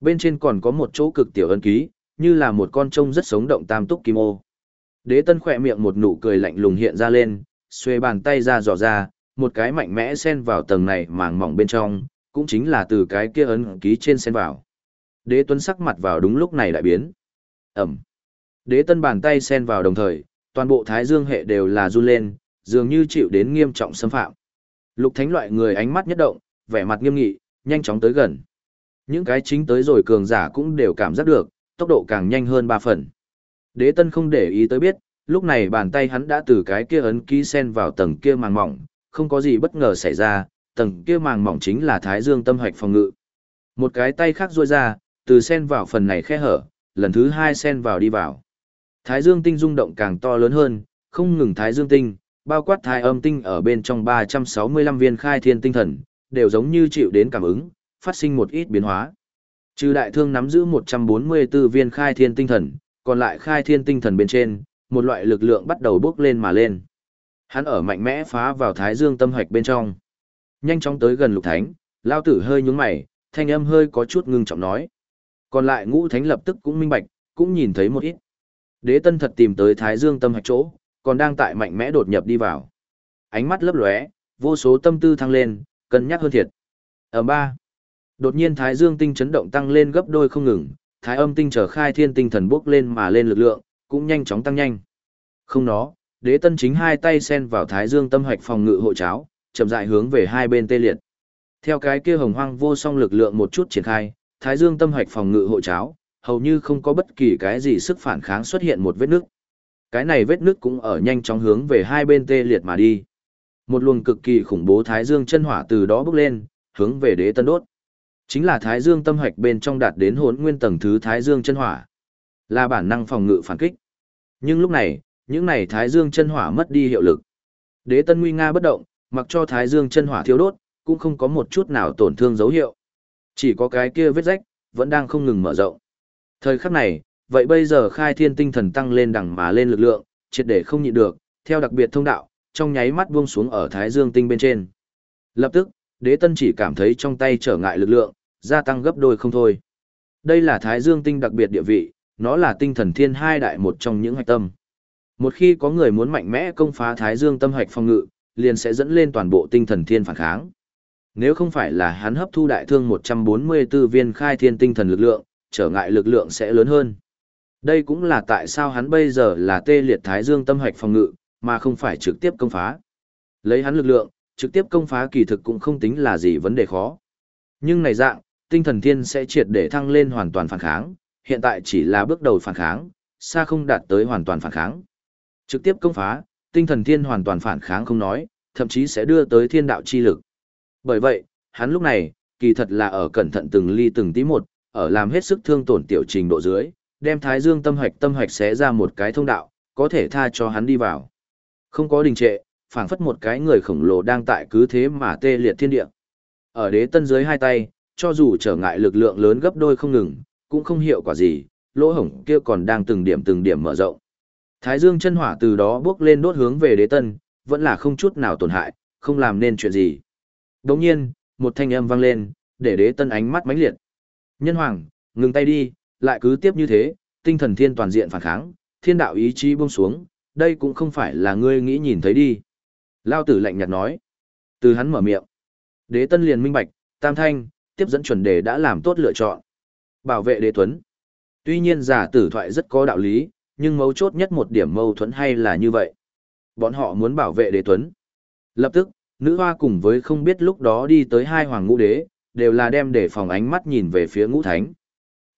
Bên trên còn có một chỗ cực tiểu ân ký, như là một con trông rất sống động tam túc kim ô. Đế tân khỏe miệng một nụ cười lạnh lùng hiện ra lên, xuê bàn tay ra dò ra, một cái mạnh mẽ xen vào tầng này màng mỏng bên trong, cũng chính là từ cái kia ấn ký trên xen vào. Đế tuấn sắc mặt vào đúng lúc này đại biến. Ẩm. Đế tân bàn tay xen vào đồng thời, toàn bộ thái dương hệ đều là run lên, dường như chịu đến nghiêm trọng xâm phạm. Lục thánh loại người ánh mắt nhất động, vẻ mặt nghiêm nghị, nhanh chóng tới gần. Những cái chính tới rồi cường giả cũng đều cảm giác được, tốc độ càng nhanh hơn ba phần. Đế tân không để ý tới biết, lúc này bàn tay hắn đã từ cái kia ấn ký sen vào tầng kia màng mỏng, không có gì bất ngờ xảy ra, tầng kia màng mỏng chính là thái dương tâm hạch phòng ngự. Một cái tay khác ruôi ra, từ sen vào phần này khe hở, lần thứ hai sen vào đi vào. Thái dương tinh rung động càng to lớn hơn, không ngừng thái dương tinh, bao quát thái âm tinh ở bên trong 365 viên khai thiên tinh thần, đều giống như chịu đến cảm ứng, phát sinh một ít biến hóa. Trừ đại thương nắm giữ 144 viên khai thiên tinh thần, còn lại khai thiên tinh thần bên trên, một loại lực lượng bắt đầu bước lên mà lên. Hắn ở mạnh mẽ phá vào thái dương tâm hạch bên trong. Nhanh chóng tới gần lục thánh, lao tử hơi nhúng mày, thanh âm hơi có chút ngưng trọng nói. Còn lại ngũ thánh lập tức cũng minh bạch, cũng nhìn thấy một ít. Đế tân thật tìm tới thái dương tâm hạch chỗ, còn đang tại mạnh mẽ đột nhập đi vào. Ánh mắt lấp lóe, vô số tâm tư thăng lên, cân nhắc hơn thiệt. Ở ba, đột nhiên thái dương tinh chấn động tăng lên gấp đôi không ngừng, thái âm tinh trở khai thiên tinh thần bốc lên mà lên lực lượng, cũng nhanh chóng tăng nhanh. Không nó, đế tân chính hai tay sen vào thái dương tâm hạch phòng ngự hộ cháo, chậm rãi hướng về hai bên tê liệt. Theo cái kia hồng hoang vô song lực lượng một chút triển khai, thái dương tâm hạch phòng ngự hộ cháo, hầu như không có bất kỳ cái gì sức phản kháng xuất hiện một vết nước. Cái này vết nước cũng ở nhanh chóng hướng về hai bên tê liệt mà đi. Một luồng cực kỳ khủng bố thái dương chân hỏa từ đó bước lên, hướng về đế tân đốt. Chính là thái dương tâm hạch bên trong đạt đến hỗn nguyên tầng thứ thái dương chân hỏa. Là bản năng phòng ngự phản kích. Nhưng lúc này, những này thái dương chân hỏa mất đi hiệu lực. Đế tân nguy nga bất động, mặc cho thái dương chân hỏa thiêu đốt, cũng không có một chút nào tổn thương dấu hiệu. Chỉ có cái kia vết rách, vẫn đang không ngừng mở rộng. Thời khắc này, vậy bây giờ khai thiên tinh thần tăng lên đẳng mà lên lực lượng, triệt để không nhịn được, theo đặc biệt thông đạo, trong nháy mắt buông xuống ở thái dương tinh bên trên. Lập tức, đế tân chỉ cảm thấy trong tay trở ngại lực lượng, gia tăng gấp đôi không thôi. Đây là thái dương tinh đặc biệt địa vị, nó là tinh thần thiên hai đại một trong những hạch tâm. Một khi có người muốn mạnh mẽ công phá thái dương tâm hạch phòng ngự, liền sẽ dẫn lên toàn bộ tinh thần thiên phản kháng. Nếu không phải là hắn hấp thu đại thương 144 viên khai thiên tinh thần lực lượng, trở ngại lực lượng sẽ lớn hơn. Đây cũng là tại sao hắn bây giờ là tê liệt thái dương tâm hạch phòng ngự, mà không phải trực tiếp công phá. Lấy hắn lực lượng, trực tiếp công phá kỳ thực cũng không tính là gì vấn đề khó. Nhưng này dạng, tinh thần thiên sẽ triệt để thăng lên hoàn toàn phản kháng, hiện tại chỉ là bước đầu phản kháng, xa không đạt tới hoàn toàn phản kháng. Trực tiếp công phá, tinh thần thiên hoàn toàn phản kháng không nói, thậm chí sẽ đưa tới thiên đạo chi lực. Bởi vậy, hắn lúc này, kỳ thật là ở cẩn thận từng ly từng tí một, ở làm hết sức thương tổn tiểu trình độ dưới, đem thái dương tâm hạch tâm hạch xé ra một cái thông đạo, có thể tha cho hắn đi vào. Không có đình trệ, phảng phất một cái người khổng lồ đang tại cứ thế mà tê liệt thiên địa. Ở đế tân dưới hai tay, cho dù trở ngại lực lượng lớn gấp đôi không ngừng, cũng không hiệu quả gì, lỗ hổng kia còn đang từng điểm từng điểm mở rộng. Thái dương chân hỏa từ đó bước lên đốt hướng về đế tân, vẫn là không chút nào tổn hại, không làm nên chuyện gì. Đồng nhiên, một thanh âm vang lên, để đế tân ánh mắt mãnh liệt. Nhân hoàng, ngừng tay đi, lại cứ tiếp như thế, tinh thần thiên toàn diện phản kháng, thiên đạo ý chí buông xuống, đây cũng không phải là ngươi nghĩ nhìn thấy đi. Lao tử lạnh nhạt nói. Từ hắn mở miệng. Đế tân liền minh bạch, tam thanh, tiếp dẫn chuẩn đề đã làm tốt lựa chọn. Bảo vệ đế tuấn. Tuy nhiên giả tử thoại rất có đạo lý, nhưng mấu chốt nhất một điểm mâu thuẫn hay là như vậy. Bọn họ muốn bảo vệ đế tuấn. Lập tức, nữ hoa cùng với không biết lúc đó đi tới hai hoàng ngũ đế, đều là đem để phòng ánh mắt nhìn về phía ngũ thánh.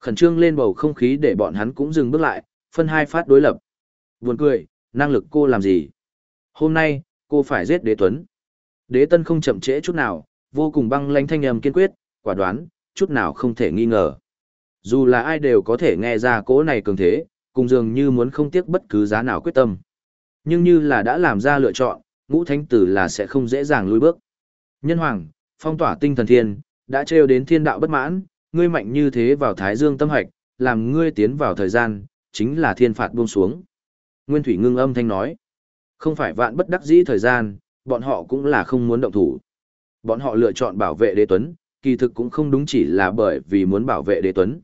Khẩn trương lên bầu không khí để bọn hắn cũng dừng bước lại, phân hai phát đối lập. Buồn cười, năng lực cô làm gì? Hôm nay, cô phải giết đế tuấn. Đế tân không chậm trễ chút nào, vô cùng băng lãnh thanh âm kiên quyết, quả đoán, chút nào không thể nghi ngờ. Dù là ai đều có thể nghe ra cỗ này cường thế, cùng dường như muốn không tiếc bất cứ giá nào quyết tâm. Nhưng như là đã làm ra lựa chọn, ngũ thánh tử là sẽ không dễ dàng lùi bước. Nhân hoàng, phong tỏa tinh thần thiên, đã trêu đến thiên đạo bất mãn, ngươi mạnh như thế vào thái dương tâm hạch, làm ngươi tiến vào thời gian, chính là thiên phạt buông xuống. Nguyên Thủy ngưng âm thanh nói, không phải vạn bất đắc dĩ thời gian, bọn họ cũng là không muốn động thủ. Bọn họ lựa chọn bảo vệ đế tuấn, kỳ thực cũng không đúng chỉ là bởi vì muốn bảo vệ đế tuấn.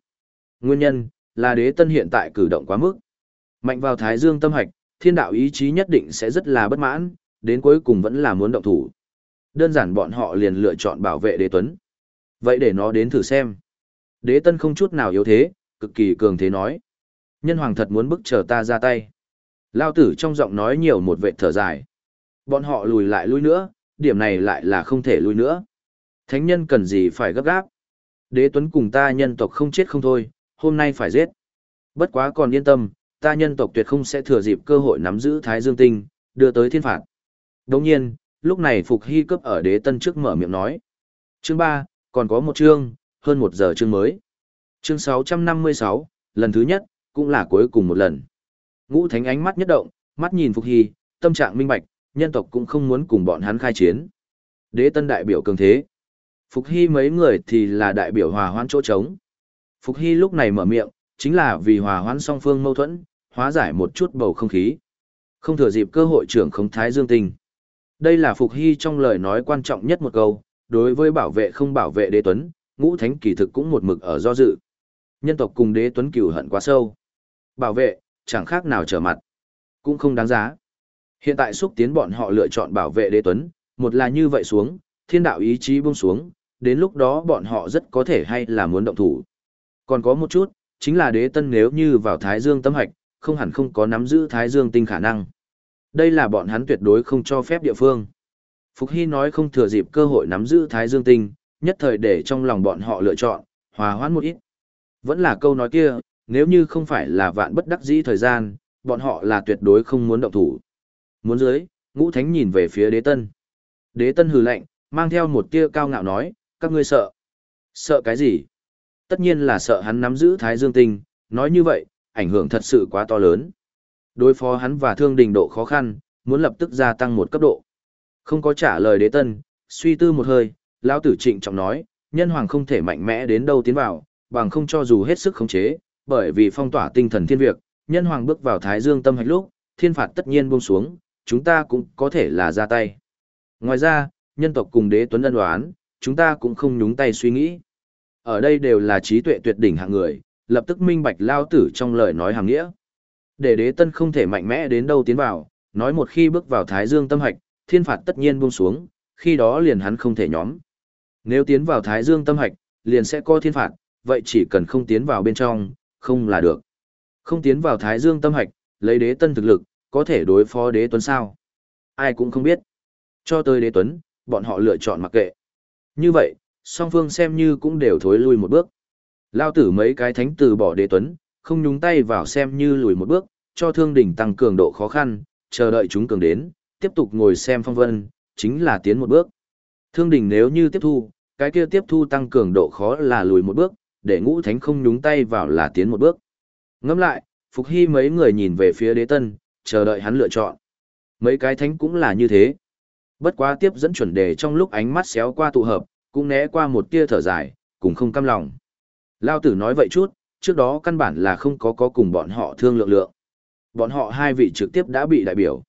Nguyên nhân, là đế tân hiện tại cử động quá mức. Mạnh vào thái dương tâm hạch, thiên đạo ý chí nhất định sẽ rất là bất mãn, đến cuối cùng vẫn là muốn động thủ. Đơn giản bọn họ liền lựa chọn bảo vệ đế tuấn. Vậy để nó đến thử xem. Đế tân không chút nào yếu thế, cực kỳ cường thế nói. Nhân hoàng thật muốn bức chờ ta ra tay. Lao tử trong giọng nói nhiều một vệ thở dài. Bọn họ lùi lại lui nữa, điểm này lại là không thể lui nữa. Thánh nhân cần gì phải gấp gáp. Đế tuấn cùng ta nhân tộc không chết không thôi, hôm nay phải giết. Bất quá còn yên tâm, ta nhân tộc tuyệt không sẽ thừa dịp cơ hội nắm giữ Thái Dương Tinh, đưa tới thiên phạt. Đồng nhiên, lúc này Phục Hy cấp ở đế tân trước mở miệng nói. Chương 3, còn có một chương, hơn một giờ chương mới. Chương 656, lần thứ nhất, cũng là cuối cùng một lần. Ngũ Thánh ánh mắt nhất động, mắt nhìn Phục Hy, tâm trạng minh bạch, nhân tộc cũng không muốn cùng bọn hắn khai chiến. Đế tân đại biểu cường thế. Phục Hy mấy người thì là đại biểu hòa hoãn chỗ trống. Phục Hy lúc này mở miệng, chính là vì hòa hoãn song phương mâu thuẫn, hóa giải một chút bầu không khí. Không thừa dịp cơ hội trưởng khống thái dương tinh. Đây là Phục Hy trong lời nói quan trọng nhất một câu, đối với bảo vệ không bảo vệ đế tuấn, ngũ thánh kỳ thực cũng một mực ở do dự. Nhân tộc cùng đế tuấn cửu hận quá sâu. Bảo vệ, chẳng khác nào trở mặt. Cũng không đáng giá. Hiện tại xúc tiến bọn họ lựa chọn bảo vệ đế tuấn, một là như vậy xuống, thiên đạo ý chí buông xuống, đến lúc đó bọn họ rất có thể hay là muốn động thủ. Còn có một chút, chính là đế tân nếu như vào Thái Dương tâm hạch, không hẳn không có nắm giữ Thái Dương tinh khả năng. Đây là bọn hắn tuyệt đối không cho phép địa phương. Phục Hy nói không thừa dịp cơ hội nắm giữ Thái Dương tinh, nhất thời để trong lòng bọn họ lựa chọn, hòa hoãn một ít. Vẫn là câu nói kia, nếu như không phải là vạn bất đắc dĩ thời gian, bọn họ là tuyệt đối không muốn động thủ. Muốn dưới, ngũ thánh nhìn về phía đế tân. Đế tân hừ lạnh, mang theo một tia cao ngạo nói, các ngươi sợ. Sợ cái gì? Tất nhiên là sợ hắn nắm giữ Thái Dương Tinh, nói như vậy, ảnh hưởng thật sự quá to lớn. Đối phó hắn và thương đình độ khó khăn, muốn lập tức gia tăng một cấp độ. Không có trả lời đế tân, suy tư một hơi, lão tử trịnh trọng nói, nhân hoàng không thể mạnh mẽ đến đâu tiến vào, bằng không cho dù hết sức khống chế, bởi vì phong tỏa tinh thần thiên việc, nhân hoàng bước vào Thái Dương tâm hạch lúc, thiên phạt tất nhiên buông xuống, chúng ta cũng có thể là ra tay. Ngoài ra, nhân tộc cùng đế tuấn ân đoán, chúng ta cũng không nhúng tay suy nghĩ. Ở đây đều là trí tuệ tuyệt đỉnh hạng người, lập tức minh bạch lao tử trong lời nói hàng nghĩa. Để đế tân không thể mạnh mẽ đến đâu tiến vào, nói một khi bước vào thái dương tâm hạch, thiên phạt tất nhiên buông xuống, khi đó liền hắn không thể nhóm. Nếu tiến vào thái dương tâm hạch, liền sẽ có thiên phạt, vậy chỉ cần không tiến vào bên trong, không là được. Không tiến vào thái dương tâm hạch, lấy đế tân thực lực, có thể đối phó đế tuấn sao? Ai cũng không biết. Cho tới đế tuấn, bọn họ lựa chọn mặc kệ. Như vậy, song phương xem như cũng đều thối lui một bước. Lao tử mấy cái thánh tử bỏ đế tuấn, không nhúng tay vào xem như lùi một bước, cho thương đỉnh tăng cường độ khó khăn, chờ đợi chúng cường đến, tiếp tục ngồi xem phong vân, chính là tiến một bước. Thương đỉnh nếu như tiếp thu, cái kia tiếp thu tăng cường độ khó là lùi một bước, để ngũ thánh không nhúng tay vào là tiến một bước. Ngẫm lại, Phục Hy mấy người nhìn về phía đế tân, chờ đợi hắn lựa chọn. Mấy cái thánh cũng là như thế. Bất quá tiếp dẫn chuẩn đề trong lúc ánh mắt xéo qua tụ hợp, cũng né qua một tia thở dài, cũng không cam lòng. Lao tử nói vậy chút, trước đó căn bản là không có có cùng bọn họ thương lượng lượng. Bọn họ hai vị trực tiếp đã bị đại biểu.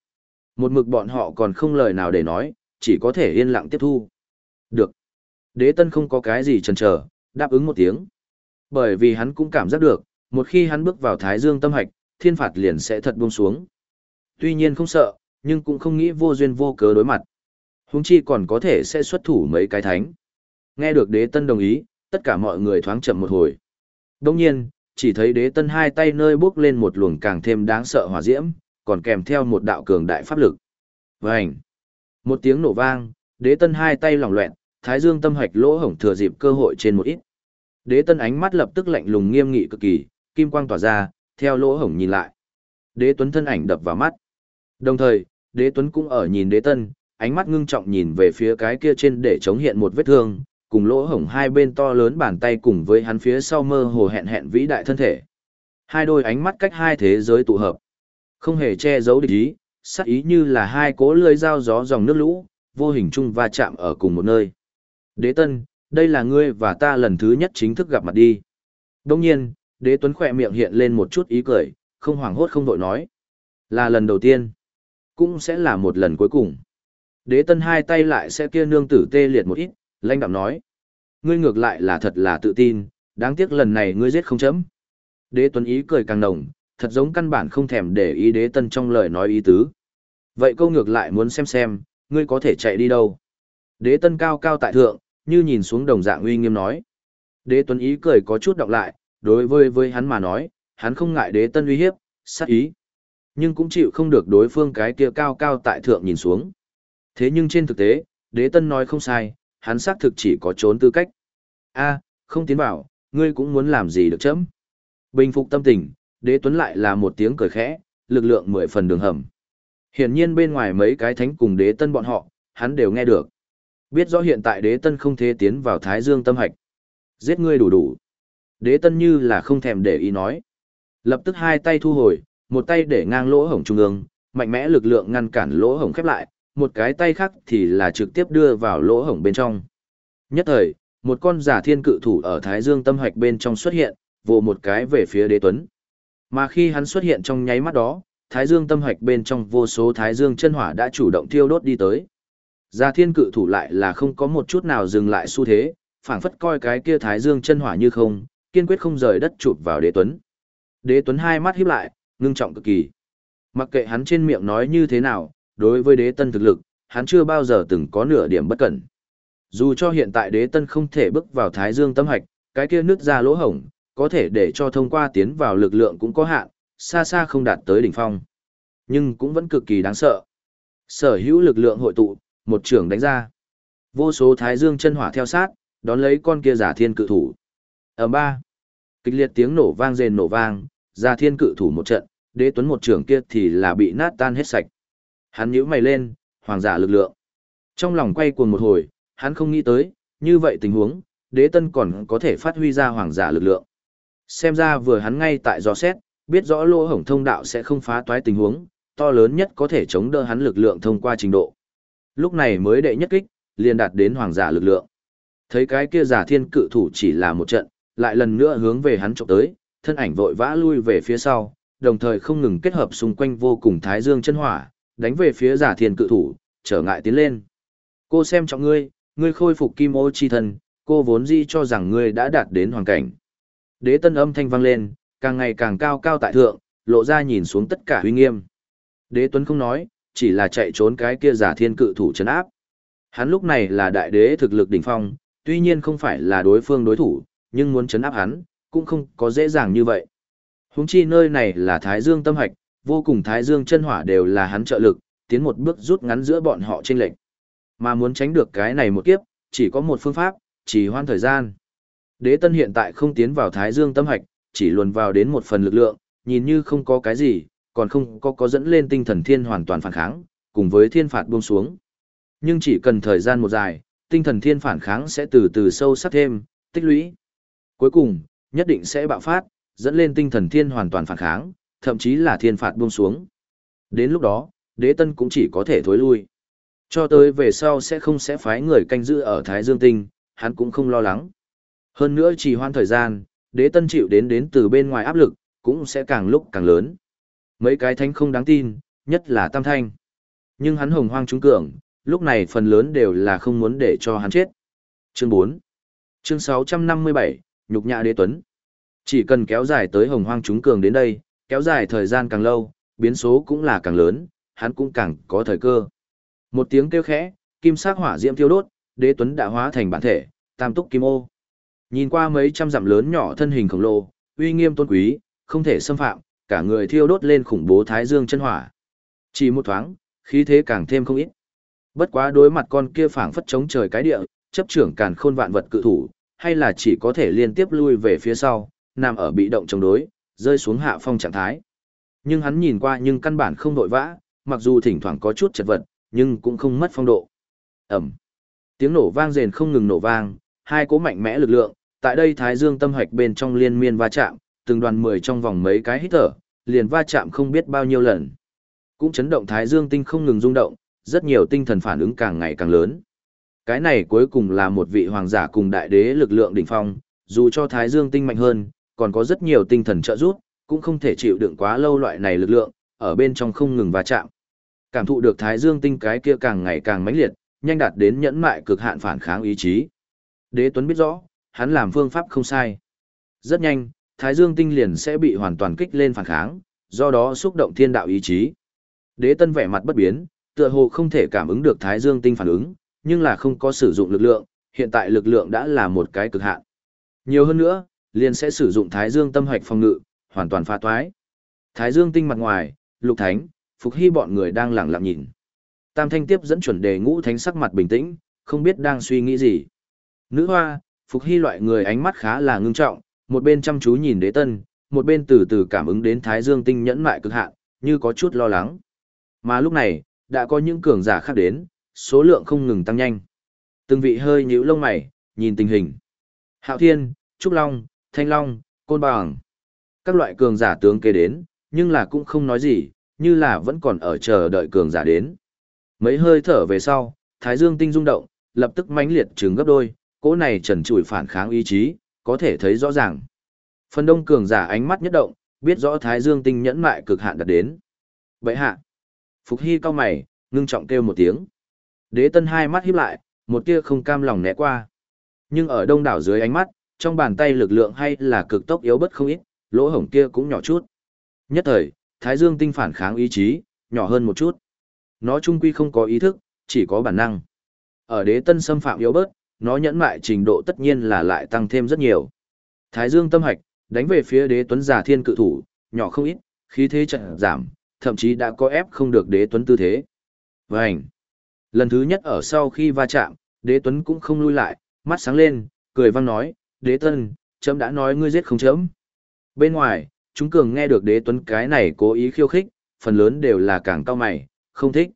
Một mực bọn họ còn không lời nào để nói, chỉ có thể yên lặng tiếp thu. Được. Đế tân không có cái gì chần chờ, đáp ứng một tiếng. Bởi vì hắn cũng cảm giác được, một khi hắn bước vào thái dương tâm hạch, thiên phạt liền sẽ thật buông xuống. Tuy nhiên không sợ, nhưng cũng không nghĩ vô duyên vô cớ đối mặt. Huống chi còn có thể sẽ xuất thủ mấy cái thánh. Nghe được đế tân đồng ý, tất cả mọi người thoáng chậm một hồi. Đồng nhiên, chỉ thấy đế tân hai tay nơi bước lên một luồng càng thêm đáng sợ hỏa diễm, còn kèm theo một đạo cường đại pháp lực. Vành! Một tiếng nổ vang, đế tân hai tay lỏng loẹn, thái dương tâm hạch lỗ hổng thừa dịp cơ hội trên một ít. Đế tân ánh mắt lập tức lạnh lùng nghiêm nghị cực kỳ, kim quang tỏa ra, theo lỗ hổng nhìn lại. Đế tuấn thân ảnh đập vào mắt. Đồng thời, đế tuấn cũng ở nhìn đế tân, ánh mắt ngưng trọng nhìn về phía cái kia trên để chống hiện một vết thương, cùng lỗ hổng hai bên to lớn bàn tay cùng với hắn phía sau mơ hồ hẹn hẹn vĩ đại thân thể. Hai đôi ánh mắt cách hai thế giới tụ hợp. Không hề che giấu địch ý, sắc ý như là hai cỗ lưỡi dao gió dòng nước lũ, vô hình chung va chạm ở cùng một nơi. Đế Tân, đây là ngươi và ta lần thứ nhất chính thức gặp mặt đi. Đông nhiên, đế tuấn khỏe miệng hiện lên một chút ý cười, không hoảng hốt không đội nói. Là lần đầu tiên, cũng sẽ là một lần cuối cùng. Đế tân hai tay lại sẽ kia nương tử tê liệt một ít, lanh đạm nói. ngươi ngược lại là thật là tự tin, đáng tiếc lần này ngươi giết không chấm. Đế Tuấn ý cười càng nồng, thật giống căn bản không thèm để ý đế tân trong lời nói ý tứ. Vậy câu ngược lại muốn xem xem, ngươi có thể chạy đi đâu. Đế tân cao cao tại thượng, như nhìn xuống đồng dạng uy nghiêm nói. Đế Tuấn ý cười có chút đọc lại, đối với với hắn mà nói, hắn không ngại đế tân uy hiếp, sát ý. Nhưng cũng chịu không được đối phương cái kia cao cao tại thượng nhìn xuống. Thế nhưng trên thực tế, đế tân nói không sai, hắn xác thực chỉ có trốn tư cách. a không tiến vào, ngươi cũng muốn làm gì được chấm. Bình phục tâm tình, đế tuấn lại là một tiếng cười khẽ, lực lượng mười phần đường hầm. Hiển nhiên bên ngoài mấy cái thánh cùng đế tân bọn họ, hắn đều nghe được. Biết rõ hiện tại đế tân không thể tiến vào thái dương tâm hạch. Giết ngươi đủ đủ. Đế tân như là không thèm để ý nói. Lập tức hai tay thu hồi, một tay để ngang lỗ hổng trung ương, mạnh mẽ lực lượng ngăn cản lỗ hổng khép lại, một cái tay khác thì là trực tiếp đưa vào lỗ hổng bên trong. Nhất thời, một con giả thiên cự thủ ở Thái Dương tâm hạch bên trong xuất hiện, vồ một cái về phía đế tuấn. Mà khi hắn xuất hiện trong nháy mắt đó, Thái Dương tâm hạch bên trong vô số Thái Dương chân hỏa đã chủ động thiêu đốt đi tới. Giả thiên cự thủ lại là không có một chút nào dừng lại xu thế, phảng phất coi cái kia Thái Dương chân hỏa như không, kiên quyết không rời đất chụp vào đế tuấn. Đế tuấn hai mắt híp lại, ngưng trọng cực kỳ. Mặc kệ hắn trên miệng nói như thế nào, đối với đế tân thực lực, hắn chưa bao giờ từng có nửa điểm bất cẩn. Dù cho hiện tại đế tân không thể bước vào thái dương tâm hạch, cái kia nứt ra lỗ hổng, có thể để cho thông qua tiến vào lực lượng cũng có hạn, xa xa không đạt tới đỉnh phong. Nhưng cũng vẫn cực kỳ đáng sợ. Sở hữu lực lượng hội tụ, một trưởng đánh ra. Vô số thái dương chân hỏa theo sát, đón lấy con kia giả thiên cự thủ. Ở ba, kịch liệt tiếng nổ vang rền nổ vang, giả thiên cự thủ một trận, đế tuấn một trưởng kia thì là bị nát tan hết sạch. Hắn nhíu mày lên, hoàng giả lực lượng. Trong lòng quay cuồng một hồi, hắn không nghĩ tới, như vậy tình huống, đế tân còn có thể phát huy ra hoàng giả lực lượng. Xem ra vừa hắn ngay tại gió xét, biết rõ lỗ hổng thông đạo sẽ không phá toái tình huống, to lớn nhất có thể chống đỡ hắn lực lượng thông qua trình độ. Lúc này mới đệ nhất kích, liền đạt đến hoàng giả lực lượng. Thấy cái kia giả thiên cự thủ chỉ là một trận, lại lần nữa hướng về hắn trộm tới, thân ảnh vội vã lui về phía sau, đồng thời không ngừng kết hợp xung quanh vô cùng thái dương chân hỏa, đánh về phía giả thiên cự thủ, trở ngại tiến lên. Cô xem trọng ngươi, ngươi khôi phục kim ô chi thân, cô vốn dĩ cho rằng ngươi đã đạt đến hoàn cảnh. Đế tân âm thanh vang lên, càng ngày càng cao cao tại thượng, lộ ra nhìn xuống tất cả huy nghiêm. Đế tuấn không nói, chỉ là chạy trốn cái kia giả thiên cự thủ chấn áp. Hắn lúc này là đại đế thực lực đỉnh phong, tuy nhiên không phải là đối phương đối thủ, nhưng muốn chấn áp hắn, cũng không có dễ dàng như vậy. Húng chi nơi này là Thái Dương tâm hạch, vô cùng Thái Dương chân hỏa đều là hắn trợ lực, tiến một bước rút ngắn giữa bọn họ chênh lệnh. Mà muốn tránh được cái này một kiếp, chỉ có một phương pháp, chỉ hoan thời gian. Đế tân hiện tại không tiến vào Thái Dương tâm hạch, chỉ luồn vào đến một phần lực lượng, nhìn như không có cái gì, còn không có có dẫn lên tinh thần thiên hoàn toàn phản kháng, cùng với thiên phạt buông xuống. Nhưng chỉ cần thời gian một dài, tinh thần thiên phản kháng sẽ từ từ sâu sắc thêm, tích lũy. Cuối cùng, nhất định sẽ bạo phát, dẫn lên tinh thần thiên hoàn toàn phản kháng, thậm chí là thiên phạt buông xuống. Đến lúc đó, đế tân cũng chỉ có thể thối lui. Cho tới về sau sẽ không sẽ phái người canh giữ ở Thái Dương Tinh, hắn cũng không lo lắng. Hơn nữa chỉ hoan thời gian, đế tân chịu đến đến từ bên ngoài áp lực, cũng sẽ càng lúc càng lớn. Mấy cái thánh không đáng tin, nhất là tam thanh. Nhưng hắn hồng hoang trúng cường, lúc này phần lớn đều là không muốn để cho hắn chết. Chương 4 Chương 657, Nhục nhã đế tuấn. Chỉ cần kéo dài tới hồng hoang trúng cường đến đây, kéo dài thời gian càng lâu, biến số cũng là càng lớn, hắn cũng càng có thời cơ. Một tiếng kêu khẽ, kim sắc hỏa diễm thiêu đốt, đế tuấn đã hóa thành bản thể, tam túc kim ô. Nhìn qua mấy trăm dặm lớn nhỏ thân hình khổng lồ, uy nghiêm tôn quý, không thể xâm phạm, cả người thiêu đốt lên khủng bố thái dương chân hỏa. Chỉ một thoáng, khí thế càng thêm không ít. Bất quá đối mặt con kia phảng phất chống trời cái địa, chấp trưởng càn khôn vạn vật cự thủ, hay là chỉ có thể liên tiếp lui về phía sau, nằm ở bị động chống đối, rơi xuống hạ phong trạng thái. Nhưng hắn nhìn qua nhưng căn bản không đội vã, mặc dù thỉnh thoảng có chút chật vật, nhưng cũng không mất phong độ. Ẩm. Tiếng nổ vang rền không ngừng nổ vang, hai cố mạnh mẽ lực lượng, tại đây Thái Dương tâm hạch bên trong liên miên va chạm, từng đoàn mười trong vòng mấy cái hít thở, liền va chạm không biết bao nhiêu lần. Cũng chấn động Thái Dương tinh không ngừng rung động, rất nhiều tinh thần phản ứng càng ngày càng lớn. Cái này cuối cùng là một vị hoàng giả cùng đại đế lực lượng đỉnh phong, dù cho Thái Dương tinh mạnh hơn, còn có rất nhiều tinh thần trợ giúp, cũng không thể chịu đựng quá lâu loại này lực lượng, ở bên trong không ngừng va chạm. Cảm thụ được Thái Dương tinh cái kia càng ngày càng mãnh liệt, nhanh đạt đến nhẫn mại cực hạn phản kháng ý chí. Đế Tuấn biết rõ, hắn làm phương pháp không sai. Rất nhanh, Thái Dương tinh liền sẽ bị hoàn toàn kích lên phản kháng, do đó xúc động thiên đạo ý chí. Đế Tân vẻ mặt bất biến, tựa hồ không thể cảm ứng được Thái Dương tinh phản ứng, nhưng là không có sử dụng lực lượng, hiện tại lực lượng đã là một cái cực hạn. Nhiều hơn nữa, liền sẽ sử dụng Thái Dương tâm hoạch phòng ngự, hoàn toàn phá toái. Thái Dương tinh mặt ngoài, Lục Thánh, Phục Hy bọn người đang lặng lặng nhìn. Tam Thanh tiếp dẫn chuẩn đề ngũ thánh sắc mặt bình tĩnh, không biết đang suy nghĩ gì. Nữ hoa, Phục Hy loại người ánh mắt khá là ngưng trọng, một bên chăm chú nhìn đế tân, một bên từ từ cảm ứng đến Thái Dương tinh nhẫn mại cực hạn, như có chút lo lắng. Mà lúc này, đã có những cường giả khác đến, số lượng không ngừng tăng nhanh. Từng vị hơi nhíu lông mày, nhìn tình hình. Hạo Thiên, Trúc Long, Thanh Long, Côn Bằng. Các loại cường giả tướng kế đến, nhưng là cũng không nói gì, như là vẫn còn ở chờ đợi cường giả đến. Mấy hơi thở về sau, Thái Dương tinh rung động, lập tức mãnh liệt trừng gấp đôi, cỗ này trần trụi phản kháng ý chí, có thể thấy rõ ràng. Phần đông cường giả ánh mắt nhất động, biết rõ Thái Dương tinh nhẫn mại cực hạn đạt đến. Vậy hạ, Phục Hy cao mày, ngưng trọng kêu một tiếng. Đế tân hai mắt híp lại, một tia không cam lòng né qua. Nhưng ở đông đảo dưới ánh mắt, trong bàn tay lực lượng hay là cực tốc yếu bất không ít, lỗ hổng kia cũng nhỏ chút. Nhất thời, Thái Dương tinh phản kháng ý chí, nhỏ hơn một chút. Nó trung quy không có ý thức, chỉ có bản năng. Ở đế tân xâm phạm yếu bớt, nó nhẫn mại trình độ tất nhiên là lại tăng thêm rất nhiều. Thái Dương tâm hạch, đánh về phía đế tuấn giả thiên cự thủ, nhỏ không ít, khí thế trận giảm, thậm chí đã có ép không được đế tuấn tư thế. Vành! Lần thứ nhất ở sau khi va chạm, đế tuấn cũng không lui lại, mắt sáng lên, cười vang nói, đế tân, chấm đã nói ngươi giết không chấm. Bên ngoài, chúng cường nghe được đế tuấn cái này cố ý khiêu khích, phần lớn đều là càng cao mày, không thích.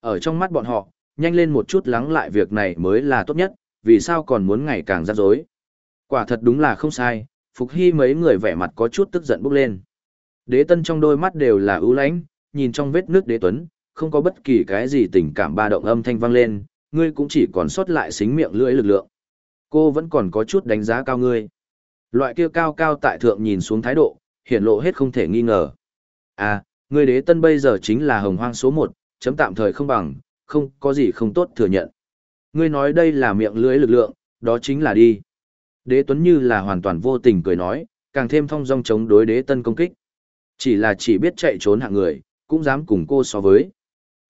Ở trong mắt bọn họ, nhanh lên một chút lắng lại việc này mới là tốt nhất, vì sao còn muốn ngày càng rắc rối. Quả thật đúng là không sai, Phục Hy mấy người vẻ mặt có chút tức giận bốc lên. Đế tân trong đôi mắt đều là ưu lãnh, nhìn trong vết nước đế tuấn, không có bất kỳ cái gì tình cảm ba động âm thanh vang lên, ngươi cũng chỉ còn sót lại xính miệng lưỡi lực lượng. Cô vẫn còn có chút đánh giá cao ngươi. Loại kia cao cao tại thượng nhìn xuống thái độ, hiển lộ hết không thể nghi ngờ. À, ngươi đế tân bây giờ chính là hồng hoang số một, chấm tạm thời không bằng, không có gì không tốt thừa nhận. Ngươi nói đây là miệng lưỡi lực lượng, đó chính là đi. Đế Tuấn như là hoàn toàn vô tình cười nói, càng thêm thông dong chống đối đế tân công kích. Chỉ là chỉ biết chạy trốn hạng người, cũng dám cùng cô so với.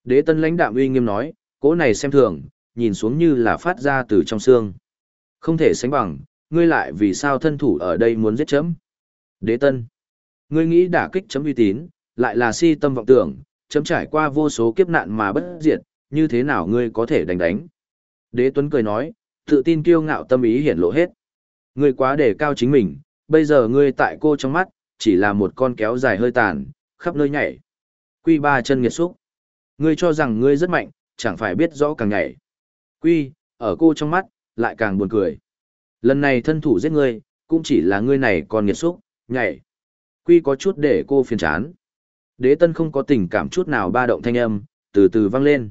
Đế tân lãnh đạm uy nghiêm nói, cố này xem thường, nhìn xuống như là phát ra từ trong xương. Không thể sánh bằng, ngươi lại vì sao thân thủ ở đây muốn giết chấm. Đế tân, ngươi nghĩ đả kích chấm uy tín, lại là si tâm vọng tưởng, chấm trải qua vô số kiếp nạn mà bất diệt, như thế nào ngươi có thể đánh đánh. Đế Tuấn cười nói, tự tin kiêu ngạo tâm ý hiển lộ hết. Ngươi quá đề cao chính mình, bây giờ ngươi tại cô trong mắt, chỉ là một con kéo dài hơi tàn, khắp nơi nhảy. Quy ba chân nghiệt xúc. Ngươi cho rằng ngươi rất mạnh, chẳng phải biết rõ càng nhảy. Quy, ở cô trong mắt, lại càng buồn cười. Lần này thân thủ giết ngươi, cũng chỉ là ngươi này còn nghiệt xúc, nhảy. Quy có chút để cô phiền chán. Đế tân không có tình cảm chút nào ba động thanh âm, từ từ vang lên.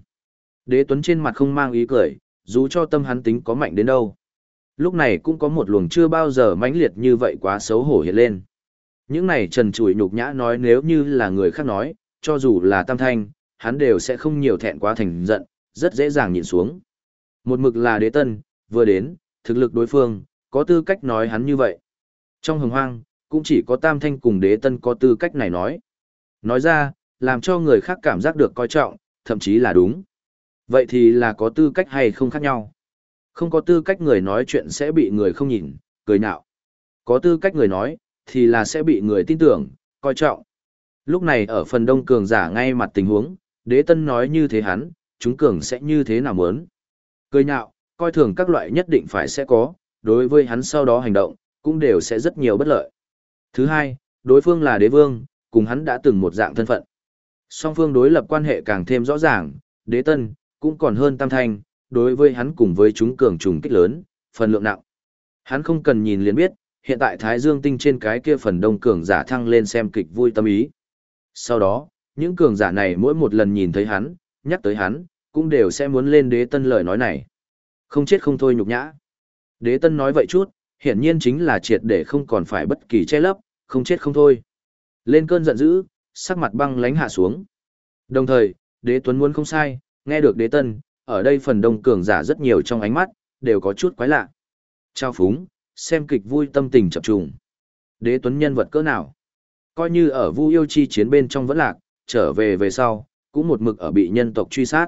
Đế tuấn trên mặt không mang ý cười, dù cho tâm hắn tính có mạnh đến đâu. Lúc này cũng có một luồng chưa bao giờ mãnh liệt như vậy quá xấu hổ hiện lên. Những này trần trụi nhục nhã nói nếu như là người khác nói, cho dù là tam thanh, hắn đều sẽ không nhiều thẹn quá thành giận, rất dễ dàng nhịn xuống. Một mực là đế tân, vừa đến, thực lực đối phương, có tư cách nói hắn như vậy. Trong hồng hoang, cũng chỉ có tam thanh cùng đế tân có tư cách này nói. Nói ra, làm cho người khác cảm giác được coi trọng, thậm chí là đúng. Vậy thì là có tư cách hay không khác nhau. Không có tư cách người nói chuyện sẽ bị người không nhìn, cười nhạo. Có tư cách người nói, thì là sẽ bị người tin tưởng, coi trọng. Lúc này ở phần đông cường giả ngay mặt tình huống, đế tân nói như thế hắn, chúng cường sẽ như thế nào muốn. Cười nhạo, coi thường các loại nhất định phải sẽ có, đối với hắn sau đó hành động, cũng đều sẽ rất nhiều bất lợi. Thứ hai, đối phương là đế vương, cùng hắn đã từng một dạng thân phận. Song phương đối lập quan hệ càng thêm rõ ràng, đế tân, cũng còn hơn tam thanh, đối với hắn cùng với chúng cường trùng kích lớn, phần lượng nặng. Hắn không cần nhìn liền biết, hiện tại Thái Dương tinh trên cái kia phần đông cường giả thăng lên xem kịch vui tâm ý. Sau đó, những cường giả này mỗi một lần nhìn thấy hắn, nhắc tới hắn, cũng đều sẽ muốn lên đế tân lời nói này. Không chết không thôi nhục nhã. Đế tân nói vậy chút, hiển nhiên chính là triệt để không còn phải bất kỳ che lấp, không chết không thôi. Lên cơn giận dữ, sắc mặt băng lánh hạ xuống. Đồng thời, đế tuấn muốn không sai, nghe được đế tân, ở đây phần đông cường giả rất nhiều trong ánh mắt, đều có chút quái lạ. Trao phúng, xem kịch vui tâm tình chập trùng. Đế tuấn nhân vật cỡ nào? Coi như ở vu yêu chi chiến bên trong vẫn lạc, trở về về sau, cũng một mực ở bị nhân tộc truy sát.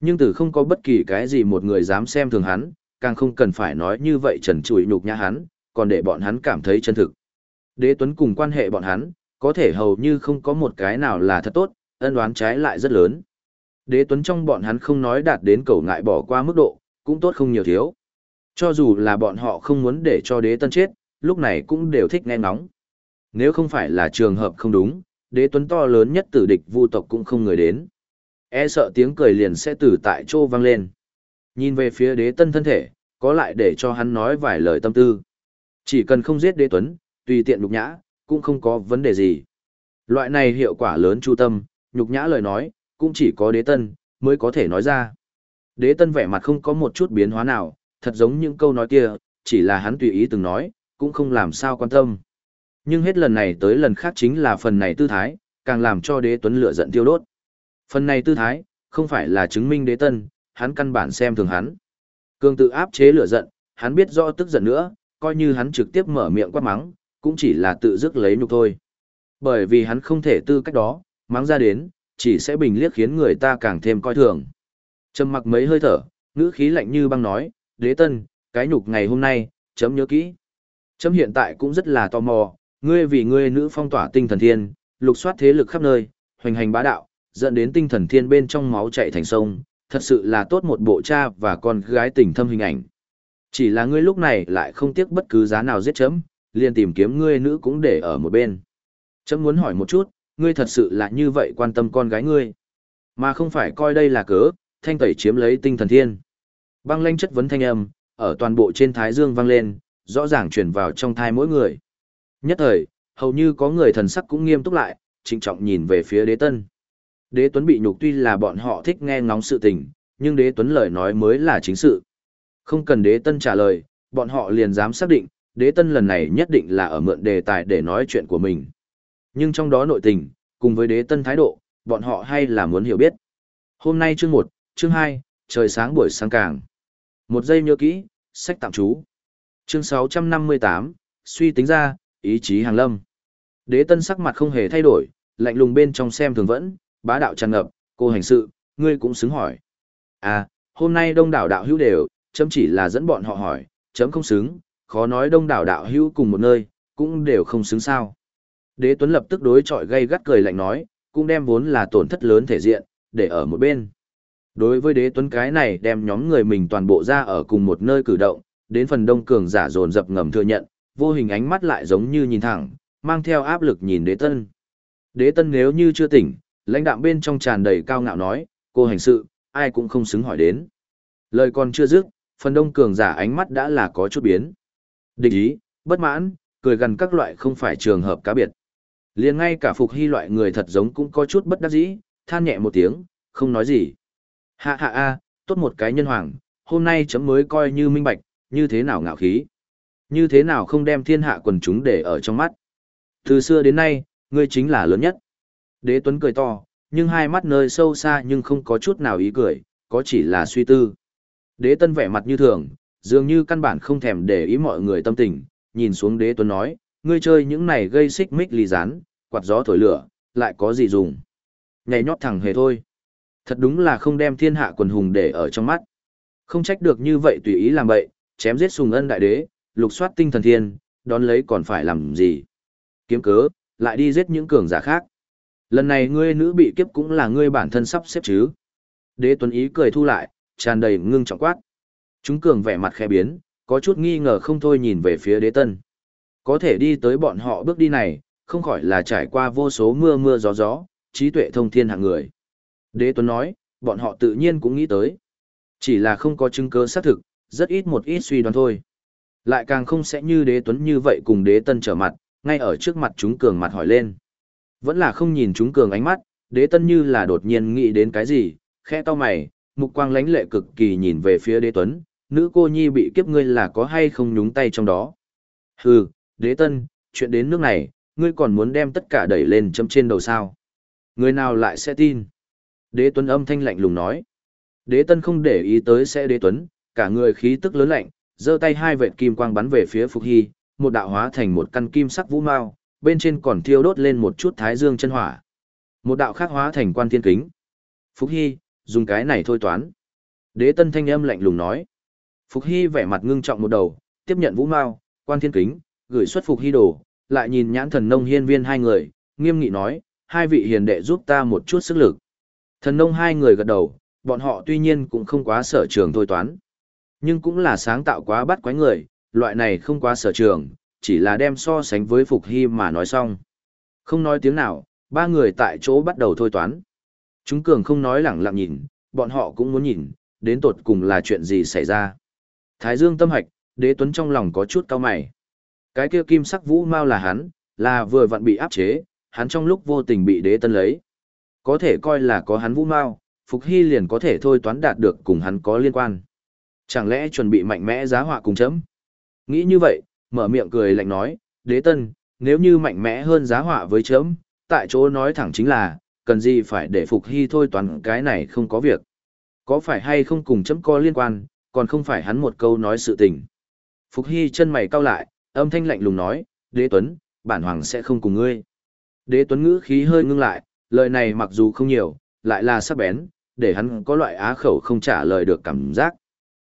Nhưng từ không có bất kỳ cái gì một người dám xem thường hắn, càng không cần phải nói như vậy trần trụi nhục nhã hắn, còn để bọn hắn cảm thấy chân thực. Đế Tuấn cùng quan hệ bọn hắn, có thể hầu như không có một cái nào là thật tốt, ân oán trái lại rất lớn. Đế Tuấn trong bọn hắn không nói đạt đến cầu ngại bỏ qua mức độ, cũng tốt không nhiều thiếu. Cho dù là bọn họ không muốn để cho đế tân chết, lúc này cũng đều thích nghe ngóng. Nếu không phải là trường hợp không đúng, đế tuấn to lớn nhất tử địch vu tộc cũng không người đến. E sợ tiếng cười liền sẽ từ tại chỗ vang lên. Nhìn về phía đế tân thân thể, có lại để cho hắn nói vài lời tâm tư. Chỉ cần không giết đế tuấn, tùy tiện nhục nhã, cũng không có vấn đề gì. Loại này hiệu quả lớn chu tâm, nhục nhã lời nói, cũng chỉ có đế tân, mới có thể nói ra. Đế tân vẻ mặt không có một chút biến hóa nào, thật giống những câu nói kia, chỉ là hắn tùy ý từng nói, cũng không làm sao quan tâm. Nhưng hết lần này tới lần khác chính là phần này tư thái, càng làm cho đế tuấn lửa giận tiêu đốt. Phần này tư thái, không phải là chứng minh đế tân, hắn căn bản xem thường hắn. Cường tự áp chế lửa giận, hắn biết rõ tức giận nữa, coi như hắn trực tiếp mở miệng quát mắng, cũng chỉ là tự dứt lấy nhục thôi. Bởi vì hắn không thể tư cách đó, mắng ra đến, chỉ sẽ bình liếc khiến người ta càng thêm coi thường. Trầm mặc mấy hơi thở, ngữ khí lạnh như băng nói, đế tân, cái nhục ngày hôm nay, chấm nhớ kỹ. Chấm hiện tại cũng rất là tò mò, ngươi vì ngươi nữ phong tỏa tinh thần thiên, lục soát thế lực khắp nơi, hoành hành bá đạo, dẫn đến tinh thần thiên bên trong máu chạy thành sông, thật sự là tốt một bộ cha và con gái tình thâm hình ảnh. Chỉ là ngươi lúc này lại không tiếc bất cứ giá nào giết chấm, liền tìm kiếm ngươi nữ cũng để ở một bên. Chấm muốn hỏi một chút, ngươi thật sự là như vậy quan tâm con gái ngươi, mà không phải coi đây là cớ, thanh tẩy chiếm lấy tinh thần thiên. Băng lanh chất vấn thanh âm, ở toàn bộ trên thái dương vang lên, rõ ràng truyền vào trong thai mỗi người. Nhất thời, hầu như có người thần sắc cũng nghiêm túc lại, trịnh trọng nhìn về phía đế tân. Đế Tuấn bị nhục tuy là bọn họ thích nghe ngóng sự tình, nhưng đế Tuấn lời nói mới là chính sự. Không cần đế tân trả lời, bọn họ liền dám xác định, đế tân lần này nhất định là ở mượn đề tài để nói chuyện của mình. Nhưng trong đó nội tình, cùng với đế tân thái độ, bọn họ hay là muốn hiểu biết. Hôm nay chương 1, chương 2, trời sáng buổi sáng càng. Một giây nhớ kỹ, sách tạm chú, Chương 658, suy tính ra, ý chí hàng lâm. Đế tân sắc mặt không hề thay đổi, lạnh lùng bên trong xem thường vẫn, bá đạo tràn ngập, cô hành sự, ngươi cũng xứng hỏi. À, hôm nay đông đảo đạo hữu đều, chấm chỉ là dẫn bọn họ hỏi, chấm không xứng, khó nói đông đảo đạo hữu cùng một nơi, cũng đều không xứng sao. Đế Tuấn lập tức đối chọi gây gắt cười lạnh nói, cũng đem vốn là tổn thất lớn thể diện, để ở một bên. Đối với đế tuấn cái này đem nhóm người mình toàn bộ ra ở cùng một nơi cử động, đến phần đông cường giả dồn dập ngầm thừa nhận, vô hình ánh mắt lại giống như nhìn thẳng, mang theo áp lực nhìn đế tân. Đế tân nếu như chưa tỉnh, lãnh đạm bên trong tràn đầy cao ngạo nói, cô hành sự, ai cũng không xứng hỏi đến. Lời còn chưa dứt, phần đông cường giả ánh mắt đã là có chút biến. Địch ý, bất mãn, cười gần các loại không phải trường hợp cá biệt. liền ngay cả phục hy loại người thật giống cũng có chút bất đắc dĩ, than nhẹ một tiếng, không nói gì. Hạ hạ a, tốt một cái nhân hoàng, hôm nay chấm mới coi như minh bạch, như thế nào ngạo khí. Như thế nào không đem thiên hạ quần chúng để ở trong mắt. Từ xưa đến nay, ngươi chính là lớn nhất. Đế Tuấn cười to, nhưng hai mắt nơi sâu xa nhưng không có chút nào ý cười, có chỉ là suy tư. Đế Tân vẻ mặt như thường, dường như căn bản không thèm để ý mọi người tâm tình, nhìn xuống Đế Tuấn nói, ngươi chơi những này gây xích mích lì rán, quạt gió thổi lửa, lại có gì dùng. Nhảy nhót thẳng hề thôi. Thật đúng là không đem thiên hạ quần hùng để ở trong mắt. Không trách được như vậy tùy ý làm bậy, chém giết sùng ân đại đế, lục soát tinh thần thiên, đón lấy còn phải làm gì. Kiếm cớ, lại đi giết những cường giả khác. Lần này ngươi nữ bị kiếp cũng là ngươi bản thân sắp xếp chứ. Đế tuấn ý cười thu lại, tràn đầy ngưng trọng quát. Chúng cường vẻ mặt khẽ biến, có chút nghi ngờ không thôi nhìn về phía đế tân. Có thể đi tới bọn họ bước đi này, không khỏi là trải qua vô số mưa mưa gió gió, trí tuệ thông thiên hạng người. Đế Tuấn nói, bọn họ tự nhiên cũng nghĩ tới. Chỉ là không có chứng cứ xác thực, rất ít một ít suy đoán thôi. Lại càng không sẽ như đế Tuấn như vậy cùng đế Tân trở mặt, ngay ở trước mặt chúng cường mặt hỏi lên. Vẫn là không nhìn chúng cường ánh mắt, đế Tân như là đột nhiên nghĩ đến cái gì, khẽ to mày, mục quang lánh lệ cực kỳ nhìn về phía đế Tuấn, nữ cô nhi bị kiếp ngươi là có hay không nhúng tay trong đó. Hừ, đế Tân, chuyện đến nước này, ngươi còn muốn đem tất cả đẩy lên chấm trên đầu sao. Người nào lại sẽ tin? Đế Tuấn âm thanh lạnh lùng nói. Đế Tân không để ý tới sẽ đế Tuấn, cả người khí tức lớn lạnh, giơ tay hai vệt kim quang bắn về phía Phục Hy, một đạo hóa thành một căn kim sắc vũ mao, bên trên còn thiêu đốt lên một chút thái dương chân hỏa. Một đạo khác hóa thành quan thiên kính. Phục Hy, dùng cái này thôi toán. Đế tân thanh âm lạnh lùng nói. Phục Hy vẻ mặt ngưng trọng một đầu, tiếp nhận vũ mao, quan thiên kính, gửi xuất Phục Hy đồ, lại nhìn nhãn thần nông hiên viên hai người, nghiêm nghị nói, hai vị hiền đệ giúp ta một chút sức lực. Thần nông hai người gật đầu, bọn họ tuy nhiên cũng không quá sở trường thôi toán. Nhưng cũng là sáng tạo quá bắt quái người, loại này không quá sở trường, chỉ là đem so sánh với Phục Hy mà nói xong. Không nói tiếng nào, ba người tại chỗ bắt đầu thôi toán. Chúng cường không nói lẳng lặng nhìn, bọn họ cũng muốn nhìn, đến tột cùng là chuyện gì xảy ra. Thái Dương tâm hạch, đế tuấn trong lòng có chút cao mày. Cái kia kim sắc vũ mau là hắn, là vừa vặn bị áp chế, hắn trong lúc vô tình bị đế tân lấy. Có thể coi là có hắn vũ mau, Phục Hy liền có thể thôi toán đạt được cùng hắn có liên quan. Chẳng lẽ chuẩn bị mạnh mẽ giá họa cùng chấm? Nghĩ như vậy, mở miệng cười lạnh nói, đế tân, nếu như mạnh mẽ hơn giá họa với chấm, tại chỗ nói thẳng chính là, cần gì phải để Phục Hy thôi toàn cái này không có việc. Có phải hay không cùng chấm có liên quan, còn không phải hắn một câu nói sự tình. Phục Hy chân mày cau lại, âm thanh lạnh lùng nói, đế tuấn, bản hoàng sẽ không cùng ngươi. Đế tuấn ngữ khí hơi ngưng lại, lời này mặc dù không nhiều, lại là sắc bén, để hắn có loại á khẩu không trả lời được cảm giác.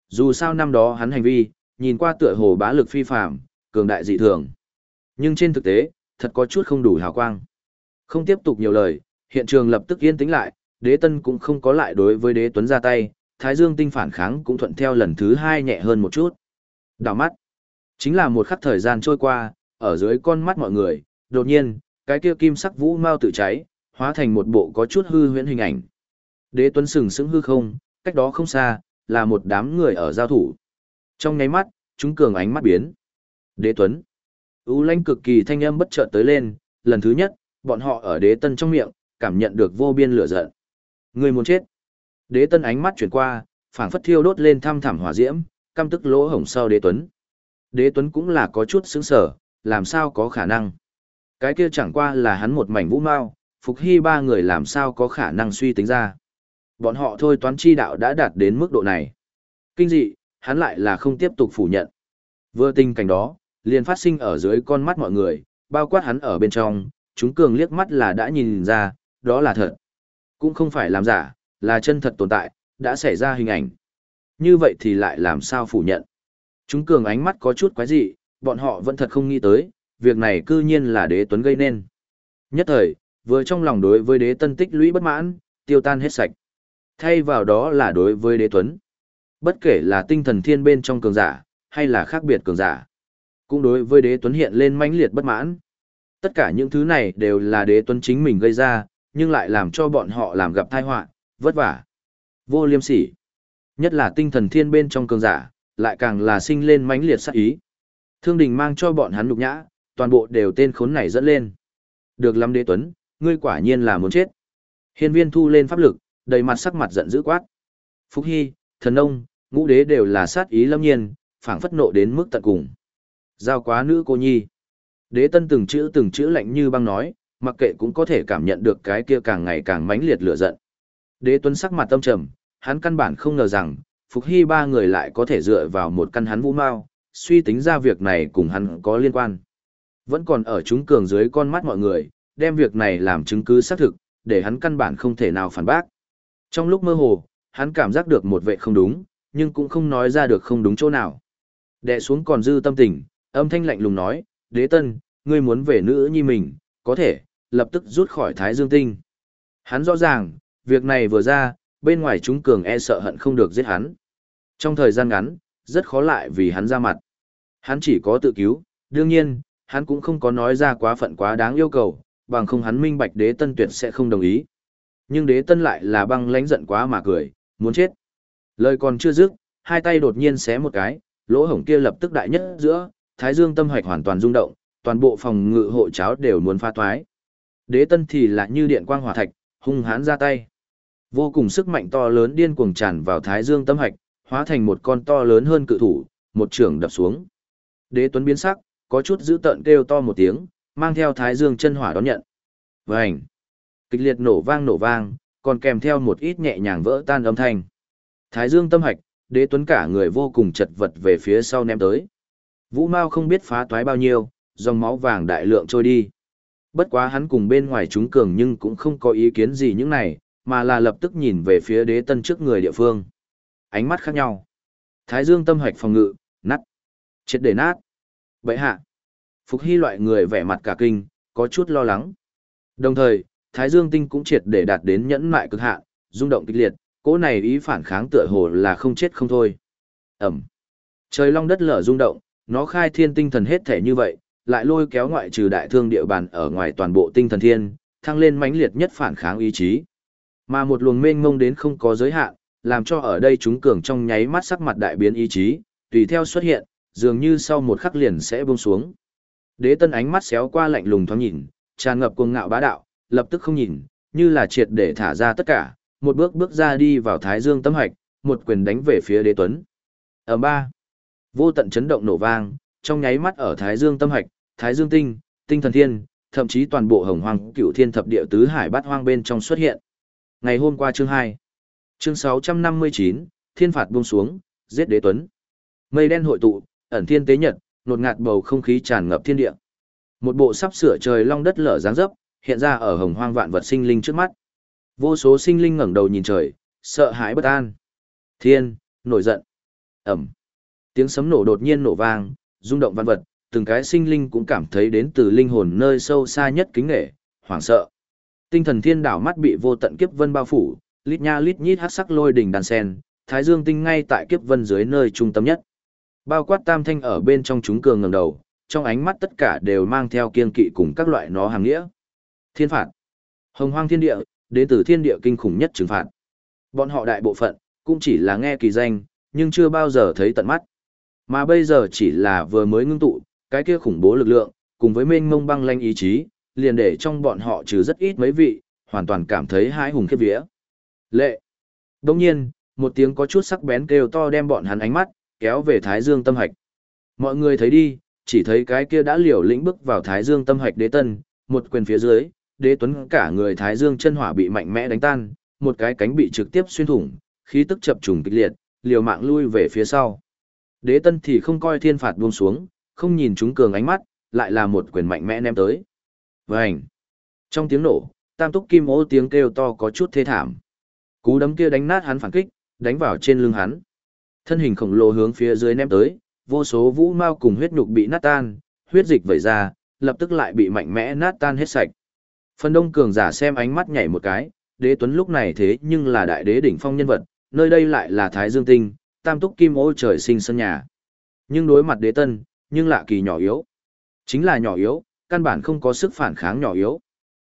Dù sao năm đó hắn hành vi, nhìn qua tựa hồ bá lực phi phàm, cường đại dị thường. Nhưng trên thực tế, thật có chút không đủ hào quang. Không tiếp tục nhiều lời, hiện trường lập tức yên tĩnh lại, đế tân cũng không có lại đối với đế tuấn ra tay, thái dương tinh phản kháng cũng thuận theo lần thứ hai nhẹ hơn một chút. Đào mắt. Chính là một khắc thời gian trôi qua, ở dưới con mắt mọi người, đột nhiên, cái kia kim sắc vũ mau tự cháy, hóa thành một bộ có chút hư huyễn hình ảnh. Đế tuấn sừng sững hư không, cách đó không xa, là một đám người ở giao thủ. Trong nháy mắt, chúng cường ánh mắt biến. Đế tuấn. U lanh cực kỳ thanh âm bất chợt tới lên, lần thứ nhất, bọn họ ở đế tân trong miệng, cảm nhận được vô biên lửa giận. Người muốn chết. Đế tân ánh mắt chuyển qua, phảng phất thiêu đốt lên thăm thẳm hỏa diễm, căm tức lỗ hổng sau đế tuấn. Đế tuấn cũng là có chút sững sở, làm sao có khả năng. Cái kia chẳng qua là hắn một mảnh vũ mao, phục hy ba người làm sao có khả năng suy tính ra. Bọn họ thôi toán chi đạo đã đạt đến mức độ này. Kinh dị, hắn lại là không tiếp tục phủ nhận. Vừa tình cảnh đó, liền phát sinh ở dưới con mắt mọi người, bao quát hắn ở bên trong, chúng cường liếc mắt là đã nhìn ra, đó là thật. Cũng không phải làm giả, là chân thật tồn tại, đã xảy ra hình ảnh. Như vậy thì lại làm sao phủ nhận. Chúng cường ánh mắt có chút quái dị, bọn họ vẫn thật không nghĩ tới, việc này cư nhiên là đế tuấn gây nên. Nhất thời, vừa trong lòng đối với đế tân tích lũy bất mãn, tiêu tan hết sạch. Thay vào đó là đối với đế tuấn. Bất kể là tinh thần thiên bên trong cường giả, hay là khác biệt cường giả. Cũng đối với đế tuấn hiện lên mãnh liệt bất mãn. Tất cả những thứ này đều là đế tuấn chính mình gây ra, nhưng lại làm cho bọn họ làm gặp tai họa, vất vả. Vô liêm sỉ. Nhất là tinh thần thiên bên trong cường giả, lại càng là sinh lên mãnh liệt sát ý. Thương đình mang cho bọn hắn nhục nhã, toàn bộ đều tên khốn này dẫn lên. Được lắm đế tuấn, ngươi quả nhiên là muốn chết. Hiên viên thu lên pháp lực, đầy mặt sắc mặt giận dữ quát. Phúc Hy, thần ông, ngũ đế đều là sát ý lâm nhiên, phảng phất nộ đến mức tận cùng. Giao quá nữ cô nhi. Đế tân từng chữ từng chữ lạnh như băng nói, mặc kệ cũng có thể cảm nhận được cái kia càng ngày càng mãnh liệt lửa giận. Đế tuấn sắc mặt tâm trầm, hắn căn bản không ngờ rằng, Phục Hy ba người lại có thể dựa vào một căn hắn vũ mao, suy tính ra việc này cùng hắn có liên quan. Vẫn còn ở chúng cường dưới con mắt mọi người, đem việc này làm chứng cứ xác thực, để hắn căn bản không thể nào phản bác. Trong lúc mơ hồ, hắn cảm giác được một vệ không đúng, nhưng cũng không nói ra được không đúng chỗ nào. Đệ xuống còn dư tâm tình, âm thanh lạnh lùng nói, đế tân, ngươi muốn về nữ nhi mình, có thể, lập tức rút khỏi thái dương tinh. Hắn rõ ràng, việc này vừa ra, bên ngoài chúng cường e sợ hận không được giết hắn. Trong thời gian ngắn, rất khó lại vì hắn ra mặt. Hắn chỉ có tự cứu, đương nhiên, hắn cũng không có nói ra quá phận quá đáng yêu cầu, bằng không hắn minh bạch đế tân tuyệt sẽ không đồng ý. Nhưng đế tân lại là băng lãnh giận quá mà cười, muốn chết. Lời còn chưa dứt, hai tay đột nhiên xé một cái, lỗ hổng kia lập tức đại nhất giữa, thái dương tâm hoạch hoàn toàn rung động, toàn bộ phòng ngự hộ cháo đều muốn pha toái. Đế tân thì là như điện quang hỏa thạch, hung hãn ra tay. Vô cùng sức mạnh to lớn điên cuồng tràn vào thái dương tâm hạch, hóa thành một con to lớn hơn cự thủ, một trường đập xuống. Đế tuấn biến sắc, có chút giữ tợn kêu to một tiếng, mang theo thái dương chân hỏa đón nhận. Vành! Kịch liệt nổ vang nổ vang, còn kèm theo một ít nhẹ nhàng vỡ tan âm thanh. Thái dương tâm hạch, đế tuấn cả người vô cùng chật vật về phía sau ném tới. Vũ Mao không biết phá toái bao nhiêu, dòng máu vàng đại lượng trôi đi. Bất quá hắn cùng bên ngoài chúng cường nhưng cũng không có ý kiến gì những này, mà là lập tức nhìn về phía đế tân trước người địa phương. Ánh mắt khác nhau. Thái dương tâm Hạch phòng ngự, nát. Chết để nát. Vậy hạ. Phục hy loại người vẻ mặt cả kinh, có chút lo lắng. Đồng thời, Thái dương tinh cũng triệt để đạt đến nhẫn mại cực hạn, rung động kịch liệt, cỗ này ý phản kháng tựa hồ là không chết không thôi. Ẩm. Trời long đất lở rung động, nó khai thiên tinh thần hết thể như vậy, lại lôi kéo ngoại trừ đại thương địa bàn ở ngoài toàn bộ tinh thần thiên, thăng lên mãnh liệt nhất phản kháng ý chí. Mà một luồng mênh mông đến không có giới hạn, làm cho ở đây chúng cường trong nháy mắt sắc mặt đại biến ý chí, tùy theo xuất hiện, dường như sau một khắc liền sẽ buông xuống. Đế tân ánh mắt xéo qua lạnh lùng thoáng nhìn, tràn ngập cuồng ngạo bá đạo, lập tức không nhìn, như là triệt để thả ra tất cả, một bước bước ra đi vào thái dương tâm hạch, một quyền đánh về phía đế tuấn. Ở ba, vô tận chấn động nổ vang, trong nháy mắt ở thái dương tâm hạch, thái dương tinh, tinh thần thiên, thậm chí toàn bộ hồng hoang cựu thiên thập địa tứ hải bát hoang bên trong xuất hiện. Ngày hôm qua chương 2, chương 659, thiên phạt buông xuống, giết đế tuấn. Mây đen hội tụ, ẩn thiên tế nhật, nột ngạt bầu không khí tràn ngập thiên địa. Một bộ sắp sửa trời long đất lở dáng dấp, hiện ra ở hồng hoang vạn vật sinh linh trước mắt. Vô số sinh linh ngẩng đầu nhìn trời, sợ hãi bất an. Thiên, nổi giận. Ẩm. Tiếng sấm nổ đột nhiên nổ vang, rung động vạn vật, từng cái sinh linh cũng cảm thấy đến từ linh hồn nơi sâu xa nhất kính nghệ, hoảng sợ. Tinh thần thiên đảo mắt bị vô tận kiếp vân bao phủ, lít nha lít nhít hắc sắc lôi đỉnh đàn sen, thái dương tinh ngay tại kiếp vân dưới nơi trung tâm nhất. Bao quát tam thanh ở bên trong chúng cường ngẩng đầu, trong ánh mắt tất cả đều mang theo kiên kỵ cùng các loại nó hàng nghĩa. Thiên phạt. Hồng hoang thiên địa, đến từ thiên địa kinh khủng nhất trừng phạt. Bọn họ đại bộ phận, cũng chỉ là nghe kỳ danh, nhưng chưa bao giờ thấy tận mắt. Mà bây giờ chỉ là vừa mới ngưng tụ, cái kia khủng bố lực lượng, cùng với mênh mông băng lanh ý chí, liền để trong bọn họ trừ rất ít mấy vị, hoàn toàn cảm thấy hãi hùng khiếp vía. Lệ. Đồng nhiên, một tiếng có chút sắc bén kêu to đem bọn hắn ánh mắt, kéo về Thái Dương tâm hạch. Mọi người thấy đi, chỉ thấy cái kia đã liều lĩnh bước vào Thái Dương tâm hạch đế tân, một quyền phía dưới, đế tuấn cả người Thái Dương chân hỏa bị mạnh mẽ đánh tan, một cái cánh bị trực tiếp xuyên thủng, khí tức chập trùng kịch liệt, liều mạng lui về phía sau. Đế tân thì không coi thiên phạt buông xuống, không nhìn chúng cường ánh mắt, lại là một quyền mạnh mẽ ném tới. Vành! Trong tiếng nổ, tam túc kim ô tiếng kêu to có chút thê thảm. Cú đấm kia đánh nát hắn phản kích, đánh vào trên lưng hắn. Thân hình khổng lồ hướng phía dưới ném tới, vô số vũ mao cùng huyết nhục bị nát tan, huyết dịch vẩy ra, lập tức lại bị mạnh mẽ nát tan hết sạch. Phần đông cường giả xem ánh mắt nhảy một cái, đế tuấn lúc này thế nhưng là đại đế đỉnh phong nhân vật, nơi đây lại là Thái Dương Tinh, tam túc kim ô trời sinh sân nhà. Nhưng đối mặt đế tân, nhưng lạ kỳ nhỏ yếu. Chính là nhỏ yếu, căn bản không có sức phản kháng nhỏ yếu.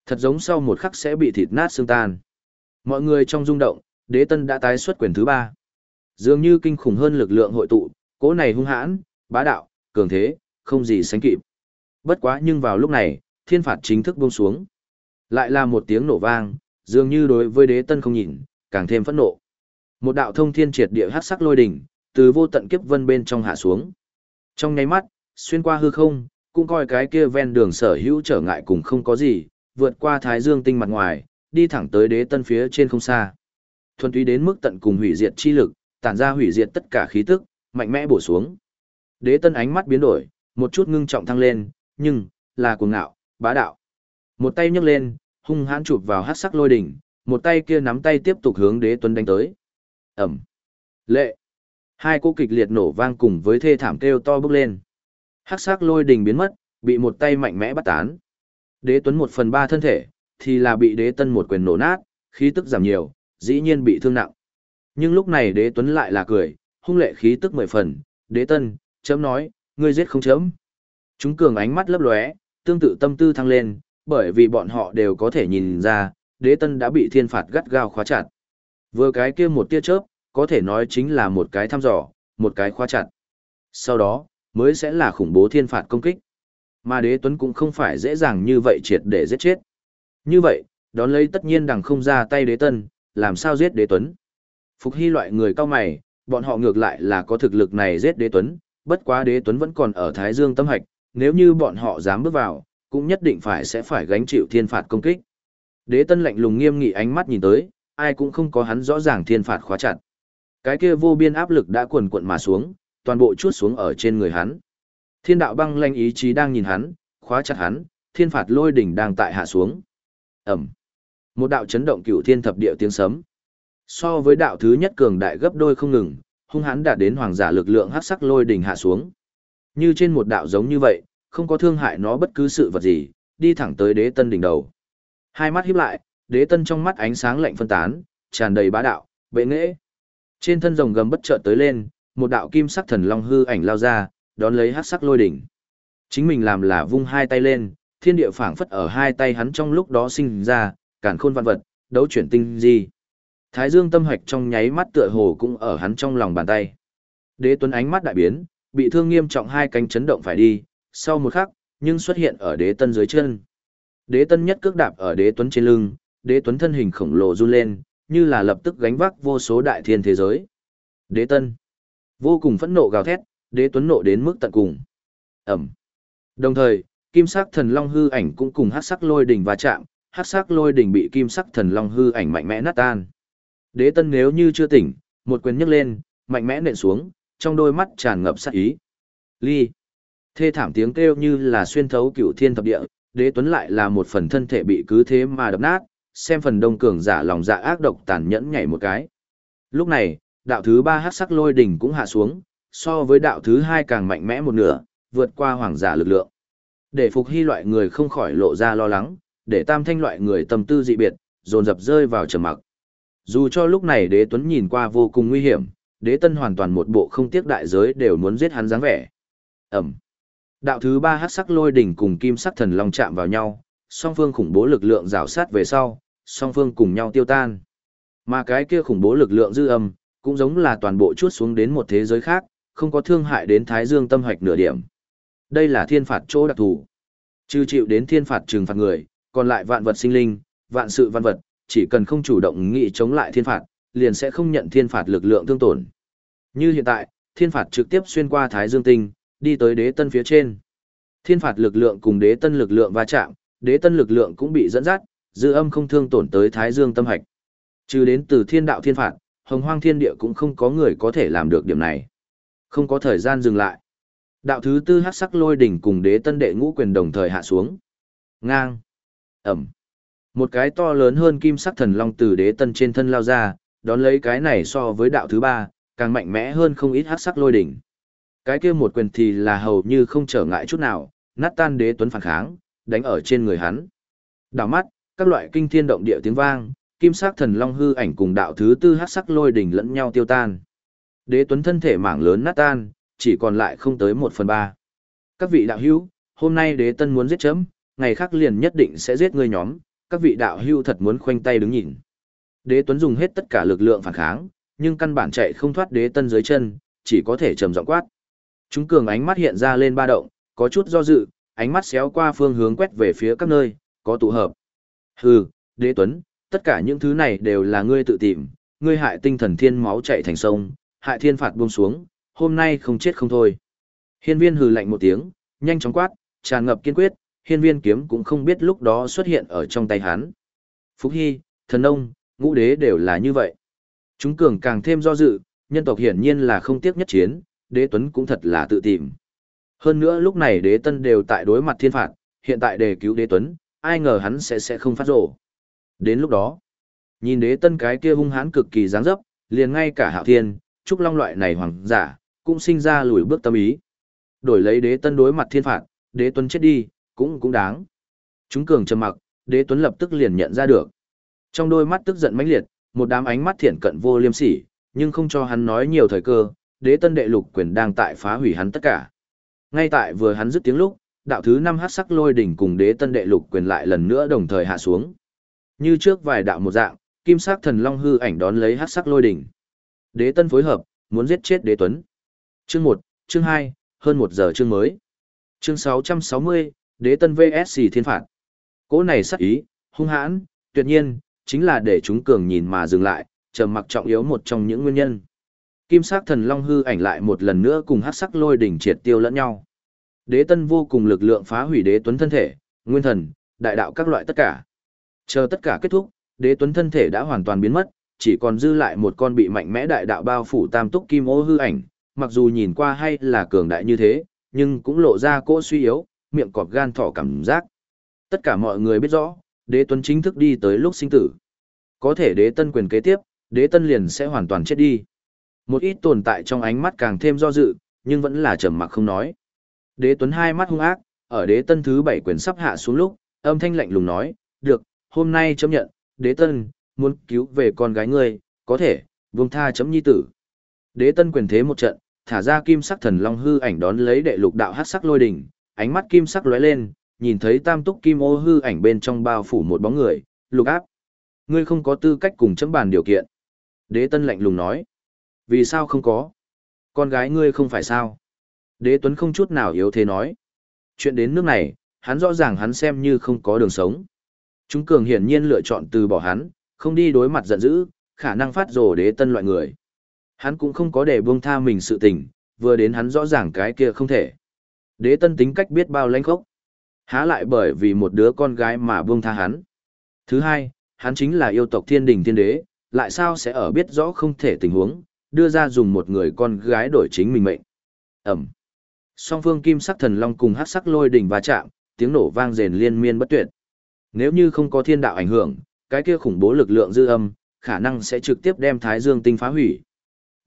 Thật giống sau một khắc sẽ bị thịt nát xương tan. Mọi người trong rung động, đế tân đã tái xuất quyền thứ ba. Dường như kinh khủng hơn lực lượng hội tụ, cỗ này hung hãn, bá đạo, cường thế, không gì sánh kịp. Bất quá nhưng vào lúc này, thiên phạt chính thức buông xuống. Lại là một tiếng nổ vang, dường như đối với đế tân không nhìn, càng thêm phẫn nộ. Một đạo thông thiên triệt địa hắc sắc lôi đỉnh, từ vô tận kiếp vân bên trong hạ xuống. Trong nháy mắt, xuyên qua hư không, cũng coi cái kia ven đường sở hữu trở ngại cùng không có gì, vượt qua thái dương tinh mặt ngoài, đi thẳng tới đế tân phía trên không xa. Thuần túy đến mức tận cùng hủy diệt chi lực, tản ra hủy diệt tất cả khí tức, mạnh mẽ bổ xuống. Đế tân ánh mắt biến đổi, một chút ngưng trọng thăng lên, nhưng, là cuồng ngạo, bá đạo. Một tay nhấc lên, hung hãn chụp vào hắc sắc lôi đỉnh, một tay kia nắm tay tiếp tục hướng đế tuấn đánh tới. Ẩm. Lệ. Hai cô kịch liệt nổ vang cùng với thê thảm kêu to bước lên. Hắc sắc lôi đình biến mất, bị một tay mạnh mẽ bắt tán. Đế tuấn một phần ba thân thể, thì là bị đế tân một quyền nổ nát, khí tức giảm nhiều, dĩ nhiên bị thương nặng. Nhưng lúc này đế tuấn lại là cười, hung lệ khí tức mười phần, đế tân, chấm nói, ngươi giết không chấm. Chúng cường ánh mắt lấp lóe, tương tự tâm tư thăng lên, bởi vì bọn họ đều có thể nhìn ra, đế tân đã bị thiên phạt gắt gao khóa chặt. Vừa cái kia một tia chớp, có thể nói chính là một cái thăm dò, một cái khóa chặt. Sau đó, mới sẽ là khủng bố thiên phạt công kích. Mà đế tuấn cũng không phải dễ dàng như vậy triệt để giết chết. Như vậy, đón lấy tất nhiên đằng không ra tay đế tân, làm sao giết đế tuấn. Phục hy loại người cao mày, bọn họ ngược lại là có thực lực này giết đế tuấn, bất quá đế tuấn vẫn còn ở Thái Dương tâm hạch, nếu như bọn họ dám bước vào, cũng nhất định phải sẽ phải gánh chịu thiên phạt công kích. Đế tân lạnh lùng nghiêm nghị ánh mắt nhìn tới, ai cũng không có hắn rõ ràng thiên phạt khóa chặt. Cái kia vô biên áp lực đã cuồn cuộn mà xuống, toàn bộ chuốt xuống ở trên người hắn. Thiên đạo băng lanh ý chí đang nhìn hắn, khóa chặt hắn, thiên phạt lôi đỉnh đang tại hạ xuống. Ẩm. Một đạo chấn động cửu thiên thập địa tiếng sấm. So với đạo thứ nhất cường đại gấp đôi không ngừng, hung hãn đạt đến hoàng giả lực lượng hắc sắc lôi đỉnh hạ xuống. Như trên một đạo giống như vậy, không có thương hại nó bất cứ sự vật gì, đi thẳng tới đế tân đỉnh đầu. Hai mắt híp lại, đế tân trong mắt ánh sáng lạnh phân tán, tràn đầy bá đạo, bệ nghệ. Trên thân rồng gầm bất chợt tới lên, một đạo kim sắc thần long hư ảnh lao ra, đón lấy hắc sắc lôi đỉnh. Chính mình làm là vung hai tay lên, thiên địa phảng phất ở hai tay hắn trong lúc đó sinh ra, cản khôn văn vật, đấu chuyển tinh di. Thái Dương tâm hạch trong nháy mắt tựa hồ cũng ở hắn trong lòng bàn tay. Đế Tuấn ánh mắt đại biến, bị thương nghiêm trọng hai cánh chấn động phải đi, sau một khắc, nhưng xuất hiện ở Đế Tân dưới chân. Đế Tân nhất cước đạp ở Đế Tuấn trên lưng, Đế Tuấn thân hình khổng lồ run lên, như là lập tức gánh vác vô số đại thiên thế giới. Đế Tân vô cùng phẫn nộ gào thét, Đế Tuấn nộ đến mức tận cùng. Ẩm. Đồng thời, kim sắc thần long hư ảnh cũng cùng hắc sắc lôi đỉnh va chạm, hắc sắc lôi đỉnh bị kim sắc thần long hư ảnh mạnh mẽ nát tan. Đế Tân nếu như chưa tỉnh, một quyền nhấc lên, mạnh mẽ nện xuống, trong đôi mắt tràn ngập sát ý. Ly. Thê thảm tiếng kêu như là xuyên thấu cửu thiên thập địa, Đế Tuấn lại là một phần thân thể bị cứ thế mà đập nát, xem phần đông cường giả lòng dạ ác độc tàn nhẫn nhảy một cái. Lúc này, đạo thứ ba hắc sắc lôi đỉnh cũng hạ xuống, so với đạo thứ hai càng mạnh mẽ một nửa, vượt qua hoàng giả lực lượng. Để phục hy loại người không khỏi lộ ra lo lắng, để tam thanh loại người tâm tư dị biệt, dồn dập rơi vào trầm mặc. Dù cho lúc này đế tuấn nhìn qua vô cùng nguy hiểm, đế tân hoàn toàn một bộ không tiếc đại giới đều muốn giết hắn dáng vẻ. Ẩm. Đạo thứ ba hắc sắc lôi đỉnh cùng kim sắc thần long chạm vào nhau, song phương khủng bố lực lượng rào sát về sau, song phương cùng nhau tiêu tan. Mà cái kia khủng bố lực lượng dư âm, cũng giống là toàn bộ chuốt xuống đến một thế giới khác, không có thương hại đến Thái Dương tâm hoạch nửa điểm. Đây là thiên phạt chỗ đặc thù. Trừ chịu đến thiên phạt trừng phạt người, còn lại vạn vật sinh linh, vạn sự văn vật, chỉ cần không chủ động nghị chống lại thiên phạt, liền sẽ không nhận thiên phạt lực lượng thương tổn. Như hiện tại, thiên phạt trực tiếp xuyên qua Thái Dương tinh, đi tới đế tân phía trên. Thiên phạt lực lượng cùng đế tân lực lượng va chạm, đế tân lực lượng cũng bị dẫn dắt, dư âm không thương tổn tới Thái Dương tâm hạch. Trừ đến từ thiên đạo thiên phạt, hồng hoang thiên địa cũng không có người có thể làm được điểm này. Không có thời gian dừng lại. Đạo thứ tư hắc sắc lôi đỉnh cùng đế tân đệ ngũ quyền đồng thời hạ xuống. Ngang. Ẩm. Một cái to lớn hơn kim sắc thần long từ đế tân trên thân lao ra, đón lấy cái này so với đạo thứ ba, càng mạnh mẽ hơn không ít hắc sắc lôi đỉnh. Cái kia một quyền thì là hầu như không trở ngại chút nào, nát tan đế tuấn phản kháng, đánh ở trên người hắn. Đảo mắt, các loại kinh thiên động địa tiếng vang, kim sắc thần long hư ảnh cùng đạo thứ tư hắc sắc lôi đỉnh lẫn nhau tiêu tan. Đế tuấn thân thể mảng lớn nát tan, chỉ còn lại không tới một phần ba. Các vị đạo hữu, hôm nay đế tân muốn giết chấm, ngày khác liền nhất định sẽ giết ngươi nhóm, các vị đạo hữu thật muốn khoanh tay đứng nhìn. Đế tuấn dùng hết tất cả lực lượng phản kháng, nhưng căn bản chạy không thoát đế tân dưới chân, chỉ có thể trầm giọng quát. Chúng cường ánh mắt hiện ra lên ba động, có chút do dự, ánh mắt xéo qua phương hướng quét về phía các nơi, có tụ hợp. Hừ, đế tuấn, tất cả những thứ này đều là ngươi tự tìm, ngươi hại tinh thần thiên máu chạy thành sông, hại thiên phạt buông xuống, hôm nay không chết không thôi. Hiên viên hừ lạnh một tiếng, nhanh chóng quát, tràn ngập kiên quyết, hiên viên kiếm cũng không biết lúc đó xuất hiện ở trong tay hắn. Phúc Hy, thần ông, ngũ đế đều là như vậy. Chúng cường càng thêm do dự, nhân tộc hiển nhiên là không tiếc nhất chiến, đế tuấn cũng thật là tự tìm. Hơn nữa lúc này đế tân đều tại đối mặt thiên phạt, hiện tại đề cứu đế tuấn, ai ngờ hắn sẽ sẽ không phát rổ. Đến lúc đó, nhìn đế tân cái kia hung hãn cực kỳ dáng dấp, liền ngay cả hạo thiên, trúc long loại này hoàng giả, cũng sinh ra lùi bước tâm ý. Đổi lấy đế tân đối mặt thiên phạt, đế tuấn chết đi, cũng cũng đáng. Chúng cường trầm mặc, đế tuấn lập tức liền nhận ra được. Trong đôi mắt tức giận mãnh liệt, một đám ánh mắt thiện cận vô liêm sỉ, nhưng không cho hắn nói nhiều thời cơ, đế tân đệ lục quyền đang tại phá hủy hắn tất cả. Ngay tại vừa hắn dứt tiếng lúc, đạo thứ năm hát sắc lôi đỉnh cùng đế tân đệ lục quyền lại lần nữa đồng thời hạ xuống. Như trước vài đạo một dạng, kim sắc thần long hư ảnh đón lấy hát sắc lôi đỉnh. Đế tân phối hợp, muốn giết chết đế tuấn. Chương một, chương hai, hơn một giờ chương mới. Chương 660, Đế Tân VSC Thiên Phạt. Cỗ này sắc ý, hung hãn, tuyệt nhiên, chính là để chúng cường nhìn mà dừng lại, trầm mặc trọng yếu một trong những nguyên nhân. Kim sắc thần long hư ảnh lại một lần nữa cùng hắc sắc lôi đỉnh triệt tiêu lẫn nhau. Đế Tân vô cùng lực lượng phá hủy Đế Tuấn thân thể, nguyên thần, đại đạo các loại tất cả. Chờ tất cả kết thúc, Đế Tuấn thân thể đã hoàn toàn biến mất, chỉ còn dư lại một con bị mạnh mẽ đại đạo bao phủ tam túc kim ô hư ảnh, mặc dù nhìn qua hay là cường đại như thế, nhưng cũng lộ ra cỗ suy yếu, miệng cọp gan thỏ cảm giác. Tất cả mọi người biết rõ, đế tuấn chính thức đi tới lúc sinh tử. Có thể đế tân quyền kế tiếp, đế tân liền sẽ hoàn toàn chết đi. Một ít tồn tại trong ánh mắt càng thêm do dự, nhưng vẫn là trầm mặc không nói. Đế tuấn hai mắt hung ác, ở đế tân thứ bảy quyền sắp hạ xuống lúc, âm thanh lạnh lùng nói, được, hôm nay chấm nhận, đế tân, muốn cứu về con gái ngươi, có thể, vương tha chấm nhi tử. Đế tân quyền thế một trận, thả ra kim sắc thần long hư ảnh đón lấy đệ lục đạo hát sắc lôi đỉnh, ánh mắt kim sắc lóe lên, nhìn thấy tam túc kim ô hư ảnh bên trong bao phủ một bóng người, lục áp. Ngươi không có tư cách cùng chấm bàn điều kiện. Đế tân lạnh lùng nói. Vì sao không có? Con gái ngươi không phải sao? Đế tuấn không chút nào yếu thế nói. Chuyện đến nước này, hắn rõ ràng hắn xem như không có đường sống. Chúng cường hiển nhiên lựa chọn từ bỏ hắn, không đi đối mặt giận dữ, khả năng phát rồ đế tân loại người. Hắn cũng không có để buông tha mình sự tình, vừa đến hắn rõ ràng cái kia không thể. Đế tân tính cách biết bao lãnh khốc. Há lại bởi vì một đứa con gái mà buông tha hắn. Thứ hai, hắn chính là yêu tộc thiên đình thiên đế, lại sao sẽ ở biết rõ không thể tình huống, đưa ra dùng một người con gái đổi chính mình mệnh. Ẩm. Song phương kim sắc thần long cùng hắc sắc lôi đỉnh va chạm, tiếng nổ vang rền liên miên bất tuyệt. Nếu như không có thiên đạo ảnh hưởng, cái kia khủng bố lực lượng dư âm, khả năng sẽ trực tiếp đem Thái Dương tinh phá hủy.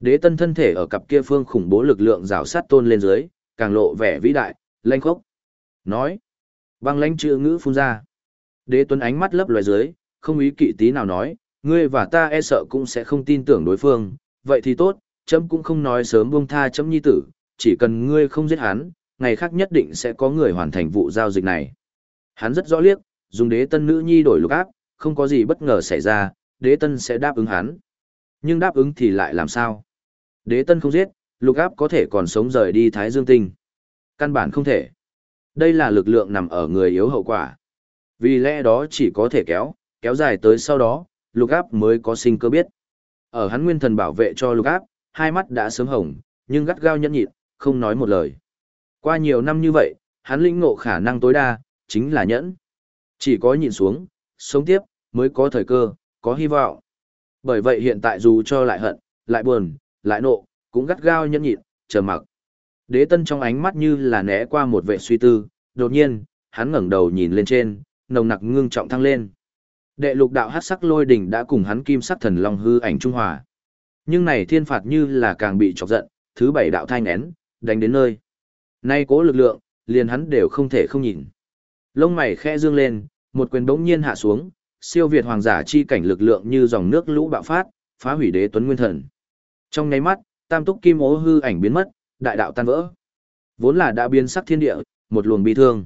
Đế tân thân thể ở cặp kia phương khủng bố lực lượng rào sát tôn lên dưới, càng lộ vẻ vĩ đại, lanh khốc. Nói. Băng lãnh chữ ngữ phun ra. Đế tuấn ánh mắt lấp loài dưới, không ý kỵ tí nào nói, ngươi và ta e sợ cũng sẽ không tin tưởng đối phương, vậy thì tốt, chấm cũng không nói sớm buông tha chấm nhi tử, chỉ cần ngươi không giết hắn, ngày khác nhất định sẽ có người hoàn thành vụ giao dịch này. Hắn rất rõ liếc, dùng đế tân nữ nhi đổi lục áp, không có gì bất ngờ xảy ra, đế tân sẽ đáp ứng hắn. Nhưng đáp ứng thì lại làm sao? Đế tân không giết, lục áp có thể còn sống rời đi Thái Dương Tinh. Căn bản không thể. Đây là lực lượng nằm ở người yếu hậu quả. Vì lẽ đó chỉ có thể kéo, kéo dài tới sau đó, lục áp mới có sinh cơ biết. Ở hắn nguyên thần bảo vệ cho lục áp, hai mắt đã sớm hồng, nhưng gắt gao nhẫn nhịn, không nói một lời. Qua nhiều năm như vậy, hắn lĩnh ngộ khả năng tối đa, chính là nhẫn. Chỉ có nhịn xuống, sống tiếp, mới có thời cơ, có hy vọng. Bởi vậy hiện tại dù cho lại hận, lại buồn, lại nộ, cũng gắt gao nhẫn nhịn, chờ mặc. Đế tân trong ánh mắt như là né qua một vệ suy tư, đột nhiên, hắn ngẩng đầu nhìn lên trên, nồng nặc ngưng trọng thăng lên. Đệ lục đạo hát sắc lôi đỉnh đã cùng hắn kim sắc thần long hư ảnh trung hòa. Nhưng này thiên phạt như là càng bị chọc giận, thứ bảy đạo thanh nén, đánh đến nơi. Nay cố lực lượng, liền hắn đều không thể không nhìn. Lông mày khẽ dương lên, một quyền bỗng nhiên hạ xuống, siêu việt hoàng giả chi cảnh lực lượng như dòng nước lũ bạo phát, phá hủy đế tuấn nguyên thần. Trong nháy mắt, tam túc kim ố hư ảnh biến mất, đại đạo tan vỡ. Vốn là đã biến sắc thiên địa, một luồng bi thương.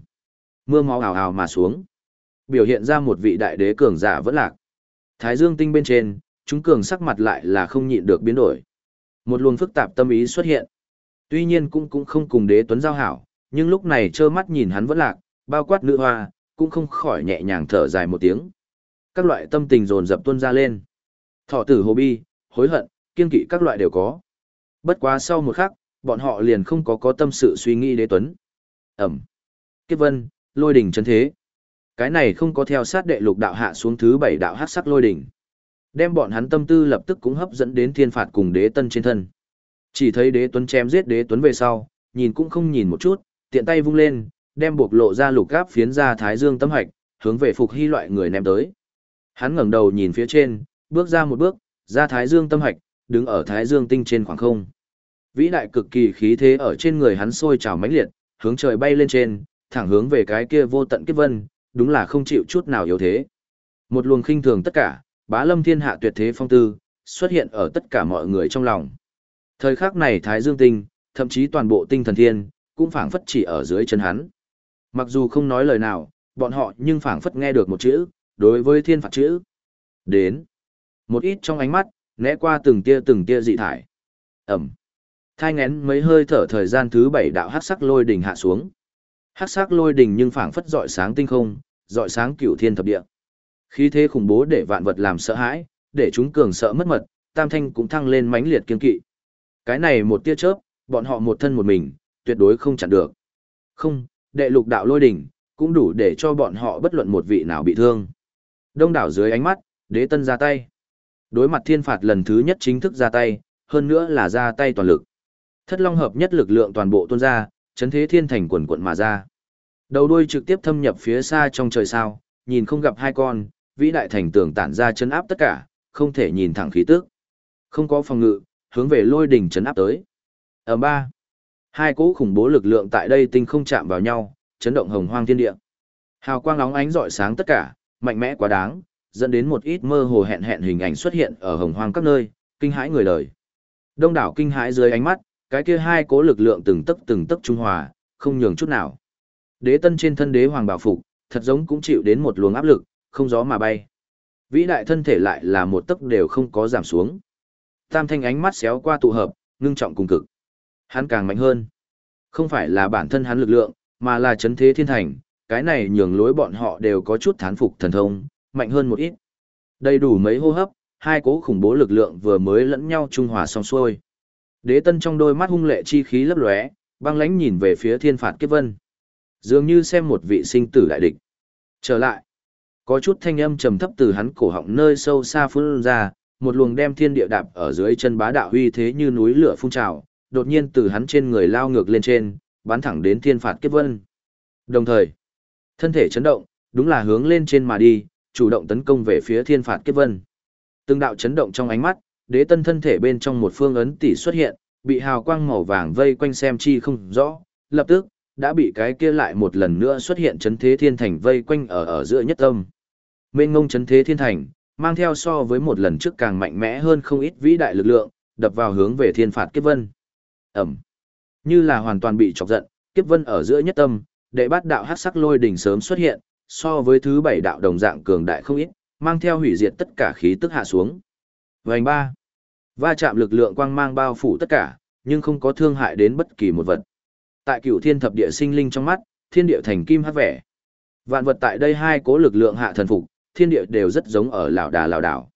Mưa máu ảo ảo mà xuống. Biểu hiện ra một vị đại đế cường giả vẫn lạc. Thái Dương tinh bên trên, chúng cường sắc mặt lại là không nhịn được biến đổi. Một luồng phức tạp tâm ý xuất hiện. Tuy nhiên cũng cũng không cùng đế tuấn giao hảo, nhưng lúc này trơ mắt nhìn hắn vẫn lạc, bao quát nữ hoa, cũng không khỏi nhẹ nhàng thở dài một tiếng. Các loại tâm tình dồn dập tuôn ra lên. Thọ tử hồ bi, hối hận, kiên kỵ các loại đều có. Bất quá sau một khắc, bọn họ liền không có có tâm sự suy nghĩ đế tuấn. Ẩm. Kiếp vân, lôi đỉnh chân thế. Cái này không có theo sát đệ lục đạo hạ xuống thứ bảy đạo hát sắc lôi đỉnh. Đem bọn hắn tâm tư lập tức cũng hấp dẫn đến thiên phạt cùng đế tân trên thân. Chỉ thấy đế tuấn chém giết đế tuấn về sau, nhìn cũng không nhìn một chút, tiện tay vung lên, đem buộc lộ ra lục gáp phiến ra thái dương tâm hạch, hướng về phục hy loại người ném tới. Hắn ngẩng đầu nhìn phía trên, bước ra một bước, ra thái dương tâm hạch, đứng ở thái dương tinh trên khoảng không. Vĩ đại cực kỳ khí thế ở trên người hắn sôi trào mãnh liệt, hướng trời bay lên trên, thẳng hướng về cái kia vô tận kiếp vân, đúng là không chịu chút nào yếu thế. Một luồng khinh thường tất cả, bá lâm thiên hạ tuyệt thế phong tư, xuất hiện ở tất cả mọi người trong lòng. Thời khắc này Thái Dương Tinh, thậm chí toàn bộ tinh thần thiên, cũng phảng phất chỉ ở dưới chân hắn. Mặc dù không nói lời nào, bọn họ nhưng phảng phất nghe được một chữ, đối với thiên phạt chữ. Đến. Một ít trong ánh mắt, né qua từng tia từng tia dị thải. Ẩm. Thai ngén mấy hơi thở thời gian thứ bảy đạo hắc sắc lôi đỉnh hạ xuống. Hắc sắc lôi đỉnh nhưng phảng phất rọi sáng tinh không, rọi sáng cửu thiên thập địa. Khí thế khủng bố để vạn vật làm sợ hãi, để chúng cường sợ mất mật, tam thanh cũng thăng lên mãnh liệt kiên kỵ. Cái này một tia chớp, bọn họ một thân một mình, tuyệt đối không chặn được. Không, đệ lục đạo lôi đỉnh, cũng đủ để cho bọn họ bất luận một vị nào bị thương. Đông đảo dưới ánh mắt, đế tân ra tay. Đối mặt thiên phạt lần thứ nhất chính thức ra tay, hơn nữa là ra tay toàn lực. Thất long hợp nhất lực lượng toàn bộ tuôn ra, chấn thế thiên thành quần quận mà ra. Đầu đuôi trực tiếp thâm nhập phía xa trong trời sao, nhìn không gặp hai con, vĩ đại thành tường tản ra chấn áp tất cả, không thể nhìn thẳng khí tức. Không có phòng ngự, hướng về lôi đỉnh chấn áp tới. Ở ba, hai cỗ khủng bố lực lượng tại đây tinh không chạm vào nhau, chấn động hồng hoang thiên địa. Hào quang nóng ánh rọi sáng tất cả, mạnh mẽ quá đáng, dẫn đến một ít mơ hồ hẹn hẹn hình ảnh xuất hiện ở hồng hoang các nơi, kinh hãi người đời. Đông đảo kinh hãi dưới ánh mắt, cái kia hai cố lực lượng từng tấc từng tấc trung hòa, không nhường chút nào. Đế tân trên thân đế hoàng bảo phục, thật giống cũng chịu đến một luồng áp lực, không gió mà bay. Vĩ đại thân thể lại là một tấc đều không có giảm xuống. Tam thanh ánh mắt xéo qua tụ hợp, ngưng trọng cùng cực. Hắn càng mạnh hơn. Không phải là bản thân hắn lực lượng, mà là chấn thế thiên thành, cái này nhường lối bọn họ đều có chút thán phục thần thông, mạnh hơn một ít. Đầy đủ mấy hô hấp, hai cố khủng bố lực lượng vừa mới lẫn nhau trung hòa xong xuôi. Đế tân trong đôi mắt hung lệ chi khí lấp lóe, băng lãnh nhìn về phía thiên phạt kiếp vân. Dường như xem một vị sinh tử đại địch. Trở lại. Có chút thanh âm trầm thấp từ hắn cổ họng nơi sâu xa phun ra, một luồng đem thiên địa đạp ở dưới chân bá đạo huy thế như núi lửa phun trào, đột nhiên từ hắn trên người lao ngược lên trên, bắn thẳng đến thiên phạt kiếp vân. Đồng thời, thân thể chấn động, đúng là hướng lên trên mà đi, chủ động tấn công về phía thiên phạt kiếp vân. Từng đạo chấn động trong ánh mắt, đế tân thân thể bên trong một phương ấn tỷ xuất hiện, bị hào quang màu vàng vây quanh xem chi không rõ, lập tức, đã bị cái kia lại một lần nữa xuất hiện chấn thế thiên thành vây quanh ở ở giữa nhất tâm. Mênh ngông chấn thế thiên thành, mang theo so với một lần trước càng mạnh mẽ hơn không ít vĩ đại lực lượng, đập vào hướng về thiên phạt kiếp vân. Ẩm. Như là hoàn toàn bị chọc giận, kiếp vân ở giữa nhất tâm, đệ bát đạo hắc sắc lôi đỉnh sớm xuất hiện, so với thứ bảy đạo đồng dạng cường đại không ít, mang theo hủy diệt tất cả khí tức hạ xuống. Vành ba. Va chạm lực lượng quang mang bao phủ tất cả, nhưng không có thương hại đến bất kỳ một vật. Tại cửu thiên thập địa sinh linh trong mắt, thiên địa thành kim hát vẻ. Vạn vật tại đây hai cố lực lượng hạ thần phục, thiên địa đều rất giống ở lão đà lão đảo.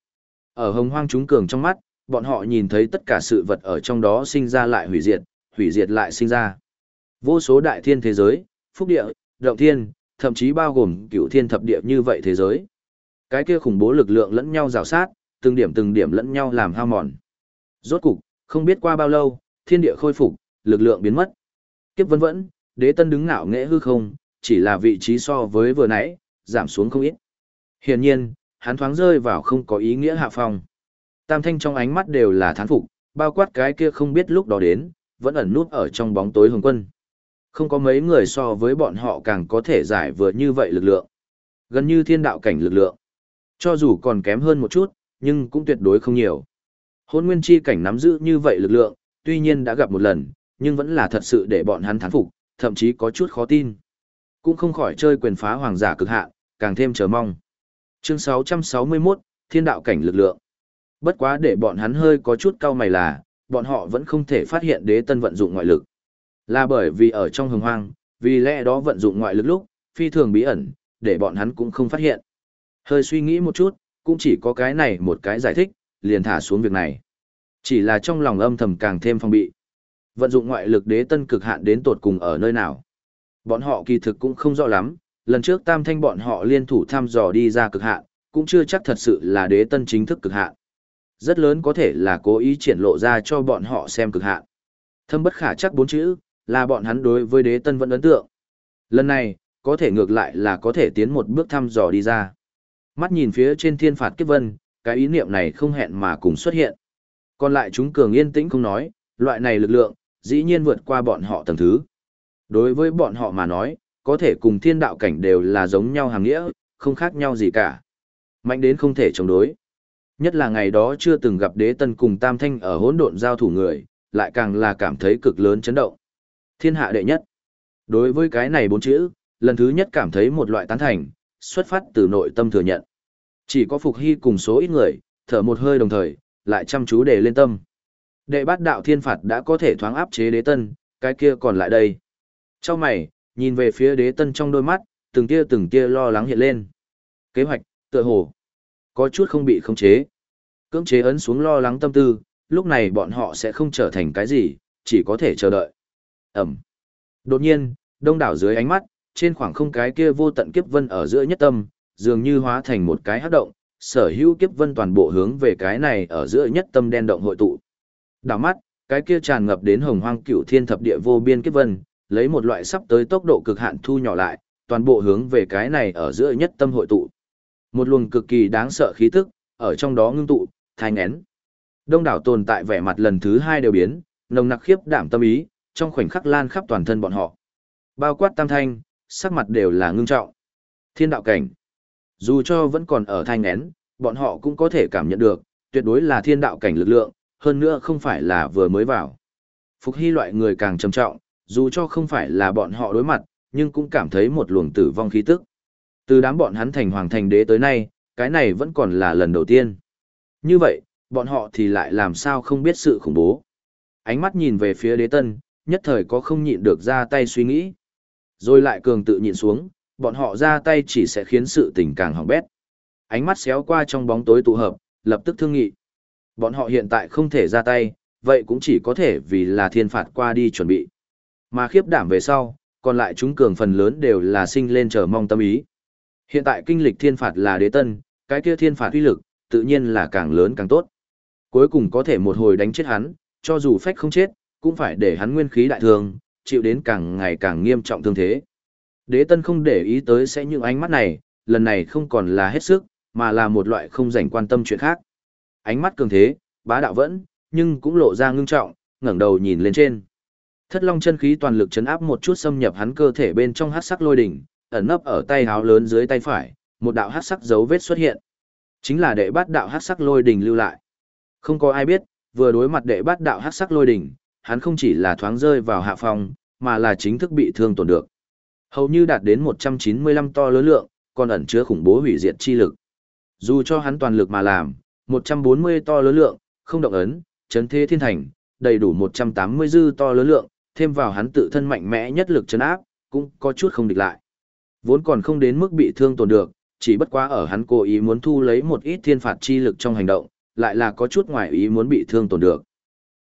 Ở hồng hoang chúng cường trong mắt, bọn họ nhìn thấy tất cả sự vật ở trong đó sinh ra lại hủy diệt, hủy diệt lại sinh ra. Vô số đại thiên thế giới, phúc địa, động thiên, thậm chí bao gồm cửu thiên thập địa như vậy thế giới. Cái kia khủng bố lực lượng lẫn nhau rào sát, từng điểm từng điểm lẫn nhau làm hao mòn. Rốt cục, không biết qua bao lâu, thiên địa khôi phục, lực lượng biến mất. Kiếp vân vẫn, đế tân đứng ngạo nghễ hư không, chỉ là vị trí so với vừa nãy, giảm xuống không ít. Hiển nhiên, hắn thoáng rơi vào không có ý nghĩa hạ phong. Tam thanh trong ánh mắt đều là thán phục, bao quát cái kia không biết lúc đó đến, vẫn ẩn nút ở trong bóng tối hồng quân. Không có mấy người so với bọn họ càng có thể giải vừa như vậy lực lượng. Gần như thiên đạo cảnh lực lượng. Cho dù còn kém hơn một chút, nhưng cũng tuyệt đối không nhiều. Hôn nguyên chi cảnh nắm giữ như vậy lực lượng, tuy nhiên đã gặp một lần, nhưng vẫn là thật sự để bọn hắn thán phục, thậm chí có chút khó tin. Cũng không khỏi chơi quyền phá hoàng giả cực hạn, càng thêm chờ mong. Chương 661, Thiên đạo cảnh lực lượng. Bất quá để bọn hắn hơi có chút cao mày là, bọn họ vẫn không thể phát hiện đế tân vận dụng ngoại lực. Là bởi vì ở trong hồng hoang, vì lẽ đó vận dụng ngoại lực lúc, phi thường bí ẩn, để bọn hắn cũng không phát hiện. Hơi suy nghĩ một chút, cũng chỉ có cái này một cái giải thích, liền thả xuống việc này. Chỉ là trong lòng âm thầm càng thêm phong bị. Vận dụng ngoại lực đế tân cực hạn đến tột cùng ở nơi nào. Bọn họ kỳ thực cũng không rõ lắm, lần trước tam thanh bọn họ liên thủ thăm dò đi ra cực hạn, cũng chưa chắc thật sự là đế tân chính thức cực hạn. Rất lớn có thể là cố ý triển lộ ra cho bọn họ xem cực hạn. Thâm bất khả chắc bốn chữ, là bọn hắn đối với đế tân vẫn ấn tượng. Lần này, có thể ngược lại là có thể tiến một bước thăm dò đi ra. Mắt nhìn phía trên thiên phạt kiếp vân, cái ý niệm này không hẹn mà cùng xuất hiện. Còn lại chúng cường yên tĩnh không nói, loại này lực lượng, dĩ nhiên vượt qua bọn họ tầng thứ. Đối với bọn họ mà nói, có thể cùng thiên đạo cảnh đều là giống nhau hàng nghĩa, không khác nhau gì cả. Mạnh đến không thể chống đối. Nhất là ngày đó chưa từng gặp đế tân cùng tam thanh ở hỗn độn giao thủ người, lại càng là cảm thấy cực lớn chấn động. Thiên hạ đệ nhất. Đối với cái này bốn chữ, lần thứ nhất cảm thấy một loại tán thành, xuất phát từ nội tâm thừa nhận. Chỉ có Phục Hy cùng số ít người, thở một hơi đồng thời, lại chăm chú để lên tâm. Đệ bát đạo thiên phạt đã có thể thoáng áp chế đế tân, cái kia còn lại đây. Trong mày, nhìn về phía đế tân trong đôi mắt, từng tia từng tia lo lắng hiện lên. Kế hoạch, tựa hồ, có chút không bị khống chế. Cưỡng chế ấn xuống lo lắng tâm tư, lúc này bọn họ sẽ không trở thành cái gì, chỉ có thể chờ đợi. Ẩm. Đột nhiên, đông đảo dưới ánh mắt, trên khoảng không cái kia vô tận kiếp vân ở giữa nhất tâm, dường như hóa thành một cái hắc động, sở hữu kiếp vân toàn bộ hướng về cái này ở giữa nhất tâm đen động hội tụ. Đảo mắt, cái kia tràn ngập đến hồng hoang cửu thiên thập địa vô biên kết vân, lấy một loại sắp tới tốc độ cực hạn thu nhỏ lại, toàn bộ hướng về cái này ở giữa nhất tâm hội tụ. Một luồng cực kỳ đáng sợ khí tức, ở trong đó ngưng tụ, thanh nén. Đông đảo tồn tại vẻ mặt lần thứ hai đều biến, nồng nặc khiếp đảm tâm ý, trong khoảnh khắc lan khắp toàn thân bọn họ. Bao quát tam thanh, sắc mặt đều là ngưng trọng. Thiên đạo cảnh. Dù cho vẫn còn ở thanh nén, bọn họ cũng có thể cảm nhận được, tuyệt đối là thiên đạo cảnh lực lượng, hơn nữa không phải là vừa mới vào. Phục hy loại người càng trầm trọng, dù cho không phải là bọn họ đối mặt, nhưng cũng cảm thấy một luồng tử vong khí tức. Từ đám bọn hắn thành hoàng thành đế tới nay, cái này vẫn còn là lần đầu tiên. Như vậy, bọn họ thì lại làm sao không biết sự khủng bố. Ánh mắt nhìn về phía đế tân, nhất thời có không nhịn được ra tay suy nghĩ. Rồi lại cường tự nhịn xuống, bọn họ ra tay chỉ sẽ khiến sự tình càng hỏng bét. Ánh mắt xéo qua trong bóng tối tụ hợp, lập tức thương nghị. Bọn họ hiện tại không thể ra tay, vậy cũng chỉ có thể vì là thiên phạt qua đi chuẩn bị. Mà khiếp đảm về sau, còn lại chúng cường phần lớn đều là sinh lên chờ mong tâm ý. Hiện tại kinh lịch thiên phạt là đế tân, cái kia thiên phạt uy lực, tự nhiên là càng lớn càng tốt. Cuối cùng có thể một hồi đánh chết hắn, cho dù phách không chết, cũng phải để hắn nguyên khí đại thương, chịu đến càng ngày càng nghiêm trọng thương thế. Đế tân không để ý tới sẽ những ánh mắt này, lần này không còn là hết sức, mà là một loại không dành quan tâm chuyện khác. Ánh mắt cường thế, bá đạo vẫn, nhưng cũng lộ ra ngưng trọng, ngẩng đầu nhìn lên trên. Thất Long chân khí toàn lực chấn áp một chút xâm nhập hắn cơ thể bên trong hắc sắc lôi đỉnh, ẩn nấp ở tay háo lớn dưới tay phải, một đạo hắc sắc dấu vết xuất hiện. Chính là đệ bát đạo hắc sắc lôi đỉnh lưu lại. Không có ai biết, vừa đối mặt đệ bát đạo hắc sắc lôi đỉnh, hắn không chỉ là thoáng rơi vào hạ phòng, mà là chính thức bị thương tổn được. Hầu như đạt đến 195 to lớn lượng, còn ẩn chứa khủng bố hủy diệt chi lực. Dù cho hắn toàn lực mà làm, 140 to lớn lượng, không động ấn, chấn thế thiên thành, đầy đủ 180 dư to lớn lượng, thêm vào hắn tự thân mạnh mẽ nhất lực chấn áp, cũng có chút không địch lại. Vốn còn không đến mức bị thương tổn được, chỉ bất quá ở hắn cố ý muốn thu lấy một ít thiên phạt chi lực trong hành động, lại là có chút ngoài ý muốn bị thương tổn được.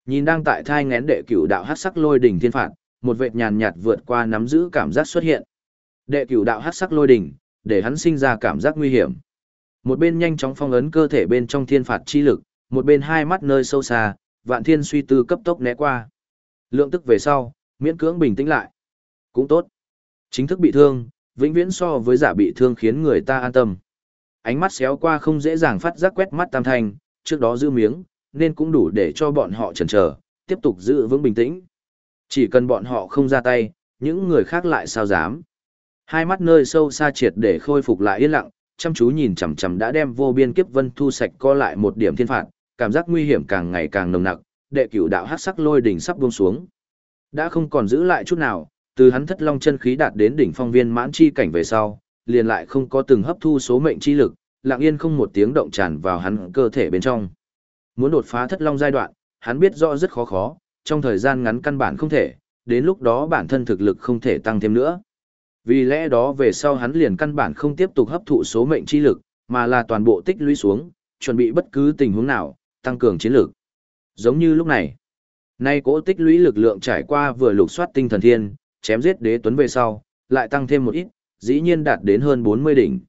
Nhìn đang tại thai ngén đệ cửu đạo hắc sắc lôi đỉnh thiên phạt, một vệt nhàn nhạt vượt qua nắm giữ cảm giác xuất hiện. Đệ cửu đạo hắc sắc lôi đỉnh, để hắn sinh ra cảm giác nguy hiểm. Một bên nhanh chóng phong ấn cơ thể bên trong thiên phạt chi lực, một bên hai mắt nơi sâu xa, vạn thiên suy tư cấp tốc né qua. Lượng tức về sau, miễn cưỡng bình tĩnh lại. Cũng tốt. Chính thức bị thương, vĩnh viễn so với giả bị thương khiến người ta an tâm. Ánh mắt xéo qua không dễ dàng phát giác quét mắt tam thanh, trước đó giữ miếng, nên cũng đủ để cho bọn họ chần chờ, tiếp tục giữ vững bình tĩnh. Chỉ cần bọn họ không ra tay, những người khác lại sao dám. Hai mắt nơi sâu xa triệt để khôi phục lại yên lặng, chăm chú nhìn chằm chằm đã đem vô biên kiếp vân thu sạch co lại một điểm thiên phạt, cảm giác nguy hiểm càng ngày càng nồng nặc, đệ cửu đạo hắc sắc lôi đỉnh sắp buông xuống. Đã không còn giữ lại chút nào, từ hắn thất long chân khí đạt đến đỉnh phong viên mãn chi cảnh về sau, liền lại không có từng hấp thu số mệnh chi lực, lặng yên không một tiếng động tràn vào hắn cơ thể bên trong. Muốn đột phá thất long giai đoạn, hắn biết rõ rất khó khó, trong thời gian ngắn căn bản không thể, đến lúc đó bản thân thực lực không thể tăng thêm nữa. Vì lẽ đó về sau hắn liền căn bản không tiếp tục hấp thụ số mệnh chi lực, mà là toàn bộ tích lũy xuống, chuẩn bị bất cứ tình huống nào, tăng cường chiến lực Giống như lúc này, nay cỗ tích lũy lực lượng trải qua vừa lục soát tinh thần thiên, chém giết đế tuấn về sau, lại tăng thêm một ít, dĩ nhiên đạt đến hơn 40 đỉnh.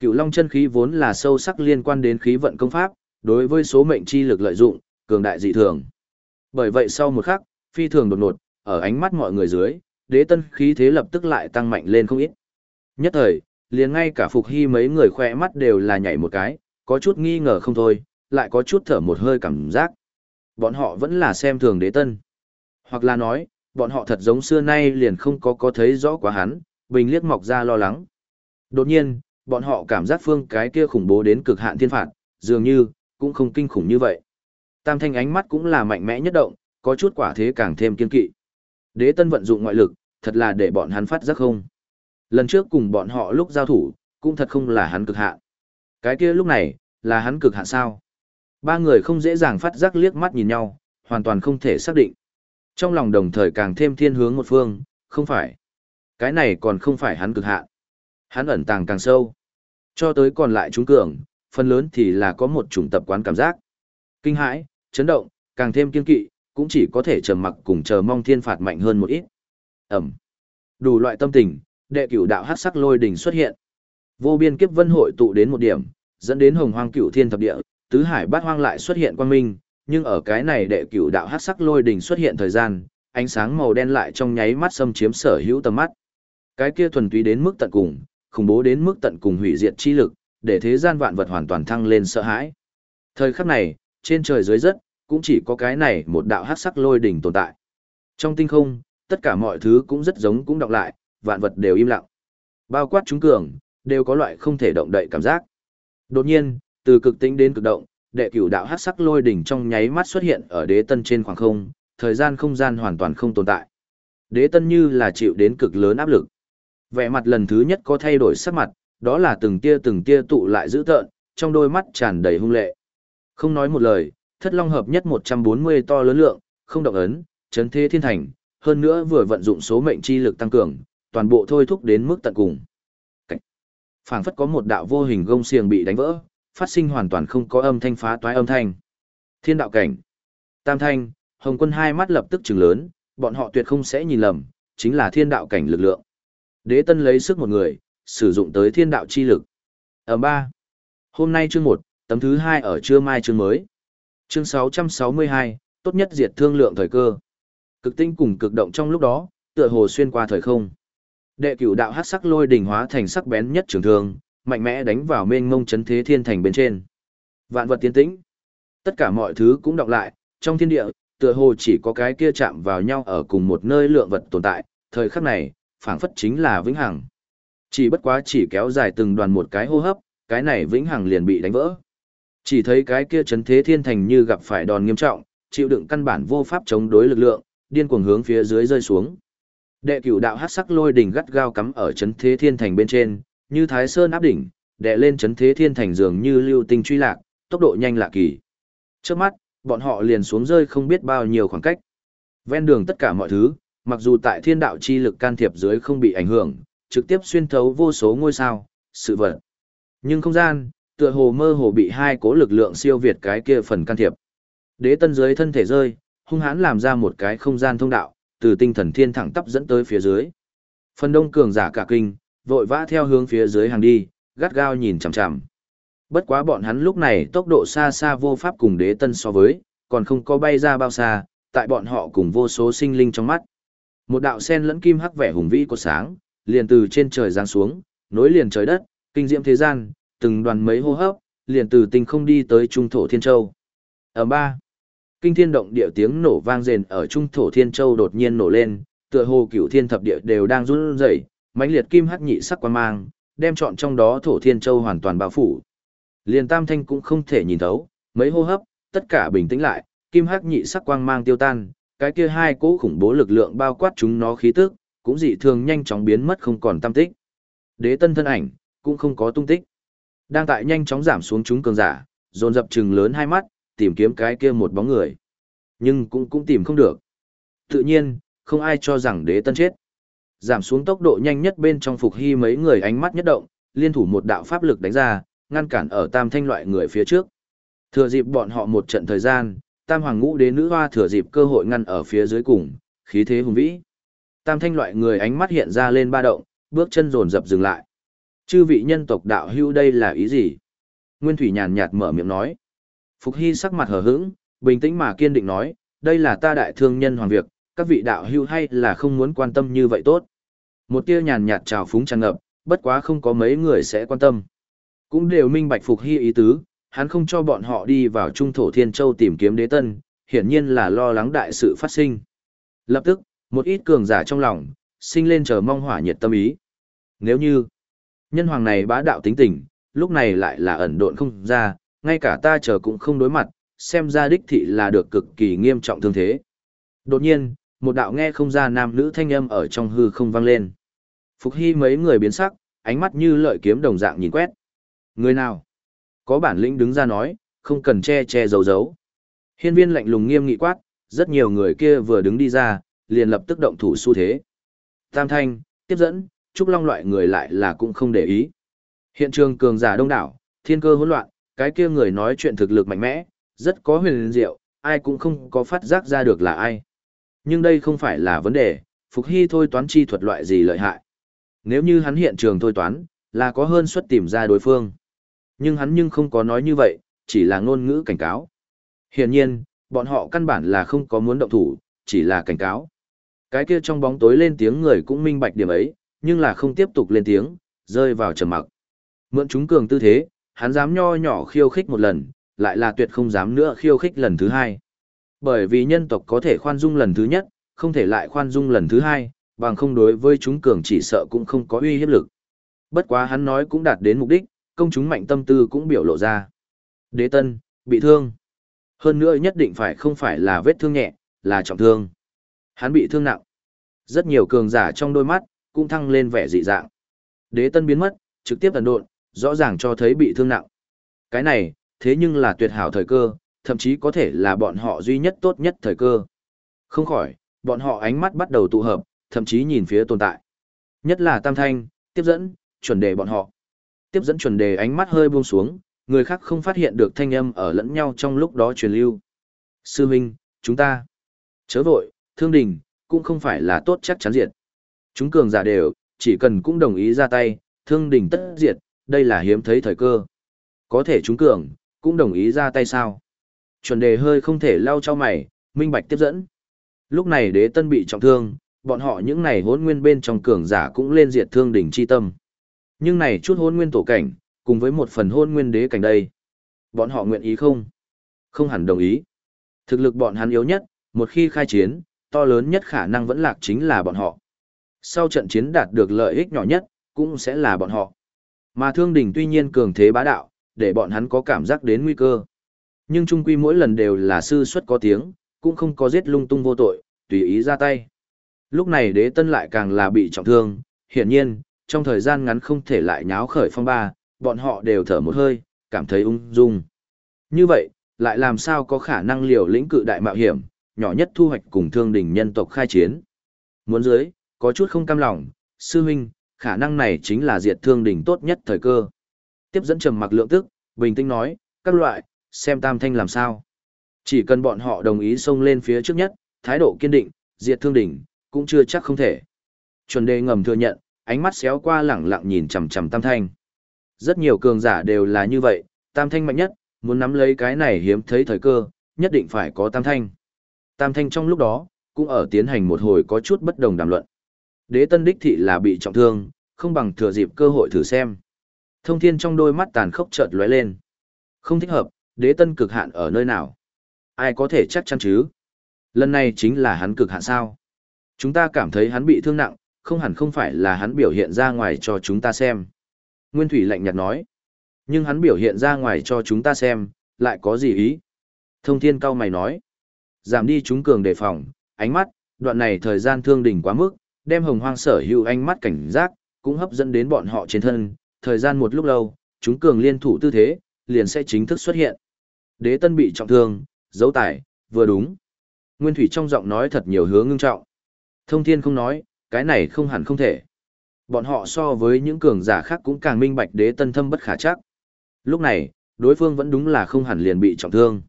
Cựu Long chân khí vốn là sâu sắc liên quan đến khí vận công pháp, đối với số mệnh chi lực lợi dụng, cường đại dị thường. Bởi vậy sau một khắc, phi thường đột ngột, ở ánh mắt mọi người dưới, đế tân khí thế lập tức lại tăng mạnh lên không ít. Nhất thời, liền ngay cả Phục Hy mấy người khoe mắt đều là nhảy một cái, có chút nghi ngờ không thôi, lại có chút thở một hơi cảm giác. Bọn họ vẫn là xem thường đế tân. Hoặc là nói, bọn họ thật giống xưa nay liền không có có thấy rõ quá hắn, bình liếc mọc ra lo lắng. Đột nhiên, bọn họ cảm giác phương cái kia khủng bố đến cực hạn thiên phạt, dường như, cũng không kinh khủng như vậy. Tam thanh ánh mắt cũng là mạnh mẽ nhất động, có chút quả thế càng thêm kiên kỵ. Đế tân vận dụng ngoại lực, thật là để bọn hắn phát giác không. Lần trước cùng bọn họ lúc giao thủ, cũng thật không là hắn cực hạn. Cái kia lúc này, là hắn cực hạn sao? Ba người không dễ dàng phát giác liếc mắt nhìn nhau, hoàn toàn không thể xác định. Trong lòng đồng thời càng thêm thiên hướng một phương, không phải. Cái này còn không phải hắn cực hạn. Hắn ẩn tàng càng sâu. Cho tới còn lại chúng cường, phần lớn thì là có một chủng tập quán cảm giác. Kinh hãi, chấn động, càng thêm kiên kỵ, cũng chỉ có thể chờ mặc cùng chờ mong thiên phạt mạnh hơn một ít. Ẩm. Đủ loại tâm tình, đệ cửu đạo hát sắc lôi đỉnh xuất hiện. Vô biên kiếp vân hội tụ đến một điểm, dẫn đến hồng hoang cửu thiên thập địa, tứ hải bát hoang lại xuất hiện quang minh, nhưng ở cái này đệ cửu đạo hắc sắc lôi đỉnh xuất hiện thời gian, ánh sáng màu đen lại trong nháy mắt xâm chiếm sở hữu tầm mắt. Cái kia thuần túy đến mức tận cùng, khủng bố đến mức tận cùng hủy diệt chi lực, để thế gian vạn vật hoàn toàn thăng lên sợ hãi. Thời khắc này, trên trời dưới đất, cũng chỉ có cái này một đạo hắc sắc lôi đỉnh tồn tại. Trong tinh không, tất cả mọi thứ cũng rất giống cũng đọc lại, vạn vật đều im lặng. Bao quát chúng cường, đều có loại không thể động đậy cảm giác. Đột nhiên, từ cực tĩnh đến cực động, đệ cửu đạo hắc sắc lôi đỉnh trong nháy mắt xuất hiện ở đế tân trên khoảng không, thời gian không gian hoàn toàn không tồn tại. Đế tân như là chịu đến cực lớn áp lực. Vẻ mặt lần thứ nhất có thay đổi sắc mặt, đó là từng tia từng tia tụ lại dữ tợn, trong đôi mắt tràn đầy hung lệ. Không nói một lời, thất long hợp nhất 140 to lớn lượng, không động ấn, chấn thế thiên thành, hơn nữa vừa vận dụng số mệnh chi lực tăng cường, toàn bộ thôi thúc đến mức tận cùng. Phảng phất có một đạo vô hình gông xiềng bị đánh vỡ, phát sinh hoàn toàn không có âm thanh phá toái âm thanh. Thiên đạo cảnh. Tam thanh, Hồng Quân hai mắt lập tức trừng lớn, bọn họ tuyệt không sẽ nhìn lầm, chính là thiên đạo cảnh lực lượng. Đế Tân lấy sức một người, sử dụng tới thiên đạo chi lực. Ở ba. Hôm nay chương một, tấm thứ hai ở trưa mai chương mới. Chương 662, tốt nhất diệt thương lượng thời cơ. Cực tinh cùng cực động trong lúc đó, tựa hồ xuyên qua thời không. Đệ cửu đạo hắc sắc lôi đỉnh hóa thành sắc bén nhất trường thương, mạnh mẽ đánh vào mênh mông chấn thế thiên thành bên trên. Vạn vật tiến tĩnh. Tất cả mọi thứ cũng đọc lại, trong thiên địa, tựa hồ chỉ có cái kia chạm vào nhau ở cùng một nơi lượng vật tồn tại, thời khắc này, phảng phất chính là vĩnh hằng. Chỉ bất quá chỉ kéo dài từng đoàn một cái hô hấp, cái này vĩnh hằng liền bị đánh vỡ. Chỉ thấy cái kia chấn thế thiên thành như gặp phải đòn nghiêm trọng, chịu đựng căn bản vô pháp chống đối lực lượng, điên cuồng hướng phía dưới rơi xuống. Đệ cửu đạo hắc sắc lôi đỉnh gắt gao cắm ở chấn thế thiên thành bên trên, như thái sơn áp đỉnh, đệ lên chấn thế thiên thành dường như lưu tinh truy lạc, tốc độ nhanh lạ kỳ. Trước mắt, bọn họ liền xuống rơi không biết bao nhiêu khoảng cách. Ven đường tất cả mọi thứ, mặc dù tại thiên đạo chi lực can thiệp dưới không bị ảnh hưởng, trực tiếp xuyên thấu vô số ngôi sao, sự vật. Nhưng không gian, tựa hồ mơ hồ bị hai cố lực lượng siêu việt cái kia phần can thiệp. Đế tân dưới thân thể rơi, hung hãn làm ra một cái không gian thông đạo, từ tinh thần thiên thẳng tắp dẫn tới phía dưới. Phần đông cường giả cả kinh, vội vã theo hướng phía dưới hàng đi, gắt gao nhìn chằm chằm. Bất quá bọn hắn lúc này tốc độ xa xa vô pháp cùng đế tân so với, còn không có bay ra bao xa, tại bọn họ cùng vô số sinh linh trong mắt. Một đạo sen lẫn kim hắc vẻ hùng vĩ của sáng, liền từ trên trời giáng xuống, nối liền trời đất, kinh diệm thế gian, từng đoàn mấy hô hấp, liền từ tinh không đi tới trung thổ thiên châu. Ở ba, kinh thiên động địa tiếng nổ vang rền ở trung thổ thiên châu đột nhiên nổ lên, tựa hồ cửu thiên thập địa đều đang run rẩy, mãnh liệt kim hắc nhị sắc quan mang, đem trọn trong đó thổ thiên châu hoàn toàn bao phủ. Liền tam thanh cũng không thể nhìn thấu, mấy hô hấp, tất cả bình tĩnh lại, kim hắc nhị sắc quang mang tiêu tan, cái kia hai cỗ khủng bố lực lượng bao quát chúng nó khí tức, cũng dị thường nhanh chóng biến mất không còn tam tích. Đế tân thân ảnh, cũng không có tung tích. Đang tại nhanh chóng giảm xuống chúng cường giả, dồn dập chừng lớn hai mắt, tìm kiếm cái kia một bóng người. Nhưng cũng cũng tìm không được. Tự nhiên, không ai cho rằng đế tân chết. Giảm xuống tốc độ nhanh nhất bên trong phục hy mấy người ánh mắt nhất động, liên thủ một đạo pháp lực đánh ra, ngăn cản ở tam thanh loại người phía trước. Thừa dịp bọn họ một trận thời gian, tam hoàng ngũ đế nữ hoa thừa dịp cơ hội ngăn ở phía dưới cùng, khí thế hùng vĩ. Tam thanh loại người ánh mắt hiện ra lên ba động, bước chân dồn dập dừng lại. Chư vị nhân tộc đạo hưu đây là ý gì? Nguyên Thủy nhàn nhạt mở miệng nói. Phục Hy sắc mặt hờ hững, bình tĩnh mà kiên định nói, đây là ta đại thương nhân hoàng việc, các vị đạo hưu hay là không muốn quan tâm như vậy tốt. Một tia nhàn nhạt trào phúng tràn ngập, bất quá không có mấy người sẽ quan tâm. Cũng đều minh bạch Phục Hy ý tứ, hắn không cho bọn họ đi vào trung thổ thiên châu tìm kiếm đế tân, hiển nhiên là lo lắng đại sự phát sinh. Lập tức, một ít cường giả trong lòng, sinh lên chờ mong hỏa nhiệt tâm ý. Nếu như, nhân hoàng này bá đạo tính tình, lúc này lại là ẩn độn không ra, ngay cả ta chờ cũng không đối mặt, xem ra đích thị là được cực kỳ nghiêm trọng thương thế. Đột nhiên, một đạo nghe không ra nam nữ thanh âm ở trong hư không vang lên. Phục Hy mấy người biến sắc, ánh mắt như lợi kiếm đồng dạng nhìn quét. Người nào? Có bản lĩnh đứng ra nói, không cần che che giấu giấu. Hiên viên lạnh lùng nghiêm nghị quát, rất nhiều người kia vừa đứng đi ra, liền lập tức động thủ xu thế. Tam thanh, tiếp dẫn, trúc long loại người lại là cũng không để ý. Hiện trường cường giả đông đảo, thiên cơ hỗn loạn, cái kia người nói chuyện thực lực mạnh mẽ, rất có huyền diệu, ai cũng không có phát giác ra được là ai. Nhưng đây không phải là vấn đề, Phục Hy thôi toán chi thuật loại gì lợi hại. Nếu như hắn hiện trường thôi toán, là có hơn suất tìm ra đối phương. Nhưng hắn nhưng không có nói như vậy, chỉ là ngôn ngữ cảnh cáo. Hiển nhiên, bọn họ căn bản là không có muốn động thủ, chỉ là cảnh cáo. Cái kia trong bóng tối lên tiếng người cũng minh bạch điểm ấy, nhưng là không tiếp tục lên tiếng, rơi vào trầm mặc. Mượn chúng cường tư thế, hắn dám nho nhỏ khiêu khích một lần, lại là tuyệt không dám nữa khiêu khích lần thứ hai. Bởi vì nhân tộc có thể khoan dung lần thứ nhất, không thể lại khoan dung lần thứ hai, bằng không đối với chúng cường chỉ sợ cũng không có uy hiếp lực. Bất quá hắn nói cũng đạt đến mục đích, công chúng mạnh tâm tư cũng biểu lộ ra. Đế tân, bị thương. Hơn nữa nhất định phải không phải là vết thương nhẹ, là trọng thương. Hắn bị thương nặng. Rất nhiều cường giả trong đôi mắt, cũng thăng lên vẻ dị dạng. Đế tân biến mất, trực tiếp tần độn, rõ ràng cho thấy bị thương nặng. Cái này, thế nhưng là tuyệt hảo thời cơ, thậm chí có thể là bọn họ duy nhất tốt nhất thời cơ. Không khỏi, bọn họ ánh mắt bắt đầu tụ hợp, thậm chí nhìn phía tồn tại. Nhất là Tam Thanh, tiếp dẫn, chuẩn đề bọn họ. Tiếp dẫn chuẩn đề ánh mắt hơi buông xuống, người khác không phát hiện được thanh âm ở lẫn nhau trong lúc đó truyền lưu. Sư Minh, chúng ta. Chớ vội, thương đình, cũng không phải là tốt chắc chắn diệt. Chúng cường giả đều, chỉ cần cũng đồng ý ra tay, thương đình tất diệt, đây là hiếm thấy thời cơ. Có thể chúng cường, cũng đồng ý ra tay sao. Chuẩn đề hơi không thể lau cho mày, minh bạch tiếp dẫn. Lúc này đế tân bị trọng thương, bọn họ những này hốn nguyên bên trong cường giả cũng lên diệt thương đỉnh chi tâm. Nhưng này chút hỗn nguyên tổ cảnh, cùng với một phần hỗn nguyên đế cảnh đây. Bọn họ nguyện ý không? Không hẳn đồng ý. Thực lực bọn hắn yếu nhất, một khi khai chiến, to lớn nhất khả năng vẫn lạc chính là bọn họ. Sau trận chiến đạt được lợi ích nhỏ nhất, cũng sẽ là bọn họ. Mà thương đỉnh tuy nhiên cường thế bá đạo, để bọn hắn có cảm giác đến nguy cơ. Nhưng trung quy mỗi lần đều là sư xuất có tiếng, cũng không có giết lung tung vô tội, tùy ý ra tay. Lúc này đế tân lại càng là bị trọng thương, hiển nhiên, trong thời gian ngắn không thể lại nháo khởi phong ba, bọn họ đều thở một hơi, cảm thấy ung dung. Như vậy, lại làm sao có khả năng liều lĩnh cự đại mạo hiểm, nhỏ nhất thu hoạch cùng thương đình nhân tộc khai chiến. Muốn dưới, có chút không cam lòng, sư huynh, khả năng này chính là diệt thương đỉnh tốt nhất thời cơ. Tiếp dẫn trầm mặc lượng tức, bình tĩnh nói, các loại, xem tam thanh làm sao. Chỉ cần bọn họ đồng ý xông lên phía trước nhất, thái độ kiên định, diệt thương đỉnh, cũng chưa chắc không thể. Chuẩn đề ngầm thừa nhận, ánh mắt xéo qua lẳng lặng nhìn chằm chằm tam thanh. Rất nhiều cường giả đều là như vậy, tam thanh mạnh nhất, muốn nắm lấy cái này hiếm thấy thời cơ, nhất định phải có tam thanh. Tam thanh trong lúc đó, cũng ở tiến hành một hồi có chút bất đồng đàm luận. Đế tân đích thị là bị trọng thương, không bằng thừa dịp cơ hội thử xem. Thông thiên trong đôi mắt tàn khốc chợt lóe lên. Không thích hợp, đế tân cực hạn ở nơi nào? Ai có thể chắc chắn chứ? Lần này chính là hắn cực hạn sao? Chúng ta cảm thấy hắn bị thương nặng, không hẳn không phải là hắn biểu hiện ra ngoài cho chúng ta xem. Nguyên Thủy lạnh nhạt nói. Nhưng hắn biểu hiện ra ngoài cho chúng ta xem, lại có gì ý? Thông thiên cao mày nói. Giảm đi chúng cường đề phòng, ánh mắt, đoạn này thời gian thương đỉnh quá mức, đem hồng hoang sở hữu ánh mắt cảnh giác, cũng hấp dẫn đến bọn họ trên thân. Thời gian một lúc lâu, chúng cường liên thủ tư thế, liền sẽ chính thức xuất hiện. Đế tân bị trọng thương, dấu tải, vừa đúng. Nguyên Thủy trong giọng nói thật nhiều hướng ngưng trọng. Thông thiên không nói, cái này không hẳn không thể. Bọn họ so với những cường giả khác cũng càng minh bạch đế tân thâm bất khả chắc. Lúc này, đối phương vẫn đúng là không hẳn liền bị trọng thương.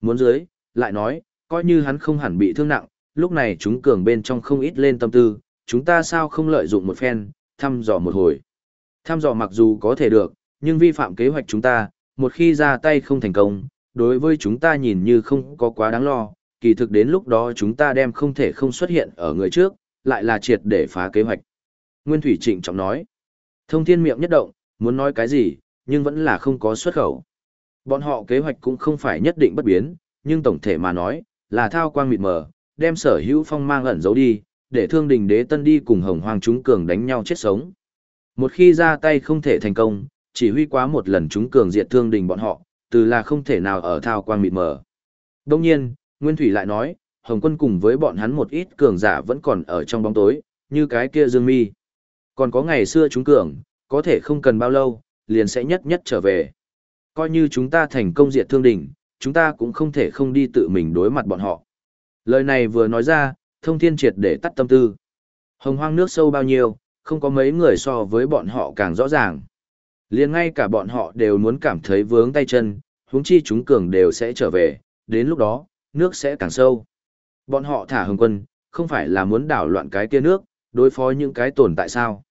Muốn dưới, lại nói, coi như hắn không hẳn bị thương nặng, lúc này chúng cường bên trong không ít lên tâm tư, chúng ta sao không lợi dụng một phen, thăm dò một hồi. Thăm dò mặc dù có thể được, nhưng vi phạm kế hoạch chúng ta, một khi ra tay không thành công, đối với chúng ta nhìn như không có quá đáng lo, kỳ thực đến lúc đó chúng ta đem không thể không xuất hiện ở người trước, lại là triệt để phá kế hoạch. Nguyên Thủy Trịnh trọng nói. Thông thiên miệng nhất động, muốn nói cái gì, nhưng vẫn là không có xuất khẩu. Bọn họ kế hoạch cũng không phải nhất định bất biến, nhưng tổng thể mà nói, là thao quang mịt mờ, đem sở hữu phong mang ẩn giấu đi, để thương đình đế tân đi cùng hồng hoàng chúng cường đánh nhau chết sống. Một khi ra tay không thể thành công, chỉ huy quá một lần chúng cường diệt thương đình bọn họ, từ là không thể nào ở thao quang mịt mờ. Đông nhiên, Nguyên Thủy lại nói, Hồng quân cùng với bọn hắn một ít cường giả vẫn còn ở trong bóng tối, như cái kia Dương Mi. Còn có ngày xưa chúng cường, có thể không cần bao lâu, liền sẽ nhất nhất trở về. Coi như chúng ta thành công diệt thương Đình, chúng ta cũng không thể không đi tự mình đối mặt bọn họ. Lời này vừa nói ra, thông thiên triệt để tắt tâm tư. Hồng hoang nước sâu bao nhiêu, không có mấy người so với bọn họ càng rõ ràng. liền ngay cả bọn họ đều muốn cảm thấy vướng tay chân, huống chi chúng cường đều sẽ trở về, đến lúc đó, nước sẽ càng sâu. Bọn họ thả hồng quân, không phải là muốn đảo loạn cái kia nước, đối phó những cái tồn tại sao.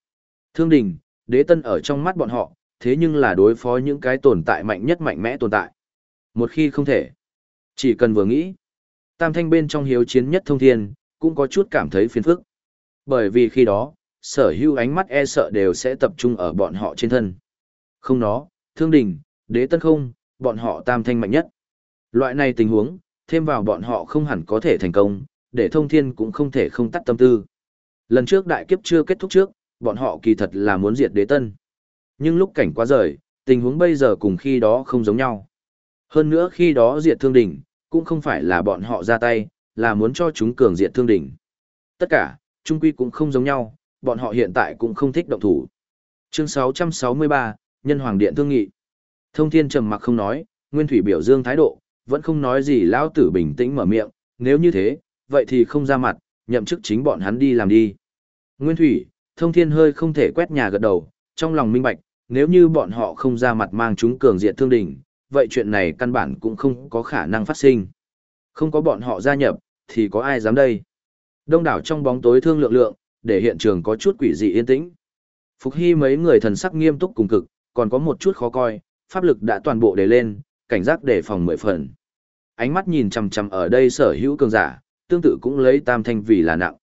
Thương đình, đế tân ở trong mắt bọn họ, thế nhưng là đối phó những cái tồn tại mạnh nhất mạnh mẽ tồn tại. Một khi không thể, chỉ cần vừa nghĩ, tam thanh bên trong hiếu chiến nhất thông thiên, cũng có chút cảm thấy phiền phức. Bởi vì khi đó, sở hữu ánh mắt e sợ đều sẽ tập trung ở bọn họ trên thân. Không nó, thương đình, đế tân không, bọn họ tam thanh mạnh nhất. Loại này tình huống, thêm vào bọn họ không hẳn có thể thành công, để thông thiên cũng không thể không tắt tâm tư. Lần trước đại kiếp chưa kết thúc trước, bọn họ kỳ thật là muốn diệt đế tân. Nhưng lúc cảnh quá rời, tình huống bây giờ cùng khi đó không giống nhau. Hơn nữa khi đó diệt thương đỉnh, cũng không phải là bọn họ ra tay, là muốn cho chúng cường diện thương đỉnh. Tất cả, trung quy cũng không giống nhau, bọn họ hiện tại cũng không thích động thủ. Chương 663, Nhân Hoàng Điện Thương Nghị. Thông Thiên trầm mặc không nói, Nguyên Thủy biểu dương thái độ, vẫn không nói gì lão tử bình tĩnh mở miệng, nếu như thế, vậy thì không ra mặt, nhậm chức chính bọn hắn đi làm đi. Nguyên Thủy, Thông Thiên hơi không thể quét nhà gật đầu, trong lòng minh bạch, nếu như bọn họ không ra mặt mang chúng cường diệt thương đỉnh, vậy chuyện này căn bản cũng không có khả năng phát sinh. Không có bọn họ gia nhập, thì có ai dám đây? Đông đảo trong bóng tối thương lượng lượng, để hiện trường có chút quỷ dị yên tĩnh. Phục Hy mấy người thần sắc nghiêm túc cùng cực, còn có một chút khó coi, pháp lực đã toàn bộ để lên, cảnh giác để phòng mười phần. Ánh mắt nhìn chằm chằm ở đây sở hữu cường giả, tương tự cũng lấy tam thanh vì là nặng.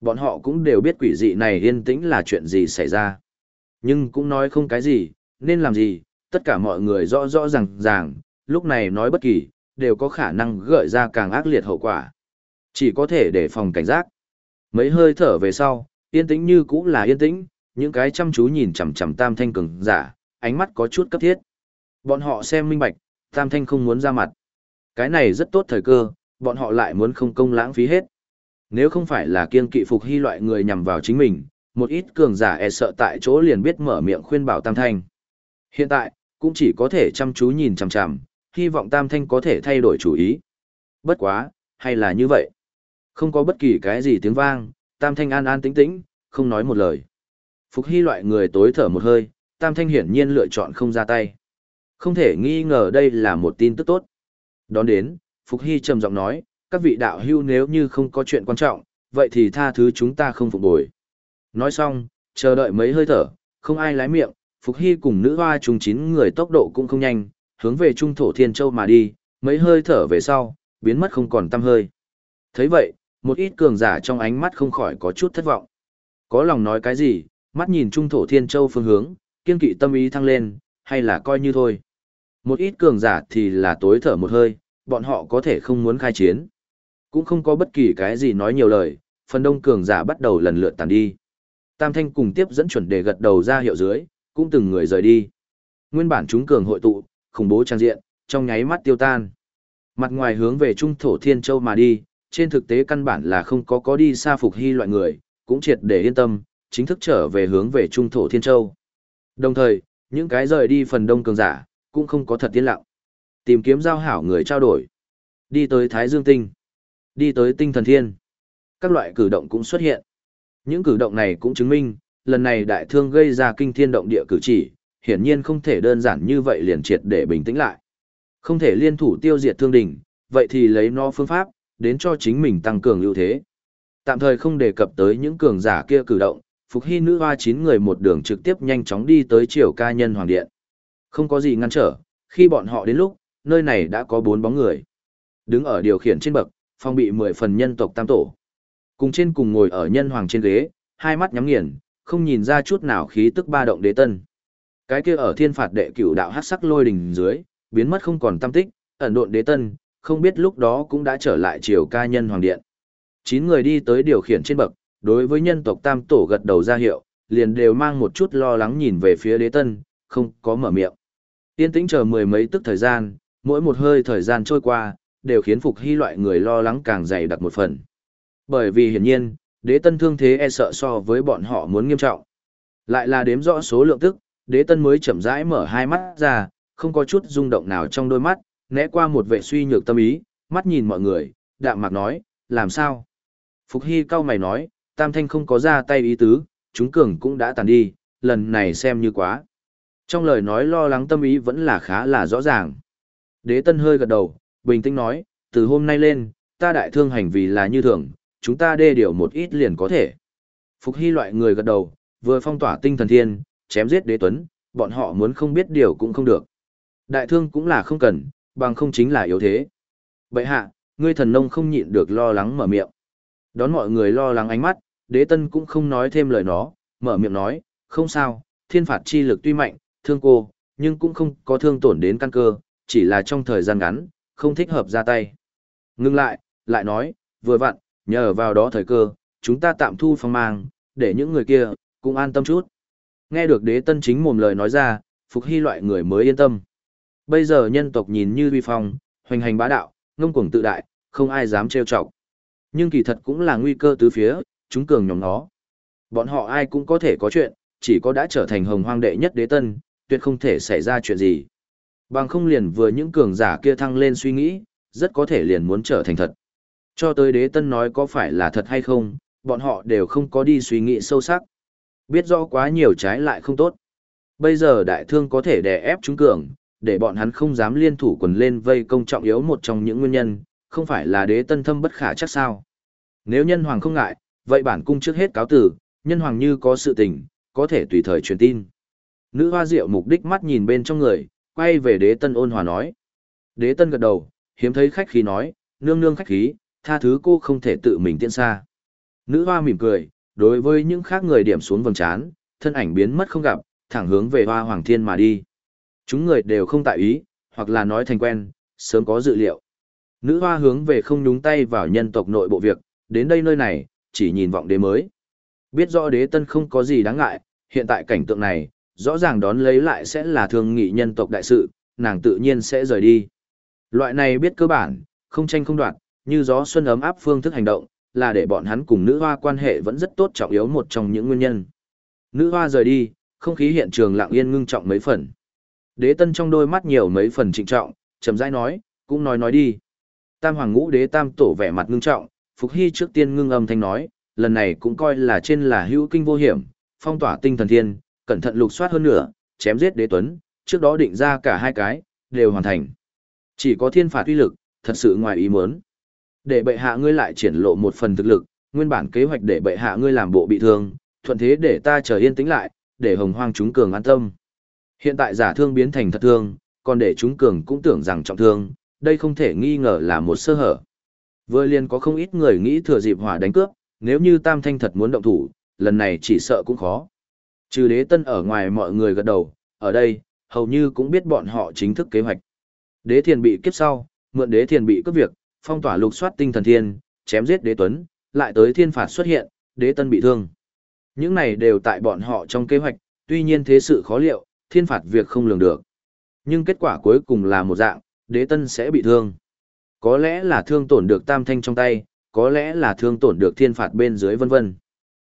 Bọn họ cũng đều biết quỷ dị này yên tĩnh là chuyện gì xảy ra. Nhưng cũng nói không cái gì, nên làm gì, tất cả mọi người rõ rõ ràng ràng, lúc này nói bất kỳ, đều có khả năng gợi ra càng ác liệt hậu quả. Chỉ có thể để phòng cảnh giác. Mấy hơi thở về sau, yên tĩnh như cũng là yên tĩnh, những cái chăm chú nhìn chằm chằm tam thanh cường giả, ánh mắt có chút cấp thiết. Bọn họ xem minh bạch, tam thanh không muốn ra mặt. Cái này rất tốt thời cơ, bọn họ lại muốn không công lãng phí hết. Nếu không phải là kiên kỵ phục hy loại người nhằm vào chính mình, một ít cường giả e sợ tại chỗ liền biết mở miệng khuyên bảo tam thanh. Hiện tại, cũng chỉ có thể chăm chú nhìn chằm chằm, hy vọng tam thanh có thể thay đổi chủ ý. Bất quá, hay là như vậy. Không có bất kỳ cái gì tiếng vang, tam thanh an an tĩnh tĩnh, không nói một lời. Phục hy loại người tối thở một hơi, tam thanh hiển nhiên lựa chọn không ra tay. Không thể nghi ngờ đây là một tin tức tốt. Đón đến, Phục hy trầm giọng nói, các vị đạo hưu nếu như không có chuyện quan trọng, vậy thì tha thứ chúng ta không phục bồi. Nói xong, chờ đợi mấy hơi thở, không ai lái miệng, Phục Hy cùng nữ hoa trùng chín người tốc độ cũng không nhanh, hướng về trung thổ thiên châu mà đi, mấy hơi thở về sau, biến mất không còn tăm hơi. thấy vậy, một ít cường giả trong ánh mắt không khỏi có chút thất vọng. Có lòng nói cái gì, mắt nhìn trung thổ thiên châu phương hướng, kiên kỵ tâm ý thăng lên, hay là coi như thôi. Một ít cường giả thì là tối thở một hơi, bọn họ có thể không muốn khai chiến. Cũng không có bất kỳ cái gì nói nhiều lời, phần đông cường giả bắt đầu lần lượt tàn đi. Tam Thanh cùng tiếp dẫn chuẩn đề gật đầu ra hiệu dưới, cũng từng người rời đi. Nguyên bản chúng cường hội tụ, khủng bố trang diện, trong nháy mắt tiêu tan. Mặt ngoài hướng về trung thổ thiên châu mà đi, trên thực tế căn bản là không có có đi xa phục hy loại người, cũng triệt để yên tâm, chính thức trở về hướng về trung thổ thiên châu. Đồng thời, những cái rời đi phần đông cường giả, cũng không có thật tiến lặng. Tìm kiếm giao hảo người trao đổi. Đi tới Thái Dương Tinh. Đi tới Tinh Thần Thiên. Các loại cử động cũng xuất hiện. Những cử động này cũng chứng minh, lần này đại thương gây ra kinh thiên động địa cử chỉ, hiển nhiên không thể đơn giản như vậy liền triệt để bình tĩnh lại. Không thể liên thủ tiêu diệt thương đỉnh, vậy thì lấy nó phương pháp, đến cho chính mình tăng cường ưu thế. Tạm thời không đề cập tới những cường giả kia cử động, Phục Hy nữ hoa chín người một đường trực tiếp nhanh chóng đi tới triều ca nhân hoàng điện. Không có gì ngăn trở, khi bọn họ đến lúc, nơi này đã có bốn bóng người. Đứng ở điều khiển trên bậc, phong bị mười phần nhân tộc tam tổ. Cùng trên cùng ngồi ở nhân hoàng trên ghế, hai mắt nhắm nghiền, không nhìn ra chút nào khí tức ba động đế tân. Cái kia ở thiên phạt đệ cửu đạo hắc sắc lôi đỉnh dưới, biến mất không còn tâm tích, ẩn độn đế tân, không biết lúc đó cũng đã trở lại triều ca nhân hoàng điện. Chín người đi tới điều khiển trên bậc, đối với nhân tộc tam tổ gật đầu ra hiệu, liền đều mang một chút lo lắng nhìn về phía đế tân, không có mở miệng. yên tĩnh chờ mười mấy tức thời gian, mỗi một hơi thời gian trôi qua, đều khiến phục hy loại người lo lắng càng dày đặc một phần. Bởi vì hiển nhiên, đế tân thương thế e sợ so với bọn họ muốn nghiêm trọng. Lại là đếm rõ số lượng tức, đế tân mới chậm rãi mở hai mắt ra, không có chút rung động nào trong đôi mắt, né qua một vệ suy nhược tâm ý, mắt nhìn mọi người, đạm mạc nói, làm sao? Phục Hy cao mày nói, Tam Thanh không có ra tay ý tứ, chúng cường cũng đã tàn đi, lần này xem như quá. Trong lời nói lo lắng tâm ý vẫn là khá là rõ ràng. Đế Tân hơi gật đầu, bình tĩnh nói, từ hôm nay lên, ta đại thương hành vì là như thường, chúng ta đê điều một ít liền có thể. Phục Hy loại người gật đầu, vừa phong tỏa tinh thần thiên, chém giết đế tuấn, bọn họ muốn không biết điều cũng không được. Đại thương cũng là không cần, bằng không chính là yếu thế. Bệ hạ, ngươi thần nông không nhịn được lo lắng mở miệng. Đón mọi người lo lắng ánh mắt, đế tân cũng không nói thêm lời nó, mở miệng nói, không sao, thiên phạt chi lực tuy mạnh, thương cô, nhưng cũng không có thương tổn đến căn cơ, chỉ là trong thời gian ngắn, không thích hợp ra tay. Ngưng lại, lại nói, vừa vặn, nhờ vào đó thời cơ, chúng ta tạm thu phong mang, để những người kia, cũng an tâm chút. Nghe được đế tân chính mồm lời nói ra, phục hy loại người mới yên tâm. Bây giờ nhân tộc nhìn như uy phong, hoành hành bá đạo, ngông cuồng tự đại, không ai dám trêu chọc. Nhưng kỳ thật cũng là nguy cơ tứ phía, chúng cường nhóm nó. Bọn họ ai cũng có thể có chuyện, chỉ có đã trở thành hồng hoang đệ nhất đế tân, tuyệt không thể xảy ra chuyện gì. Bằng không liền vừa những cường giả kia thăng lên suy nghĩ, rất có thể liền muốn trở thành thật. Cho tới đế tân nói có phải là thật hay không, bọn họ đều không có đi suy nghĩ sâu sắc. Biết rõ quá nhiều trái lại không tốt. Bây giờ đại thương có thể đè ép chúng cường, để bọn hắn không dám liên thủ quần lên vây công trọng yếu một trong những nguyên nhân, không phải là đế tân thâm bất khả chắc sao. Nếu nhân hoàng không ngại, vậy bản cung trước hết cáo tử, nhân hoàng như có sự tình, có thể tùy thời truyền tin. Nữ hoa diệu mục đích mắt nhìn bên trong người, quay về đế tân ôn hòa nói. Đế tân gật đầu, hiếm thấy khách khí nói, nương nương khách khí, tha thứ cô không thể tự mình tiễn xa. Nữ hoa mỉm cười, đối với những khác người điểm xuống vầng trán, thân ảnh biến mất không gặp, thẳng hướng về hoa hoàng thiên mà đi. Chúng người đều không tại ý, hoặc là nói thành quen, sớm có dự liệu. Nữ hoa hướng về không nhúng tay vào nhân tộc nội bộ việc, đến đây nơi này, chỉ nhìn vọng đế mới. Biết rõ đế tân không có gì đáng ngại, hiện tại cảnh tượng này, rõ ràng đón lấy lại sẽ là thương nghị nhân tộc đại sự, nàng tự nhiên sẽ rời đi. Loại này biết cơ bản, không tranh không đoạt, như gió xuân ấm áp phương thức hành động, là để bọn hắn cùng nữ hoa quan hệ vẫn rất tốt trọng yếu một trong những nguyên nhân. Nữ hoa rời đi, không khí hiện trường lặng yên ngưng trọng mấy phần. Đế tân trong đôi mắt nhiều mấy phần trịnh trọng, chậm rãi nói, cũng nói nói đi. Tam hoàng ngũ đế tam tổ vẻ mặt ngưng trọng, Phục Hy trước tiên ngưng âm thanh nói, lần này cũng coi là trên là hữu kinh vô hiểm, phong tỏa tinh thần thiên, cẩn thận lục soát hơn nữa, chém giết đế tuấn, trước đó định ra cả hai cái, đều hoàn thành. Chỉ có thiên phạt uy lực, thật sự ngoài ý muốn. Để bệ hạ ngươi lại triển lộ một phần thực lực, nguyên bản kế hoạch để bệ hạ ngươi làm bộ bị thương, thuận thế để ta chờ yên tĩnh lại, để hồng hoang chúng cường an tâm. Hiện tại giả thương biến thành thật thương, còn để chúng cường cũng tưởng rằng trọng thương, đây không thể nghi ngờ là một sơ hở. Vừa liền có không ít người nghĩ thừa dịp hỏa đánh cướp, nếu như Tam Thanh thật muốn động thủ, lần này chỉ sợ cũng khó. Trừ đế tân ở ngoài mọi người gật đầu, ở đây, hầu như cũng biết bọn họ chính thức kế hoạch. Đế thiền bị kiếp sau, mượn đế thiền bị cướp việc, phong tỏa lục soát tinh thần thiên, chém giết đế tuấn, lại tới thiên phạt xuất hiện, đế tân bị thương. Những này đều tại bọn họ trong kế hoạch, tuy nhiên thế sự khó liệu, thiên phạt việc không lường được. Nhưng kết quả cuối cùng là một dạng, đế tân sẽ bị thương. Có lẽ là thương tổn được tam thanh trong tay, có lẽ là thương tổn được thiên phạt bên dưới vân vân.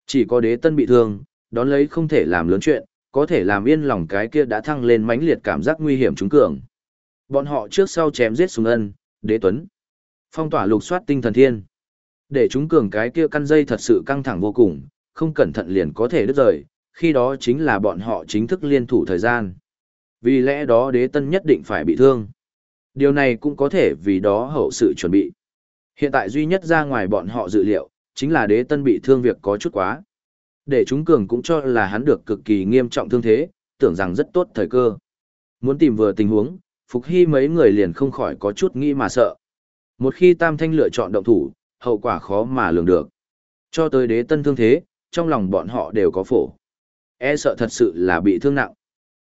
Chỉ có đế tân bị thương, đón lấy không thể làm lớn chuyện, có thể làm yên lòng cái kia đã thăng lên mãnh liệt cảm giác nguy hiểm trúng cường. Bọn họ trước sau chém giết sùng ân, đế tuấn. Phong tỏa lục soát tinh thần thiên. Để chúng cường cái kia căn dây thật sự căng thẳng vô cùng, không cẩn thận liền có thể đứt rời, khi đó chính là bọn họ chính thức liên thủ thời gian. Vì lẽ đó đế tân nhất định phải bị thương. Điều này cũng có thể vì đó hậu sự chuẩn bị. Hiện tại duy nhất ra ngoài bọn họ dự liệu, chính là đế tân bị thương việc có chút quá. Để chúng cường cũng cho là hắn được cực kỳ nghiêm trọng thương thế, tưởng rằng rất tốt thời cơ. Muốn tìm vừa tình huống, Phục Hy mấy người liền không khỏi có chút nghĩ mà sợ. Một khi Tam Thanh lựa chọn động thủ, hậu quả khó mà lường được. Cho tới đế tân thương thế, trong lòng bọn họ đều có phổ. E sợ thật sự là bị thương nặng.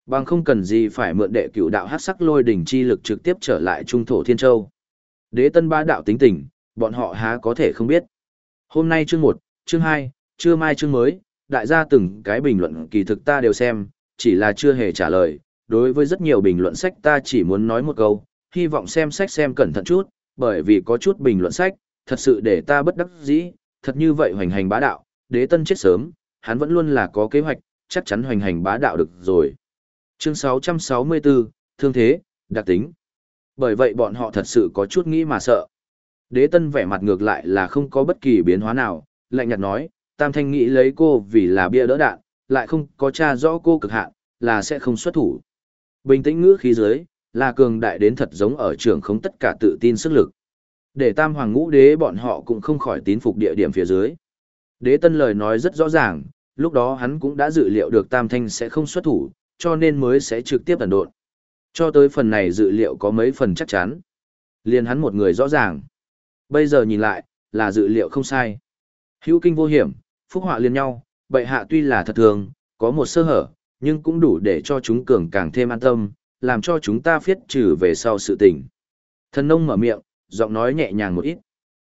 Bằng không cần gì phải mượn đệ cửu đạo hát sắc lôi đỉnh chi lực trực tiếp trở lại trung thổ thiên châu. Đế tân ba đạo tính tình, bọn họ há có thể không biết. Hôm nay chương 1, chương 2, chưa mai chương mới, đại gia từng cái bình luận kỳ thực ta đều xem, chỉ là chưa hề trả lời. Đối với rất nhiều bình luận sách ta chỉ muốn nói một câu, hy vọng xem sách xem cẩn thận chút, bởi vì có chút bình luận sách, thật sự để ta bất đắc dĩ, thật như vậy hoành hành bá đạo, đế tân chết sớm, hắn vẫn luôn là có kế hoạch, chắc chắn hoành hành bá đạo được rồi. Chương 664, Thương thế, đặc tính. Bởi vậy bọn họ thật sự có chút nghĩ mà sợ. Đế tân vẻ mặt ngược lại là không có bất kỳ biến hóa nào, lạnh nhạt nói, Tam Thanh nghĩ lấy cô vì là bia đỡ đạn, lại không có tra rõ cô cực hạn, là sẽ không xuất thủ. Bình tĩnh ngữ khí dưới, là cường đại đến thật giống ở trường không tất cả tự tin sức lực. Để tam hoàng ngũ đế bọn họ cũng không khỏi tín phục địa điểm phía dưới. Đế tân lời nói rất rõ ràng, lúc đó hắn cũng đã dự liệu được tam thanh sẽ không xuất thủ, cho nên mới sẽ trực tiếp ẩn độn. Cho tới phần này dự liệu có mấy phần chắc chắn. Liền hắn một người rõ ràng. Bây giờ nhìn lại, là dự liệu không sai. Hữu kinh vô hiểm, phúc họa liên nhau, bệ hạ tuy là thật thường, có một sơ hở, nhưng cũng đủ để cho chúng cường càng thêm an tâm, làm cho chúng ta phiết trừ về sau sự tình. Thần nông mở miệng, giọng nói nhẹ nhàng một ít.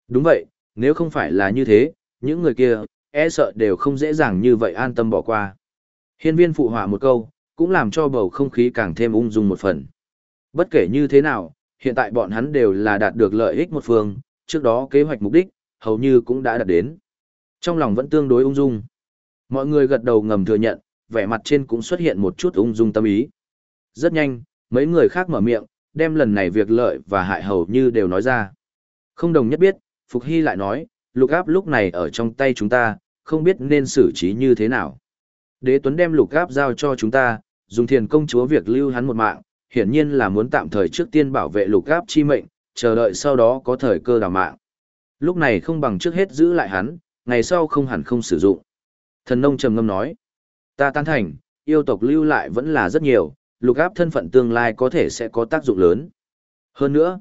Đúng vậy, nếu không phải là như thế, những người kia, e sợ đều không dễ dàng như vậy an tâm bỏ qua. Hiên viên phụ họa một câu, cũng làm cho bầu không khí càng thêm ung dung một phần. Bất kể như thế nào, hiện tại bọn hắn đều là đạt được lợi ích một phương, trước đó kế hoạch mục đích, hầu như cũng đã đạt đến. Trong lòng vẫn tương đối ung dung. Mọi người gật đầu ngầm thừa nhận, vẻ mặt trên cũng xuất hiện một chút ung dung tâm ý. Rất nhanh, mấy người khác mở miệng, đem lần này việc lợi và hại hầu như đều nói ra. Không đồng nhất biết, Phục Hy lại nói, lục áp lúc này ở trong tay chúng ta, không biết nên xử trí như thế nào. Đế Tuấn đem lục áp giao cho chúng ta, dùng thiền công chúa việc lưu hắn một mạng, hiển nhiên là muốn tạm thời trước tiên bảo vệ lục áp chi mệnh, chờ đợi sau đó có thời cơ đào mạng. Lúc này không bằng trước hết giữ lại hắn, ngày sau không hẳn không sử dụng. Thần nông trầm ngâm nói, ta tan thành, yêu tộc lưu lại vẫn là rất nhiều, lục áp thân phận tương lai có thể sẽ có tác dụng lớn. Hơn nữa,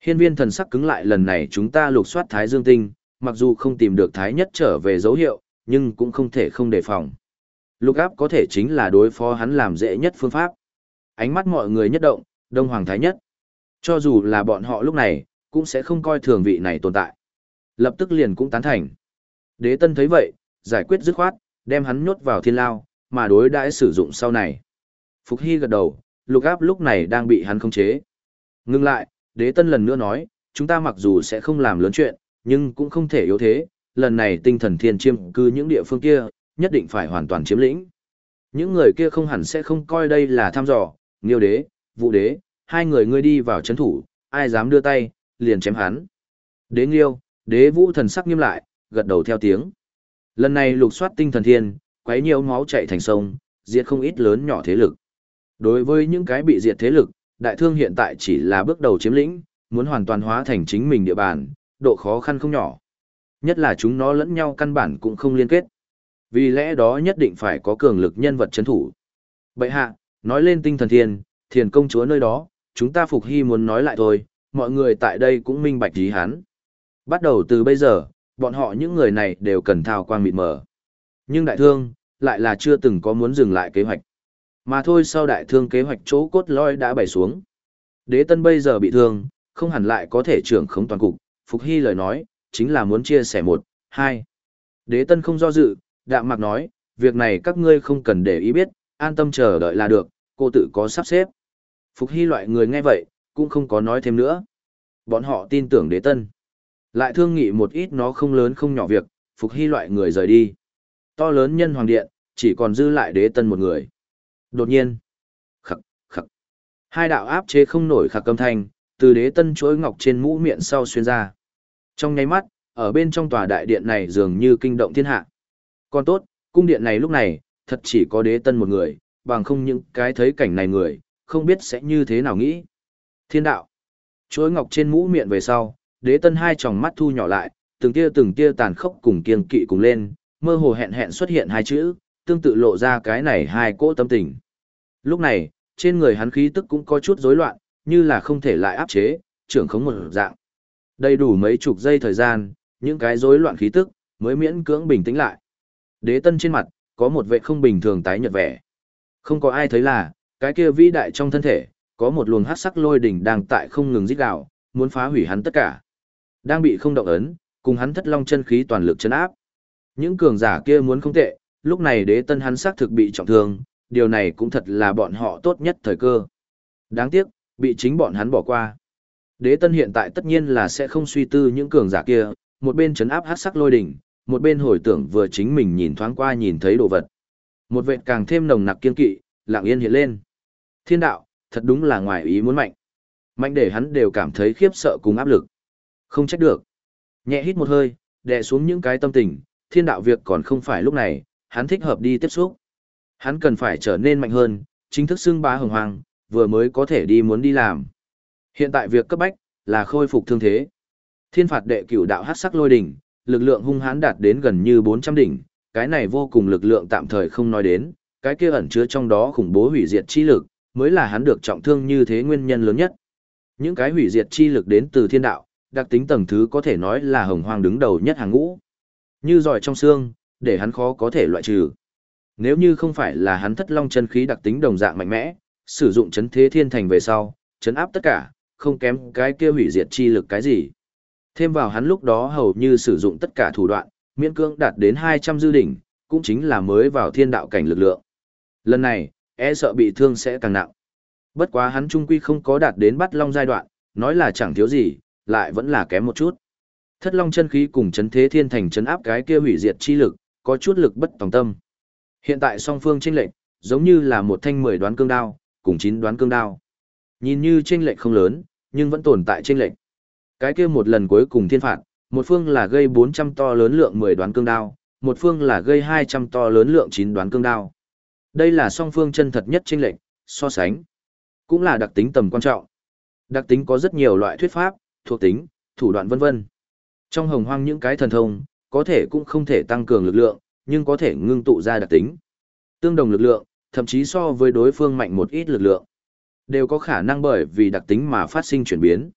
hiên viên thần sắc cứng lại lần này chúng ta lục soát Thái Dương Tinh, mặc dù không tìm được Thái nhất trở về dấu hiệu, nhưng cũng không thể không đề phòng. Lục áp có thể chính là đối phó hắn làm dễ nhất phương pháp. Ánh mắt mọi người nhất động, Đông Hoàng Thái nhất. Cho dù là bọn họ lúc này, cũng sẽ không coi thường vị này tồn tại. Lập tức liền cũng tán thành. Đế tân thấy vậy, giải quyết dứt khoát, đem hắn nhốt vào thiên lao, mà đối đãi sử dụng sau này. Phục Hy gật đầu, lục áp lúc này đang bị hắn khống chế. Ngưng lại, đế tân lần nữa nói, chúng ta mặc dù sẽ không làm lớn chuyện, nhưng cũng không thể yếu thế, lần này tinh thần thiên chiêm cư những địa phương kia, nhất định phải hoàn toàn chiếm lĩnh. Những người kia không hẳn sẽ không coi đây là thăm dò, nghiêu đế, vụ đế, hai người ngươi đi vào chấn thủ, ai dám đưa tay, liền chém hắn. Đế nghiêu, đế vũ thần sắc nghiêm lại, gật đầu theo tiếng. Lần này lục soát tinh thần thiên, quấy nhiều máu chạy thành sông, diệt không ít lớn nhỏ thế lực. Đối với những cái bị diệt thế lực, đại thương hiện tại chỉ là bước đầu chiếm lĩnh, muốn hoàn toàn hóa thành chính mình địa bàn, độ khó khăn không nhỏ. Nhất là chúng nó lẫn nhau căn bản cũng không liên kết. Vì lẽ đó nhất định phải có cường lực nhân vật chấn thủ. Bệ hạ, nói lên tinh thần thiền, thiền công chúa nơi đó, chúng ta phục hy muốn nói lại thôi, mọi người tại đây cũng minh bạch ý hắn. Bắt đầu từ bây giờ, bọn họ những người này đều cần thao quang mịt mờ. Nhưng đại thương, lại là chưa từng có muốn dừng lại kế hoạch. Mà thôi sau đại thương kế hoạch chỗ cốt lõi đã bày xuống. Đế tân bây giờ bị thương, không hẳn lại có thể trưởng khống toàn cục, Phục Hy lời nói, chính là muốn chia sẻ một, hai. Đế tân không do dự, đạm mạc nói, việc này các ngươi không cần để ý biết, an tâm chờ đợi là được, cô tự có sắp xếp. Phục Hy loại người nghe vậy, cũng không có nói thêm nữa. Bọn họ tin tưởng đế tân. Lại thương nghị một ít nó không lớn không nhỏ việc, Phục Hy loại người rời đi. To lớn nhân hoàng điện, chỉ còn dư lại đế tân một người. Đột nhiên, khắc, khắc. Hai đạo áp chế không nổi khạc âm thanh, từ đế tân chuỗi ngọc trên mũ miệng sau xuyên ra. Trong nháy mắt, ở bên trong tòa đại điện này dường như kinh động thiên hạ. Còn tốt, cung điện này lúc này, thật chỉ có đế tân một người, bằng không những cái thấy cảnh này người, không biết sẽ như thế nào nghĩ. Thiên đạo. Chuỗi ngọc trên mũ miệng về sau, đế tân hai tròng mắt thu nhỏ lại, từng tia từng tia tàn khốc cùng kiên kỵ cùng lên, mơ hồ hẹn hẹn xuất hiện hai chữ, tương tự lộ ra cái này hai cỗ tâm tình. Lúc này, trên người hắn khí tức cũng có chút rối loạn, như là không thể lại áp chế, trưởng khống một dạng. Đầy đủ mấy chục giây thời gian, những cái rối loạn khí tức mới miễn cưỡng bình tĩnh lại. Đế tân trên mặt, có một vệ không bình thường tái nhợt vẻ. Không có ai thấy là, cái kia vĩ đại trong thân thể, có một luồng hắc sắc lôi đỉnh đang tại không ngừng rít gào, muốn phá hủy hắn tất cả. Đang bị không động ấn, cùng hắn thất long chân khí toàn lực chấn áp. Những cường giả kia muốn không tệ, lúc này đế tân hắn xác thực bị trọng thương, điều này cũng thật là bọn họ tốt nhất thời cơ. Đáng tiếc, bị chính bọn hắn bỏ qua. Đế tân hiện tại tất nhiên là sẽ không suy tư những cường giả kia, một bên chấn áp hát sắc lôi đỉnh, một bên hồi tưởng vừa chính mình nhìn thoáng qua nhìn thấy đồ vật. Một vệt càng thêm nồng nặc kiên kỵ, lặng yên hiện lên. Thiên đạo, thật đúng là ngoài ý muốn mạnh. Mạnh để hắn đều cảm thấy khiếp sợ cùng áp lực. Không trách được. Nhẹ hít một hơi, đè xuống những cái tâm tình, thiên đạo việc còn không phải lúc này, hắn thích hợp đi tiếp xúc. Hắn cần phải trở nên mạnh hơn, chính thức xưng bá hồng hoàng, vừa mới có thể đi muốn đi làm. Hiện tại việc cấp bách, là khôi phục thương thế. Thiên phạt đệ cửu đạo hát sắc lôi đỉnh, lực lượng hung hãn đạt đến gần như 400 đỉnh, cái này vô cùng lực lượng tạm thời không nói đến, cái kia ẩn chứa trong đó khủng bố hủy diệt chi lực, mới là hắn được trọng thương như thế nguyên nhân lớn nhất. Những cái hủy diệt chi lực đến từ thiên đạo, đặc tính tầng thứ có thể nói là hồng hoang đứng đầu nhất hàng ngũ. Như giỏi trong xương, để hắn khó có thể loại trừ. Nếu như không phải là hắn thất long chân khí đặc tính đồng dạng mạnh mẽ, sử dụng chấn thế thiên thành về sau, chấn áp tất cả, không kém cái kia hủy diệt chi lực cái gì. Thêm vào hắn lúc đó hầu như sử dụng tất cả thủ đoạn, miễn cưỡng đạt đến 200 dư đỉnh, cũng chính là mới vào thiên đạo cảnh lực lượng. Lần này, e sợ bị thương sẽ càng nặng. Bất quá hắn trung quy không có đạt đến bắt long giai đoạn, nói là chẳng thiếu gì, lại vẫn là kém một chút. Thất long chân khí cùng chấn thế thiên thành chấn áp cái kia hủy diệt chi lực, có chút lực bất tòng tâm. Hiện tại song phương chênh lệch, giống như là một thanh mười đoán cương đao, cùng chín đoán cương đao. Nhìn như chênh lệch không lớn, nhưng vẫn tồn tại chênh lệch. Cái kia một lần cuối cùng thiên phạt, một phương là gây 400 to lớn lượng 10 đoán cương đao, một phương là gây 200 to lớn lượng 9 đoán cương đao. Đây là song phương chân thật nhất chênh lệch, so sánh. Cũng là đặc tính tầm quan trọng. Đặc tính có rất nhiều loại thuyết pháp, thuộc tính, thủ đoạn vân vân. Trong hồng hoang những cái thần thông, có thể cũng không thể tăng cường lực lượng, nhưng có thể ngưng tụ ra đặc tính. Tương đồng lực lượng, thậm chí so với đối phương mạnh một ít lực lượng, đều có khả năng bởi vì đặc tính mà phát sinh chuyển biến.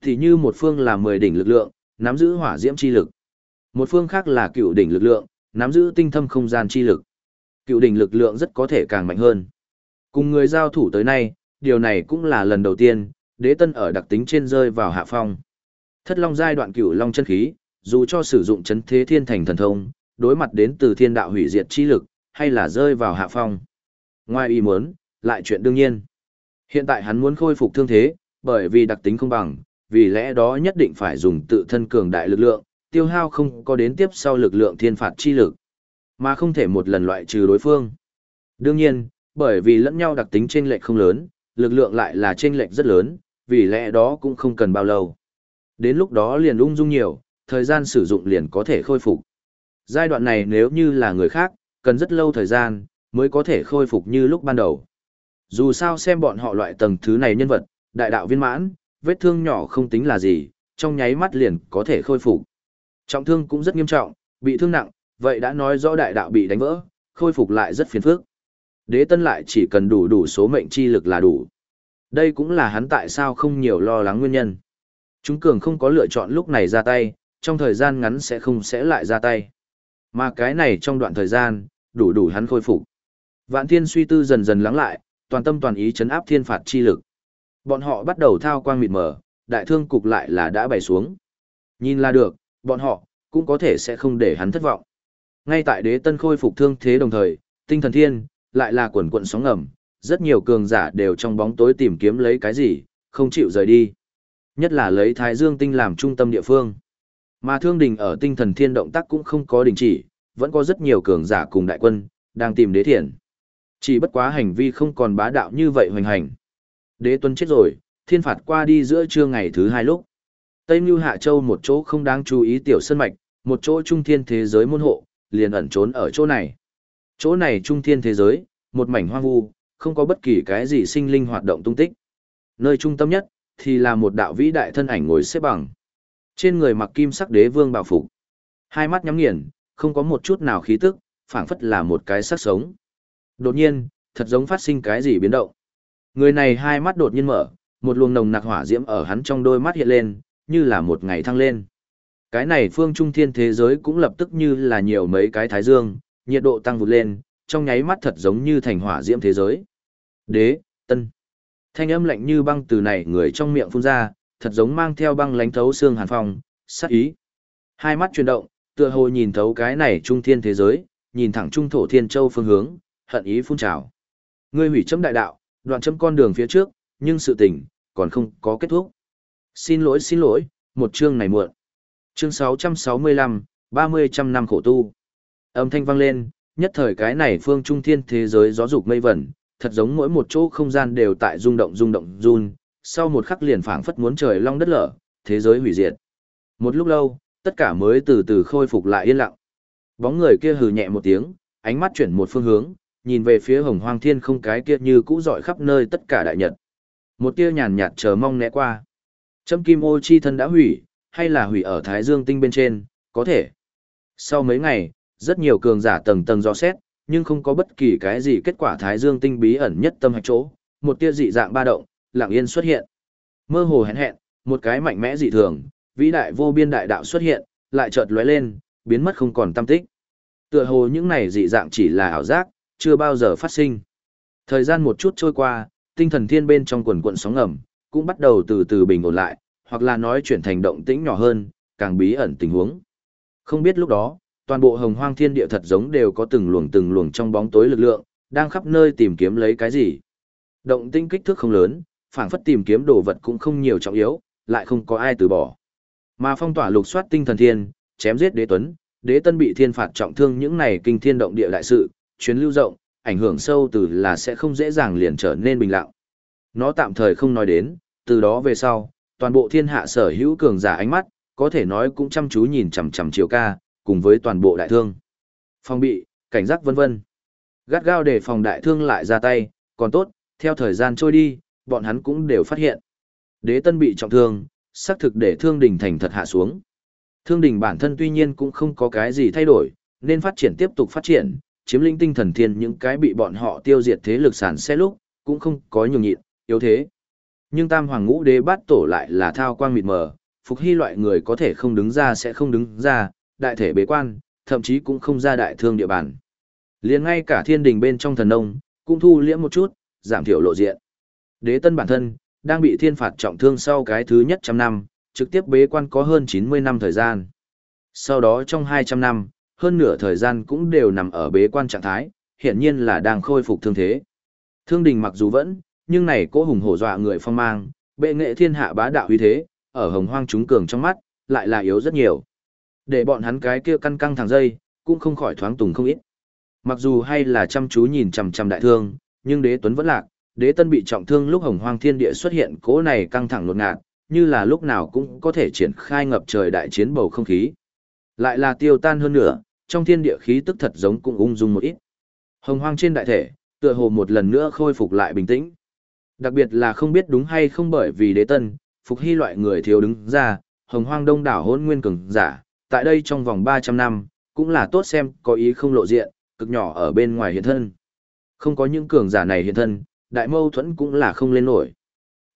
Thì như một phương là 10 đỉnh lực lượng, nắm giữ hỏa diễm chi lực. Một phương khác là cựu đỉnh lực lượng, nắm giữ tinh thâm không gian chi lực. Cựu đỉnh lực lượng rất có thể càng mạnh hơn. Cùng người giao thủ tới nay, điều này cũng là lần đầu tiên, đế tân ở đặc tính trên rơi vào hạ phong. Thất long giai đoạn cựu long chân khí, dù cho sử dụng chấn thế thiên thành thần thông, đối mặt đến từ thiên đạo hủy diệt chi lực, hay là rơi vào hạ phong. Ngoài ý muốn, lại chuyện đương nhiên. Hiện tại hắn muốn khôi phục thương thế, bởi vì đặc tính không bằng, vì lẽ đó nhất định phải dùng tự thân cường đại lực lượng, tiêu hao không có đến tiếp sau lực lượng thiên phạt chi lực, mà không thể một lần loại trừ đối phương. Đương nhiên, bởi vì lẫn nhau đặc tính chênh lệch không lớn, lực lượng lại là chênh lệch rất lớn, vì lẽ đó cũng không cần bao lâu. Đến lúc đó liền ung dung nhiều, thời gian sử dụng liền có thể khôi phục. Giai đoạn này nếu như là người khác, cần rất lâu thời gian, mới có thể khôi phục như lúc ban đầu. Dù sao xem bọn họ loại tầng thứ này nhân vật, đại đạo viên mãn, vết thương nhỏ không tính là gì, trong nháy mắt liền có thể khôi phục. Trọng thương cũng rất nghiêm trọng, bị thương nặng, vậy đã nói rõ đại đạo bị đánh vỡ, khôi phục lại rất phiền phức. Đế tân lại chỉ cần đủ đủ số mệnh chi lực là đủ. Đây cũng là hắn tại sao không nhiều lo lắng nguyên nhân. Chúng cường không có lựa chọn lúc này ra tay, trong thời gian ngắn sẽ không sẽ lại ra tay. Mà cái này trong đoạn thời gian, đủ đủ hắn khôi phục. Vạn thiên suy tư dần dần lắng lại, toàn tâm toàn ý chấn áp thiên phạt chi lực. Bọn họ bắt đầu thao quang mịt mờ, đại thương cục lại là đã bày xuống. Nhìn là được, bọn họ, cũng có thể sẽ không để hắn thất vọng. Ngay tại đế tân khôi phục thương thế đồng thời, tinh thần thiên, lại là quần quận sóng ngầm, rất nhiều cường giả đều trong bóng tối tìm kiếm lấy cái gì, không chịu rời đi. Nhất là lấy Thái Dương tinh làm trung tâm địa phương. Mà thương đình ở tinh thần thiên động tác cũng không có đình chỉ, vẫn có rất nhiều cường giả cùng đại quân, đang tìm đế thiền. Chỉ bất quá hành vi không còn bá đạo như vậy hoành hành. Đế tuấn chết rồi, thiên phạt qua đi giữa trưa ngày thứ hai lúc. Tây Mưu Hạ Châu một chỗ không đáng chú ý tiểu sân mạch, một chỗ trung thiên thế giới môn hộ, liền ẩn trốn ở chỗ này. Chỗ này trung thiên thế giới, một mảnh hoang vu, không có bất kỳ cái gì sinh linh hoạt động tung tích. Nơi trung tâm nhất, thì là một đạo vĩ đại thân ảnh ngồi xếp bằng. Trên người mặc kim sắc đế vương bảo phục. Hai mắt nhắm nghiền, không có một chút nào khí tức, phảng phất là một cái sắc sống. Đột nhiên, thật giống phát sinh cái gì biến động. Người này hai mắt đột nhiên mở, một luồng nồng nặc hỏa diễm ở hắn trong đôi mắt hiện lên, như là một ngày thăng lên. Cái này phương trung thiên thế giới cũng lập tức như là nhiều mấy cái thái dương, nhiệt độ tăng vụt lên, trong nháy mắt thật giống như thành hỏa diễm thế giới. Đế, tân. Thanh âm lạnh như băng từ này người trong miệng phun ra, thật giống mang theo băng lánh thấu xương hàn phong, sát ý. Hai mắt chuyển động, tựa hồ nhìn thấu cái này trung thiên thế giới, nhìn thẳng trung thổ thiên châu phương hướng, hận ý phun trào. Ngươi hủy chấm đại đạo, đoạn chấm con đường phía trước, nhưng sự tình, còn không có kết thúc. Xin lỗi xin lỗi, một chương này muộn. Chương 665, 30 trăm năm khổ tu. Âm thanh vang lên, nhất thời cái này phương trung thiên thế giới gió dục mây vẩn, thật giống mỗi một chỗ không gian đều tại rung động rung động run, sau một khắc liền phảng phất muốn trời long đất lở, thế giới hủy diệt. Một lúc lâu, tất cả mới từ từ khôi phục lại yên lặng. Bóng người kia hừ nhẹ một tiếng, ánh mắt chuyển một phương hướng, nhìn về phía hồng hoang thiên không cái kia như cũ dọi khắp nơi tất cả đại nhật. Một tia nhàn nhạt chờ mong né qua. Châm kim ô chi thân đã hủy, hay là hủy ở Thái Dương tinh bên trên, có thể. Sau mấy ngày, rất nhiều cường giả tầng tầng do xét, nhưng không có bất kỳ cái gì kết quả thái dương tinh bí ẩn nhất tâm hạch chỗ, một tia dị dạng ba động, lặng yên xuất hiện. Mơ hồ hẹn hẹn, một cái mạnh mẽ dị thường, vĩ đại vô biên đại đạo xuất hiện, lại chợt lóe lên, biến mất không còn tâm tích. Tựa hồ những này dị dạng chỉ là ảo giác, chưa bao giờ phát sinh. Thời gian một chút trôi qua, tinh thần thiên bên trong quần quận sóng ngầm, cũng bắt đầu từ từ bình ổn lại, hoặc là nói chuyển thành động tĩnh nhỏ hơn, càng bí ẩn tình huống. Không biết lúc đó, toàn bộ hồng hoang thiên địa thật giống đều có từng luồng từng luồng trong bóng tối lực lượng, đang khắp nơi tìm kiếm lấy cái gì. Động tĩnh kích thước không lớn, phảng phất tìm kiếm đồ vật cũng không nhiều trọng yếu, lại không có ai từ bỏ. Mà phong tỏa lục soát tinh thần thiên, chém giết đế tuấn, đế tân bị thiên phạt trọng thương những này kinh thiên động địa đại sự, chuyến lưu rộng, ảnh hưởng sâu từ là sẽ không dễ dàng liền trở nên bình lặng. Nó tạm thời không nói đến, từ đó về sau, toàn bộ thiên hạ sở hữu cường giả ánh mắt, có thể nói cũng chăm chú nhìn chằm chằm chiều ca, cùng với toàn bộ đại thương. Phòng bị, cảnh giác vân vân. Gắt gao để phòng đại thương lại ra tay, còn tốt, theo thời gian trôi đi, bọn hắn cũng đều phát hiện. Đế tân bị trọng thương, xác thực để thương đình thành thật hạ xuống. Thương đình bản thân tuy nhiên cũng không có cái gì thay đổi, nên phát triển tiếp tục phát triển, chiếm lĩnh tinh thần thiên những cái bị bọn họ tiêu diệt thế lực sản xe lúc, cũng không có nhường nhịn, yếu thế. Nhưng tam hoàng ngũ đế bát tổ lại là thao quang mịt mờ, phục hy loại người có thể không đứng ra sẽ không đứng ra, đại thể bế quan, thậm chí cũng không ra đại thương địa bàn. liền ngay cả thiên đình bên trong thần nông, cũng thu liễm một chút, giảm thiểu lộ diện. Đế tân bản thân, đang bị thiên phạt trọng thương sau cái thứ nhất trăm năm, trực tiếp bế quan có hơn 90 năm thời gian. Sau đó trong 200 năm, hơn nửa thời gian cũng đều nằm ở bế quan trạng thái, hiện nhiên là đang khôi phục thương thế. Thương đình mặc dù vẫn, nhưng này cố hùng hổ dọa người phong mang, bệ nghệ thiên hạ bá đạo uy thế, ở hồng hoang chúng cường trong mắt, lại là yếu rất nhiều. Để bọn hắn cái kia căn căng thẳng dây, cũng không khỏi thoáng tùng không ít. Mặc dù hay là chăm chú nhìn chằm chằm đại thương, nhưng đế tuấn vẫn lạc, đế tân bị trọng thương lúc hồng hoang thiên địa xuất hiện cố này căng thẳng ngột ngạt, như là lúc nào cũng có thể triển khai ngập trời đại chiến bầu không khí. Lại là tiêu tan hơn nữa, trong thiên địa khí tức thật giống cũng ung dung một ít. Hồng hoang trên đại thể, tựa hồ một lần nữa khôi phục lại bình tĩnh. Đặc biệt là không biết đúng hay không bởi vì đế tân, phục hy loại người thiếu đứng ra, hồng hoang đông đảo hôn nguyên cường giả, tại đây trong vòng 300 năm, cũng là tốt xem có ý không lộ diện, cực nhỏ ở bên ngoài hiện thân. Không có những cường giả này hiện thân, đại mâu thuẫn cũng là không lên nổi.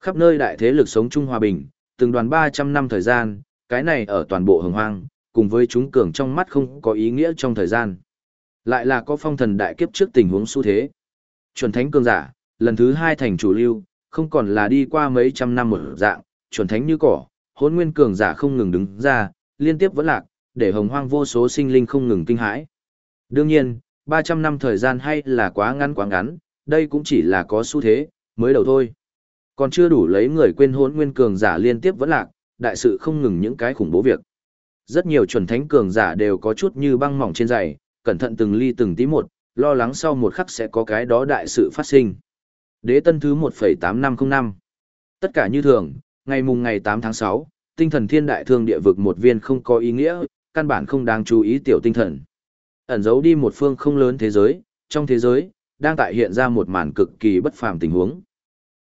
Khắp nơi đại thế lực sống chung hòa bình, từng đoàn 300 năm thời gian, cái này ở toàn bộ hồng hoang, cùng với chúng cường trong mắt không có ý nghĩa trong thời gian. Lại là có phong thần đại kiếp trước tình huống xu thế. Chuẩn thánh cường giả, lần thứ hai thành chủ lưu, không còn là đi qua mấy trăm năm một dạng, chuẩn thánh như cỏ, hôn nguyên cường giả không ngừng đứng ra, liên tiếp vẫn lạc, để hồng hoang vô số sinh linh không ngừng kinh hãi. Đương nhiên, 300 năm thời gian hay là quá ngắn quá ngắn, đây cũng chỉ là có xu thế, mới đầu thôi. Còn chưa đủ lấy người quên hốn nguyên cường giả liên tiếp vẫn lạc, đại sự không ngừng những cái khủng bố việc. Rất nhiều chuẩn thánh cường giả đều có chút như băng mỏng trên giày, cẩn thận từng ly từng tí một, lo lắng sau một khắc sẽ có cái đó đại sự phát sinh. Đế tân thứ 1,8505 Tất cả như thường, ngày mùng ngày 8 tháng 6, tinh thần thiên đại thương địa vực một viên không có ý nghĩa, căn bản không đáng chú ý tiểu tinh thần. Ẩn giấu đi một phương không lớn thế giới, trong thế giới, đang tại hiện ra một màn cực kỳ bất phàm tình huống.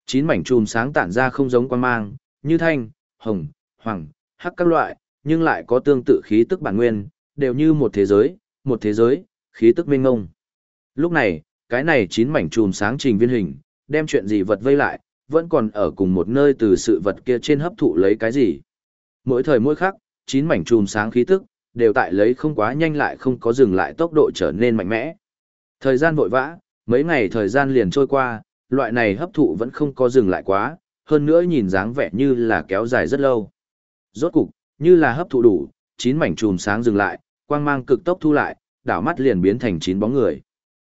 Chín mảnh chùm sáng tản ra không giống quan mang, như thanh, hồng, hoàng, hắc các loại, nhưng lại có tương tự khí tức bản nguyên, đều như một thế giới, một thế giới, khí tức mênh ngông. Lúc này, cái này chín mảnh chùm sáng trình viên hình, đem chuyện gì vật vây lại, vẫn còn ở cùng một nơi từ sự vật kia trên hấp thụ lấy cái gì. Mỗi thời mỗi khắc, chín mảnh chùm sáng khí tức, đều tại lấy không quá nhanh lại không có dừng lại tốc độ trở nên mạnh mẽ. Thời gian vội vã, mấy ngày thời gian liền trôi qua, loại này hấp thụ vẫn không có dừng lại quá, hơn nữa nhìn dáng vẻ như là kéo dài rất lâu. Rốt cục, như là hấp thụ đủ, chín mảnh chùm sáng dừng lại, quang mang cực tốc thu lại, đảo mắt liền biến thành chín bóng người.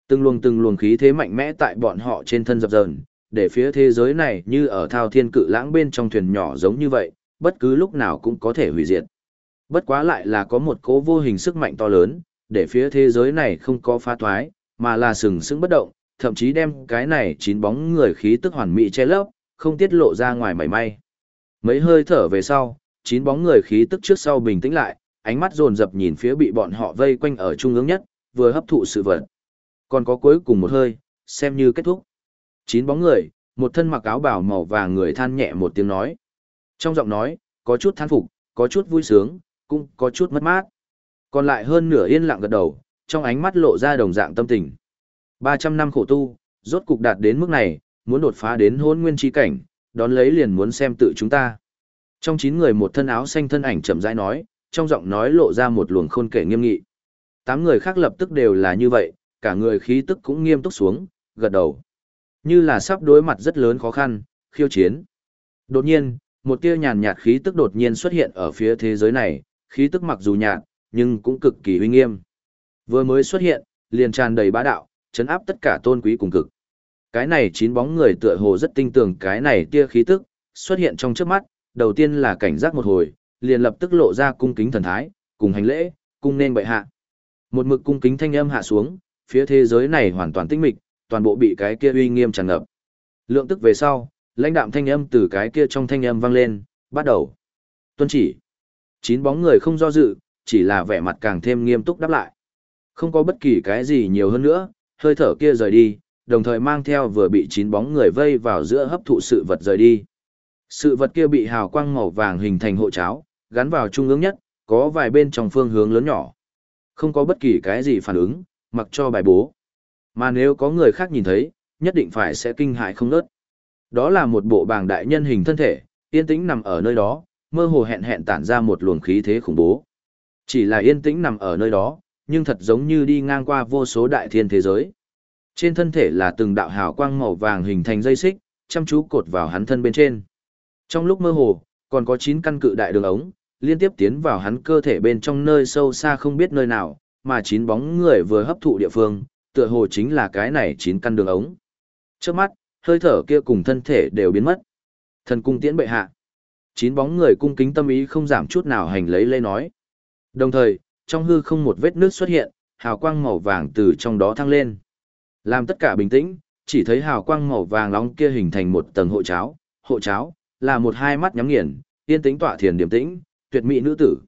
Từng luồng từng luồng khí thế mạnh mẽ tại bọn họ trên thân dập dờn, để phía thế giới này như ở thao thiên cự lãng bên trong thuyền nhỏ giống như vậy, bất cứ lúc nào cũng có thể hủy diệt. Bất quá lại là có một cố vô hình sức mạnh to lớn, để phía thế giới này không có phá thoái, mà là sừng sững bất động, thậm chí đem cái này chín bóng người khí tức hoàn mỹ che lấp, không tiết lộ ra ngoài mảy may. Mấy hơi thở về sau, chín bóng người khí tức trước sau bình tĩnh lại, ánh mắt dồn dập nhìn phía bị bọn họ vây quanh ở trung ương nhất, vừa hấp thụ sự vật. Còn có cuối cùng một hơi, xem như kết thúc. Chín bóng người, một thân mặc áo bảo màu vàng người than nhẹ một tiếng nói. Trong giọng nói, có chút than phục, có chút vui sướng, cũng có chút mất mát. Còn lại hơn nửa yên lặng gật đầu, trong ánh mắt lộ ra đồng dạng tâm tình. 300 năm khổ tu, rốt cục đạt đến mức này, muốn đột phá đến hôn nguyên chi cảnh, đón lấy liền muốn xem tự chúng ta. Trong 9 người một thân áo xanh thân ảnh chậm rãi nói, trong giọng nói lộ ra một luồng khôn kể nghiêm nghị. Tám người khác lập tức đều là như vậy, cả người khí tức cũng nghiêm túc xuống, gật đầu. Như là sắp đối mặt rất lớn khó khăn, khiêu chiến. Đột nhiên, một tia nhàn nhạt khí tức đột nhiên xuất hiện ở phía thế giới này, khí tức mặc dù nhạt, nhưng cũng cực kỳ uy nghiêm. Vừa mới xuất hiện, liền tràn đầy bá đạo, chấn áp tất cả tôn quý cùng cực. Cái này chín bóng người tựa hồ rất tinh tường cái này tia khí tức, xuất hiện trong trước mắt, đầu tiên là cảnh giác một hồi, liền lập tức lộ ra cung kính thần thái, cùng hành lễ, cung nên bệ hạ. Một mực cung kính thanh âm hạ xuống, phía thế giới này hoàn toàn tinh mịch, toàn bộ bị cái kia uy nghiêm tràn ngập. Lượng tức về sau, lãnh đạm thanh âm từ cái kia trong thanh âm vang lên, bắt đầu. Tuân chỉ. Chín bóng người không do dự, chỉ là vẻ mặt càng thêm nghiêm túc đáp lại. Không có bất kỳ cái gì nhiều hơn nữa, hơi thở kia rời đi, đồng thời mang theo vừa bị chín bóng người vây vào giữa hấp thụ sự vật rời đi. Sự vật kia bị hào quang màu vàng hình thành hộ cháo, gắn vào trung ương nhất, có vài bên trong phương hướng lớn nhỏ. Không có bất kỳ cái gì phản ứng, mặc cho bài bố. Mà nếu có người khác nhìn thấy, nhất định phải sẽ kinh hại không nớt. Đó là một bộ bàng đại nhân hình thân thể, yên tĩnh nằm ở nơi đó, mơ hồ hẹn hẹn tản ra một luồng khí thế khủng bố. Chỉ là yên tĩnh nằm ở nơi đó, nhưng thật giống như đi ngang qua vô số đại thiên thế giới. Trên thân thể là từng đạo hào quang màu vàng hình thành dây xích, chăm chú cột vào hắn thân bên trên. Trong lúc mơ hồ, còn có 9 căn cự đại đường ống, liên tiếp tiến vào hắn cơ thể bên trong nơi sâu xa không biết nơi nào, mà chín bóng người vừa hấp thụ địa phương, tựa hồ chính là cái này chín căn đường ống. Trước mắt, hơi thở kia cùng thân thể đều biến mất. Thần cung tiễn bệ hạ. Chín bóng người cung kính tâm ý không giảm chút nào hành lấy lê nói. Đồng thời, trong hư không một vết nước xuất hiện, hào quang màu vàng từ trong đó thăng lên. Làm tất cả bình tĩnh, chỉ thấy hào quang màu vàng nóng kia hình thành một tầng hộ cháo, hộ cháo là một hai mắt nhắm nghiền, yên tĩnh tỏa thiền điềm tĩnh, tuyệt mỹ nữ tử.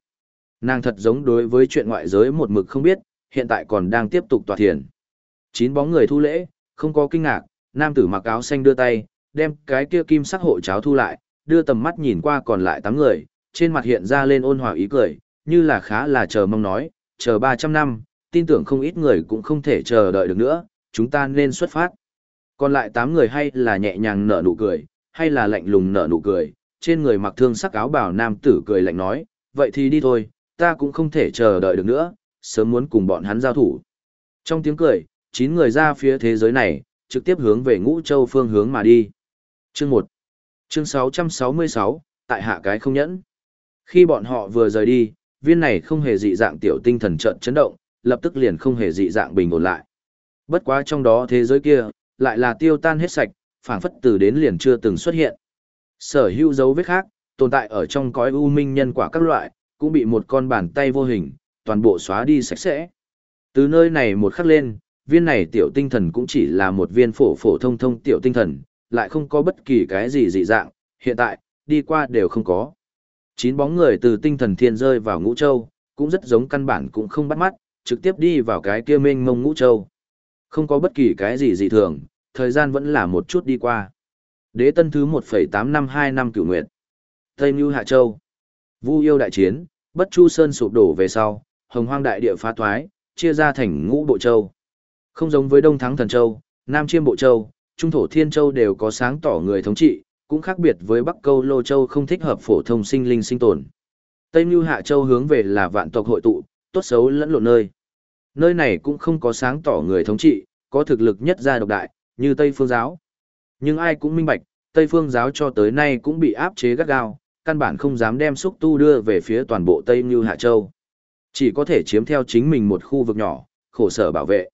Nàng thật giống đối với chuyện ngoại giới một mực không biết, hiện tại còn đang tiếp tục tỏa thiền. Chín bóng người thu lễ, không có kinh ngạc, nam tử mặc áo xanh đưa tay, đem cái kia kim sắc hộ cháo thu lại, đưa tầm mắt nhìn qua còn lại tám người, trên mặt hiện ra lên ôn hòa ý cười, như là khá là chờ mong nói, chờ 300 năm, tin tưởng không ít người cũng không thể chờ đợi được nữa, chúng ta nên xuất phát. Còn lại 8 người hay là nhẹ nhàng nở nụ cười, hay là lạnh lùng nở nụ cười, trên người mặc thương sắc áo bảo nam tử cười lạnh nói, vậy thì đi thôi, ta cũng không thể chờ đợi được nữa, sớm muốn cùng bọn hắn giao thủ. Trong tiếng cười, 9 người ra phía thế giới này, trực tiếp hướng về ngũ châu phương hướng mà đi. Chương 1 Chương 666, tại hạ cái không nhẫn. Khi bọn họ vừa rời đi, viên này không hề dị dạng tiểu tinh thần trận chấn động, lập tức liền không hề dị dạng bình ổn lại. Bất quá trong đó thế giới kia, lại là tiêu tan hết sạch, phảng phất từ đến liền chưa từng xuất hiện. Sở hữu dấu vết khác, tồn tại ở trong cõi u minh nhân quả các loại, cũng bị một con bàn tay vô hình, toàn bộ xóa đi sạch sẽ. Từ nơi này một khắc lên, viên này tiểu tinh thần cũng chỉ là một viên phổ phổ thông thông tiểu tinh thần, lại không có bất kỳ cái gì dị dạng, hiện tại, đi qua đều không có. Chín bóng người từ tinh thần thiên rơi vào ngũ châu, cũng rất giống căn bản cũng không bắt mắt, trực tiếp đi vào cái kia mênh mông ngũ châu. Không có bất kỳ cái gì dị thường, thời gian vẫn là một chút đi qua. Đế tân thứ 1,852 năm cửu nguyệt. Tây Mưu Hạ Châu. Vu yêu đại chiến, bất chu sơn sụp đổ về sau, hồng hoang đại địa phá thoái, chia ra thành ngũ bộ châu. Không giống với Đông Thắng Thần Châu, Nam Chiêm Bộ Châu, Trung Thổ Thiên Châu đều có sáng tỏ người thống trị, cũng khác biệt với Bắc Câu Lô Châu không thích hợp phổ thông sinh linh sinh tồn. Tây Nưu Hạ Châu hướng về là vạn tộc hội tụ, tốt xấu lẫn lộn nơi. Nơi này cũng không có sáng tỏ người thống trị, có thực lực nhất gia độc đại, như Tây Phương Giáo. Nhưng ai cũng minh bạch, Tây Phương Giáo cho tới nay cũng bị áp chế gắt gao, căn bản không dám đem xúc tu đưa về phía toàn bộ Tây Mưu Hạ Châu. Chỉ có thể chiếm theo chính mình một khu vực nhỏ, khổ sở bảo vệ.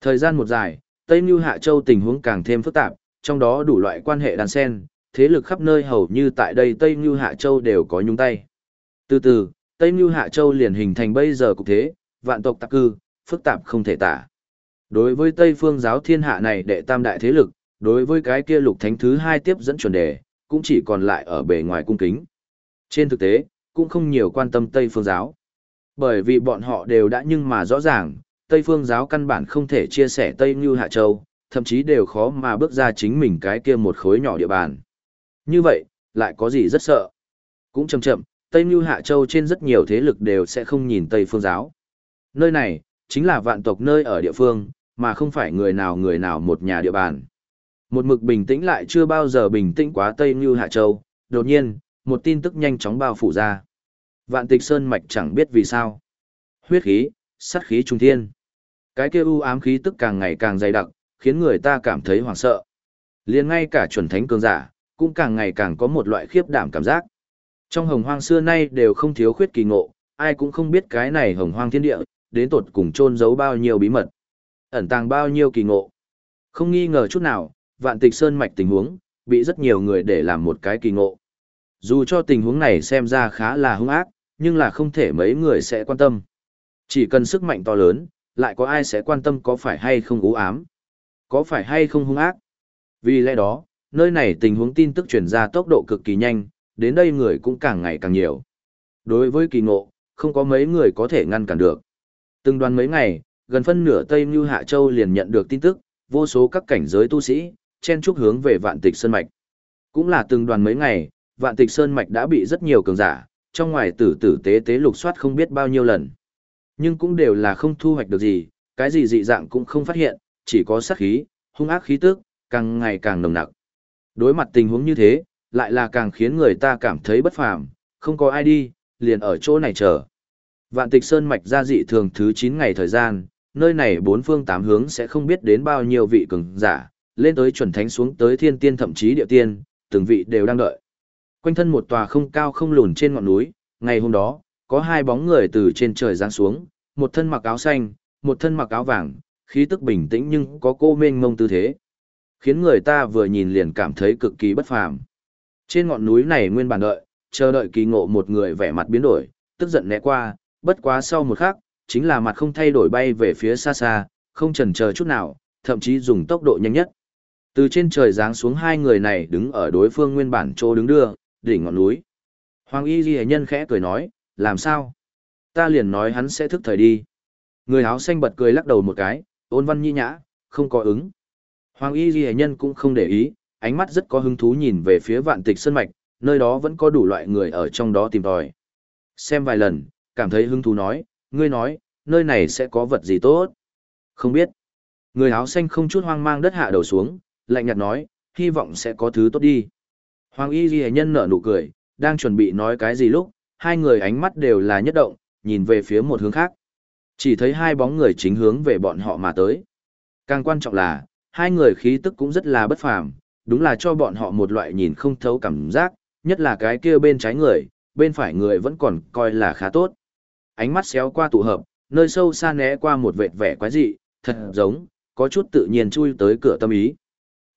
Thời gian một dài, Tây Mưu Hạ Châu tình huống càng thêm phức tạp, trong đó đủ loại quan hệ đàn sen, thế lực khắp nơi hầu như tại đây Tây Ngưu Hạ Châu đều có nhung tay. Từ từ, Tây Ngưu Hạ Châu liền hình thành bây giờ cục thế, vạn tộc tạp cư, phức tạp không thể tả. Đối với Tây Phương giáo thiên hạ này đệ tam đại thế lực, đối với cái kia lục thánh thứ hai tiếp dẫn chuẩn đề, cũng chỉ còn lại ở bề ngoài cung kính. Trên thực tế, cũng không nhiều quan tâm Tây Phương giáo. Bởi vì bọn họ đều đã nhưng mà rõ ràng, Tây Phương giáo căn bản không thể chia sẻ Tây Ngưu Hạ Châu, thậm chí đều khó mà bước ra chính mình cái kia một khối nhỏ địa bàn. Như vậy, lại có gì rất sợ. Cũng chậm chậm, Tây Như Hạ Châu trên rất nhiều thế lực đều sẽ không nhìn Tây Phương giáo. Nơi này, chính là vạn tộc nơi ở địa phương, mà không phải người nào người nào một nhà địa bàn. Một mực bình tĩnh lại chưa bao giờ bình tĩnh quá Tây Như Hạ Châu, đột nhiên, một tin tức nhanh chóng bao phủ ra. Vạn tịch sơn mạch chẳng biết vì sao. Huyết khí, sát khí trung thiên. Cái kia u ám khí tức càng ngày càng dày đặc, khiến người ta cảm thấy hoảng sợ. liền ngay cả chuẩn thánh cường giả, cũng càng ngày càng có một loại khiếp đảm cảm giác. Trong hồng hoang xưa nay đều không thiếu khuyết kỳ ngộ, ai cũng không biết cái này hồng hoang thiên địa, đến tột cùng chôn giấu bao nhiêu bí mật, ẩn tàng bao nhiêu kỳ ngộ. Không nghi ngờ chút nào, vạn tịch sơn mạch tình huống, bị rất nhiều người để làm một cái kỳ ngộ. Dù cho tình huống này xem ra khá là hung ác, nhưng là không thể mấy người sẽ quan tâm. Chỉ cần sức mạnh to lớn, lại có ai sẽ quan tâm có phải hay không ú ám, có phải hay không hung ác. Vì lẽ đó, nơi này tình huống tin tức truyền ra tốc độ cực kỳ nhanh, đến đây người cũng càng ngày càng nhiều. Đối với kỳ ngộ, không có mấy người có thể ngăn cản được. Từng đoàn mấy ngày, gần phân nửa Tây Như Hạ Châu liền nhận được tin tức, vô số các cảnh giới tu sĩ, chen chúc hướng về vạn tịch sơn mạch. Cũng là từng đoàn mấy ngày, vạn tịch sơn mạch đã bị rất nhiều cường giả, trong ngoài tử tử tế tế lục soát không biết bao nhiêu lần. Nhưng cũng đều là không thu hoạch được gì, cái gì dị dạng cũng không phát hiện, chỉ có sát khí, hung ác khí tức, càng ngày càng nồng nặc. Đối mặt tình huống như thế, lại là càng khiến người ta cảm thấy bất phàm, không có ai đi, liền ở chỗ này chờ. Vạn tịch sơn mạch ra dị thường thứ 9 ngày thời gian, nơi này bốn phương tám hướng sẽ không biết đến bao nhiêu vị cường giả, lên tới chuẩn thánh xuống tới thiên tiên thậm chí địa tiên, từng vị đều đang đợi. Quanh thân một tòa không cao không lùn trên ngọn núi, ngày hôm đó, có hai bóng người từ trên trời giáng xuống, một thân mặc áo xanh, một thân mặc áo vàng, khí tức bình tĩnh nhưng có cô mênh mông tư thế. Khiến người ta vừa nhìn liền cảm thấy cực kỳ bất phàm. Trên ngọn núi này nguyên bản đợi, chờ đợi kỳ ngộ một người vẻ mặt biến đổi, tức giận né qua, bất quá sau một khắc, chính là mặt không thay đổi bay về phía xa xa, không chần chờ chút nào, thậm chí dùng tốc độ nhanh nhất. Từ trên trời giáng xuống hai người này đứng ở đối phương nguyên bản chỗ đứng đưa, đỉnh ngọn núi. Hoàng Y Ghi nhân khẽ cười nói, làm sao? Ta liền nói hắn sẽ thức thời đi. Người áo xanh bật cười lắc đầu một cái, ôn văn nhi nhã, không có ứng. Hoàng Y Ghi nhân cũng không để ý, ánh mắt rất có hứng thú nhìn về phía vạn tịch sơn mạch, nơi đó vẫn có đủ loại người ở trong đó tìm tòi. Xem vài lần, cảm thấy hứng thú nói, ngươi nói, nơi này sẽ có vật gì tốt? Không biết. Người áo xanh không chút hoang mang đất hạ đầu xuống, lạnh nhạt nói, hy vọng sẽ có thứ tốt đi. Hoàng y ghi nhân nở nụ cười, đang chuẩn bị nói cái gì lúc, hai người ánh mắt đều là nhất động, nhìn về phía một hướng khác. Chỉ thấy hai bóng người chính hướng về bọn họ mà tới. Càng quan trọng là, hai người khí tức cũng rất là bất phàm, đúng là cho bọn họ một loại nhìn không thấu cảm giác, nhất là cái kia bên trái người, bên phải người vẫn còn coi là khá tốt. Ánh mắt xéo qua tụ hợp, nơi sâu xa né qua một vệt vẻ quái dị, thật giống, có chút tự nhiên chui tới cửa tâm ý.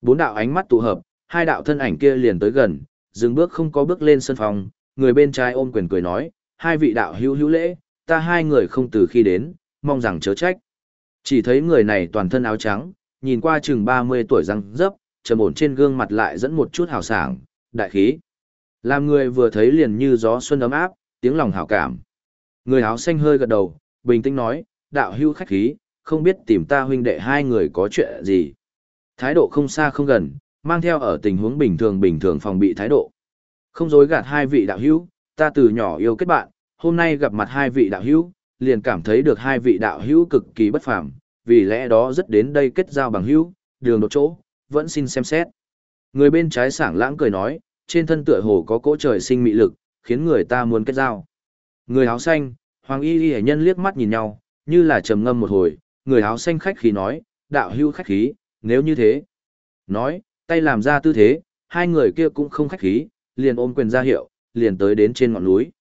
Bốn đạo ánh mắt tụ hợp, hai đạo thân ảnh kia liền tới gần, dừng bước không có bước lên sân phòng, người bên trái ôm quyền cười nói, hai vị đạo hữu hữu lễ, ta hai người không từ khi đến, mong rằng chớ trách. Chỉ thấy người này toàn thân áo trắng, nhìn qua chừng 30 tuổi răng dấp, trầm ổn trên gương mặt lại dẫn một chút hào sảng, đại khí. Làm người vừa thấy liền như gió xuân ấm áp, tiếng lòng hảo cảm. Người áo xanh hơi gật đầu, bình tĩnh nói, đạo hữu khách khí, không biết tìm ta huynh đệ hai người có chuyện gì. Thái độ không xa không gần, mang theo ở tình huống bình thường bình thường phòng bị thái độ. Không dối gạt hai vị đạo hữu, ta từ nhỏ yêu kết bạn, hôm nay gặp mặt hai vị đạo hữu, liền cảm thấy được hai vị đạo hữu cực kỳ bất phàm, vì lẽ đó rất đến đây kết giao bằng hữu, đường đột chỗ, vẫn xin xem xét. Người bên trái sảng lãng cười nói, trên thân tựa hồ có cỗ trời sinh mị lực, khiến người ta muốn kết giao. Người áo xanh, Hoàng Y Y nhân liếc mắt nhìn nhau, như là trầm ngâm một hồi, người áo xanh khách khí nói, đạo hữu khách khí, nếu như thế. Nói, tay làm ra tư thế, hai người kia cũng không khách khí, liền ôm quyền ra hiệu, liền tới đến trên ngọn núi.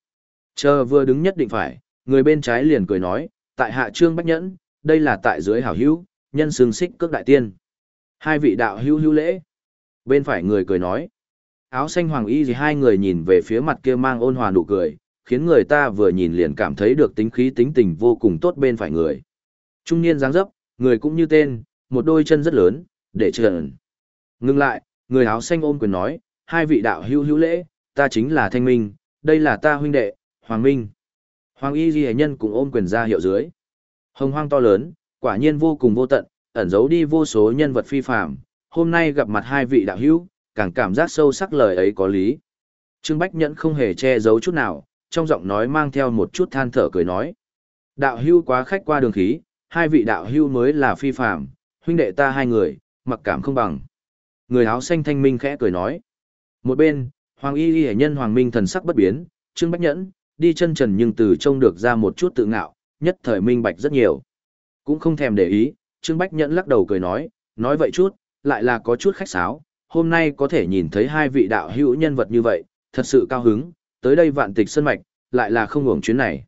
Chờ vừa đứng nhất định phải, người bên trái liền cười nói, tại hạ trương bách nhẫn, đây là tại dưới hảo hữu, nhân xương xích cước đại tiên. Hai vị đạo hữu hữu lễ. Bên phải người cười nói, áo xanh hoàng y gì hai người nhìn về phía mặt kia mang ôn hòa nụ cười, khiến người ta vừa nhìn liền cảm thấy được tính khí tính tình vô cùng tốt bên phải người. Trung niên dáng dấp, người cũng như tên, một đôi chân rất lớn, để trần. Ngưng lại, người áo xanh ôm quyền nói, hai vị đạo hữu hữu lễ, ta chính là Thanh Minh, đây là ta huynh đệ, Hoàng Minh. Hoàng Y Ghi Nhân cũng ôm quyền ra hiệu dưới. Hồng hoang to lớn, quả nhiên vô cùng vô tận, ẩn giấu đi vô số nhân vật phi phạm, hôm nay gặp mặt hai vị đạo hữu, càng cảm giác sâu sắc lời ấy có lý. Trương Bách Nhẫn không hề che giấu chút nào, trong giọng nói mang theo một chút than thở cười nói. Đạo hữu quá khách qua đường khí, hai vị đạo hưu mới là phi phạm, huynh đệ ta hai người, mặc cảm không bằng. Người áo xanh thanh minh khẽ cười nói. Một bên, Hoàng y y nhân Hoàng Minh thần sắc bất biến, Trương Bách Nhẫn, đi chân trần nhưng từ trông được ra một chút tự ngạo, nhất thời minh bạch rất nhiều. Cũng không thèm để ý, Trương Bách Nhẫn lắc đầu cười nói, nói vậy chút, lại là có chút khách sáo, hôm nay có thể nhìn thấy hai vị đạo hữu nhân vật như vậy, thật sự cao hứng, tới đây vạn tịch sân mạch, lại là không hưởng chuyến này.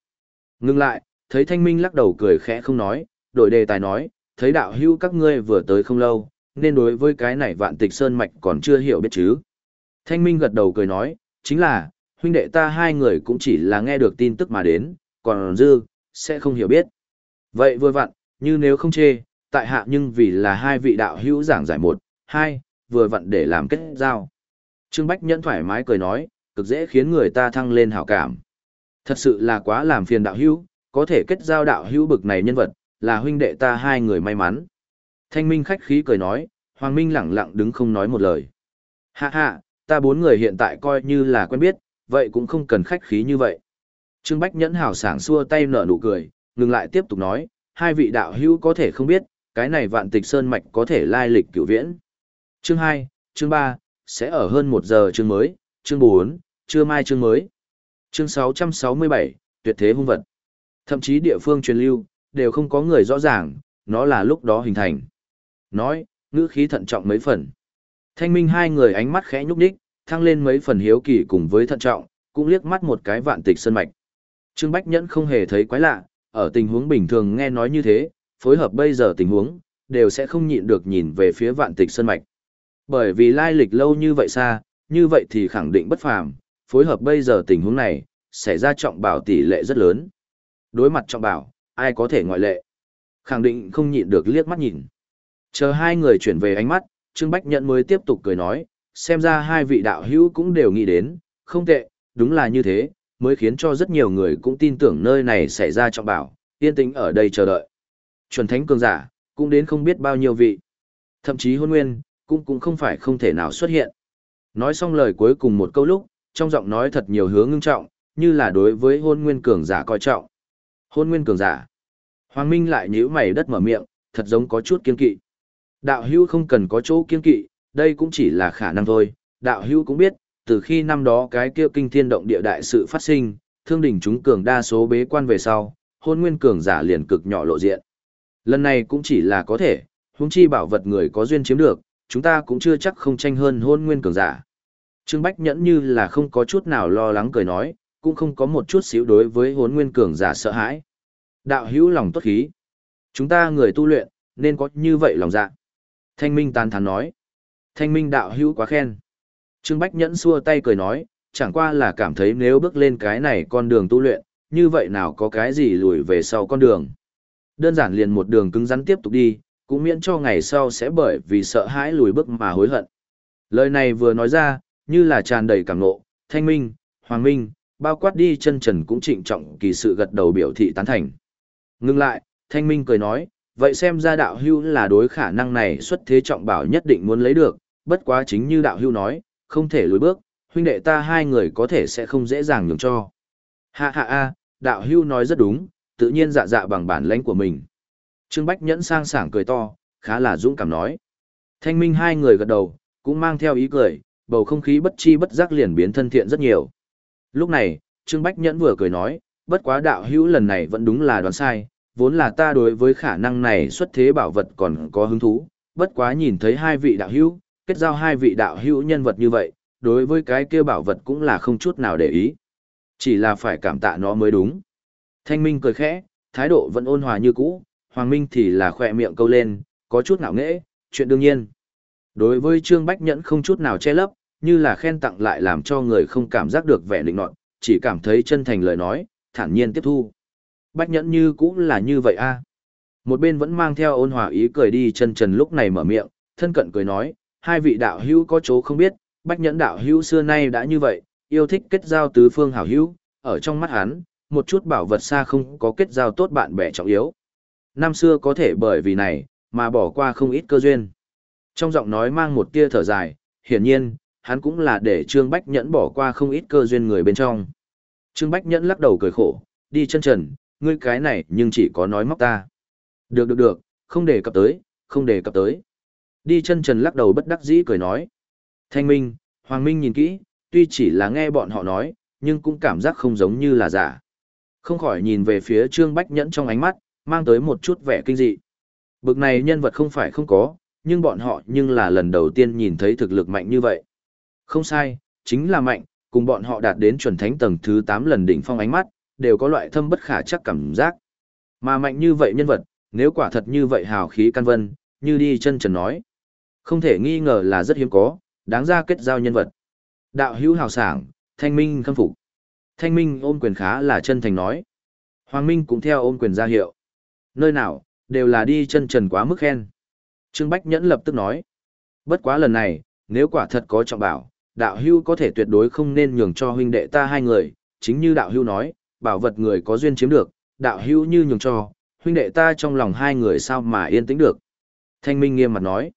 Ngưng lại, thấy thanh minh lắc đầu cười khẽ không nói, đổi đề tài nói, thấy đạo hữu các ngươi vừa tới không lâu, nên đối với cái này vạn tịch sơn mạch còn chưa hiểu biết chứ. Thanh minh gật đầu cười nói, chính là, huynh đệ ta hai người cũng chỉ là nghe được tin tức mà đến, còn dư, sẽ không hiểu biết. Vậy vừa vặn, như nếu không chê, tại hạ nhưng vì là hai vị đạo hữu giảng giải một, hai, vừa vặn để làm kết giao. Trương Bách Nhẫn thoải mái cười nói, cực dễ khiến người ta thăng lên hảo cảm. Thật sự là quá làm phiền đạo hữu, có thể kết giao đạo hữu bực này nhân vật, là huynh đệ ta hai người may mắn. Thanh Minh khách khí cười nói, Hoàng Minh lẳng lặng đứng không nói một lời. Hạ hạ, ta bốn người hiện tại coi như là quen biết, vậy cũng không cần khách khí như vậy. Trương Bách Nhẫn hảo sảng xua tay nở nụ cười, ngừng lại tiếp tục nói, hai vị đạo hữu có thể không biết, cái này vạn tịch sơn mạch có thể lai lịch cửu viễn. Chương 2, chương 3, sẽ ở hơn 1 giờ chương mới, chương 4, trưa mai chương mới. Chương 667, tuyệt thế hung vật. Thậm chí địa phương truyền lưu, đều không có người rõ ràng, nó là lúc đó hình thành. Nói, ngữ khí thận trọng mấy phần. Thanh minh hai người ánh mắt khẽ nhúc nhích, thăng lên mấy phần hiếu kỳ cùng với thận trọng, cũng liếc mắt một cái vạn tịch sơn mạch. Trương Bách Nhẫn không hề thấy quái lạ, ở tình huống bình thường nghe nói như thế, phối hợp bây giờ tình huống, đều sẽ không nhịn được nhìn về phía vạn tịch sơn mạch. Bởi vì lai lịch lâu như vậy xa, như vậy thì khẳng định bất phàm, phối hợp bây giờ tình huống này, xảy ra trọng bảo tỷ lệ rất lớn. Đối mặt trọng bảo, ai có thể ngoại lệ? Khẳng định không nhịn được liếc mắt nhìn. Chờ hai người chuyển về ánh mắt, Trương Bách Nhẫn mới tiếp tục cười nói, xem ra hai vị đạo hữu cũng đều nghĩ đến, không tệ, đúng là như thế, mới khiến cho rất nhiều người cũng tin tưởng nơi này xảy ra trọng bảo, yên tĩnh ở đây chờ đợi. Chuẩn thánh cường giả, cũng đến không biết bao nhiêu vị. Thậm chí hôn nguyên, cũng cũng không phải không thể nào xuất hiện. Nói xong lời cuối cùng một câu lúc, trong giọng nói thật nhiều hướng ngưng trọng, như là đối với hôn nguyên cường giả coi trọng. Hôn nguyên cường giả. Hoàng Minh lại nhíu mày đất mở miệng, thật giống có chút kiên kỵ. Đạo hưu không cần có chỗ kiên kỵ, đây cũng chỉ là khả năng thôi. Đạo hưu cũng biết, từ khi năm đó cái kia kinh thiên động địa đại sự phát sinh, thương đỉnh chúng cường đa số bế quan về sau, hôn nguyên cường giả liền cực nhỏ lộ diện. Lần này cũng chỉ là có thể, huống chi bảo vật người có duyên chiếm được, chúng ta cũng chưa chắc không tranh hơn hôn nguyên cường giả. Trương Bách nhẫn như là không có chút nào lo lắng cười nói, cũng không có một chút xíu đối với hôn nguyên cường giả sợ hãi. Đạo hữu lòng tốt khí. Chúng ta người tu luyện, nên có như vậy lòng dạ. Thanh Minh tàn thán nói. Thanh Minh đạo hữu quá khen. Trương Bách nhẫn xua tay cười nói, chẳng qua là cảm thấy nếu bước lên cái này con đường tu luyện, như vậy nào có cái gì lùi về sau con đường. Đơn giản liền một đường cứng rắn tiếp tục đi, cũng miễn cho ngày sau sẽ bởi vì sợ hãi lùi bước mà hối hận. Lời này vừa nói ra, như là tràn đầy cảm nộ, thanh minh, hoàng minh, bao quát đi chân trần cũng trịnh trọng kỳ sự gật đầu biểu thị tán thành. Ngưng lại, thanh minh cười nói, vậy xem ra đạo hưu là đối khả năng này xuất thế trọng bảo nhất định muốn lấy được, bất quá chính như đạo hưu nói, không thể lùi bước, huynh đệ ta hai người có thể sẽ không dễ dàng nhường cho. Hạ Hạ a, đạo hưu nói rất đúng, tự nhiên dạ dạ bằng bản lãnh của mình. Trương Bách Nhẫn sang sảng cười to, khá là dũng cảm nói. Thanh minh hai người gật đầu, cũng mang theo ý cười, bầu không khí bất chi bất giác liền biến thân thiện rất nhiều. Lúc này, Trương Bách Nhẫn vừa cười nói, bất quá đạo hữu lần này vẫn đúng là đoán sai, vốn là ta đối với khả năng này xuất thế bảo vật còn có hứng thú, bất quá nhìn thấy hai vị đạo hữu, kết giao hai vị đạo hữu nhân vật như vậy, đối với cái kia bảo vật cũng là không chút nào để ý. Chỉ là phải cảm tạ nó mới đúng. Thanh Minh cười khẽ, thái độ vẫn ôn hòa như cũ, Hoàng Minh thì là khỏe miệng câu lên, có chút ngạo nghễ, chuyện đương nhiên. Đối với Trương Bách Nhẫn không chút nào che lấp, như là khen tặng lại làm cho người không cảm giác được vẻ định nọt, chỉ cảm thấy chân thành lời nói, thản nhiên tiếp thu. Bách Nhẫn như cũng là như vậy a. Một bên vẫn mang theo ôn hòa ý cười đi chân trần lúc này mở miệng, thân cận cười nói, hai vị đạo hữu có chỗ không biết, Bách Nhẫn đạo hữu xưa nay đã như vậy, yêu thích kết giao tứ phương hảo hữu, ở trong mắt hắn, một chút bảo vật xa không có kết giao tốt bạn bè trọng yếu. Năm xưa có thể bởi vì này, mà bỏ qua không ít cơ duyên. Trong giọng nói mang một tia thở dài, hiển nhiên, hắn cũng là để Trương Bách Nhẫn bỏ qua không ít cơ duyên người bên trong. Trương Bách Nhẫn lắc đầu cười khổ, đi chân trần, ngươi cái này nhưng chỉ có nói móc ta. Được được được, không để cập tới, không để cập tới. Đi chân trần lắc đầu bất đắc dĩ cười nói. Thanh Minh, Hoàng Minh nhìn kỹ, tuy chỉ là nghe bọn họ nói, nhưng cũng cảm giác không giống như là giả. Không khỏi nhìn về phía Trương Bách Nhẫn trong ánh mắt, mang tới một chút vẻ kinh dị. Bực này nhân vật không phải không có, nhưng bọn họ nhưng là lần đầu tiên nhìn thấy thực lực mạnh như vậy. Không sai, chính là mạnh, cùng bọn họ đạt đến chuẩn thánh tầng thứ 8 lần đỉnh phong ánh mắt, đều có loại thâm bất khả chắc cảm giác. Mà mạnh như vậy nhân vật, nếu quả thật như vậy hào khí căn vân, như đi chân trần nói. Không thể nghi ngờ là rất hiếm có, đáng ra kết giao nhân vật. Đạo hữu hào sảng, thanh minh khâm phục. Thanh minh ôm quyền khá là chân thành nói. Hoàng Minh cũng theo ôm quyền ra hiệu. Nơi nào, đều là đi chân trần quá mức khen. Trương Bách Nhẫn lập tức nói. Bất quá lần này, nếu quả thật có trọng bảo, đạo hưu có thể tuyệt đối không nên nhường cho huynh đệ ta hai người, chính như đạo hưu nói, bảo vật người có duyên chiếm được, đạo hưu như nhường cho, huynh đệ ta trong lòng hai người sao mà yên tĩnh được. Thanh Minh nghiêm mặt nói.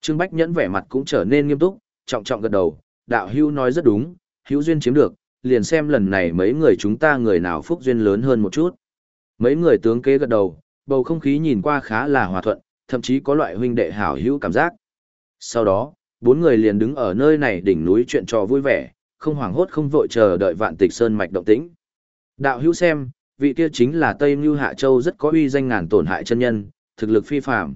Trương Bách Nhẫn vẻ mặt cũng trở nên nghiêm túc, trọng trọng gật đầu, đạo hưu nói rất đúng, hữu duyên chiếm được, liền xem lần này mấy người chúng ta người nào phúc duyên lớn hơn một chút. Mấy người tướng kế gật đầu, bầu không khí nhìn qua khá là hòa thuận, thậm chí có loại huynh đệ hảo hữu cảm giác. Sau đó, bốn người liền đứng ở nơi này đỉnh núi chuyện trò vui vẻ, không hoảng hốt không vội chờ đợi vạn tịch sơn mạch động tĩnh. Đạo hữu xem, vị kia chính là Tây Như Hạ Châu rất có uy danh ngàn tổn hại chân nhân, thực lực phi phàm.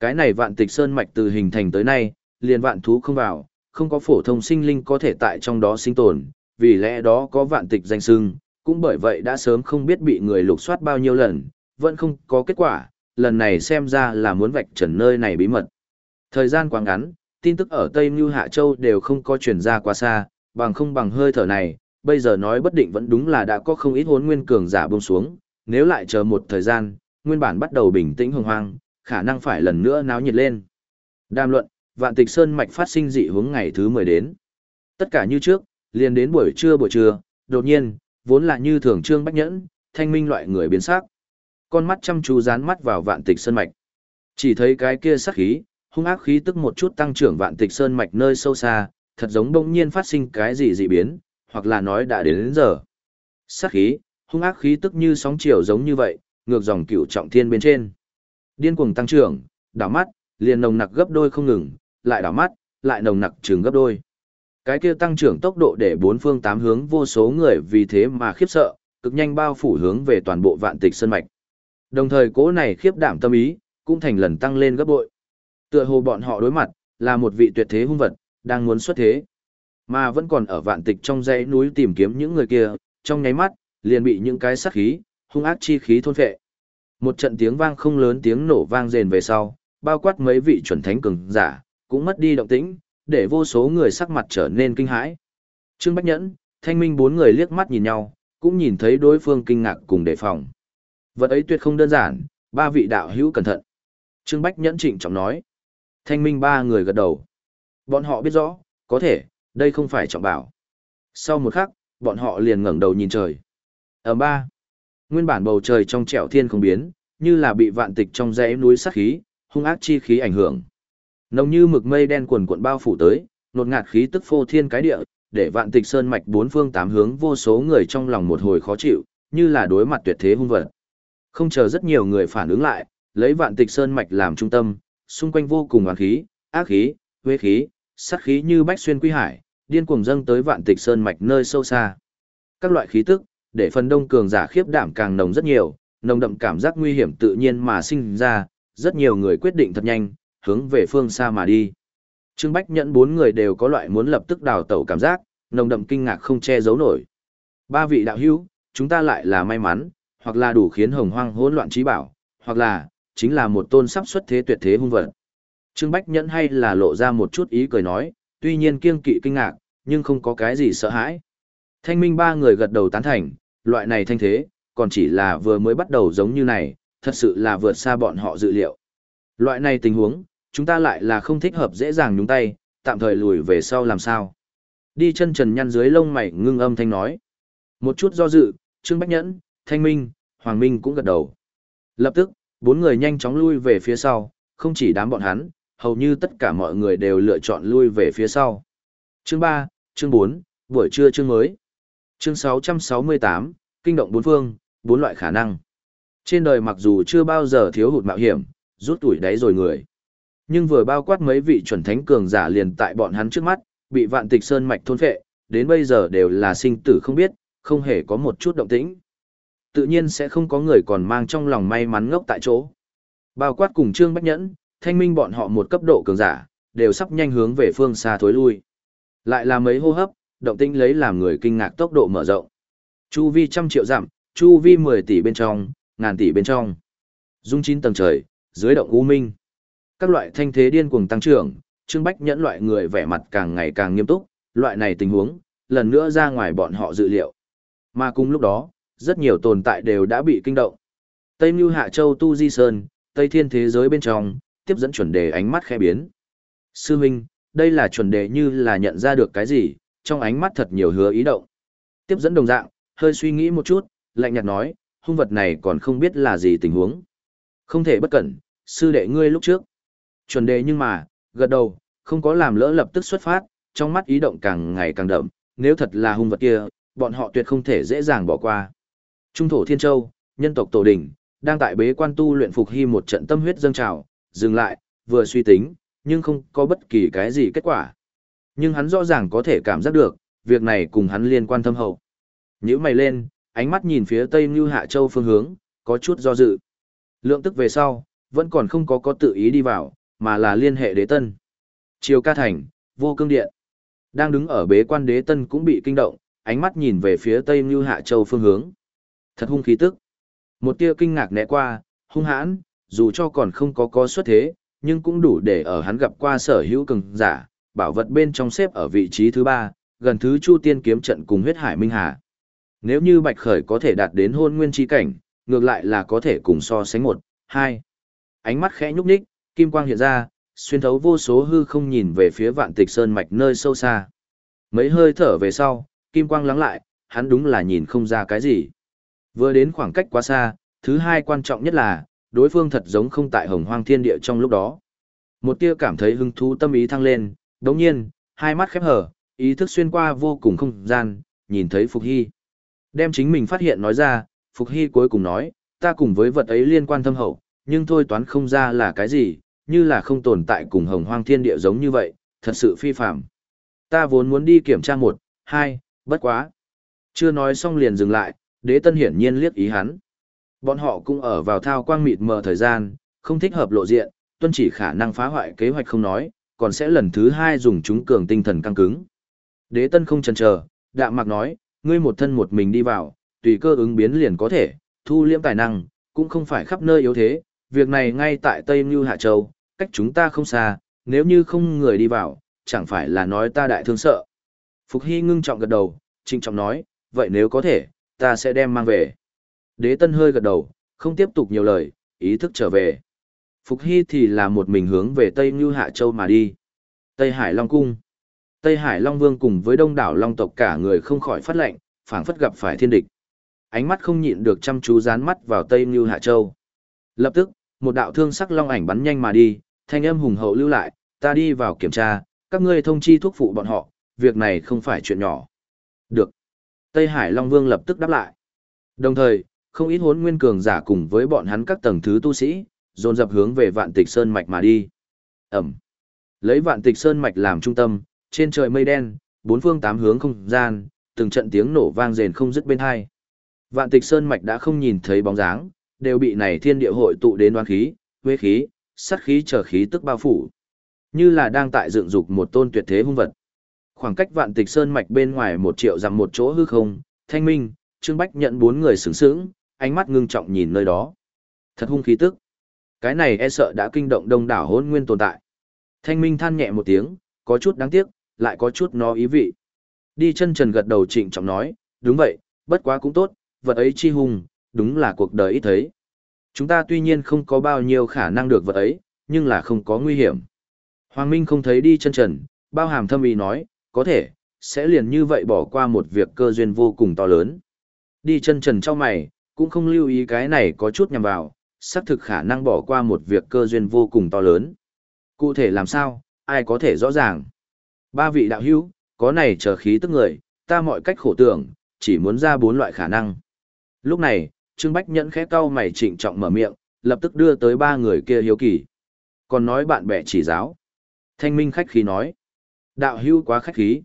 Cái này vạn tịch sơn mạch từ hình thành tới nay, liền vạn thú không vào, không có phổ thông sinh linh có thể tại trong đó sinh tồn, vì lẽ đó có vạn tịch danh sưng, cũng bởi vậy đã sớm không biết bị người lục soát bao nhiêu lần, vẫn không có kết quả, lần này xem ra là muốn vạch trần nơi này bí mật. Thời gian quá ngắn, tin tức ở Tây Mưu Hạ Châu đều không có truyền ra quá xa, bằng không bằng hơi thở này, bây giờ nói bất định vẫn đúng là đã có không ít hốn nguyên cường giả buông xuống, nếu lại chờ một thời gian, nguyên bản bắt đầu bình tĩnh hồng hoang, khả năng phải lần nữa náo nhiệt lên. Đàm luận, vạn tịch sơn mạch phát sinh dị hướng ngày thứ 10 đến. Tất cả như trước, liền đến buổi trưa buổi trưa, đột nhiên, vốn là như thường trương bách nhẫn, thanh minh loại người biến sắc. Con mắt chăm chú dán mắt vào vạn tịch sơn mạch. Chỉ thấy cái kia sắc khí, hung ác khí tức một chút tăng trưởng vạn tịch sơn mạch nơi sâu xa, thật giống đông nhiên phát sinh cái gì dị biến, hoặc là nói đã đến đến giờ. Sắc khí, hung ác khí tức như sóng chiều giống như vậy, ngược dòng cửu trọng thiên bên trên. Điên cuồng tăng trưởng, đảo mắt, liền nồng nặc gấp đôi không ngừng, lại đảo mắt, lại nồng nặc trường gấp đôi. Cái kia tăng trưởng tốc độ để bốn phương tám hướng vô số người vì thế mà khiếp sợ, cực nhanh bao phủ hướng về toàn bộ vạn tịch sơn mạch. Đồng thời cố này khiếp đảm tâm ý, cũng thành lần tăng lên gấp bội. Tựa hồ bọn họ đối mặt, là một vị tuyệt thế hung vật, đang muốn xuất thế. Mà vẫn còn ở vạn tịch trong dãy núi tìm kiếm những người kia, trong nháy mắt, liền bị những cái sát khí, hung ác chi khí thôn phệ. Một trận tiếng vang không lớn tiếng nổ vang rền về sau, bao quát mấy vị chuẩn thánh cường giả, cũng mất đi động tĩnh, để vô số người sắc mặt trở nên kinh hãi. Trương Bách Nhẫn, Thanh Minh bốn người liếc mắt nhìn nhau, cũng nhìn thấy đối phương kinh ngạc cùng đề phòng. Vật ấy tuyệt không đơn giản, ba vị đạo hữu cẩn thận. Trương Bách Nhẫn trịnh trọng nói. Thanh Minh ba người gật đầu. Bọn họ biết rõ, có thể, đây không phải trọng bảo. Sau một khắc, bọn họ liền ngẩng đầu nhìn trời. Ở ba, nguyên bản bầu trời trong trẻo thiên không biến, như là bị vạn tịch trong dãy núi sát khí, hung ác chi khí ảnh hưởng. Nồng như mực mây đen quần cuộn bao phủ tới, nột ngạt khí tức phô thiên cái địa, để vạn tịch sơn mạch bốn phương tám hướng vô số người trong lòng một hồi khó chịu, như là đối mặt tuyệt thế hung vật. Không chờ rất nhiều người phản ứng lại, lấy vạn tịch sơn mạch làm trung tâm, xung quanh vô cùng oán khí, ác khí, huế khí, sát khí như bách xuyên quy hải, điên cuồng dâng tới vạn tịch sơn mạch nơi sâu xa. Các loại khí tức, để phần đông cường giả khiếp đảm càng nồng rất nhiều, nồng đậm cảm giác nguy hiểm tự nhiên mà sinh ra, rất nhiều người quyết định thật nhanh, hướng về phương xa mà đi. Trương Bách nhận bốn người đều có loại muốn lập tức đào tẩu cảm giác, nồng đậm kinh ngạc không che giấu nổi. Ba vị đạo hữu, chúng ta lại là may mắn, hoặc là đủ khiến hồng hoang hỗn loạn trí bảo, hoặc là, chính là một tôn sắp xuất thế tuyệt thế hung vật. Trương Bách Nhẫn hay là lộ ra một chút ý cười nói, tuy nhiên kiêng kỵ kinh ngạc, nhưng không có cái gì sợ hãi. Thanh minh ba người gật đầu tán thành, loại này thanh thế, còn chỉ là vừa mới bắt đầu giống như này, thật sự là vượt xa bọn họ dự liệu. Loại này tình huống, chúng ta lại là không thích hợp dễ dàng nhúng tay, tạm thời lùi về sau làm sao. Đi chân trần nhăn dưới lông mày ngưng âm thanh nói. Một chút do dự, Trương Bách Nhẫn, Thanh Minh, Hoàng Minh cũng gật đầu. Lập tức, bốn người nhanh chóng lui về phía sau, không chỉ đám bọn hắn, hầu như tất cả mọi người đều lựa chọn lui về phía sau. Chương 3, chương 4, buổi trưa chương mới. Chương 668, kinh động bốn phương, bốn loại khả năng. Trên đời mặc dù chưa bao giờ thiếu hụt mạo hiểm, rút tuổi đáy rồi người. Nhưng vừa bao quát mấy vị chuẩn thánh cường giả liền tại bọn hắn trước mắt, bị vạn tịch sơn mạch thôn phệ, đến bây giờ đều là sinh tử không biết, không hề có một chút động tĩnh. Tự nhiên sẽ không có người còn mang trong lòng may mắn ngốc tại chỗ. Bao quát cùng Trương Bách Nhẫn, thanh minh bọn họ một cấp độ cường giả, đều sắp nhanh hướng về phương xa thối lui. Lại là mấy hô hấp, động tĩnh lấy làm người kinh ngạc tốc độ mở rộng. Chu vi trăm triệu dặm, chu vi 10 tỷ bên trong, ngàn tỷ bên trong. Dung chín tầng trời, dưới động u minh. Các loại thanh thế điên cuồng tăng trưởng, Trương Bách Nhẫn loại người vẻ mặt càng ngày càng nghiêm túc, loại này tình huống, lần nữa ra ngoài bọn họ dự liệu. Mà cùng lúc đó, rất nhiều tồn tại đều đã bị kinh động. Tây Mưu Hạ Châu Tu Di Sơn, Tây Thiên thế giới bên trong, tiếp dẫn chuẩn đề ánh mắt khẽ biến. Sư Minh, đây là chuẩn đề như là nhận ra được cái gì, trong ánh mắt thật nhiều hứa ý động. Tiếp dẫn đồng dạng, hơi suy nghĩ một chút, lạnh nhạt nói, hung vật này còn không biết là gì tình huống. Không thể bất cẩn, sư đệ ngươi lúc trước. Chuẩn đề nhưng mà, gật đầu, không có làm lỡ lập tức xuất phát, trong mắt ý động càng ngày càng đậm, nếu thật là hung vật kia, bọn họ tuyệt không thể dễ dàng bỏ qua. Trung thổ Thiên Châu, nhân tộc Tổ Đình, đang tại bế quan tu luyện phục hy một trận tâm huyết dâng trào, dừng lại, vừa suy tính, nhưng không có bất kỳ cái gì kết quả. Nhưng hắn rõ ràng có thể cảm giác được, việc này cùng hắn liên quan thâm hậu. Nhữ mày lên, ánh mắt nhìn phía Tây Như Hạ Châu phương hướng, có chút do dự. Lượng tức về sau, vẫn còn không có có tự ý đi vào, mà là liên hệ đế tân. Triều ca thành, vô cương điện. Đang đứng ở bế quan đế tân cũng bị kinh động, ánh mắt nhìn về phía Tây Như Hạ Châu phương hướng. Thật hung khí tức. Một tia kinh ngạc né qua, hung hãn, dù cho còn không có có xuất thế, nhưng cũng đủ để ở hắn gặp qua sở hữu cường giả, bảo vật bên trong xếp ở vị trí thứ ba, gần thứ Chu Tiên kiếm trận cùng huyết hải minh hà. Nếu như Bạch Khởi có thể đạt đến hôn nguyên chi cảnh, ngược lại là có thể cùng so sánh một, hai. Ánh mắt khẽ nhúc nhích, kim quang hiện ra, xuyên thấu vô số hư không nhìn về phía vạn tịch sơn mạch nơi sâu xa. Mấy hơi thở về sau, kim quang lắng lại, hắn đúng là nhìn không ra cái gì. Vừa đến khoảng cách quá xa, thứ hai quan trọng nhất là, đối phương thật giống không tại hồng hoang thiên địa trong lúc đó. Một tia cảm thấy hứng thú tâm ý thăng lên, đồng nhiên, hai mắt khép hở, ý thức xuyên qua vô cùng không gian, nhìn thấy Phục Hy. Đem chính mình phát hiện nói ra, Phục Hy cuối cùng nói, ta cùng với vật ấy liên quan thâm hậu, nhưng thôi toán không ra là cái gì, như là không tồn tại cùng hồng hoang thiên địa giống như vậy, thật sự phi phạm. Ta vốn muốn đi kiểm tra một, hai, bất quá. Chưa nói xong liền dừng lại, đế tân hiển nhiên liếc ý hắn. Bọn họ cũng ở vào thao quang mịt mờ thời gian, không thích hợp lộ diện, tuân chỉ khả năng phá hoại kế hoạch không nói, còn sẽ lần thứ hai dùng chúng cường tinh thần căng cứng. Đế tân không chần chờ, đạm mạc nói, ngươi một thân một mình đi vào, tùy cơ ứng biến liền có thể, thu liễm tài năng, cũng không phải khắp nơi yếu thế, việc này ngay tại Tây Như Hạ Châu, cách chúng ta không xa, nếu như không người đi vào, chẳng phải là nói ta đại thương sợ. Phục Hy ngưng trọng gật đầu, trinh trọng nói, vậy nếu có thể, ta sẽ đem mang về. Đế Tân hơi gật đầu, không tiếp tục nhiều lời, ý thức trở về. Phục Hy thì là một mình hướng về Tây Như Hạ Châu mà đi. Tây Hải Long Cung. Tây Hải Long Vương cùng với đông đảo Long tộc cả người không khỏi phát lệnh, phảng phất gặp phải thiên địch. Ánh mắt không nhịn được chăm chú dán mắt vào Tây Như Hạ Châu. Lập tức, một đạo thương sắc long ảnh bắn nhanh mà đi, thanh âm hùng hậu lưu lại, ta đi vào kiểm tra, các ngươi thông chi thuốc phụ bọn họ, việc này không phải chuyện nhỏ. Được. Tây Hải Long Vương lập tức đáp lại. Đồng thời, không ít hốn nguyên cường giả cùng với bọn hắn các tầng thứ tu sĩ, dồn dập hướng về vạn tịch sơn mạch mà đi. Ẩm. Lấy vạn tịch sơn mạch làm trung tâm, trên trời mây đen, bốn phương tám hướng không gian, từng trận tiếng nổ vang rền không dứt bên hai. Vạn tịch sơn mạch đã không nhìn thấy bóng dáng, đều bị này thiên địa hội tụ đến đoán khí, huế khí, sát khí trở khí tức bao phủ. Như là đang tại dựng dục một tôn tuyệt thế hung vật. Khoảng cách vạn tịch sơn mạch bên ngoài một triệu dặm một chỗ hư không, thanh minh, Trương Bách nhận bốn người sướng sướng, ánh mắt ngưng trọng nhìn nơi đó. Thật hung khí tức. Cái này e sợ đã kinh động đông đảo hôn nguyên tồn tại. Thanh minh than nhẹ một tiếng, có chút đáng tiếc, lại có chút nó ý vị. Đi chân trần gật đầu trịnh trọng nói, đúng vậy, bất quá cũng tốt, vật ấy chi hùng, đúng là cuộc đời ít thấy. Chúng ta tuy nhiên không có bao nhiêu khả năng được vật ấy, nhưng là không có nguy hiểm. Hoàng Minh không thấy đi chân trần, bao hàm thâm ý nói, có thể, sẽ liền như vậy bỏ qua một việc cơ duyên vô cùng to lớn. Đi chân trần cho mày, cũng không lưu ý cái này có chút nhằm vào, xác thực khả năng bỏ qua một việc cơ duyên vô cùng to lớn. Cụ thể làm sao, ai có thể rõ ràng. Ba vị đạo hữu, có này chờ khí tức người, ta mọi cách khổ tưởng, chỉ muốn ra bốn loại khả năng. Lúc này, Trương Bách Nhẫn khẽ cau mày trịnh trọng mở miệng, lập tức đưa tới ba người kia hiếu kỳ. Còn nói bạn bè chỉ giáo. Thanh minh khách khí nói. Đạo hữu quá khách khí.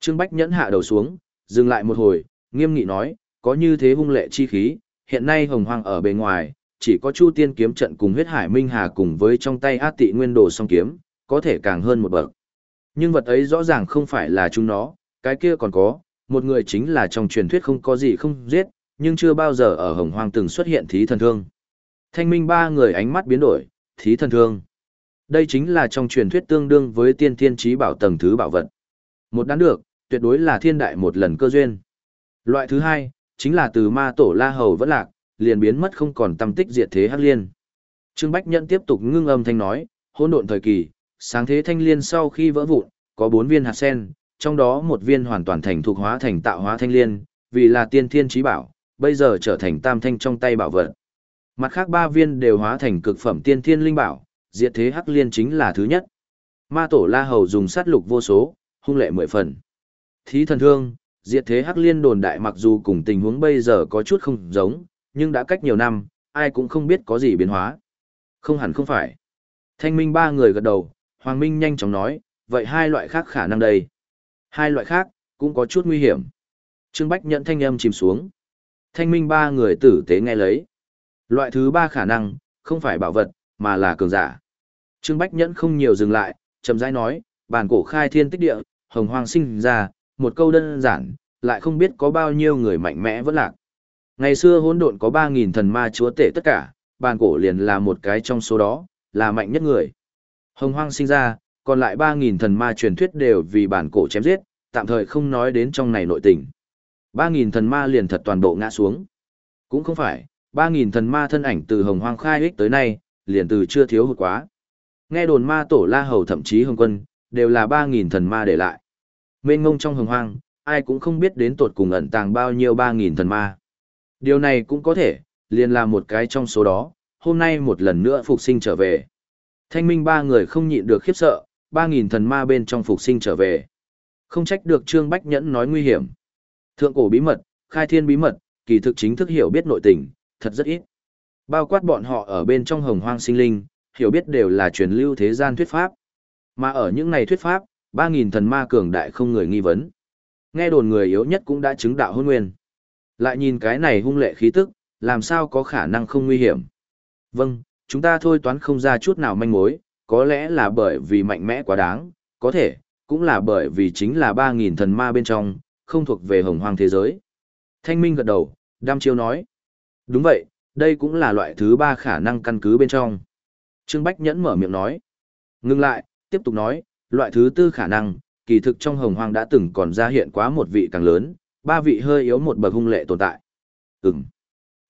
Trương Bách Nhẫn hạ đầu xuống, dừng lại một hồi, nghiêm nghị nói, có như thế hung lệ chi khí, hiện nay hồng hoang ở bề ngoài, chỉ có Chu Tiên kiếm trận cùng huyết hải minh hà cùng với trong tay át tị nguyên đồ song kiếm, có thể càng hơn một bậc. Nhưng vật ấy rõ ràng không phải là chúng nó, cái kia còn có, một người chính là trong truyền thuyết không có gì không giết, nhưng chưa bao giờ ở hồng hoang từng xuất hiện thí thần thương. Thanh minh ba người ánh mắt biến đổi, thí thần thương. Đây chính là trong truyền thuyết tương đương với tiên thiên trí bảo tầng thứ bảo vật. Một đán được, tuyệt đối là thiên đại một lần cơ duyên. Loại thứ hai, chính là từ ma tổ la hầu vẫn lạc, liền biến mất không còn tâm tích diệt thế hắc liên. Trương Bách Nhẫn tiếp tục ngưng âm thanh nói, hỗn độn thời kỳ, sáng thế thanh liên sau khi vỡ vụn, có bốn viên hạt sen, trong đó một viên hoàn toàn thành thuộc hóa thành tạo hóa thanh liên, vì là tiên thiên trí bảo, bây giờ trở thành tam thanh trong tay bảo vật. Mặt khác ba viên đều hóa thành cực phẩm tiên thiên linh bảo, diệt thế hắc liên chính là thứ nhất. Ma tổ La Hầu dùng sát lục vô số, hung lệ mười phần. Thí thần thương, diệt thế hắc liên đồn đại mặc dù cùng tình huống bây giờ có chút không giống, nhưng đã cách nhiều năm, ai cũng không biết có gì biến hóa. Không hẳn không phải. Thanh minh ba người gật đầu, Hoàng Minh nhanh chóng nói, vậy hai loại khác khả năng đây. Hai loại khác, cũng có chút nguy hiểm. Trương Bách nhận thanh âm chìm xuống. Thanh minh ba người tử tế nghe lấy. Loại thứ ba khả năng, không phải bảo vật, mà là cường giả. Trương Bách Nhẫn không nhiều dừng lại, chậm rãi nói, bản cổ khai thiên tích địa, hồng hoang sinh ra, một câu đơn giản, lại không biết có bao nhiêu người mạnh mẽ vẫn lạc. Ngày xưa hỗn độn có 3.000 thần ma chúa tể tất cả, bàn cổ liền là một cái trong số đó, là mạnh nhất người. Hồng hoang sinh ra, còn lại 3.000 thần ma truyền thuyết đều vì bản cổ chém giết, tạm thời không nói đến trong này nội tình. 3.000 thần ma liền thật toàn bộ ngã xuống. Cũng không phải, 3.000 thần ma thân ảnh từ hồng hoang khai ích tới nay, liền từ chưa thiếu hụt quá. Nghe đồn ma tổ la hầu thậm chí hồng quân, đều là 3.000 thần ma để lại. Mênh ngông trong hồng hoang, ai cũng không biết đến tột cùng ẩn tàng bao nhiêu 3.000 thần ma. Điều này cũng có thể, liền là một cái trong số đó, hôm nay một lần nữa phục sinh trở về. Thanh minh ba người không nhịn được khiếp sợ, ba nghìn thần ma bên trong phục sinh trở về. Không trách được Trương Bách Nhẫn nói nguy hiểm. Thượng cổ bí mật, khai thiên bí mật, kỳ thực chính thức hiểu biết nội tình, thật rất ít. Bao quát bọn họ ở bên trong hồng hoang sinh linh, hiểu biết đều là truyền lưu thế gian thuyết pháp. Mà ở những này thuyết pháp, ba nghìn thần ma cường đại không người nghi vấn. Nghe đồn người yếu nhất cũng đã chứng đạo hôn nguyên. Lại nhìn cái này hung lệ khí tức, làm sao có khả năng không nguy hiểm. Vâng, chúng ta thôi toán không ra chút nào manh mối, có lẽ là bởi vì mạnh mẽ quá đáng, có thể, cũng là bởi vì chính là 3.000 thần ma bên trong, không thuộc về hồng hoang thế giới. Thanh Minh gật đầu, đam chiêu nói. Đúng vậy, đây cũng là loại thứ ba khả năng căn cứ bên trong. Trương Bách Nhẫn mở miệng nói. Ngưng lại, tiếp tục nói, loại thứ tư khả năng, kỳ thực trong hồng hoang đã từng còn ra hiện quá một vị càng lớn, ba vị hơi yếu một bậc hung lệ tồn tại. Ừm.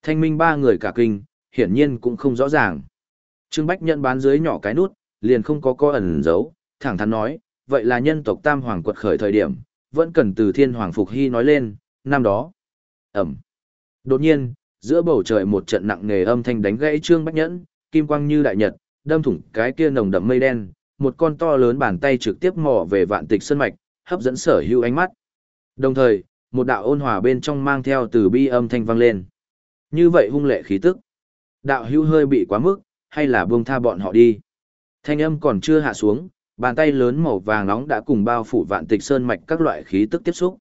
Thanh minh ba người cả kinh, hiển nhiên cũng không rõ ràng. Trương Bách Nhẫn bán dưới nhỏ cái nút, liền không có co ẩn giấu, thẳng thắn nói, vậy là nhân tộc Tam Hoàng quật khởi thời điểm, vẫn cần từ Thiên Hoàng Phục Hy nói lên, năm đó. Ẩm. Đột nhiên, giữa bầu trời một trận nặng nề âm thanh đánh gãy Trương Bách Nhẫn, kim quang như đại nhật, đâm thủng cái kia nồng đậm mây đen, một con to lớn bàn tay trực tiếp mò về vạn tịch sơn mạch, hấp dẫn sở hữu ánh mắt. Đồng thời, một đạo ôn hòa bên trong mang theo từ bi âm thanh vang lên. Như vậy hung lệ khí tức. Đạo hữu hơi bị quá mức, hay là buông tha bọn họ đi. Thanh âm còn chưa hạ xuống, bàn tay lớn màu vàng nóng đã cùng bao phủ vạn tịch sơn mạch các loại khí tức tiếp xúc.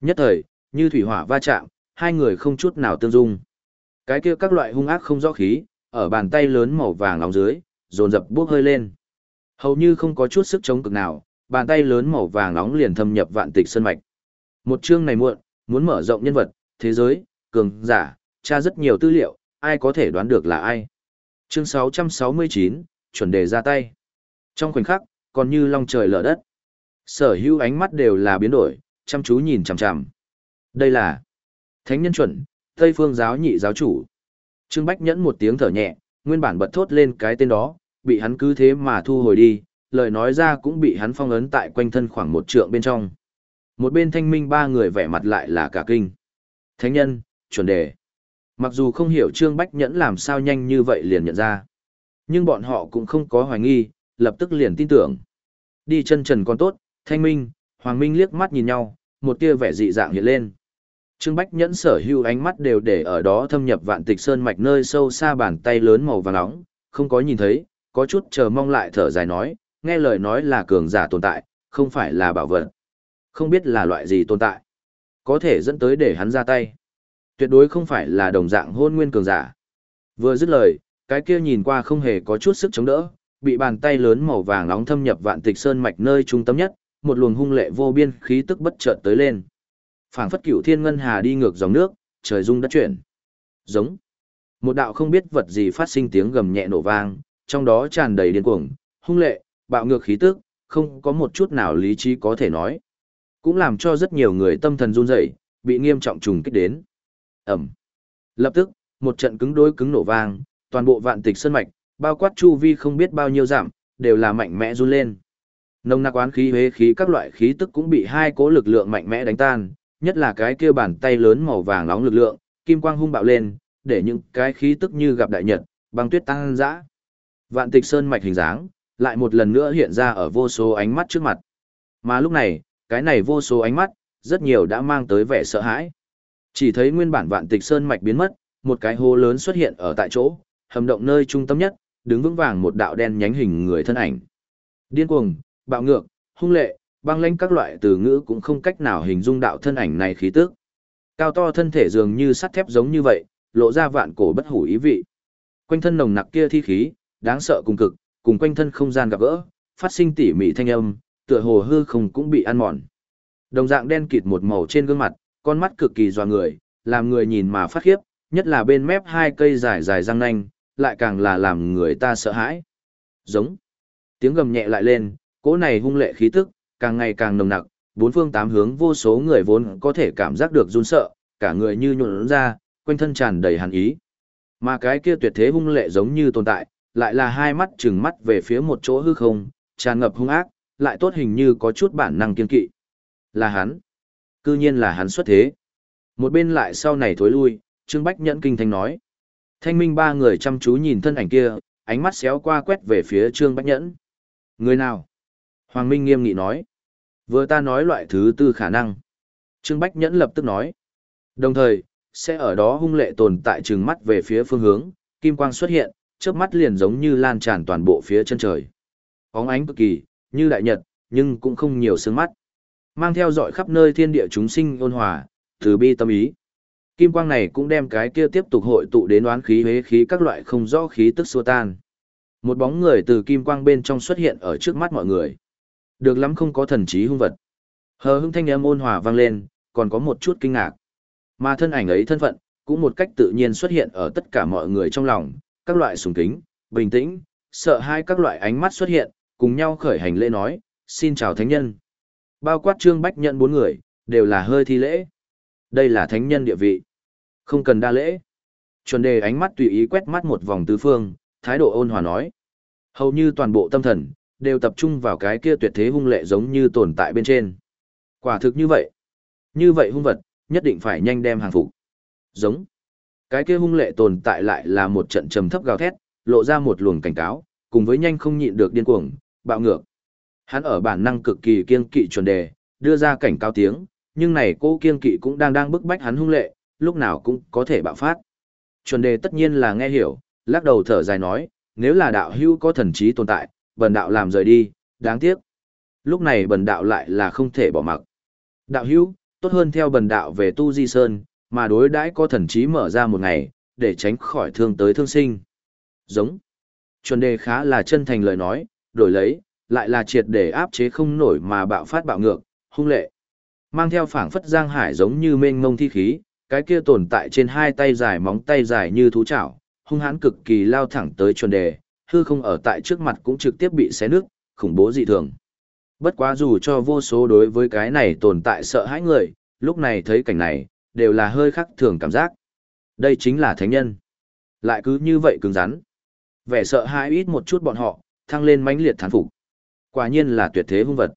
Nhất thời, như thủy hỏa va chạm, hai người không chút nào tương dung. Cái kia các loại hung ác không rõ khí, ở bàn tay lớn màu vàng nóng dưới, dồn dập bước hơi lên. Hầu như không có chút sức chống cực nào, bàn tay lớn màu vàng nóng liền thâm nhập vạn tịch sơn mạch. Một chương này muộn, muốn mở rộng nhân vật, thế giới, cường, giả, tra rất nhiều tư liệu, ai có thể đoán được là ai. Chương 669, chuẩn đề ra tay. Trong khoảnh khắc, còn như long trời lở đất. Sở hữu ánh mắt đều là biến đổi, chăm chú nhìn chằm chằm. Đây là Thánh nhân chuẩn, Tây phương giáo nhị giáo chủ. Trương Bách nhẫn một tiếng thở nhẹ, nguyên bản bật thốt lên cái tên đó, bị hắn cứ thế mà thu hồi đi, lời nói ra cũng bị hắn phong ấn tại quanh thân khoảng một trượng bên trong. Một bên thanh minh ba người vẻ mặt lại là cả kinh. Thánh nhân, chuẩn đề. Mặc dù không hiểu Trương Bách Nhẫn làm sao nhanh như vậy liền nhận ra. Nhưng bọn họ cũng không có hoài nghi, lập tức liền tin tưởng. Đi chân trần còn tốt, thanh minh, hoàng minh liếc mắt nhìn nhau, một tia vẻ dị dạng hiện lên. Trương Bách Nhẫn sở hữu ánh mắt đều để ở đó thâm nhập vạn tịch sơn mạch nơi sâu xa bàn tay lớn màu vàng nóng, không có nhìn thấy, có chút chờ mong lại thở dài nói, nghe lời nói là cường giả tồn tại, không phải là bảo vật. Không biết là loại gì tồn tại. Có thể dẫn tới để hắn ra tay. Tuyệt đối không phải là đồng dạng hôn nguyên cường giả. Vừa dứt lời, cái kia nhìn qua không hề có chút sức chống đỡ, bị bàn tay lớn màu vàng nóng thâm nhập vạn tịch sơn mạch nơi trung tâm nhất, một luồng hung lệ vô biên khí tức bất chợt tới lên. Phảng phất cửu thiên ngân hà đi ngược dòng nước, trời rung đất chuyển. Giống. Một đạo không biết vật gì phát sinh tiếng gầm nhẹ nổ vang, trong đó tràn đầy điên cuồng, hung lệ, bạo ngược khí tức, không có một chút nào lý trí có thể nói. Cũng làm cho rất nhiều người tâm thần run rẩy, bị nghiêm trọng trùng kích đến. Ẩm. Lập tức, một trận cứng đối cứng nổ vang, toàn bộ vạn tịch sơn mạch, bao quát chu vi không biết bao nhiêu giảm, đều là mạnh mẽ run lên. Nông nặc oán khí hế khí các loại khí tức cũng bị hai cố lực lượng mạnh mẽ đánh tan, nhất là cái kia bàn tay lớn màu vàng nóng lực lượng, kim quang hung bạo lên, để những cái khí tức như gặp đại nhật, băng tuyết tăng dã. Vạn tịch sơn mạch hình dáng, lại một lần nữa hiện ra ở vô số ánh mắt trước mặt. Mà lúc này, cái này vô số ánh mắt, rất nhiều đã mang tới vẻ sợ hãi. Chỉ thấy nguyên bản vạn tịch sơn mạch biến mất, một cái hố lớn xuất hiện ở tại chỗ, hầm động nơi trung tâm nhất, đứng vững vàng một đạo đen nhánh hình người thân ảnh. Điên cuồng, bạo ngược, hung lệ, băng lãnh các loại từ ngữ cũng không cách nào hình dung đạo thân ảnh này khí tức. Cao to thân thể dường như sắt thép giống như vậy, lộ ra vạn cổ bất hủ ý vị. Quanh thân nồng nặc kia thi khí, đáng sợ cùng cực, cùng quanh thân không gian gặp gỡ, phát sinh tỉ mỉ thanh âm, tựa hồ hư không cũng bị ăn mòn. Đồng dạng đen kịt một màu trên gương mặt, con mắt cực kỳ doa người, làm người nhìn mà phát khiếp, nhất là bên mép hai cây dài dài răng nanh, lại càng là làm người ta sợ hãi. Giống. Tiếng gầm nhẹ lại lên, cỗ này hung lệ khí tức, càng ngày càng nồng nặc, bốn phương tám hướng vô số người vốn có thể cảm giác được run sợ, cả người như nhuộn ra, quanh thân tràn đầy hàn ý. Mà cái kia tuyệt thế hung lệ giống như tồn tại, lại là hai mắt trừng mắt về phía một chỗ hư không, tràn ngập hung ác, lại tốt hình như có chút bản năng kiên kỵ. Là hắn. Cư nhiên là hắn xuất thế. Một bên lại sau này thối lui, Trương Bách Nhẫn kinh thanh nói. Thanh minh ba người chăm chú nhìn thân ảnh kia, ánh mắt xéo qua quét về phía Trương Bách Nhẫn. Người nào? Hoàng Minh nghiêm nghị nói. Vừa ta nói loại thứ tư khả năng. Trương Bách Nhẫn lập tức nói. Đồng thời, sẽ ở đó hung lệ tồn tại trừng mắt về phía phương hướng, kim quang xuất hiện, chớp mắt liền giống như lan tràn toàn bộ phía chân trời. Óng ánh cực kỳ, như đại nhật, nhưng cũng không nhiều sương mắt. Mang theo dõi khắp nơi thiên địa chúng sinh ôn hòa, từ bi tâm ý. Kim quang này cũng đem cái kia tiếp tục hội tụ đến đoán khí hế khí các loại không rõ khí tức xua tan. Một bóng người từ kim quang bên trong xuất hiện ở trước mắt mọi người. Được lắm không có thần trí hung vật. Hờ hững thanh âm ôn hòa vang lên, còn có một chút kinh ngạc. Mà thân ảnh ấy thân phận, cũng một cách tự nhiên xuất hiện ở tất cả mọi người trong lòng, các loại sùng kính, bình tĩnh, sợ hai các loại ánh mắt xuất hiện, cùng nhau khởi hành lễ nói, xin chào thánh nhân. Bao quát trương bách nhận bốn người, đều là hơi thi lễ. Đây là thánh nhân địa vị. Không cần đa lễ. Chuẩn đề ánh mắt tùy ý quét mắt một vòng tứ phương, thái độ ôn hòa nói. Hầu như toàn bộ tâm thần, đều tập trung vào cái kia tuyệt thế hung lệ giống như tồn tại bên trên. Quả thực như vậy. Như vậy hung vật, nhất định phải nhanh đem hàng phục. Giống. Cái kia hung lệ tồn tại lại là một trận trầm thấp gào thét, lộ ra một luồng cảnh cáo, cùng với nhanh không nhịn được điên cuồng, bạo ngược. Hắn ở bản năng cực kỳ kiên kỵ chuẩn đề, đưa ra cảnh cáo tiếng, nhưng này cô kiên kỵ cũng đang đang bức bách hắn hung lệ, lúc nào cũng có thể bạo phát. Chuẩn đề tất nhiên là nghe hiểu, lắc đầu thở dài nói, nếu là đạo hưu có thần trí tồn tại, bần đạo làm rời đi, đáng tiếc. Lúc này bần đạo lại là không thể bỏ mặc. Đạo hưu, tốt hơn theo bần đạo về tu di sơn, mà đối đãi có thần trí mở ra một ngày, để tránh khỏi thương tới thương sinh. Giống. Chuẩn đề khá là chân thành lời nói, đổi lấy, lại là triệt để áp chế không nổi mà bạo phát bạo ngược, hung lệ. Mang theo phảng phất giang hải giống như mênh mông thi khí, cái kia tồn tại trên hai tay dài móng tay dài như thú chảo, hung hãn cực kỳ lao thẳng tới chuẩn đề, hư không ở tại trước mặt cũng trực tiếp bị xé nước, khủng bố dị thường. Bất quá dù cho vô số đối với cái này tồn tại sợ hãi người, lúc này thấy cảnh này, đều là hơi khắc thường cảm giác. Đây chính là thánh nhân. Lại cứ như vậy cứng rắn. Vẻ sợ hãi ít một chút bọn họ, thăng lên mãnh liệt thán phục. Quả nhiên là tuyệt thế hung vật.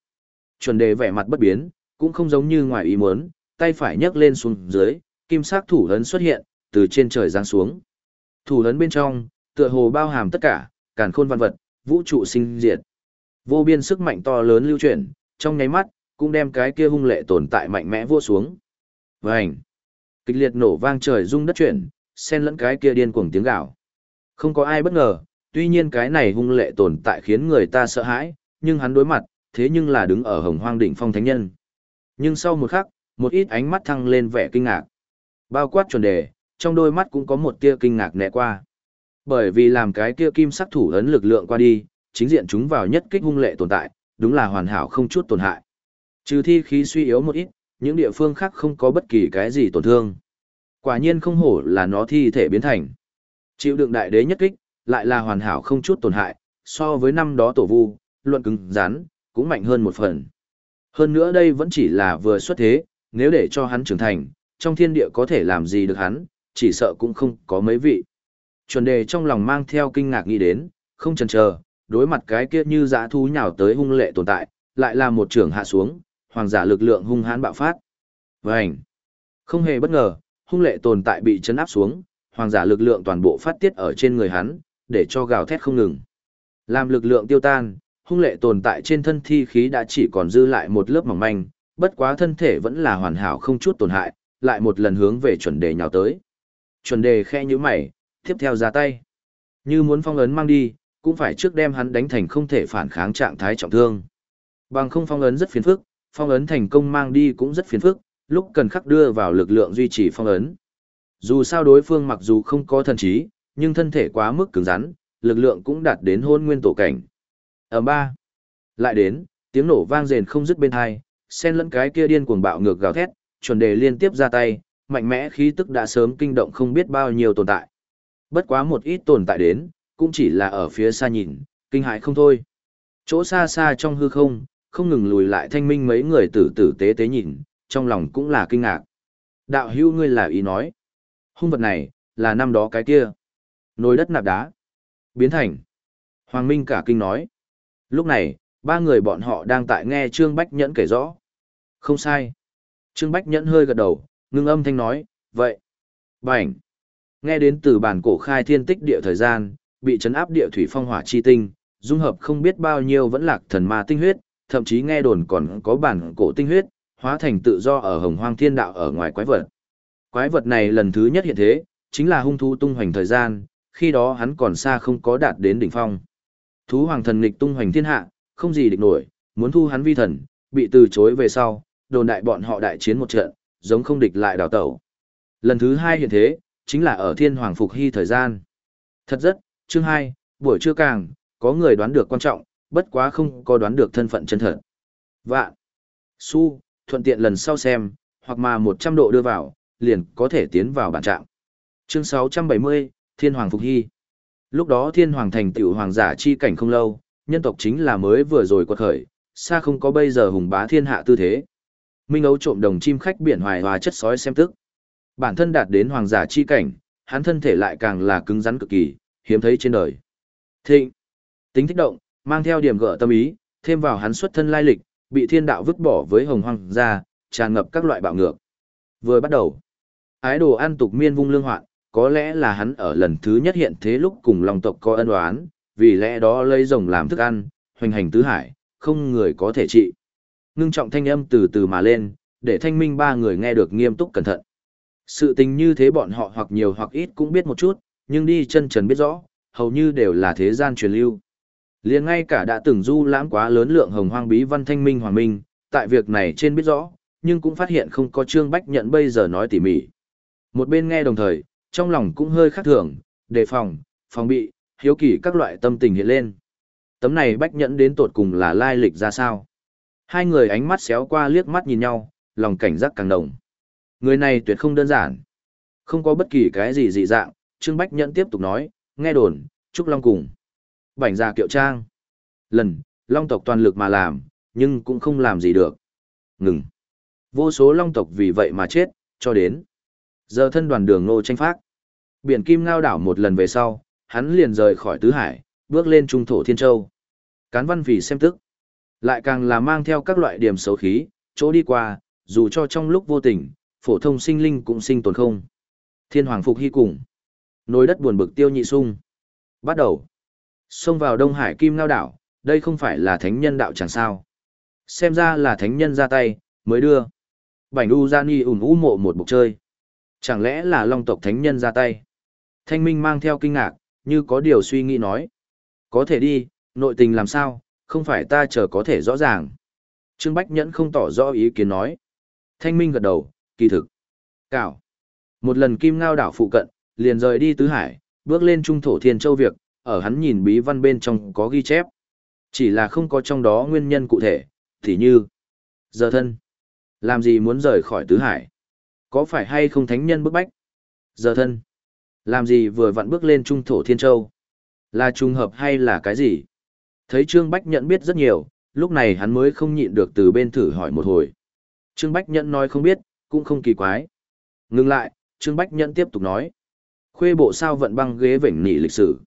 Chuẩn đề vẻ mặt bất biến, cũng không giống như ngoài ý muốn, tay phải nhấc lên xuống dưới, kim sắc thủ ấn xuất hiện, từ trên trời giáng xuống. Thủ ấn bên trong, tựa hồ bao hàm tất cả, càn khôn văn vật, vũ trụ sinh diệt. Vô biên sức mạnh to lớn lưu chuyển, trong nháy mắt, cũng đem cái kia hung lệ tồn tại mạnh mẽ vua xuống. Vành! Kịch liệt nổ vang trời rung đất chuyển, xen lẫn cái kia điên cuồng tiếng gào. Không có ai bất ngờ, tuy nhiên cái này hung lệ tồn tại khiến người ta sợ hãi, nhưng hắn đối mặt, thế nhưng là đứng ở hồng hoang đỉnh phong thánh nhân. Nhưng sau một khắc, một ít ánh mắt thăng lên vẻ kinh ngạc. Bao quát chuẩn đề, trong đôi mắt cũng có một tia kinh ngạc nẹ qua. Bởi vì làm cái kia kim sắc thủ ấn lực lượng qua đi, chính diện chúng vào nhất kích hung lệ tồn tại, đúng là hoàn hảo không chút tổn hại. Trừ thi khí suy yếu một ít, những địa phương khác không có bất kỳ cái gì tổn thương. Quả nhiên không hổ là nó thi thể biến thành. Chịu đựng đại đế nhất kích, lại là hoàn hảo không chút tổn hại, so với năm đó tổ vu, luận cứng rắn, cũng mạnh hơn một phần. Hơn nữa đây vẫn chỉ là vừa xuất thế, nếu để cho hắn trưởng thành, trong thiên địa có thể làm gì được hắn, chỉ sợ cũng không có mấy vị. Chuẩn đề trong lòng mang theo kinh ngạc nghĩ đến, không chần chờ, đối mặt cái kia như dã thú nhào tới hung lệ tồn tại, lại là một trưởng hạ xuống, hoàng giả lực lượng hung hãn bạo phát. Vành! Không hề bất ngờ, hung lệ tồn tại bị chấn áp xuống, hoàng giả lực lượng toàn bộ phát tiết ở trên người hắn, để cho gào thét không ngừng. Làm lực lượng tiêu tan, hung lệ tồn tại trên thân thi khí đã chỉ còn dư lại một lớp mỏng manh, bất quá thân thể vẫn là hoàn hảo không chút tổn hại, lại một lần hướng về chuẩn đề nhào tới. Chuẩn đề khe như mày, tiếp theo ra tay. Như muốn phong ấn mang đi, cũng phải trước đem hắn đánh thành không thể phản kháng trạng thái trọng thương. Bằng không phong ấn rất phiền phức, phong ấn thành công mang đi cũng rất phiền phức, lúc cần khắc đưa vào lực lượng duy trì phong ấn. Dù sao đối phương mặc dù không có thần trí, nhưng thân thể quá mức cứng rắn, lực lượng cũng đạt đến hôn nguyên tổ cảnh. Ở ba, lại đến, tiếng nổ vang rền không dứt bên hai, xen lẫn cái kia điên cuồng bạo ngược gào thét, chuẩn đề liên tiếp ra tay, mạnh mẽ khí tức đã sớm kinh động không biết bao nhiêu tồn tại. Bất quá một ít tồn tại đến, cũng chỉ là ở phía xa nhìn, kinh hại không thôi. Chỗ xa xa trong hư không, không ngừng lùi lại thanh minh mấy người tử tử tế tế nhìn, trong lòng cũng là kinh ngạc. Đạo hữu ngươi là ý nói. Hung vật này, là năm đó cái kia. Nồi đất nạp đá. Biến thành. Hoàng Minh cả kinh nói. Lúc này, ba người bọn họ đang tại nghe Trương Bách Nhẫn kể rõ. Không sai. Trương Bách Nhẫn hơi gật đầu, ngưng âm thanh nói, vậy. Bảnh. Nghe đến từ bản cổ khai thiên tích địa thời gian, bị chấn áp địa thủy phong hỏa chi tinh, dung hợp không biết bao nhiêu vẫn lạc thần ma tinh huyết, thậm chí nghe đồn còn có bản cổ tinh huyết, hóa thành tự do ở hồng hoang thiên đạo ở ngoài quái vật. Quái vật này lần thứ nhất hiện thế, chính là hung thú tung hoành thời gian, khi đó hắn còn xa không có đạt đến đỉnh phong. Thú hoàng thần nghịch tung hoành thiên hạ, không gì địch nổi, muốn thu hắn vi thần, bị từ chối về sau, đồn đại bọn họ đại chiến một trận, giống không địch lại đào tẩu. Lần thứ hai hiện thế, chính là ở thiên hoàng phục hy thời gian. Thật rất, chương 2, buổi trưa càng, có người đoán được quan trọng, bất quá không có đoán được thân phận chân thật. Vạn, su, thuận tiện lần sau xem, hoặc mà 100 độ đưa vào, liền có thể tiến vào bản trạng. Chương 670, Thiên Hoàng Phục Hy. Lúc đó Thiên Hoàng thành tựu hoàng giả chi cảnh không lâu, nhân tộc chính là mới vừa rồi quật khởi, xa không có bây giờ hùng bá thiên hạ tư thế. Minh ấu trộm đồng chim khách biển hoài hòa chất sói xem tức. Bản thân đạt đến hoàng giả chi cảnh, hắn thân thể lại càng là cứng rắn cực kỳ, hiếm thấy trên đời. Thịnh, tính thích động, mang theo điểm gỡ tâm ý, thêm vào hắn xuất thân lai lịch, bị thiên đạo vứt bỏ với hồng hoang ra, tràn ngập các loại bạo ngược. Vừa bắt đầu, ái đồ ăn tục miên vung lương hoạn, có lẽ là hắn ở lần thứ nhất hiện thế lúc cùng lòng tộc có ân oán, vì lẽ đó lấy rồng làm thức ăn, hoành hành tứ hải, không người có thể trị. Ngưng trọng thanh âm từ từ mà lên, để thanh minh ba người nghe được nghiêm túc cẩn thận. Sự tình như thế bọn họ hoặc nhiều hoặc ít cũng biết một chút, nhưng đi chân trần biết rõ, hầu như đều là thế gian truyền lưu. liền ngay cả đã từng du lãm quá lớn lượng hồng hoang bí văn thanh minh hoàng minh, tại việc này trên biết rõ, nhưng cũng phát hiện không có Trương Bách nhận bây giờ nói tỉ mỉ. Một bên nghe đồng thời, trong lòng cũng hơi khác thường, đề phòng, phòng bị, hiếu kỳ các loại tâm tình hiện lên. Tấm này Bách nhẫn đến tột cùng là lai lịch ra sao? Hai người ánh mắt xéo qua liếc mắt nhìn nhau, lòng cảnh giác càng đồng. Người này tuyệt không đơn giản. Không có bất kỳ cái gì dị dạng, Trương Bách Nhẫn tiếp tục nói, nghe đồn, Trúc Long cùng. Bảnh ra kiệu trang. Lần, Long tộc toàn lực mà làm, nhưng cũng không làm gì được. Ngừng. Vô số Long tộc vì vậy mà chết, cho đến. Giờ thân đoàn đường nô tranh phát. Biển Kim Ngao đảo một lần về sau, hắn liền rời khỏi Tứ Hải, bước lên Trung Thổ Thiên Châu. Cán văn vì xem tức. Lại càng là mang theo các loại điểm xấu khí, chỗ đi qua, dù cho trong lúc vô tình, phổ thông sinh linh cũng sinh tồn không. Thiên Hoàng Phục Hy cùng. Nối đất buồn bực tiêu nhị sung. Bắt đầu. Xông vào Đông Hải Kim Ngao đảo, đây không phải là thánh nhân đạo chẳng sao. Xem ra là thánh nhân ra tay, mới đưa. Bảnh U Gia Ni ủng u mộ một bục chơi. Chẳng lẽ là long tộc thánh nhân ra tay? Thanh minh mang theo kinh ngạc, như có điều suy nghĩ nói. Có thể đi, nội tình làm sao, không phải ta chờ có thể rõ ràng. Trương Bách Nhẫn không tỏ rõ ý kiến nói. Thanh minh gật đầu, kỳ thực. Cảo. Một lần kim ngao đảo phụ cận, liền rời đi tứ hải, bước lên trung thổ thiên châu việc, ở hắn nhìn bí văn bên trong có ghi chép. Chỉ là không có trong đó nguyên nhân cụ thể, thì như giờ thân. Làm gì muốn rời khỏi tứ hải? Có phải hay không thánh nhân bức bách? Giờ thân. Làm gì vừa vặn bước lên trung thổ thiên châu? Là trùng hợp hay là cái gì? Thấy Trương Bách Nhẫn biết rất nhiều, lúc này hắn mới không nhịn được từ bên thử hỏi một hồi. Trương Bách Nhẫn nói không biết, cũng không kỳ quái. Ngừng lại, Trương Bách Nhẫn tiếp tục nói. Khuê bộ sao vận băng ghế vểnh nỉ lịch sử.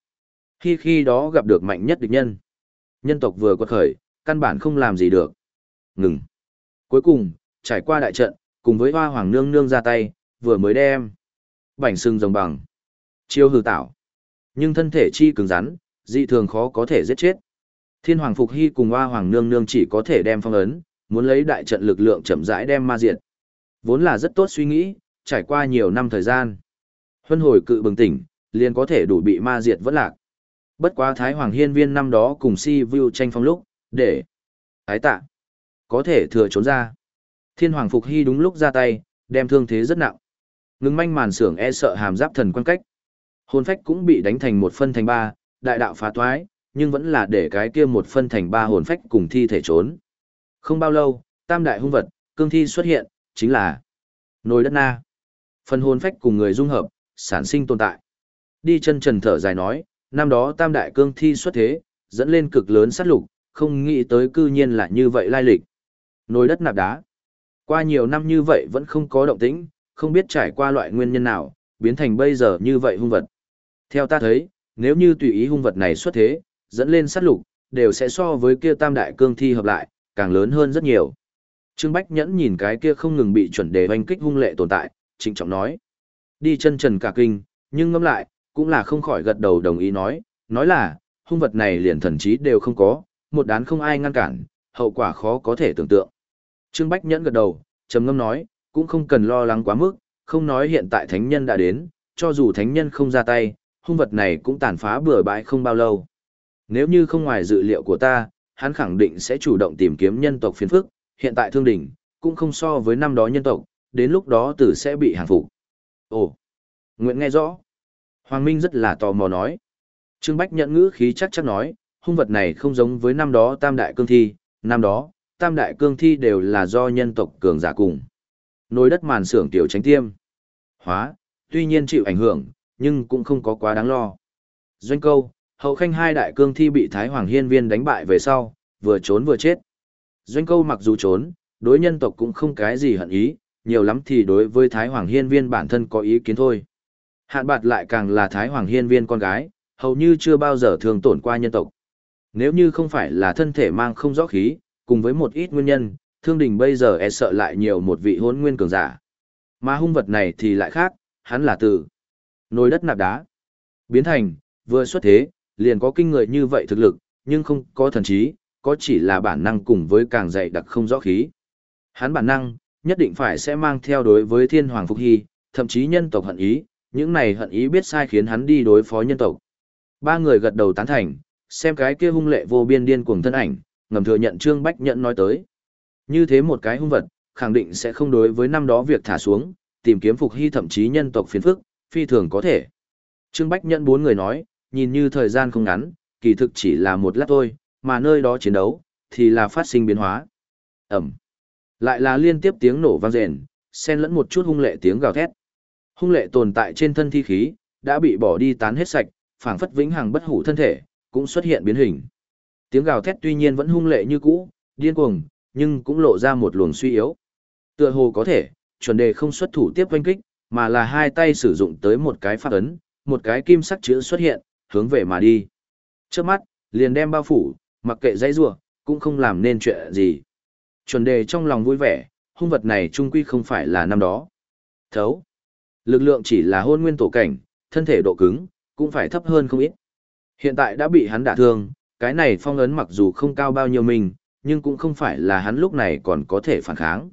Khi khi đó gặp được mạnh nhất địch nhân. Nhân tộc vừa quật khởi, căn bản không làm gì được. Ngừng. Cuối cùng, trải qua đại trận, cùng với hoa hoàng nương nương ra tay, vừa mới đem. Bảnh sưng rồng bằng. Chiêu hư tạo. Nhưng thân thể chi cứng rắn, dị thường khó có thể giết chết. Thiên hoàng phục hy cùng hoa hoàng nương nương chỉ có thể đem phong ấn, muốn lấy đại trận lực lượng chậm rãi đem ma diệt. Vốn là rất tốt suy nghĩ, trải qua nhiều năm thời gian. Huân hồi cự bừng tỉnh, liền có thể đủ bị ma diệt vẫn lạc. Bất quá Thái Hoàng Hiên Viên năm đó cùng Si Vu tranh phong lúc, để thái tạ, có thể thừa trốn ra. Thiên Hoàng Phục Hy đúng lúc ra tay, đem thương thế rất nặng. Ngưng manh màn sưởng e sợ hàm giáp thần quan cách. Hồn phách cũng bị đánh thành một phân thành ba, đại đạo phá toái, nhưng vẫn là để cái kia một phân thành ba hồn phách cùng thi thể trốn. Không bao lâu, tam đại hung vật, cương thi xuất hiện, chính là nồi đất na. Phần hồn phách cùng người dung hợp, sản sinh tồn tại. Đi chân trần thở dài nói, năm đó tam đại cương thi xuất thế, dẫn lên cực lớn sát lục, không nghĩ tới cư nhiên là như vậy lai lịch. Nồi đất nạp đá. Qua nhiều năm như vậy vẫn không có động tĩnh, không biết trải qua loại nguyên nhân nào, biến thành bây giờ như vậy hung vật. Theo ta thấy, nếu như tùy ý hung vật này xuất thế, dẫn lên sát lục, đều sẽ so với kia tam đại cương thi hợp lại, càng lớn hơn rất nhiều. Trương Bách Nhẫn nhìn cái kia không ngừng bị chuẩn đề hoanh kích hung lệ tồn tại, trịnh trọng nói. Đi chân trần cả kinh, nhưng ngẫm lại, cũng là không khỏi gật đầu đồng ý nói, nói là, hung vật này liền thần trí đều không có, một đán không ai ngăn cản, hậu quả khó có thể tưởng tượng. Trương Bách Nhẫn gật đầu, trầm ngâm nói, cũng không cần lo lắng quá mức, không nói hiện tại thánh nhân đã đến, cho dù thánh nhân không ra tay, hung vật này cũng tàn phá bừa bãi không bao lâu. Nếu như không ngoài dự liệu của ta, hắn khẳng định sẽ chủ động tìm kiếm nhân tộc phiền phức, hiện tại thương đỉnh, cũng không so với năm đó nhân tộc, đến lúc đó tử sẽ bị hàng phục. Ồ, nguyện nghe rõ. Hoàng Minh rất là tò mò nói. Trương Bách nhận ngữ khí chắc chắc nói, hung vật này không giống với năm đó tam đại cương thi, năm đó, tam đại cương thi đều là do nhân tộc cường giả cùng. Nối đất màn xưởng tiểu tránh tiêm. Hóa, tuy nhiên chịu ảnh hưởng, nhưng cũng không có quá đáng lo. Doanh câu, hậu khanh hai đại cương thi bị Thái Hoàng Hiên Viên đánh bại về sau, vừa trốn vừa chết. Doanh câu mặc dù trốn, đối nhân tộc cũng không cái gì hận ý, nhiều lắm thì đối với Thái Hoàng Hiên Viên bản thân có ý kiến thôi. Hạn bạt lại càng là Thái Hoàng Hiên Viên con gái, hầu như chưa bao giờ thường tổn qua nhân tộc. Nếu như không phải là thân thể mang không rõ khí, cùng với một ít nguyên nhân, thương đình bây giờ e sợ lại nhiều một vị hỗn nguyên cường giả. Mà hung vật này thì lại khác, hắn là từ nồi đất nạp đá. Biến thành, vừa xuất thế, liền có kinh người như vậy thực lực, nhưng không có thần trí, có chỉ là bản năng cùng với càng dày đặc không rõ khí. Hắn bản năng, nhất định phải sẽ mang theo đối với thiên hoàng phục hy, thậm chí nhân tộc hận ý, những này hận ý biết sai khiến hắn đi đối phó nhân tộc. Ba người gật đầu tán thành, xem cái kia hung lệ vô biên điên cuồng thân ảnh, ngầm thừa nhận Trương Bách Nhẫn nói tới. Như thế một cái hung vật, khẳng định sẽ không đối với năm đó việc thả xuống, tìm kiếm phục hy thậm chí nhân tộc phiền phức, phi thường có thể. Trương Bách Nhẫn bốn người nói, nhìn như thời gian không ngắn, kỳ thực chỉ là một lát thôi, mà nơi đó chiến đấu, thì là phát sinh biến hóa. Ẩm. Lại là liên tiếp tiếng nổ vang rền, xen lẫn một chút hung lệ tiếng gào thét. Hung lệ tồn tại trên thân thi khí, đã bị bỏ đi tán hết sạch, phảng phất vĩnh hằng bất hủ thân thể, cũng xuất hiện biến hình. Tiếng gào thét tuy nhiên vẫn hung lệ như cũ, điên cuồng, nhưng cũng lộ ra một luồng suy yếu. Tựa hồ có thể, chuẩn đề không xuất thủ tiếp oanh kích, mà là hai tay sử dụng tới một cái pháp ấn, một cái kim sắc chữ xuất hiện, hướng về mà đi. Trước mắt, liền đem bao phủ, mặc kệ dãy rủa, cũng không làm nên chuyện gì. Chuẩn đề trong lòng vui vẻ, hung vật này trung quy không phải là năm đó. Thấu. Lực lượng chỉ là hôn nguyên tổ cảnh, thân thể độ cứng, cũng phải thấp hơn không ít. Hiện tại đã bị hắn đả thương, cái này phong ấn mặc dù không cao bao nhiêu mình, nhưng cũng không phải là hắn lúc này còn có thể phản kháng.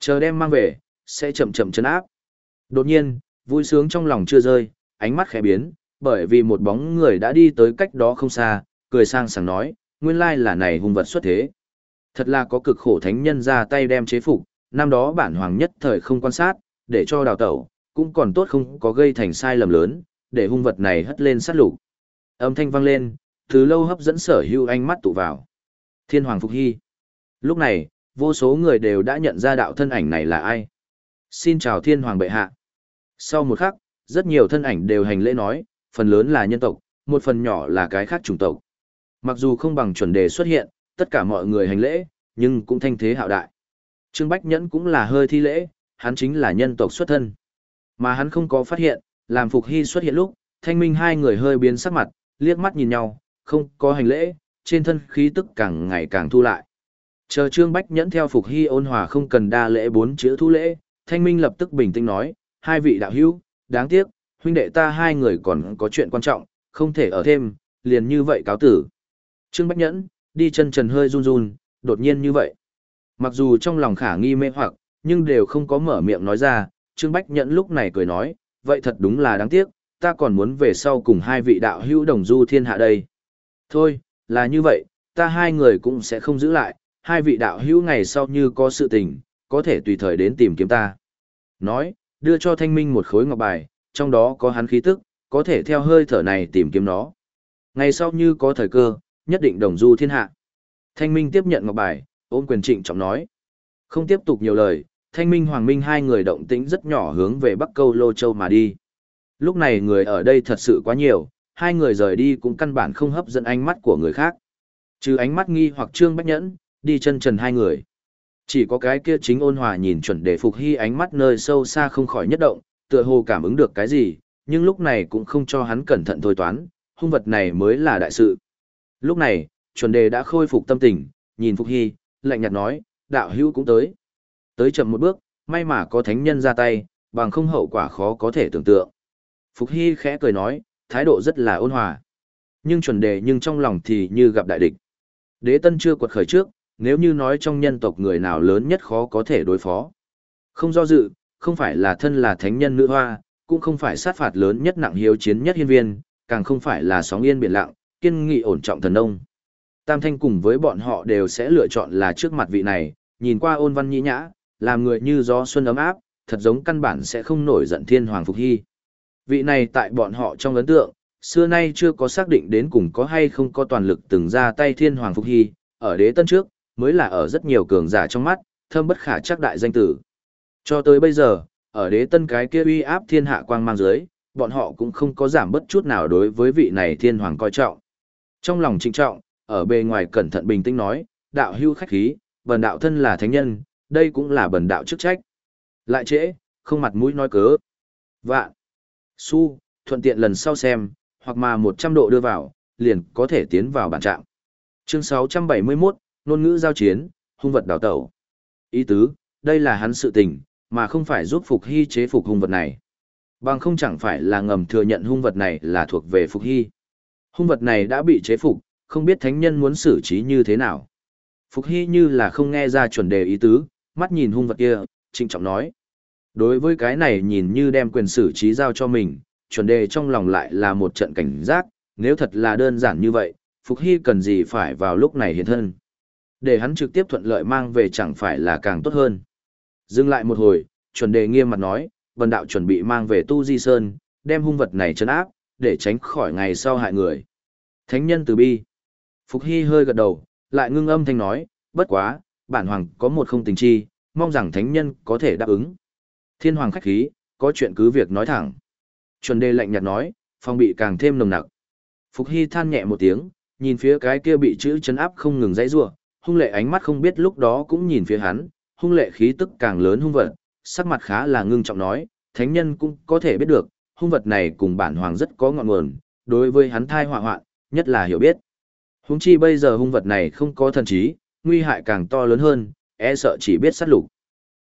Chờ đem mang về, sẽ chậm chậm chấn áp. Đột nhiên, vui sướng trong lòng chưa rơi, ánh mắt khẽ biến, bởi vì một bóng người đã đi tới cách đó không xa, cười sang sảng nói, nguyên lai là này hung vật xuất thế. Thật là có cực khổ thánh nhân ra tay đem chế phục, năm đó bản hoàng nhất thời không quan sát, để cho đào tẩu, cũng còn tốt không có gây thành sai lầm lớn, để hung vật này hất lên sát lục. Âm thanh vang lên, từ lâu hấp dẫn sở hữu ánh mắt tụ vào. Thiên Hoàng Phục Hy. Lúc này, vô số người đều đã nhận ra đạo thân ảnh này là ai. Xin chào Thiên Hoàng bệ hạ. Sau một khắc, rất nhiều thân ảnh đều hành lễ nói, phần lớn là nhân tộc, một phần nhỏ là cái khác chủng tộc. Mặc dù không bằng chuẩn đề xuất hiện, tất cả mọi người hành lễ, nhưng cũng thanh thế hạo đại. Trương Bách Nhẫn cũng là hơi thi lễ, hắn chính là nhân tộc xuất thân. Mà hắn không có phát hiện, làm Phục Hy xuất hiện lúc, thanh minh hai người hơi biến sắc mặt, liếc mắt nhìn nhau, không có hành lễ, trên thân khí tức càng ngày càng thu lại. Chờ Trương Bách Nhẫn theo Phục Hy ôn hòa không cần đa lễ bốn chữ thu lễ, thanh minh lập tức bình tĩnh nói, hai vị đạo hữu, đáng tiếc, huynh đệ ta hai người còn có chuyện quan trọng, không thể ở thêm, liền như vậy cáo tử. Trương Bách Nhẫn, đi chân trần hơi run run, đột nhiên như vậy. Mặc dù trong lòng khả nghi mê hoặc, nhưng đều không có mở miệng nói ra, Trương Bách Nhẫn lúc này cười nói, vậy thật đúng là đáng tiếc, ta còn muốn về sau cùng hai vị đạo hữu đồng du thiên hạ đây. Thôi, là như vậy, ta hai người cũng sẽ không giữ lại, hai vị đạo hữu ngày sau như có sự tình, có thể tùy thời đến tìm kiếm ta. Nói, đưa cho thanh minh một khối ngọc bài, trong đó có hắn khí tức, có thể theo hơi thở này tìm kiếm nó. Ngày sau như có thời cơ, nhất định đồng du thiên hạ. Thanh minh tiếp nhận ngọc bài, ôm quyền trịnh trọng nói. Không tiếp tục nhiều lời, thanh minh hoàng minh hai người động tĩnh rất nhỏ hướng về bắc câu lô châu mà đi. Lúc này người ở đây thật sự quá nhiều, hai người rời đi cũng căn bản không hấp dẫn ánh mắt của người khác. Trừ ánh mắt nghi hoặc trương bách nhẫn, đi chân trần hai người. Chỉ có cái kia chính ôn hòa nhìn chuẩn để phục hy ánh mắt nơi sâu xa không khỏi nhất động, tựa hồ cảm ứng được cái gì, nhưng lúc này cũng không cho hắn cẩn thận thôi toán, hung vật này mới là đại sự. Lúc này, chuẩn đề đã khôi phục tâm tình, nhìn Phục Hy, lạnh nhạt nói, đạo hữu cũng tới. Tới chậm một bước, may mà có thánh nhân ra tay, bằng không hậu quả khó có thể tưởng tượng. Phục Hy khẽ cười nói, thái độ rất là ôn hòa. Nhưng chuẩn đề nhưng trong lòng thì như gặp đại địch. Đế tân chưa quật khởi trước, nếu như nói trong nhân tộc người nào lớn nhất khó có thể đối phó. Không do dự, không phải là thân là thánh nhân nữ hoa, cũng không phải sát phạt lớn nhất nặng hiếu chiến nhất hiên viên, càng không phải là sóng yên biển lặng, kiên nghị ổn trọng thần nông. Tam Thanh cùng với bọn họ đều sẽ lựa chọn là trước mặt vị này, nhìn qua ôn văn nhĩ nhã, làm người như gió xuân ấm áp, thật giống căn bản sẽ không nổi giận thiên hoàng phục hy. Vị này tại bọn họ trong ấn tượng, xưa nay chưa có xác định đến cùng có hay không có toàn lực từng ra tay thiên hoàng phục hy, ở đế tân trước, mới là ở rất nhiều cường giả trong mắt, thâm bất khả chắc đại danh tử. Cho tới bây giờ, ở đế tân cái kia uy áp thiên hạ quang mang dưới, bọn họ cũng không có giảm bất chút nào đối với vị này thiên hoàng coi trọng. Trong lòng trịnh trọng, ở bề ngoài cẩn thận bình tĩnh nói, đạo hưu khách khí, bần đạo thân là thánh nhân, đây cũng là bần đạo chức trách. Lại trễ, không mặt mũi nói cớ. Vạn, su, thuận tiện lần sau xem, hoặc mà 100 độ đưa vào, liền có thể tiến vào bản trạng. Chương 671, ngôn ngữ giao chiến, hung vật đào tẩu. Ý tứ, đây là hắn sự tình, mà không phải giúp Phục Hy chế phục hung vật này. Bằng không chẳng phải là ngầm thừa nhận hung vật này là thuộc về Phục Hy. Hung vật này đã bị chế phục, không biết thánh nhân muốn xử trí như thế nào. Phục Hy như là không nghe ra chuẩn đề ý tứ, mắt nhìn hung vật kia, trịnh trọng nói. Đối với cái này nhìn như đem quyền xử trí giao cho mình, chuẩn đề trong lòng lại là một trận cảnh giác, nếu thật là đơn giản như vậy, Phục Hy cần gì phải vào lúc này hiện thân. Để hắn trực tiếp thuận lợi mang về chẳng phải là càng tốt hơn. Dừng lại một hồi, chuẩn đề nghiêm mặt nói, vần đạo chuẩn bị mang về Tu Di Sơn, đem hung vật này trấn áp, để tránh khỏi ngày sau hại người. Thánh nhân từ bi. Phục Hy hơi gật đầu, lại ngưng âm thanh nói, bất quá, bản hoàng có một không tình chi, mong rằng thánh nhân có thể đáp ứng. Thiên hoàng khách khí, có chuyện cứ việc nói thẳng. Chuẩn đề lạnh nhạt nói, phong bị càng thêm nồng nặc. Phục Hy than nhẹ một tiếng, nhìn phía cái kia bị chữ chấn áp không ngừng dãy rủa, hung lệ ánh mắt không biết lúc đó cũng nhìn phía hắn, hung lệ khí tức càng lớn hung vật, sắc mặt khá là ngưng trọng nói, thánh nhân cũng có thể biết được, hung vật này cùng bản hoàng rất có ngọn nguồn, đối với hắn thai họa hoạn, nhất là hiểu biết. Húng chi bây giờ hung vật này không có thần trí, nguy hại càng to lớn hơn, e sợ chỉ biết sát lục.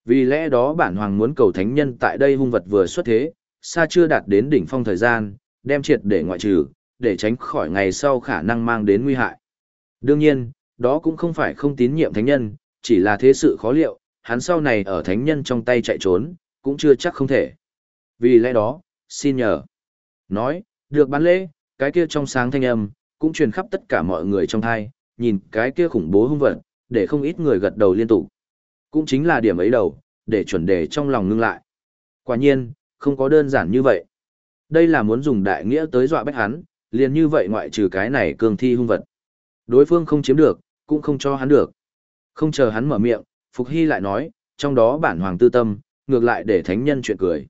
Vì lẽ đó bản hoàng muốn cầu thánh nhân tại đây hung vật vừa xuất thế, xa chưa đạt đến đỉnh phong thời gian, đem triệt để ngoại trừ, để tránh khỏi ngày sau khả năng mang đến nguy hại. Đương nhiên, đó cũng không phải không tín nhiệm thánh nhân, chỉ là thế sự khó liệu, hắn sau này ở thánh nhân trong tay chạy trốn, cũng chưa chắc không thể. Vì lẽ đó, xin nhờ. Nói, được bán lễ, cái kia trong sáng thanh âm, cũng truyền khắp tất cả mọi người trong thai, nhìn cái kia khủng bố hung vật, để không ít người gật đầu liên tục. Cũng chính là điểm ấy đầu, để chuẩn đề trong lòng ngưng lại. Quả nhiên, không có đơn giản như vậy. Đây là muốn dùng đại nghĩa tới dọa bách hắn, liền như vậy ngoại trừ cái này cường thi hung vật. Đối phương không chiếm được, cũng không cho hắn được. Không chờ hắn mở miệng, Phục Hy lại nói, trong đó bản hoàng tư tâm, ngược lại để thánh nhân chuyện cười.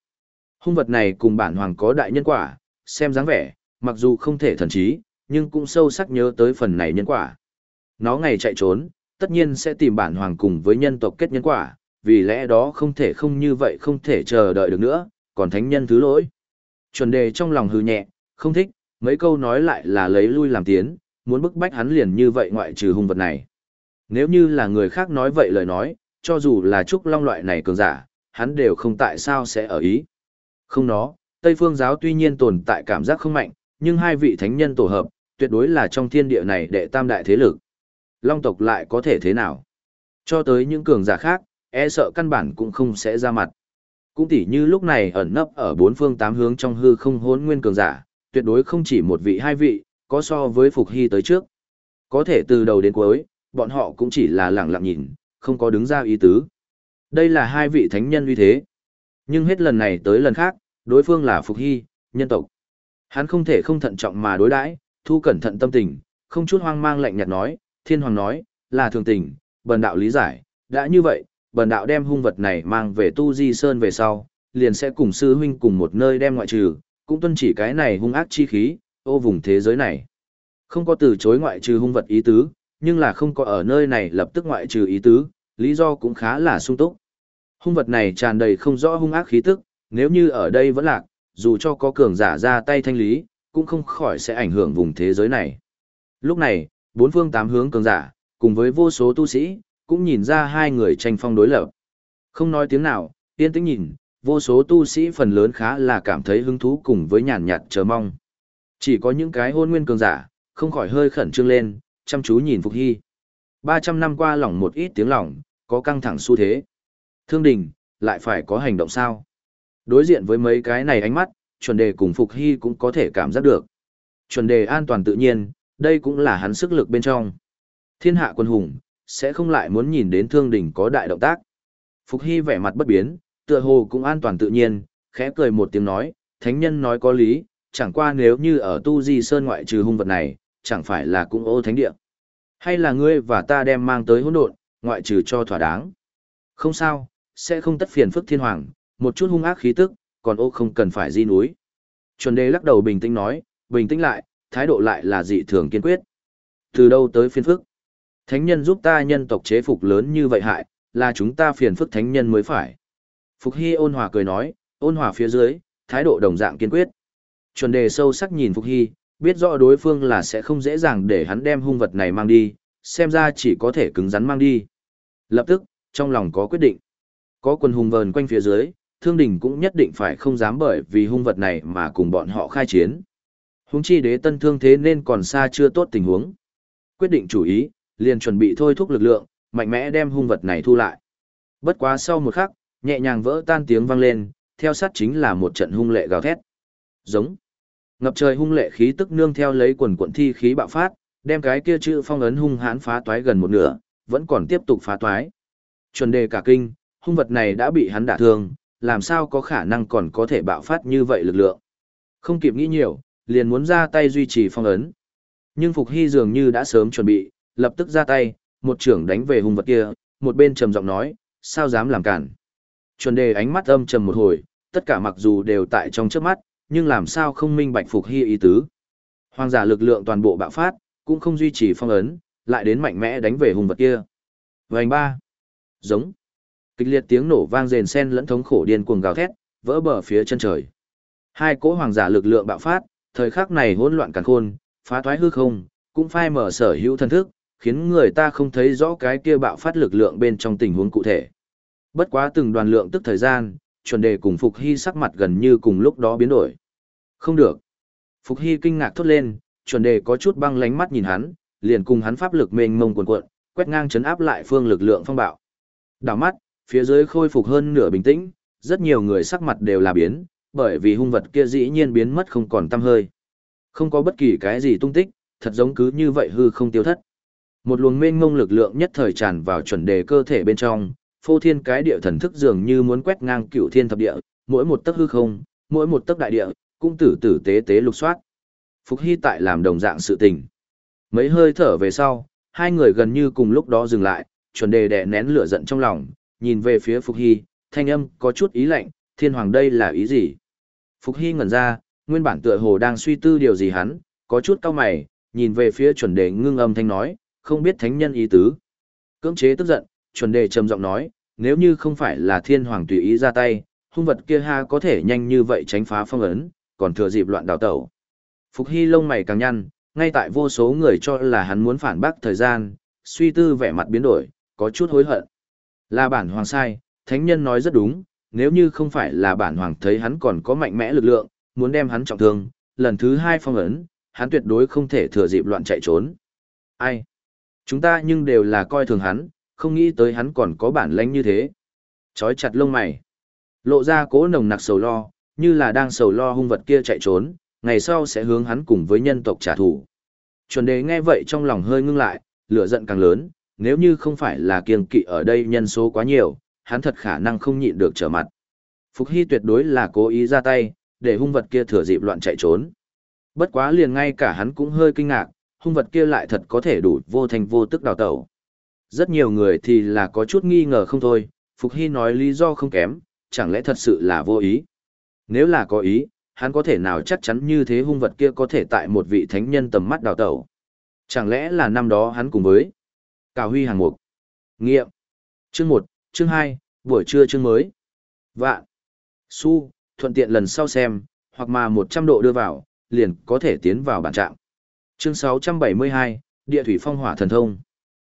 Hung vật này cùng bản hoàng có đại nhân quả, xem dáng vẻ, mặc dù không thể thần trí, nhưng cũng sâu sắc nhớ tới phần này nhân quả. Nó ngày chạy trốn, tất nhiên sẽ tìm bản hoàng cùng với nhân tộc kết nhân quả, vì lẽ đó không thể không như vậy không thể chờ đợi được nữa, còn thánh nhân thứ lỗi. Chuẩn đề trong lòng hư nhẹ, không thích, mấy câu nói lại là lấy lui làm tiến, muốn bức bách hắn liền như vậy ngoại trừ hung vật này. Nếu như là người khác nói vậy lời nói, cho dù là trúc long loại này cường giả, hắn đều không tại sao sẽ ở ý. Không nó, Tây Phương giáo tuy nhiên tồn tại cảm giác không mạnh, nhưng hai vị thánh nhân tổ hợp, tuyệt đối là trong thiên địa này đệ tam đại thế lực. Long tộc lại có thể thế nào? Cho tới những cường giả khác, e sợ căn bản cũng không sẽ ra mặt. Cũng tỉ như lúc này ẩn nấp ở bốn phương tám hướng trong hư không hốn nguyên cường giả, tuyệt đối không chỉ một vị hai vị, có so với Phục Hy tới trước. Có thể từ đầu đến cuối, bọn họ cũng chỉ là lẳng lặng nhìn, không có đứng ra ý tứ. Đây là hai vị thánh nhân uy thế. Nhưng hết lần này tới lần khác, đối phương là Phục Hy, nhân tộc. Hắn không thể không thận trọng mà đối đãi, thu cẩn thận tâm tình, không chút hoang mang lạnh nhạt nói, thiên hoàng nói, là thường tình, bần đạo lý giải, đã như vậy, bần đạo đem hung vật này mang về tu di sơn về sau, liền sẽ cùng sư huynh cùng một nơi đem ngoại trừ, cũng tuân chỉ cái này hung ác chi khí, ô vùng thế giới này. Không có từ chối ngoại trừ hung vật ý tứ, nhưng là không có ở nơi này lập tức ngoại trừ ý tứ, lý do cũng khá là sung túc. Hung vật này tràn đầy không rõ hung ác khí tức, nếu như ở đây vẫn lạc, dù cho có cường giả ra tay thanh lý, cũng không khỏi sẽ ảnh hưởng vùng thế giới này. Lúc này, bốn phương tám hướng cường giả, cùng với vô số tu sĩ, cũng nhìn ra hai người tranh phong đối lập. Không nói tiếng nào, yên tĩnh nhìn, vô số tu sĩ phần lớn khá là cảm thấy hứng thú cùng với nhàn nhạt chờ mong. Chỉ có những cái hôn nguyên cường giả, không khỏi hơi khẩn trương lên, chăm chú nhìn Phục Hy. 300 năm qua lỏng một ít tiếng lỏng, có căng thẳng xu thế. Thương đình, lại phải có hành động sao? Đối diện với mấy cái này ánh mắt, chuẩn đề cùng Phục Hy cũng có thể cảm giác được. Chuẩn đề an toàn tự nhiên, đây cũng là hắn sức lực bên trong. Thiên hạ quân hùng, sẽ không lại muốn nhìn đến thương đỉnh có đại động tác. Phục Hy vẻ mặt bất biến, tựa hồ cũng an toàn tự nhiên, khẽ cười một tiếng nói, thánh nhân nói có lý, chẳng qua nếu như ở tu di sơn ngoại trừ hung vật này, chẳng phải là cũng ô thánh địa. Hay là ngươi và ta đem mang tới hỗn độn, ngoại trừ cho thỏa đáng. Không sao, sẽ không tất phiền phức thiên hoàng, một chút hung ác khí tức, còn ô không cần phải di núi. Chuẩn đế lắc đầu bình tĩnh nói, bình tĩnh lại, thái độ lại là dị thường kiên quyết. Từ đâu tới phiền phức? Thánh nhân giúp ta nhân tộc chế phục lớn như vậy hại, là chúng ta phiền phức thánh nhân mới phải. Phục Hy ôn hòa cười nói, ôn hòa phía dưới, thái độ đồng dạng kiên quyết. Chuẩn đề sâu sắc nhìn Phục Hy, biết rõ đối phương là sẽ không dễ dàng để hắn đem hung vật này mang đi, xem ra chỉ có thể cứng rắn mang đi. Lập tức, trong lòng có quyết định. Có quân hùng vờn quanh phía dưới, thương đình cũng nhất định phải không dám bởi vì hung vật này mà cùng bọn họ khai chiến. Húng chi đế tân thương thế nên còn xa chưa tốt tình huống. Quyết định chủ ý, liền chuẩn bị thôi thúc lực lượng, mạnh mẽ đem hung vật này thu lại. Bất quá sau một khắc, nhẹ nhàng vỡ tan tiếng vang lên, theo sát chính là một trận hung lệ gào thét. Giống. Ngập trời hung lệ khí tức nương theo lấy quần cuộn thi khí bạo phát, đem cái kia chữ phong ấn hung hãn phá toái gần một nửa, vẫn còn tiếp tục phá toái. Chuẩn đề cả kinh, hung vật này đã bị hắn đả thương, làm sao có khả năng còn có thể bạo phát như vậy lực lượng. Không kịp nghĩ nhiều, liền muốn ra tay duy trì phong ấn. Nhưng Phục Hy dường như đã sớm chuẩn bị, lập tức ra tay, một trưởng đánh về hung vật kia, một bên trầm giọng nói, sao dám làm cản. Chuẩn đề ánh mắt âm trầm một hồi, tất cả mặc dù đều tại trong trước mắt, nhưng làm sao không minh bạch Phục Hy ý tứ. Hoàng giả lực lượng toàn bộ bạo phát, cũng không duy trì phong ấn, lại đến mạnh mẽ đánh về hung vật kia. Vành ba. Giống. Kịch liệt tiếng nổ vang rền sen lẫn thống khổ điên cuồng gào thét, vỡ bờ phía chân trời. Hai cỗ hoàng giả lực lượng bạo phát, thời khắc này hỗn loạn càn khôn, phá thoái hư không, cũng phai mở sở hữu thần thức, khiến người ta không thấy rõ cái kia bạo phát lực lượng bên trong tình huống cụ thể. Bất quá từng đoàn lượng tức thời gian, chuẩn đề cùng Phục Hy sắc mặt gần như cùng lúc đó biến đổi. Không được. Phục Hy kinh ngạc thốt lên, chuẩn đề có chút băng lánh mắt nhìn hắn, liền cùng hắn pháp lực mênh mông cuồn cuộn, quét ngang chấn áp lại phương lực lượng phong bạo. Đảo mắt, phía dưới khôi phục hơn nửa bình tĩnh, rất nhiều người sắc mặt đều là biến, bởi vì hung vật kia dĩ nhiên biến mất không còn tăm hơi. Không có bất kỳ cái gì tung tích, thật giống cứ như vậy hư không tiêu thất. Một luồng mênh mông lực lượng nhất thời tràn vào chuẩn đề cơ thể bên trong, phô thiên cái địa thần thức dường như muốn quét ngang cửu thiên thập địa, mỗi một tấc hư không, mỗi một tấc đại địa, cũng tử tử tế tế lục soát. Phục Hy tại làm đồng dạng sự tình. Mấy hơi thở về sau, hai người gần như cùng lúc đó dừng lại, chuẩn đề đè nén lửa giận trong lòng, nhìn về phía Phục Hy, thanh âm có chút ý lạnh, thiên hoàng đây là ý gì? Phục Hy ngẩn ra, nguyên bản tựa hồ đang suy tư điều gì hắn, có chút cao mày, nhìn về phía chuẩn đề ngưng âm thanh nói, không biết thánh nhân ý tứ. Cưỡng chế tức giận, chuẩn đề trầm giọng nói, nếu như không phải là thiên hoàng tùy ý ra tay, hung vật kia ha có thể nhanh như vậy tránh phá phong ấn, còn thừa dịp loạn đào tẩu. Phục Hy lông mày càng nhăn, ngay tại vô số người cho là hắn muốn phản bác thời gian, suy tư vẻ mặt biến đổi, có chút hối hận. Là bản hoàng sai, thánh nhân nói rất đúng, nếu như không phải là bản hoàng thấy hắn còn có mạnh mẽ lực lượng, muốn đem hắn trọng thương, lần thứ hai phong ấn, hắn tuyệt đối không thể thừa dịp loạn chạy trốn. Ai? Chúng ta nhưng đều là coi thường hắn, không nghĩ tới hắn còn có bản lãnh như thế. Chói chặt lông mày. Lộ ra cố nồng nặc sầu lo, như là đang sầu lo hung vật kia chạy trốn, ngày sau sẽ hướng hắn cùng với nhân tộc trả thù. Chuẩn đề nghe vậy trong lòng hơi ngưng lại, lửa giận càng lớn, nếu như không phải là kiêng kỵ ở đây nhân số quá nhiều, hắn thật khả năng không nhịn được trở mặt. Phục Hy tuyệt đối là cố ý ra tay, để hung vật kia thừa dịp loạn chạy trốn. Bất quá liền ngay cả hắn cũng hơi kinh ngạc, hung vật kia lại thật có thể đủ vô thành vô tức đào tẩu. Rất nhiều người thì là có chút nghi ngờ không thôi, Phục Hy nói lý do không kém, chẳng lẽ thật sự là vô ý. Nếu là có ý, hắn có thể nào chắc chắn như thế hung vật kia có thể tại một vị thánh nhân tầm mắt đào tẩu. Chẳng lẽ là năm đó hắn cùng với Cào Huy hàng mục. Nghiệm. Chương 1, chương 2, buổi trưa chương mới. Vạn. Su, thuận tiện lần sau xem, hoặc mà 100 độ đưa vào, liền có thể tiến vào bản trạng. Chương 672, Địa thủy phong hỏa thần thông.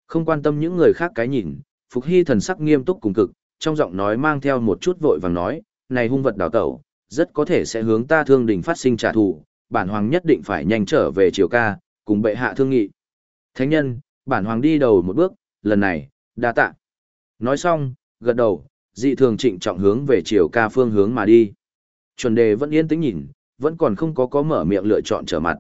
Không quan tâm những người khác cái nhìn, Phục Hy thần sắc nghiêm túc cùng cực, trong giọng nói mang theo một chút vội vàng nói, này hung vật đào tẩu, rất có thể sẽ hướng ta thương đình phát sinh trả thù, bản hoàng nhất định phải nhanh trở về triều ca, cùng bệ hạ thương nghị. Thánh nhân, bản hoàng đi đầu một bước, lần này, đa tạ. Nói xong, gật đầu, dị thường trịnh trọng hướng về chiều ca phương hướng mà đi. Chuẩn đề vẫn yên tĩnh nhìn, vẫn còn không có có mở miệng lựa chọn trở mặt.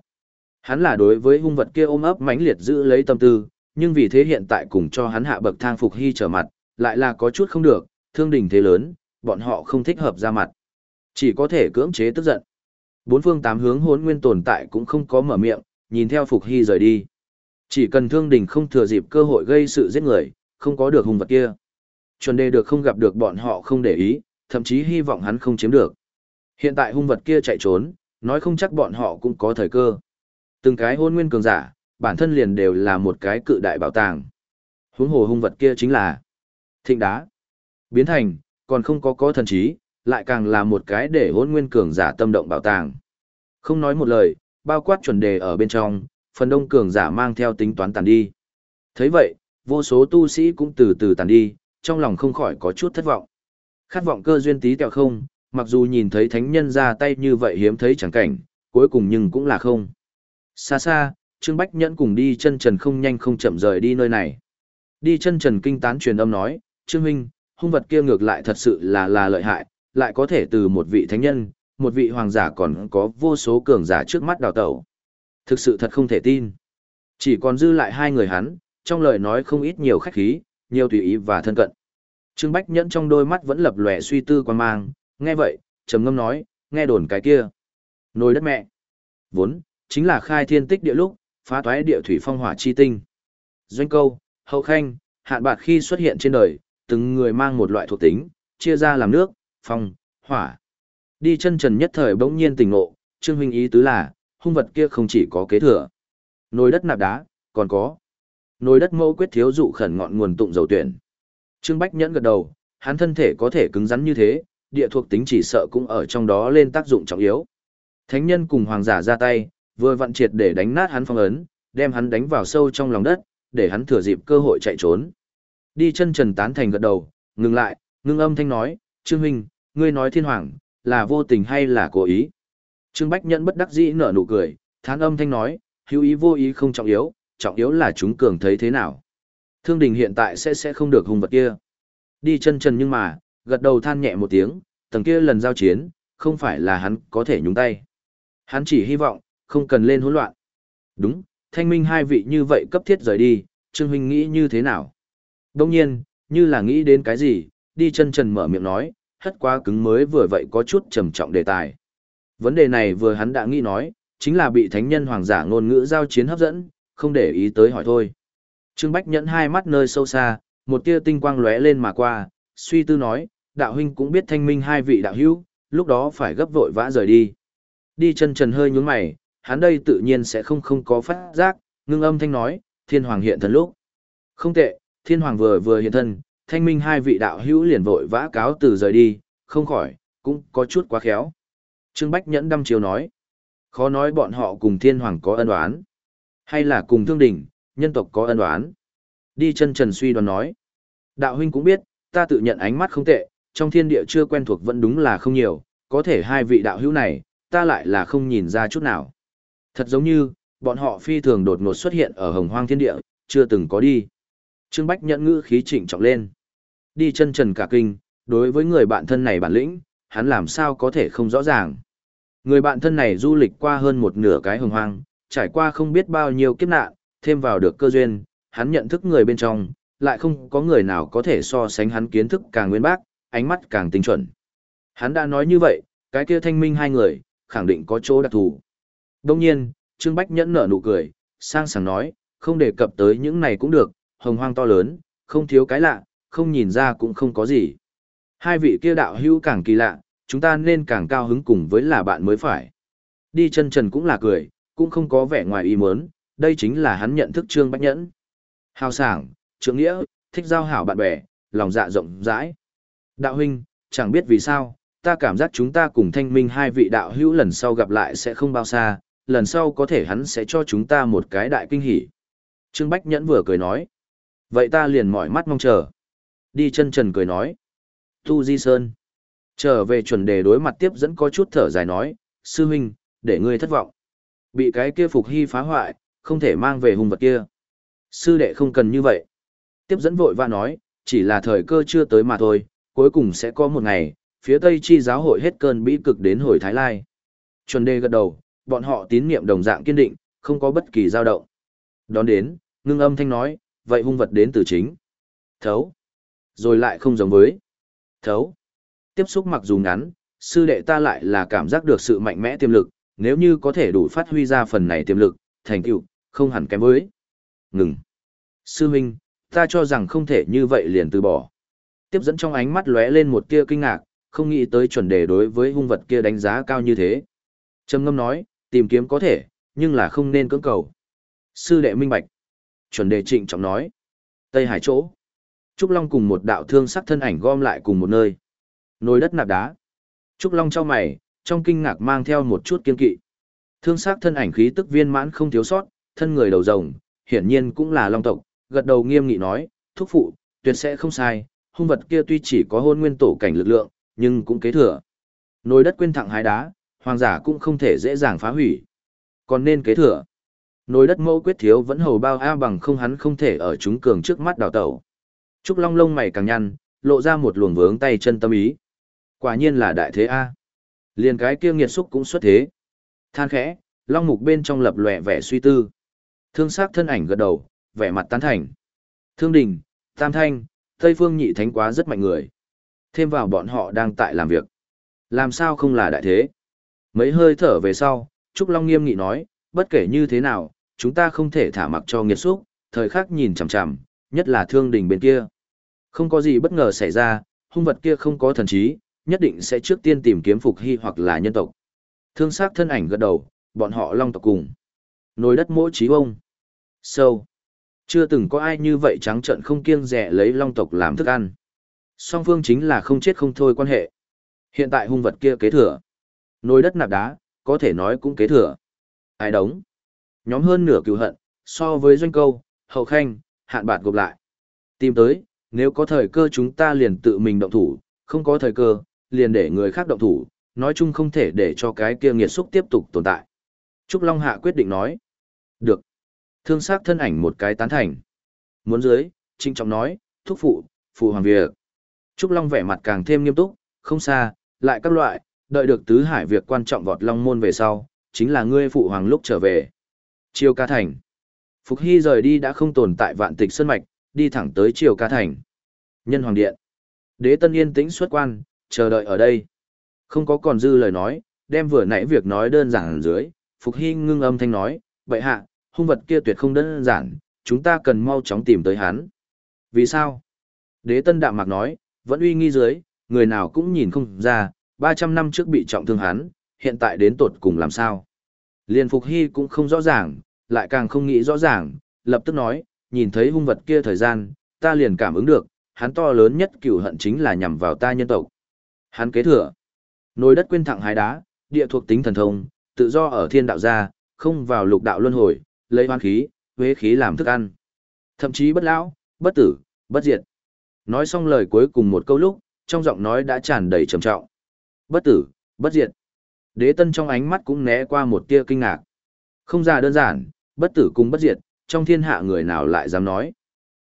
Hắn là đối với hung vật kia ôm ấp mãnh liệt giữ lấy tâm tư, nhưng vì thế hiện tại cùng cho hắn hạ bậc thang phục hy trở mặt, lại là có chút không được, thương đình thế lớn, bọn họ không thích hợp ra mặt. Chỉ có thể cưỡng chế tức giận. Bốn phương tám hướng hốn nguyên tồn tại cũng không có mở miệng, nhìn theo Phục Hy rời đi. Chỉ cần thương đình không thừa dịp cơ hội gây sự giết người, không có được hung vật kia. Chuẩn đề được không gặp được bọn họ không để ý, thậm chí hy vọng hắn không chiếm được. Hiện tại hung vật kia chạy trốn, nói không chắc bọn họ cũng có thời cơ. Từng cái hôn nguyên cường giả, bản thân liền đều là một cái cự đại bảo tàng. Huống hồ hung vật kia chính là thịnh đá. Biến thành, còn không có có thần trí, lại càng là một cái để hôn nguyên cường giả tâm động bảo tàng. Không nói một lời, bao quát chuẩn đề ở bên trong, phần đông cường giả mang theo tính toán tàn đi. thấy vậy, vô số tu sĩ cũng từ từ tàn đi, trong lòng không khỏi có chút thất vọng. Khát vọng cơ duyên tí tẹo không, mặc dù nhìn thấy thánh nhân ra tay như vậy hiếm thấy chẳng cảnh, cuối cùng nhưng cũng là không. Xa xa, Trương Bách Nhẫn cùng đi chân trần không nhanh không chậm rời đi nơi này. Đi chân trần kinh tán truyền âm nói, Trương minh, hung vật kia ngược lại thật sự là là lợi hại, lại có thể từ một vị thánh nhân, một vị hoàng giả còn có vô số cường giả trước mắt đào tẩu. Thực sự thật không thể tin. Chỉ còn dư lại hai người hắn, trong lời nói không ít nhiều khách khí, nhiều tùy ý và thân cận. Trương Bách Nhẫn trong đôi mắt vẫn lập lòe suy tư quan mang, nghe vậy, trầm ngâm nói, nghe đồn cái kia. Nồi đất mẹ. Vốn, chính là khai thiên tích địa lúc, phá toái địa thủy phong hỏa chi tinh. Doanh câu, hậu khanh, hạn bạc khi xuất hiện trên đời, từng người mang một loại thuộc tính, chia ra làm nước, phong, hỏa. Đi chân trần nhất thời bỗng nhiên tỉnh ngộ, Trương huynh ý tứ là, hung vật kia không chỉ có kế thừa. Nồi đất nạp đá, còn có. Nồi đất mẫu quyết thiếu dụ khẩn ngọn nguồn tụng dầu tuyển. Trương Bách nhẫn gật đầu, hắn thân thể có thể cứng rắn như thế, địa thuộc tính chỉ sợ cũng ở trong đó lên tác dụng trọng yếu. Thánh nhân cùng hoàng giả ra tay, vừa vận triệt để đánh nát hắn phong ấn, đem hắn đánh vào sâu trong lòng đất, để hắn thừa dịp cơ hội chạy trốn. Đi chân trần tán thành gật đầu, ngừng lại, ngưng âm thanh nói, Trương Huynh, ngươi nói thiên hoàng, là vô tình hay là cố ý? Trương Bách Nhẫn bất đắc dĩ nở nụ cười, thán âm thanh nói, hữu ý vô ý không trọng yếu, trọng yếu là chúng cường thấy thế nào. Thương đình hiện tại sẽ sẽ không được hung vật kia. Đi chân trần nhưng mà, gật đầu than nhẹ một tiếng, tầng kia lần giao chiến, không phải là hắn có thể nhúng tay. Hắn chỉ hy vọng, không cần lên hỗn loạn. Đúng, thanh minh hai vị như vậy cấp thiết rời đi, Trương Huynh nghĩ như thế nào? Đông nhiên, như là nghĩ đến cái gì, đi chân trần mở miệng nói, hất quá cứng mới vừa vậy có chút trầm trọng đề tài. Vấn đề này vừa hắn đã nghĩ nói, chính là bị thánh nhân hoàng giả ngôn ngữ giao chiến hấp dẫn, không để ý tới hỏi thôi. Trương Bách nhẫn hai mắt nơi sâu xa, một tia tinh quang lóe lên mà qua, suy tư nói, đạo huynh cũng biết thanh minh hai vị đạo hữu, lúc đó phải gấp vội vã rời đi. Đi chân trần hơi nhún mày, hắn đây tự nhiên sẽ không không có phát giác, ngưng âm thanh nói, thiên hoàng hiện thân lúc. Không tệ, thiên hoàng vừa vừa hiện thân, thanh minh hai vị đạo hữu liền vội vã cáo từ rời đi, không khỏi, cũng có chút quá khéo. Trương Bách nhẫn đăm chiều nói, khó nói bọn họ cùng thiên hoàng có ân oán, hay là cùng thương đình, nhân tộc có ân oán. Đi chân trần suy đoán nói, đạo huynh cũng biết, ta tự nhận ánh mắt không tệ, trong thiên địa chưa quen thuộc vẫn đúng là không nhiều, có thể hai vị đạo hữu này, ta lại là không nhìn ra chút nào. Thật giống như, bọn họ phi thường đột ngột xuất hiện ở hồng hoang thiên địa, chưa từng có đi. Trương Bách nhận ngữ khí chỉnh trọng lên. Đi chân trần cả kinh, đối với người bạn thân này bản lĩnh, hắn làm sao có thể không rõ ràng. Người bạn thân này du lịch qua hơn một nửa cái hồng hoang, trải qua không biết bao nhiêu kiếp nạn, thêm vào được cơ duyên, hắn nhận thức người bên trong, lại không có người nào có thể so sánh hắn kiến thức càng nguyên bác, ánh mắt càng tinh chuẩn. Hắn đã nói như vậy, cái kia thanh minh hai người, khẳng định có chỗ đặc thù. Đông nhiên, Trương Bách nhẫn nở nụ cười, sang sảng nói, không đề cập tới những này cũng được, hồng hoang to lớn, không thiếu cái lạ, không nhìn ra cũng không có gì. Hai vị kia đạo hữu càng kỳ lạ, chúng ta nên càng cao hứng cùng với là bạn mới phải. Đi chân trần cũng là cười, cũng không có vẻ ngoài ý muốn, đây chính là hắn nhận thức Trương Bách Nhẫn. Hào sảng, trưởng nghĩa, thích giao hảo bạn bè, lòng dạ rộng rãi. Đạo huynh, chẳng biết vì sao, ta cảm giác chúng ta cùng thanh minh hai vị đạo hữu lần sau gặp lại sẽ không bao xa, lần sau có thể hắn sẽ cho chúng ta một cái đại kinh hỉ. Trương Bách Nhẫn vừa cười nói. Vậy ta liền mỏi mắt mong chờ. Đi chân trần cười nói. Tu Di Sơn. Trở về chuẩn đề đối mặt tiếp dẫn có chút thở dài nói, sư huynh, để ngươi thất vọng. Bị cái kia phục hy phá hoại, không thể mang về hung vật kia. Sư đệ không cần như vậy. Tiếp dẫn vội và nói, chỉ là thời cơ chưa tới mà thôi, cuối cùng sẽ có một ngày, phía Tây chi giáo hội hết cơn bĩ cực đến hồi Thái Lai. Chuẩn đề gật đầu, bọn họ tín niệm đồng dạng kiên định, không có bất kỳ dao động. Đón đến, ngưng âm thanh nói, vậy hung vật đến từ chính. Thấu. Rồi lại không giống với. Thấu. Tiếp xúc mặc dù ngắn, sư đệ ta lại là cảm giác được sự mạnh mẽ tiềm lực, nếu như có thể đủ phát huy ra phần này tiềm lực, thành tựu, không hẳn kém với. Ngừng. Sư huynh, ta cho rằng không thể như vậy liền từ bỏ. Tiếp dẫn trong ánh mắt lóe lên một tia kinh ngạc, không nghĩ tới chuẩn đề đối với hung vật kia đánh giá cao như thế. Trầm ngâm nói, tìm kiếm có thể, nhưng là không nên cưỡng cầu. Sư đệ minh bạch. Chuẩn đề trịnh trọng nói. Tây Hải chỗ. Trúc Long cùng một đạo thương sắc thân ảnh gom lại cùng một nơi. Nồi đất nạp đá. Trúc Long cho mày, trong kinh ngạc mang theo một chút kiên kỵ. Thương sắc thân ảnh khí tức viên mãn không thiếu sót, thân người đầu rồng, hiển nhiên cũng là long tộc, gật đầu nghiêm nghị nói, thúc phụ, tuyệt sẽ không sai, hung vật kia tuy chỉ có hôn nguyên tổ cảnh lực lượng, nhưng cũng kế thừa. Nồi đất quên thẳng hái đá, hoàng giả cũng không thể dễ dàng phá hủy. Còn nên kế thừa. Nồi đất mẫu quyết thiếu vẫn hầu bao a bằng không hắn không thể ở chúng cường trước mắt đào tẩu. Trúc Long lông mày càng nhăn, lộ ra một luồng vướng tay chân tâm ý. Quả nhiên là đại thế a. Liền cái kia nghiệt xúc cũng xuất thế. Than khẽ, long mục bên trong lập lòe vẻ suy tư. Thương sắc thân ảnh gật đầu, vẻ mặt tán thành. Thương đình, Tam Thanh, Tây Phương nhị thánh quá rất mạnh người. Thêm vào bọn họ đang tại làm việc. Làm sao không là đại thế? Mấy hơi thở về sau, Trúc Long nghiêm nghị nói, bất kể như thế nào, chúng ta không thể thả mặc cho nghiệt xúc, thời khắc nhìn chằm chằm, nhất là thương đình bên kia. Không có gì bất ngờ xảy ra, hung vật kia không có thần trí, nhất định sẽ trước tiên tìm kiếm phục hy hoặc là nhân tộc. Thương sát thân ảnh gật đầu, bọn họ long tộc cùng. Nồi đất mỗi trí ông Sâu. Chưa từng có ai như vậy trắng trợn không kiêng rẻ lấy long tộc làm thức ăn. Song phương chính là không chết không thôi quan hệ. Hiện tại hung vật kia kế thừa. Nồi đất nạp đá, có thể nói cũng kế thừa. Ai đóng. Nhóm hơn nửa cựu hận, so với doanh câu, hậu khanh, hạn bạt gộp lại. Tìm tới, nếu có thời cơ chúng ta liền tự mình động thủ, không có thời cơ, liền để người khác động thủ, nói chung không thể để cho cái kia nghiệt xúc tiếp tục tồn tại. Trúc Long Hạ quyết định nói. Được. Thương sắc thân ảnh một cái tán thành. Muốn dưới, trinh trọng nói, thúc phụ, phụ hoàng việc. Trúc Long vẻ mặt càng thêm nghiêm túc, không xa, lại các loại, đợi được tứ hải việc quan trọng vọt long môn về sau, chính là ngươi phụ hoàng lúc trở về. Triều ca thành. Phục Hy rời đi đã không tồn tại vạn tịch sơn mạch, đi thẳng tới Triều ca thành. Nhân hoàng điện. Đế tân yên tĩnh xuất quan, chờ đợi ở đây. Không có còn dư lời nói, đem vừa nãy việc nói đơn giản dưới, Phục Hy ngưng âm thanh nói, vậy hạ, hung vật kia tuyệt không đơn giản, chúng ta cần mau chóng tìm tới hắn. Vì sao? Đế tân đạm mạc nói, vẫn uy nghi dưới, người nào cũng nhìn không ra, 300 năm trước bị trọng thương hắn, hiện tại đến tột cùng làm sao. Liên Phục Hy cũng không rõ ràng, lại càng không nghĩ rõ ràng, lập tức nói, nhìn thấy hung vật kia thời gian, ta liền cảm ứng được, hắn to lớn nhất cửu hận chính là nhằm vào ta nhân tộc. Hắn kế thừa, nồi đất quên thẳng hái đá, địa thuộc tính thần thông, tự do ở thiên đạo gia, không vào lục đạo luân hồi, lấy hoan khí, huế khí làm thức ăn. Thậm chí bất lão, bất tử, bất diệt. Nói xong lời cuối cùng một câu lúc, trong giọng nói đã tràn đầy trầm trọng. Bất tử, bất diệt. Đế tân trong ánh mắt cũng né qua một tia kinh ngạc. Không ra đơn giản, bất tử cùng bất diệt, trong thiên hạ người nào lại dám nói.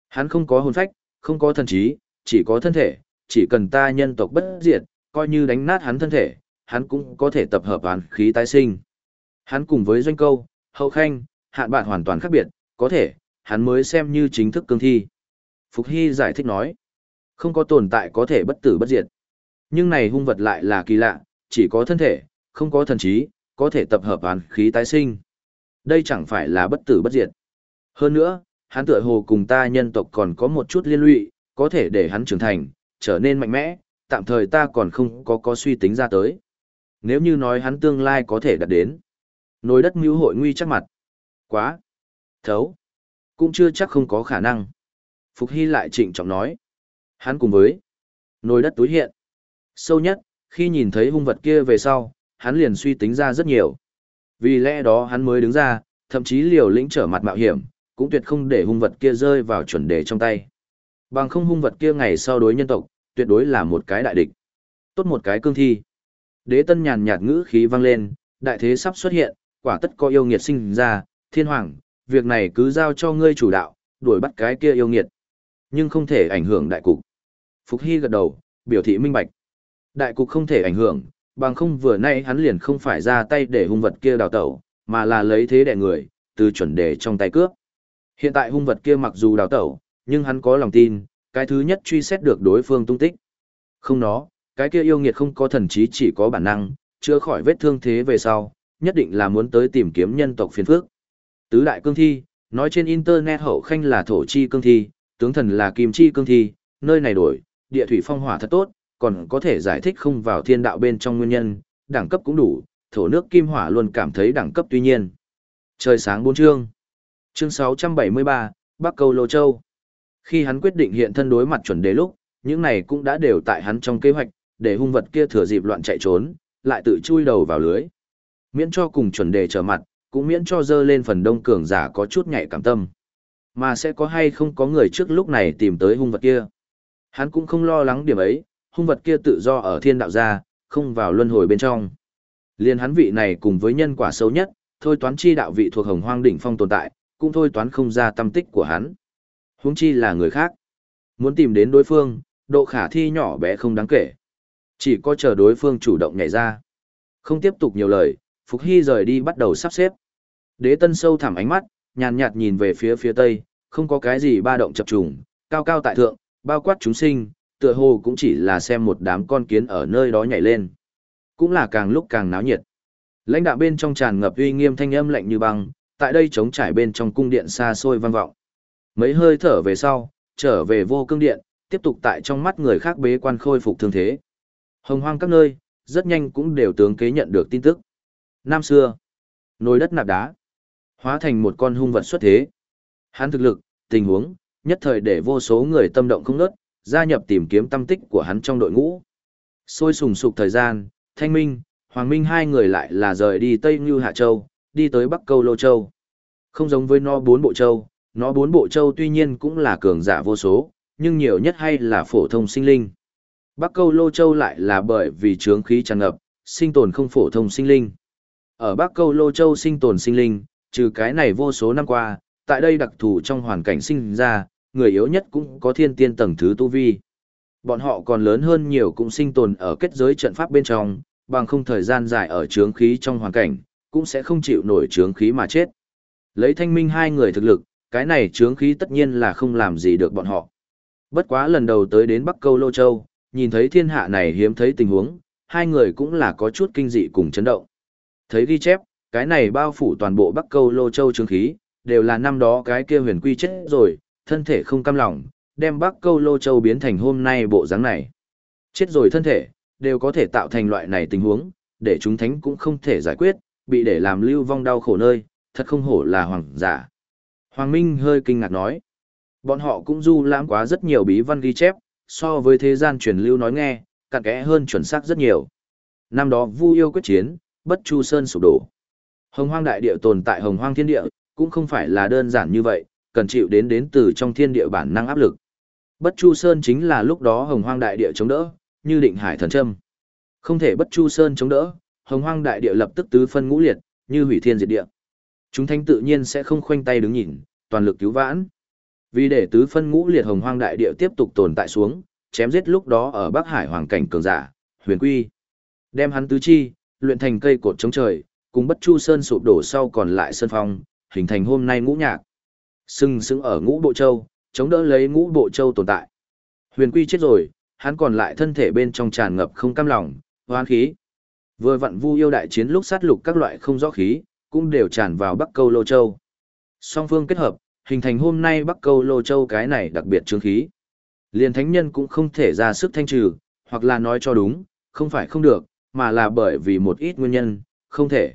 Hắn không có hồn phách, không có thần trí, chỉ có thân thể, chỉ cần ta nhân tộc bất diệt, coi như đánh nát hắn thân thể, hắn cũng có thể tập hợp án khí tái sinh. Hắn cùng với doanh câu, hậu khanh, hạn bạn hoàn toàn khác biệt, có thể, hắn mới xem như chính thức cương thi. Phục Hy giải thích nói, không có tồn tại có thể bất tử bất diệt. Nhưng này hung vật lại là kỳ lạ, chỉ có thân thể, không có thần trí, có thể tập hợp án khí tái sinh. Đây chẳng phải là bất tử bất diệt. Hơn nữa, hắn tựa hồ cùng ta nhân tộc còn có một chút liên lụy, có thể để hắn trưởng thành, trở nên mạnh mẽ, tạm thời ta còn không có có suy tính ra tới. Nếu như nói hắn tương lai có thể đạt đến. Nồi đất mưu hội nguy chắc mặt. Quá. Thấu. Cũng chưa chắc không có khả năng. Phục Hy lại trịnh trọng nói. Hắn cùng với. Nồi đất túi hiện. Sâu nhất, khi nhìn thấy hung vật kia về sau, hắn liền suy tính ra rất nhiều. Vì lẽ đó hắn mới đứng ra, thậm chí liều lĩnh trở mặt mạo hiểm, cũng tuyệt không để hung vật kia rơi vào chuẩn đề trong tay. Bằng không hung vật kia ngày sau đối nhân tộc, tuyệt đối là một cái đại địch. Tốt một cái cương thi. Đế tân nhàn nhạt ngữ khí vang lên, đại thế sắp xuất hiện, quả tất có yêu nghiệt sinh ra, thiên hoàng, việc này cứ giao cho ngươi chủ đạo, đuổi bắt cái kia yêu nghiệt. Nhưng không thể ảnh hưởng đại cục. Phục Hy gật đầu, biểu thị minh bạch. Đại cục không thể ảnh hưởng, bằng không vừa nay hắn liền không phải ra tay để hung vật kia đào tẩu, mà là lấy thế đẻ người, từ chuẩn đề trong tay cướp. Hiện tại hung vật kia mặc dù đào tẩu, nhưng hắn có lòng tin, cái thứ nhất truy xét được đối phương tung tích. Không nó, cái kia yêu nghiệt không có thần trí chỉ có bản năng, chữa khỏi vết thương thế về sau, nhất định là muốn tới tìm kiếm nhân tộc phiền phước. Tứ đại cương thi, nói trên internet hậu khanh là thổ chi cương thi, tướng thần là kim chi cương thi, nơi này đổi, địa thủy phong hỏa thật tốt, còn có thể giải thích không vào thiên đạo bên trong nguyên nhân, đẳng cấp cũng đủ, thổ nước kim hỏa luôn cảm thấy đẳng cấp tuy nhiên. Trời sáng bốn chương. Chương 673, Bắc Cầu Lô Châu. Khi hắn quyết định hiện thân đối mặt chuẩn đế lúc, những này cũng đã đều tại hắn trong kế hoạch, để hung vật kia thừa dịp loạn chạy trốn, lại tự chui đầu vào lưới. Miễn cho cùng chuẩn đề trở mặt, cũng miễn cho dơ lên phần đông cường giả có chút nhạy cảm tâm. Mà sẽ có hay không có người trước lúc này tìm tới hung vật kia. Hắn cũng không lo lắng điểm ấy, hung vật kia tự do ở thiên đạo gia, không vào luân hồi bên trong. Liên hắn vị này cùng với nhân quả xấu nhất, thôi toán chi đạo vị thuộc hồng hoang đỉnh phong tồn tại, cũng thôi toán không ra tâm tích của hắn. Huống chi là người khác. Muốn tìm đến đối phương, độ khả thi nhỏ bé không đáng kể. Chỉ có chờ đối phương chủ động nhảy ra. Không tiếp tục nhiều lời, Phục Hy rời đi bắt đầu sắp xếp. Đế tân sâu thẳm ánh mắt, nhàn nhạt nhìn về phía phía tây, không có cái gì ba động chập trùng, cao cao tại thượng, bao quát chúng sinh, tựa hồ cũng chỉ là xem một đám con kiến ở nơi đó nhảy lên. Cũng là càng lúc càng náo nhiệt. Lãnh đạo bên trong tràn ngập uy nghiêm thanh âm lạnh như băng, tại đây chống trải bên trong cung điện xa xôi vang vọng. Mấy hơi thở về sau, trở về vô cương điện, tiếp tục tại trong mắt người khác bế quan khôi phục thương thế. Hồng hoang các nơi, rất nhanh cũng đều tướng kế nhận được tin tức. Năm xưa, nồi đất nạp đá, hóa thành một con hung vật xuất thế. Hắn thực lực, tình huống, nhất thời để vô số người tâm động không ngớt, gia nhập tìm kiếm tâm tích của hắn trong đội ngũ. Sôi sùng sục thời gian, Thanh Minh, Hoàng Minh hai người lại là rời đi Tây Như Hạ Châu, đi tới Bắc Câu Lô Châu. Không giống với no bốn bộ châu, nó bốn bộ châu tuy nhiên cũng là cường giả vô số, nhưng nhiều nhất hay là phổ thông sinh linh. Bắc Câu Lô Châu lại là bởi vì trướng khí tràn ngập, sinh tồn không phổ thông sinh linh. Ở Bắc Câu Lô Châu sinh tồn sinh linh, trừ cái này vô số năm qua, tại đây đặc thù trong hoàn cảnh sinh ra, người yếu nhất cũng có thiên tiên tầng thứ tu vi. Bọn họ còn lớn hơn nhiều cũng sinh tồn ở kết giới trận pháp bên trong, bằng không thời gian dài ở trướng khí trong hoàn cảnh, cũng sẽ không chịu nổi trướng khí mà chết. Lấy thanh minh hai người thực lực, cái này trướng khí tất nhiên là không làm gì được bọn họ. Bất quá lần đầu tới đến Bắc Câu Lô Châu, nhìn thấy thiên hạ này hiếm thấy tình huống, hai người cũng là có chút kinh dị cùng chấn động. Thấy ghi chép, cái này bao phủ toàn bộ Bắc Câu Lô Châu trướng khí, đều là năm đó cái kia huyền quy chết rồi, thân thể không cam lòng, đem Bắc Câu Lô Châu biến thành hôm nay bộ dáng này. Chết rồi thân thể, đều có thể tạo thành loại này tình huống, để chúng thánh cũng không thể giải quyết, bị để làm lưu vong đau khổ nơi, thật không hổ là hoàng giả. Hoàng Minh hơi kinh ngạc nói, bọn họ cũng du lãm quá rất nhiều bí văn ghi chép, so với thế gian truyền lưu nói nghe, cặn kẽ hơn chuẩn xác rất nhiều. Năm đó Vu yêu quyết chiến, Bất Chu Sơn sụp đổ. Hồng Hoang đại địa tồn tại Hồng Hoang thiên địa, cũng không phải là đơn giản như vậy, cần chịu đến đến từ trong thiên địa bản năng áp lực. Bất Chu Sơn chính là lúc đó Hồng Hoang đại địa chống đỡ, như định hải thần châm. Không thể Bất Chu Sơn chống đỡ, Hồng Hoang đại địa lập tức tứ phân ngũ liệt, như hủy thiên diệt địa. Chúng thánh tự nhiên sẽ không khoanh tay đứng nhìn, toàn lực cứu vãn. Vì để tứ phân ngũ liệt Hồng Hoang đại địa tiếp tục tồn tại xuống, chém giết lúc đó ở Bắc Hải hoàng cảnh cường giả, Huyền Quy, đem hắn tứ chi, luyện thành cây cột chống trời, cùng Bất Chu Sơn sụp đổ sau còn lại sơn phong, hình thành hôm nay ngũ nhạc. Sưng sững ở ngũ bộ châu, chống đỡ lấy ngũ bộ châu tồn tại. Huyền Quy chết rồi, hắn còn lại thân thể bên trong tràn ngập không cam lòng, hoán khí. Vừa vặn Vu yêu đại chiến lúc sát lục các loại không rõ khí, cũng đều tràn vào Bắc Câu Lô Châu. Song phương kết hợp, hình thành hôm nay Bắc Câu Lô Châu cái này đặc biệt chứng khí. Liền thánh nhân cũng không thể ra sức thanh trừ, hoặc là nói cho đúng, không phải không được, mà là bởi vì một ít nguyên nhân, không thể.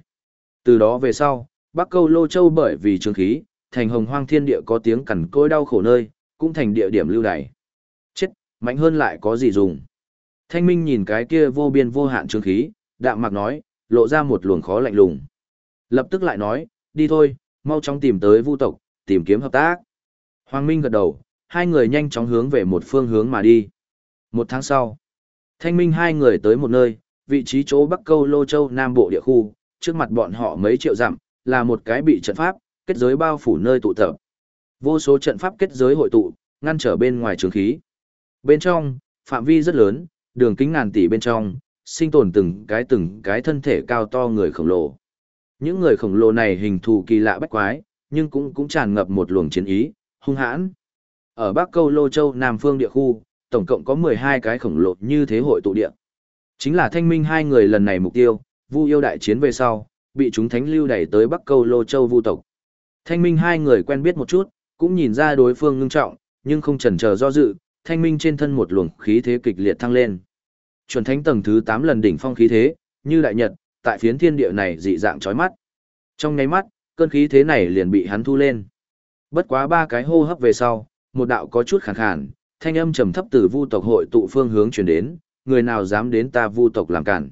Từ đó về sau, Bắc Câu Lô Châu bởi vì chứng khí, thành hồng hoang thiên địa có tiếng cằn côi đau khổ nơi, cũng thành địa điểm lưu đày. Chết, mạnh hơn lại có gì dùng. Thanh Minh nhìn cái kia vô biên vô hạn chứng khí, đạm mạc nói, lộ ra một luồng khó lạnh lùng. Lập tức lại nói, đi thôi, mau chóng tìm tới vu tộc, tìm kiếm hợp tác. Hoàng Minh gật đầu, hai người nhanh chóng hướng về một phương hướng mà đi. Một tháng sau, Thanh Minh hai người tới một nơi, vị trí chỗ Bắc Câu Lô Châu Nam Bộ địa khu, trước mặt bọn họ mấy triệu dặm, là một cái bị trận pháp, kết giới bao phủ nơi tụ tập. Vô số trận pháp kết giới hội tụ, ngăn trở bên ngoài trường khí. Bên trong, phạm vi rất lớn, đường kính ngàn tỷ bên trong, sinh tồn từng cái từng cái thân thể cao to người khổng lồ. Những người khổng lồ này hình thù kỳ lạ bách quái, nhưng cũng cũng tràn ngập một luồng chiến ý, hung hãn. Ở Bắc Câu Lô Châu Nam Phương địa khu, tổng cộng có 12 cái khổng lồ như thế hội tụ địa. Chính là thanh minh hai người lần này mục tiêu, Vu yêu đại chiến về sau, bị chúng thánh lưu đẩy tới Bắc Câu Lô Châu Vu tộc. Thanh minh hai người quen biết một chút, cũng nhìn ra đối phương ngưng trọng, nhưng không chần chờ do dự, thanh minh trên thân một luồng khí thế kịch liệt thăng lên. Chuẩn thánh tầng thứ 8 lần đỉnh phong khí thế, như đại nhật, tại phiến thiên địa này dị dạng chói mắt. Trong nháy mắt, cơn khí thế này liền bị hắn thu lên. Bất quá ba cái hô hấp về sau, một đạo có chút khàn khàn, thanh âm trầm thấp từ vu tộc hội tụ phương hướng truyền đến, người nào dám đến ta vu tộc làm cản.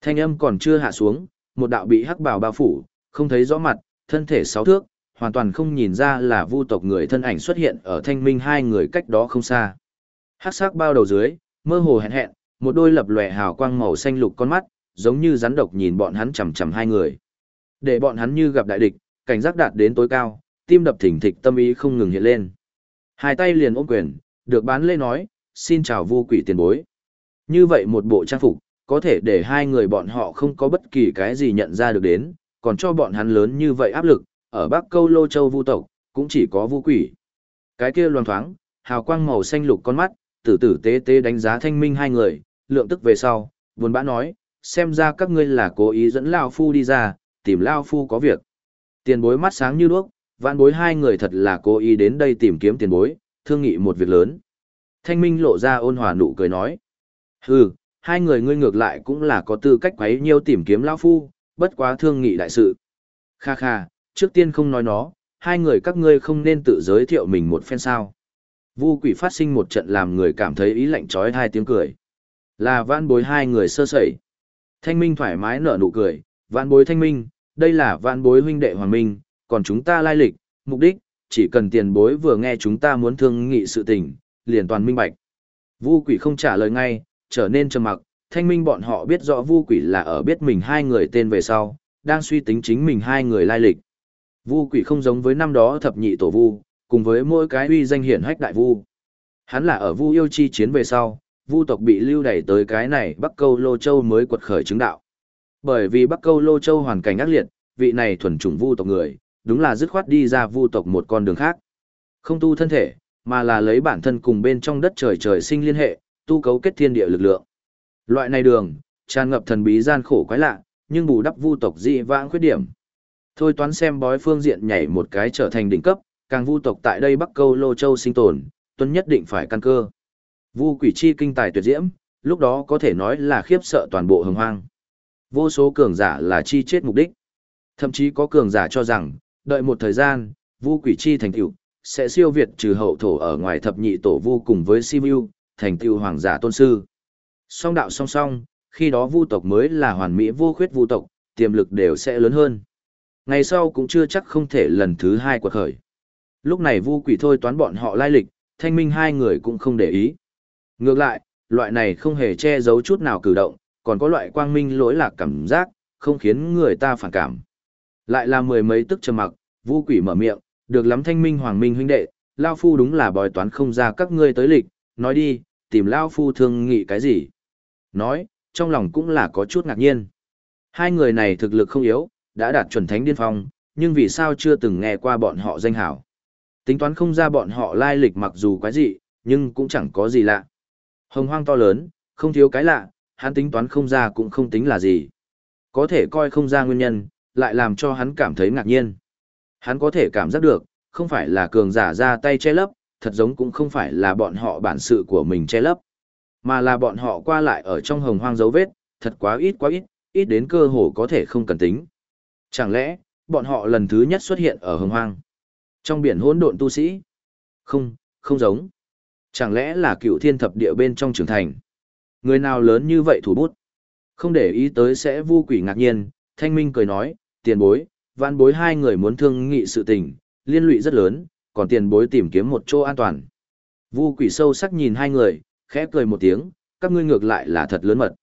Thanh âm còn chưa hạ xuống, một đạo bị hắc bào bao phủ, không thấy rõ mặt, thân thể sáu thước, hoàn toàn không nhìn ra là vu tộc người thân ảnh xuất hiện ở thanh minh hai người cách đó không xa. Hắc sắc bao đầu dưới, mơ hồ hẹn hẹn, một đôi lập lòe hào quang màu xanh lục con mắt, giống như rắn độc nhìn bọn hắn chằm chằm hai người. Để bọn hắn như gặp đại địch, cảnh giác đạt đến tối cao, tim đập thỉnh thịch tâm ý không ngừng hiện lên. Hai tay liền ôm quyền, được bán lê nói, xin chào vu quỷ tiền bối. Như vậy một bộ trang phục, có thể để hai người bọn họ không có bất kỳ cái gì nhận ra được đến, còn cho bọn hắn lớn như vậy áp lực, ở Bắc Câu Lô Châu vu tộc, cũng chỉ có vu quỷ. Cái kia loan thoáng, hào quang màu xanh lục con mắt, tử tử tế tế đánh giá thanh minh hai người, lượng tức về sau, buồn bã nói, xem ra các ngươi là cố ý dẫn Lao Phu đi ra, tìm Lao Phu có việc. Tiền bối mắt sáng như đuốc, vạn bối hai người thật là cố ý đến đây tìm kiếm tiền bối, thương nghị một việc lớn. Thanh minh lộ ra ôn hòa nụ cười nói. Hừ, hai người ngươi ngược lại cũng là có tư cách quấy nhiêu tìm kiếm Lao Phu, bất quá thương nghị đại sự. Kha kha, trước tiên không nói nó, hai người các ngươi không nên tự giới thiệu mình một phen sao. Vu quỷ phát sinh một trận làm người cảm thấy ý lạnh trói hai tiếng cười. Là vãn bối hai người sơ sẩy. Thanh minh thoải mái nở nụ cười, Vạn bối thanh minh, đây là Vạn bối huynh đệ hoàng minh, còn chúng ta lai lịch, mục đích, chỉ cần tiền bối vừa nghe chúng ta muốn thương nghị sự tình, liền toàn minh bạch. Vu quỷ không trả lời ngay, trở nên trầm mặc, thanh minh bọn họ biết rõ vu quỷ là ở biết mình hai người tên về sau, đang suy tính chính mình hai người lai lịch. Vu quỷ không giống với năm đó thập nhị tổ vu, cùng với mỗi cái uy danh hiển hách đại vu. Hắn là ở vu yêu chi chiến về sau, vu tộc bị lưu đẩy tới cái này Bắc Câu Lô Châu mới quật khởi chứng đạo. Bởi vì Bắc Câu Lô Châu hoàn cảnh ác liệt, vị này thuần chủng vu tộc người, đúng là dứt khoát đi ra vu tộc một con đường khác. Không tu thân thể, mà là lấy bản thân cùng bên trong đất trời trời sinh liên hệ, tu cấu kết thiên địa lực lượng. Loại này đường, tràn ngập thần bí gian khổ quái lạ, nhưng bù đắp vu tộc dị vãng khuyết điểm. Thôi toán xem bói phương diện nhảy một cái trở thành đỉnh cấp, càng vu tộc tại đây Bắc Câu Lô Châu sinh tồn, tuân nhất định phải căn cơ. Vu quỷ chi kinh tài tuyệt diễm, lúc đó có thể nói là khiếp sợ toàn bộ hồng hoang. Vô số cường giả là chi chết mục đích. Thậm chí có cường giả cho rằng, đợi một thời gian, vu quỷ chi thành tựu sẽ siêu việt trừ hậu thổ ở ngoài thập nhị tổ vu cùng với Simu, thành tựu hoàng giả tôn sư. Song đạo song song, khi đó vu tộc mới là hoàn mỹ vô khuyết vu tộc, tiềm lực đều sẽ lớn hơn. Ngày sau cũng chưa chắc không thể lần thứ hai quật khởi. Lúc này vu quỷ thôi toán bọn họ lai lịch, thanh minh hai người cũng không để ý. Ngược lại, loại này không hề che giấu chút nào cử động, còn có loại quang minh lỗi lạc cảm giác, không khiến người ta phản cảm. Lại là mười mấy tức trầm mặc, vu quỷ mở miệng, được lắm thanh minh hoàng minh huynh đệ, Lao Phu đúng là bòi toán không ra các ngươi tới lịch, nói đi, tìm Lao Phu thương nghị cái gì. Nói, trong lòng cũng là có chút ngạc nhiên. Hai người này thực lực không yếu, đã đạt chuẩn thánh điên phong, nhưng vì sao chưa từng nghe qua bọn họ danh hảo. Tính toán không ra bọn họ lai lịch mặc dù quái dị, nhưng cũng chẳng có gì lạ. Hồng hoang to lớn, không thiếu cái lạ, hắn tính toán không ra cũng không tính là gì. Có thể coi không ra nguyên nhân, lại làm cho hắn cảm thấy ngạc nhiên. Hắn có thể cảm giác được, không phải là cường giả ra tay che lấp, thật giống cũng không phải là bọn họ bản sự của mình che lấp, mà là bọn họ qua lại ở trong hồng hoang dấu vết, thật quá ít quá ít, ít đến cơ hồ có thể không cần tính. Chẳng lẽ, bọn họ lần thứ nhất xuất hiện ở hồng hoang? Trong biển hỗn độn tu sĩ? Không, không giống. Chẳng lẽ là cựu thiên thập địa bên trong trưởng thành? Người nào lớn như vậy thủ bút? Không để ý tới sẽ vu quỷ ngạc nhiên, thanh minh cười nói, tiền bối, vạn bối hai người muốn thương nghị sự tình, liên lụy rất lớn, còn tiền bối tìm kiếm một chỗ an toàn. Vu quỷ sâu sắc nhìn hai người, khẽ cười một tiếng, các ngươi ngược lại là thật lớn mật.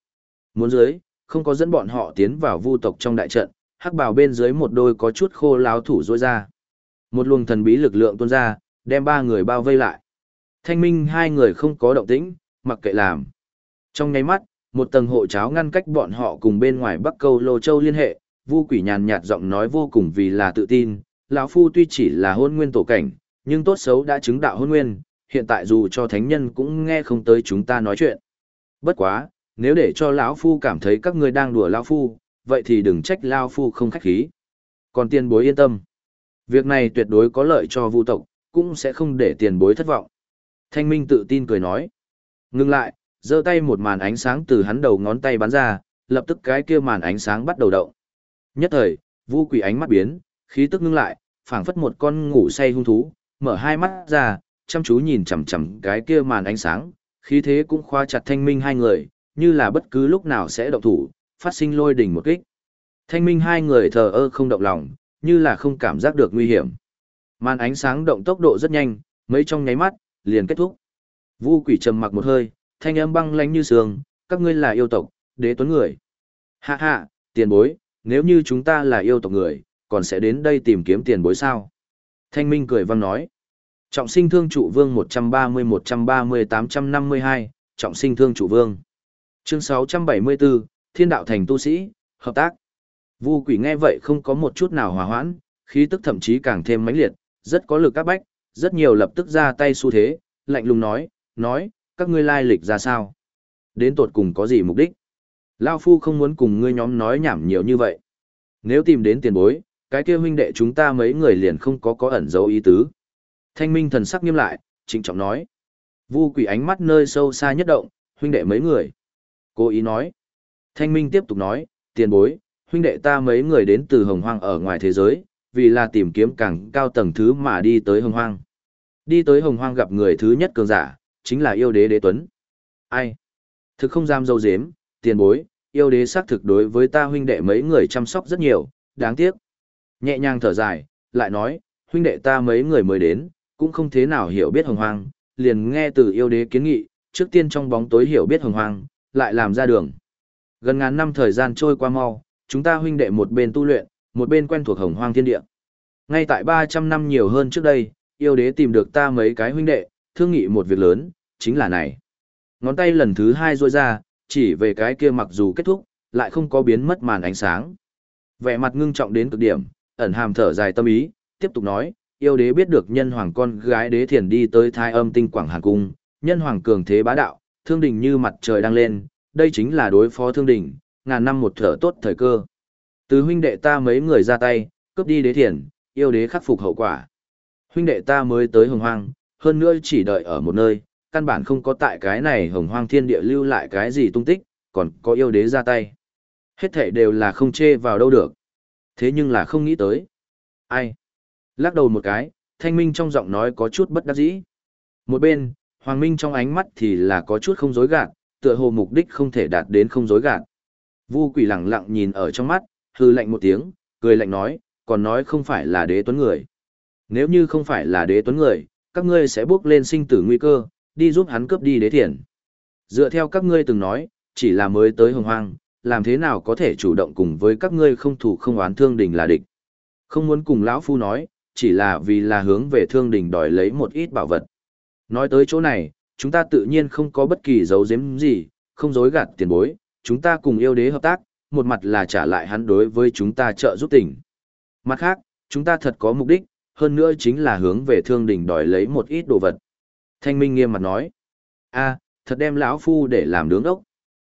Muốn dưới, không có dẫn bọn họ tiến vào vu tộc trong đại trận, hắc bào bên dưới một đôi có chút khô láo thủ rôi ra. Một luồng thần bí lực lượng tuôn ra, đem ba người bao vây lại. Thanh minh hai người không có động tĩnh, mặc kệ làm. Trong nháy mắt, một tầng hộ cháo ngăn cách bọn họ cùng bên ngoài Bắc Câu Lô Châu liên hệ, Vu Quỷ nhàn nhạt giọng nói vô cùng vì là tự tin, lão phu tuy chỉ là hôn nguyên tổ cảnh, nhưng tốt xấu đã chứng đạo hôn nguyên, hiện tại dù cho thánh nhân cũng nghe không tới chúng ta nói chuyện. Bất quá, nếu để cho lão phu cảm thấy các ngươi đang đùa lão phu, vậy thì đừng trách lão phu không khách khí. Còn tiền bối yên tâm. Việc này tuyệt đối có lợi cho vu tộc, cũng sẽ không để tiền bối thất vọng. Thanh Minh tự tin cười nói. Ngưng lại, giơ tay một màn ánh sáng từ hắn đầu ngón tay bắn ra, lập tức cái kia màn ánh sáng bắt đầu động. Nhất thời, vu quỷ ánh mắt biến, khí tức ngưng lại, phảng phất một con ngủ say hung thú, mở hai mắt ra, chăm chú nhìn chằm chằm cái kia màn ánh sáng, khí thế cũng khoa chặt thanh minh hai người, như là bất cứ lúc nào sẽ động thủ, phát sinh lôi đỉnh một kích. Thanh minh hai người thờ ơ không động lòng, như là không cảm giác được nguy hiểm. Màn ánh sáng động tốc độ rất nhanh, mấy trong nháy mắt, liền kết thúc. Vu quỷ trầm mặc một hơi, thanh âm băng lãnh như sương, các ngươi là yêu tộc, đế tuấn người. Hạ hạ, tiền bối, nếu như chúng ta là yêu tộc người, còn sẽ đến đây tìm kiếm tiền bối sao? Thanh Minh cười vang nói. Trọng sinh thương trụ vương 130-130-852, trọng sinh thương trụ vương. Chương 674, Thiên đạo thành tu sĩ, hợp tác. Vu quỷ nghe vậy không có một chút nào hòa hoãn, khí tức thậm chí càng thêm mãnh liệt, rất có lực các bách, rất nhiều lập tức ra tay xu thế, lạnh lùng nói, nói, các ngươi lai lịch ra sao? Đến tột cùng có gì mục đích? Lao Phu không muốn cùng ngươi nhóm nói nhảm nhiều như vậy. Nếu tìm đến tiền bối, cái kia huynh đệ chúng ta mấy người liền không có có ẩn dấu ý tứ. Thanh minh thần sắc nghiêm lại, trịnh trọng nói. Vu quỷ ánh mắt nơi sâu xa nhất động, huynh đệ mấy người. Cố ý nói. Thanh minh tiếp tục nói, tiền bối, huynh đệ ta mấy người đến từ hồng hoang ở ngoài thế giới, vì là tìm kiếm càng cao tầng thứ mà đi tới hồng hoang. Đi tới hồng hoang gặp người thứ nhất cường giả, chính là yêu đế đế tuấn. Ai? Thực không dám dâu dếm, tiền bối, yêu đế xác thực đối với ta huynh đệ mấy người chăm sóc rất nhiều, đáng tiếc. Nhẹ nhàng thở dài, lại nói, huynh đệ ta mấy người mới đến, cũng không thế nào hiểu biết hồng hoang, liền nghe từ yêu đế kiến nghị, trước tiên trong bóng tối hiểu biết hồng hoang, lại làm ra đường. Gần ngàn năm thời gian trôi qua mau, chúng ta huynh đệ một bên tu luyện, một bên quen thuộc hồng hoang thiên địa. Ngay tại 300 năm nhiều hơn trước đây, yêu đế tìm được ta mấy cái huynh đệ, thương nghị một việc lớn, chính là này. Ngón tay lần thứ hai rôi ra, chỉ về cái kia mặc dù kết thúc, lại không có biến mất màn ánh sáng. Vẻ mặt ngưng trọng đến cực điểm, ẩn hàm thở dài tâm ý, tiếp tục nói, yêu đế biết được nhân hoàng con gái đế thiền đi tới thai âm tinh quảng hàn cung, nhân hoàng cường thế bá đạo, thương đình như mặt trời đang lên, đây chính là đối phó thương đình, ngàn năm một thở tốt thời cơ. Từ huynh đệ ta mấy người ra tay, cướp đi đế thiền, yêu đế khắc phục hậu quả. Huynh đệ ta mới tới hồng hoang, hơn nữa chỉ đợi ở một nơi, căn bản không có tại cái này hồng hoang thiên địa lưu lại cái gì tung tích, còn có yêu đế ra tay. Hết thể đều là không chê vào đâu được. Thế nhưng là không nghĩ tới. Ai? Lắc đầu một cái, thanh minh trong giọng nói có chút bất đắc dĩ. Một bên, hoàng minh trong ánh mắt thì là có chút không dối gạt, tựa hồ mục đích không thể đạt đến không dối gạt. Vu quỷ lẳng lặng nhìn ở trong mắt, hư lạnh một tiếng, cười lạnh nói, còn nói không phải là đế tuấn người. Nếu như không phải là đế tuấn người, các ngươi sẽ bước lên sinh tử nguy cơ, đi giúp hắn cướp đi đế thiền. Dựa theo các ngươi từng nói, chỉ là mới tới hồng hoang, làm thế nào có thể chủ động cùng với các ngươi không thủ không oán thương đình là địch. Không muốn cùng lão phu nói, chỉ là vì là hướng về thương đình đòi lấy một ít bảo vật. Nói tới chỗ này, chúng ta tự nhiên không có bất kỳ dấu giếm gì, không dối gạt tiền bối, chúng ta cùng yêu đế hợp tác, một mặt là trả lại hắn đối với chúng ta trợ giúp tỉnh. Mặt khác, chúng ta thật có mục đích, hơn nữa chính là hướng về thương đình đòi lấy một ít đồ vật. Thanh Minh nghiêm mặt nói, a, thật đem lão phu để làm đướng ốc.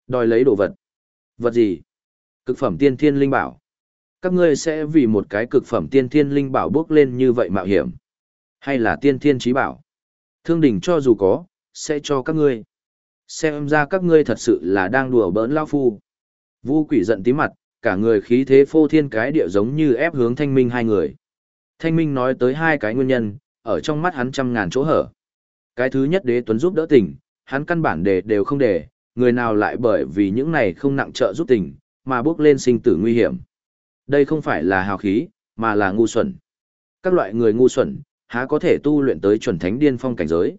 Đòi lấy đồ vật. Vật gì? Cực phẩm tiên thiên linh bảo. Các ngươi sẽ vì một cái cực phẩm tiên thiên linh bảo bước lên như vậy mạo hiểm. Hay là tiên thiên trí bảo? Thương đình cho dù có, sẽ cho các ngươi. Xem ra các ngươi thật sự là đang đùa bỡn lao phu. Vu quỷ giận tí mặt, cả người khí thế phô thiên cái địa giống như ép hướng thanh minh hai người. Thanh minh nói tới hai cái nguyên nhân, ở trong mắt hắn trăm ngàn chỗ hở. Cái thứ nhất đế tuấn giúp đỡ tỉnh, hắn căn bản đề đều không đề, người nào lại bởi vì những này không nặng trợ giúp tình, mà bước lên sinh tử nguy hiểm. Đây không phải là hào khí, mà là ngu xuẩn. Các loại người ngu xuẩn, há có thể tu luyện tới chuẩn thánh điên phong cảnh giới.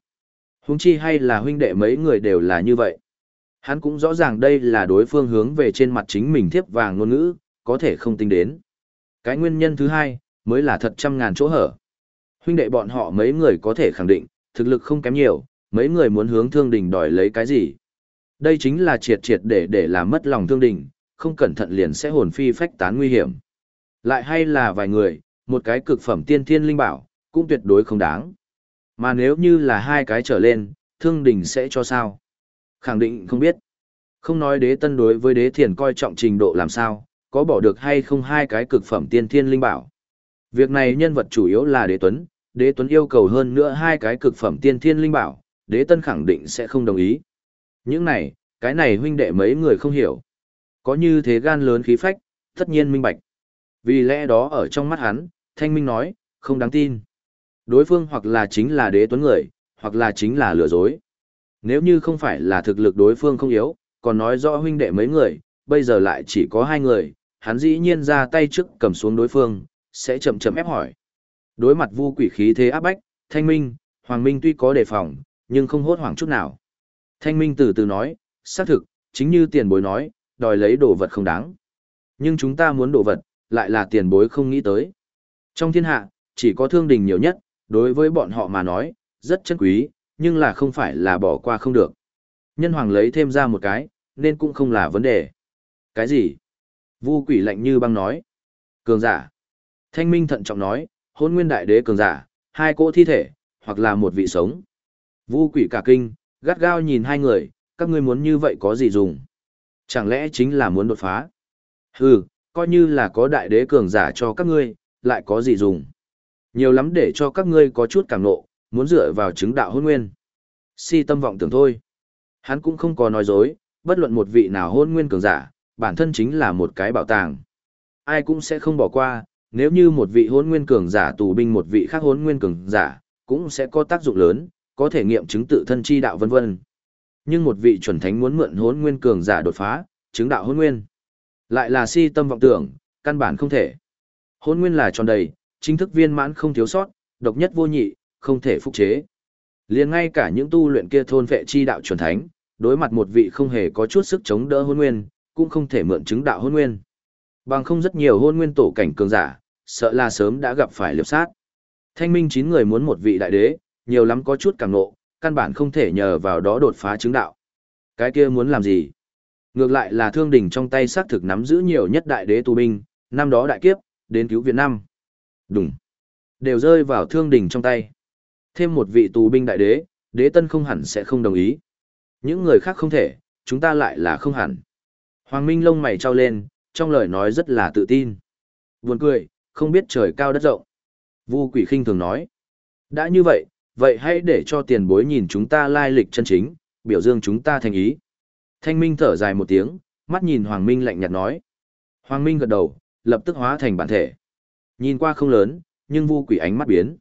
Huống chi hay là huynh đệ mấy người đều là như vậy. Hắn cũng rõ ràng đây là đối phương hướng về trên mặt chính mình thiếp vàng ngôn ngữ, có thể không tính đến. Cái nguyên nhân thứ hai, mới là thật trăm ngàn chỗ hở. Huynh đệ bọn họ mấy người có thể khẳng định, thực lực không kém nhiều, mấy người muốn hướng thương đình đòi lấy cái gì. Đây chính là triệt triệt để để làm mất lòng thương đình, không cẩn thận liền sẽ hồn phi phách tán nguy hiểm. Lại hay là vài người, một cái cực phẩm tiên thiên linh bảo, cũng tuyệt đối không đáng. Mà nếu như là hai cái trở lên, thương đình sẽ cho sao? Khẳng định không biết. Không nói đế tân đối với đế thiền coi trọng trình độ làm sao, có bỏ được hay không hai cái cực phẩm tiên thiên linh bảo. Việc này nhân vật chủ yếu là đế tuấn, đế tuấn yêu cầu hơn nữa hai cái cực phẩm tiên thiên linh bảo, đế tân khẳng định sẽ không đồng ý. Những này, cái này huynh đệ mấy người không hiểu. Có như thế gan lớn khí phách, tất nhiên minh bạch. Vì lẽ đó ở trong mắt hắn, thanh minh nói, không đáng tin. Đối phương hoặc là chính là đế tuấn người, hoặc là chính là lừa dối. Nếu như không phải là thực lực đối phương không yếu, còn nói rõ huynh đệ mấy người, bây giờ lại chỉ có hai người, hắn dĩ nhiên ra tay trước cầm xuống đối phương, sẽ chậm chậm ép hỏi. Đối mặt vu quỷ khí thế áp bách, thanh minh, hoàng minh tuy có đề phòng, nhưng không hốt hoảng chút nào. Thanh minh từ từ nói, xác thực, chính như tiền bối nói, đòi lấy đồ vật không đáng. Nhưng chúng ta muốn đồ vật, lại là tiền bối không nghĩ tới. Trong thiên hạ, chỉ có thương đình nhiều nhất, đối với bọn họ mà nói, rất chân quý, nhưng là không phải là bỏ qua không được. Nhân hoàng lấy thêm ra một cái, nên cũng không là vấn đề. Cái gì? Vu quỷ lạnh như băng nói. Cường giả. Thanh minh thận trọng nói, hôn nguyên đại đế cường giả, hai cỗ thi thể, hoặc là một vị sống. Vu quỷ cả kinh, gắt gao nhìn hai người, các ngươi muốn như vậy có gì dùng? Chẳng lẽ chính là muốn đột phá? Hừ, coi như là có đại đế cường giả cho các ngươi, lại có gì dùng? Nhiều lắm để cho các ngươi có chút cảm nộ, muốn dựa vào chứng đạo hôn nguyên. Si tâm vọng tưởng thôi. Hắn cũng không có nói dối, bất luận một vị nào hôn nguyên cường giả, bản thân chính là một cái bảo tàng. Ai cũng sẽ không bỏ qua, nếu như một vị hôn nguyên cường giả tù binh một vị khác hôn nguyên cường giả, cũng sẽ có tác dụng lớn, có thể nghiệm chứng tự thân chi đạo vân vân. Nhưng một vị chuẩn thánh muốn mượn hôn nguyên cường giả đột phá, chứng đạo hôn nguyên. Lại là si tâm vọng tưởng, căn bản không thể. Hôn nguyên là tròn đầy, chính thức viên mãn không thiếu sót, độc nhất vô nhị, không thể phục chế. Liền ngay cả những tu luyện kia thôn vệ chi đạo chuẩn thánh, đối mặt một vị không hề có chút sức chống đỡ hôn nguyên, cũng không thể mượn chứng đạo hôn nguyên. Bằng không rất nhiều hôn nguyên tổ cảnh cường giả, sợ là sớm đã gặp phải liệp sát. Thanh minh chín người muốn một vị đại đế, nhiều lắm có chút càng nộ, căn bản không thể nhờ vào đó đột phá chứng đạo. Cái kia muốn làm gì? Ngược lại là thương đình trong tay xác thực nắm giữ nhiều nhất đại đế tù binh, năm đó đại kiếp, đến cứu Việt Nam. Đúng. Đều rơi vào thương đình trong tay. Thêm một vị tù binh đại đế, đế tân không hẳn sẽ không đồng ý. Những người khác không thể, chúng ta lại là không hẳn. Hoàng Minh lông mày trao lên, trong lời nói rất là tự tin. Buồn cười, không biết trời cao đất rộng. Vu quỷ khinh thường nói. Đã như vậy, vậy hãy để cho tiền bối nhìn chúng ta lai lịch chân chính, biểu dương chúng ta thành ý. Thanh Minh thở dài một tiếng, mắt nhìn Hoàng Minh lạnh nhạt nói. Hoàng Minh gật đầu, lập tức hóa thành bản thể. Nhìn qua không lớn, nhưng vu quỷ ánh mắt biến.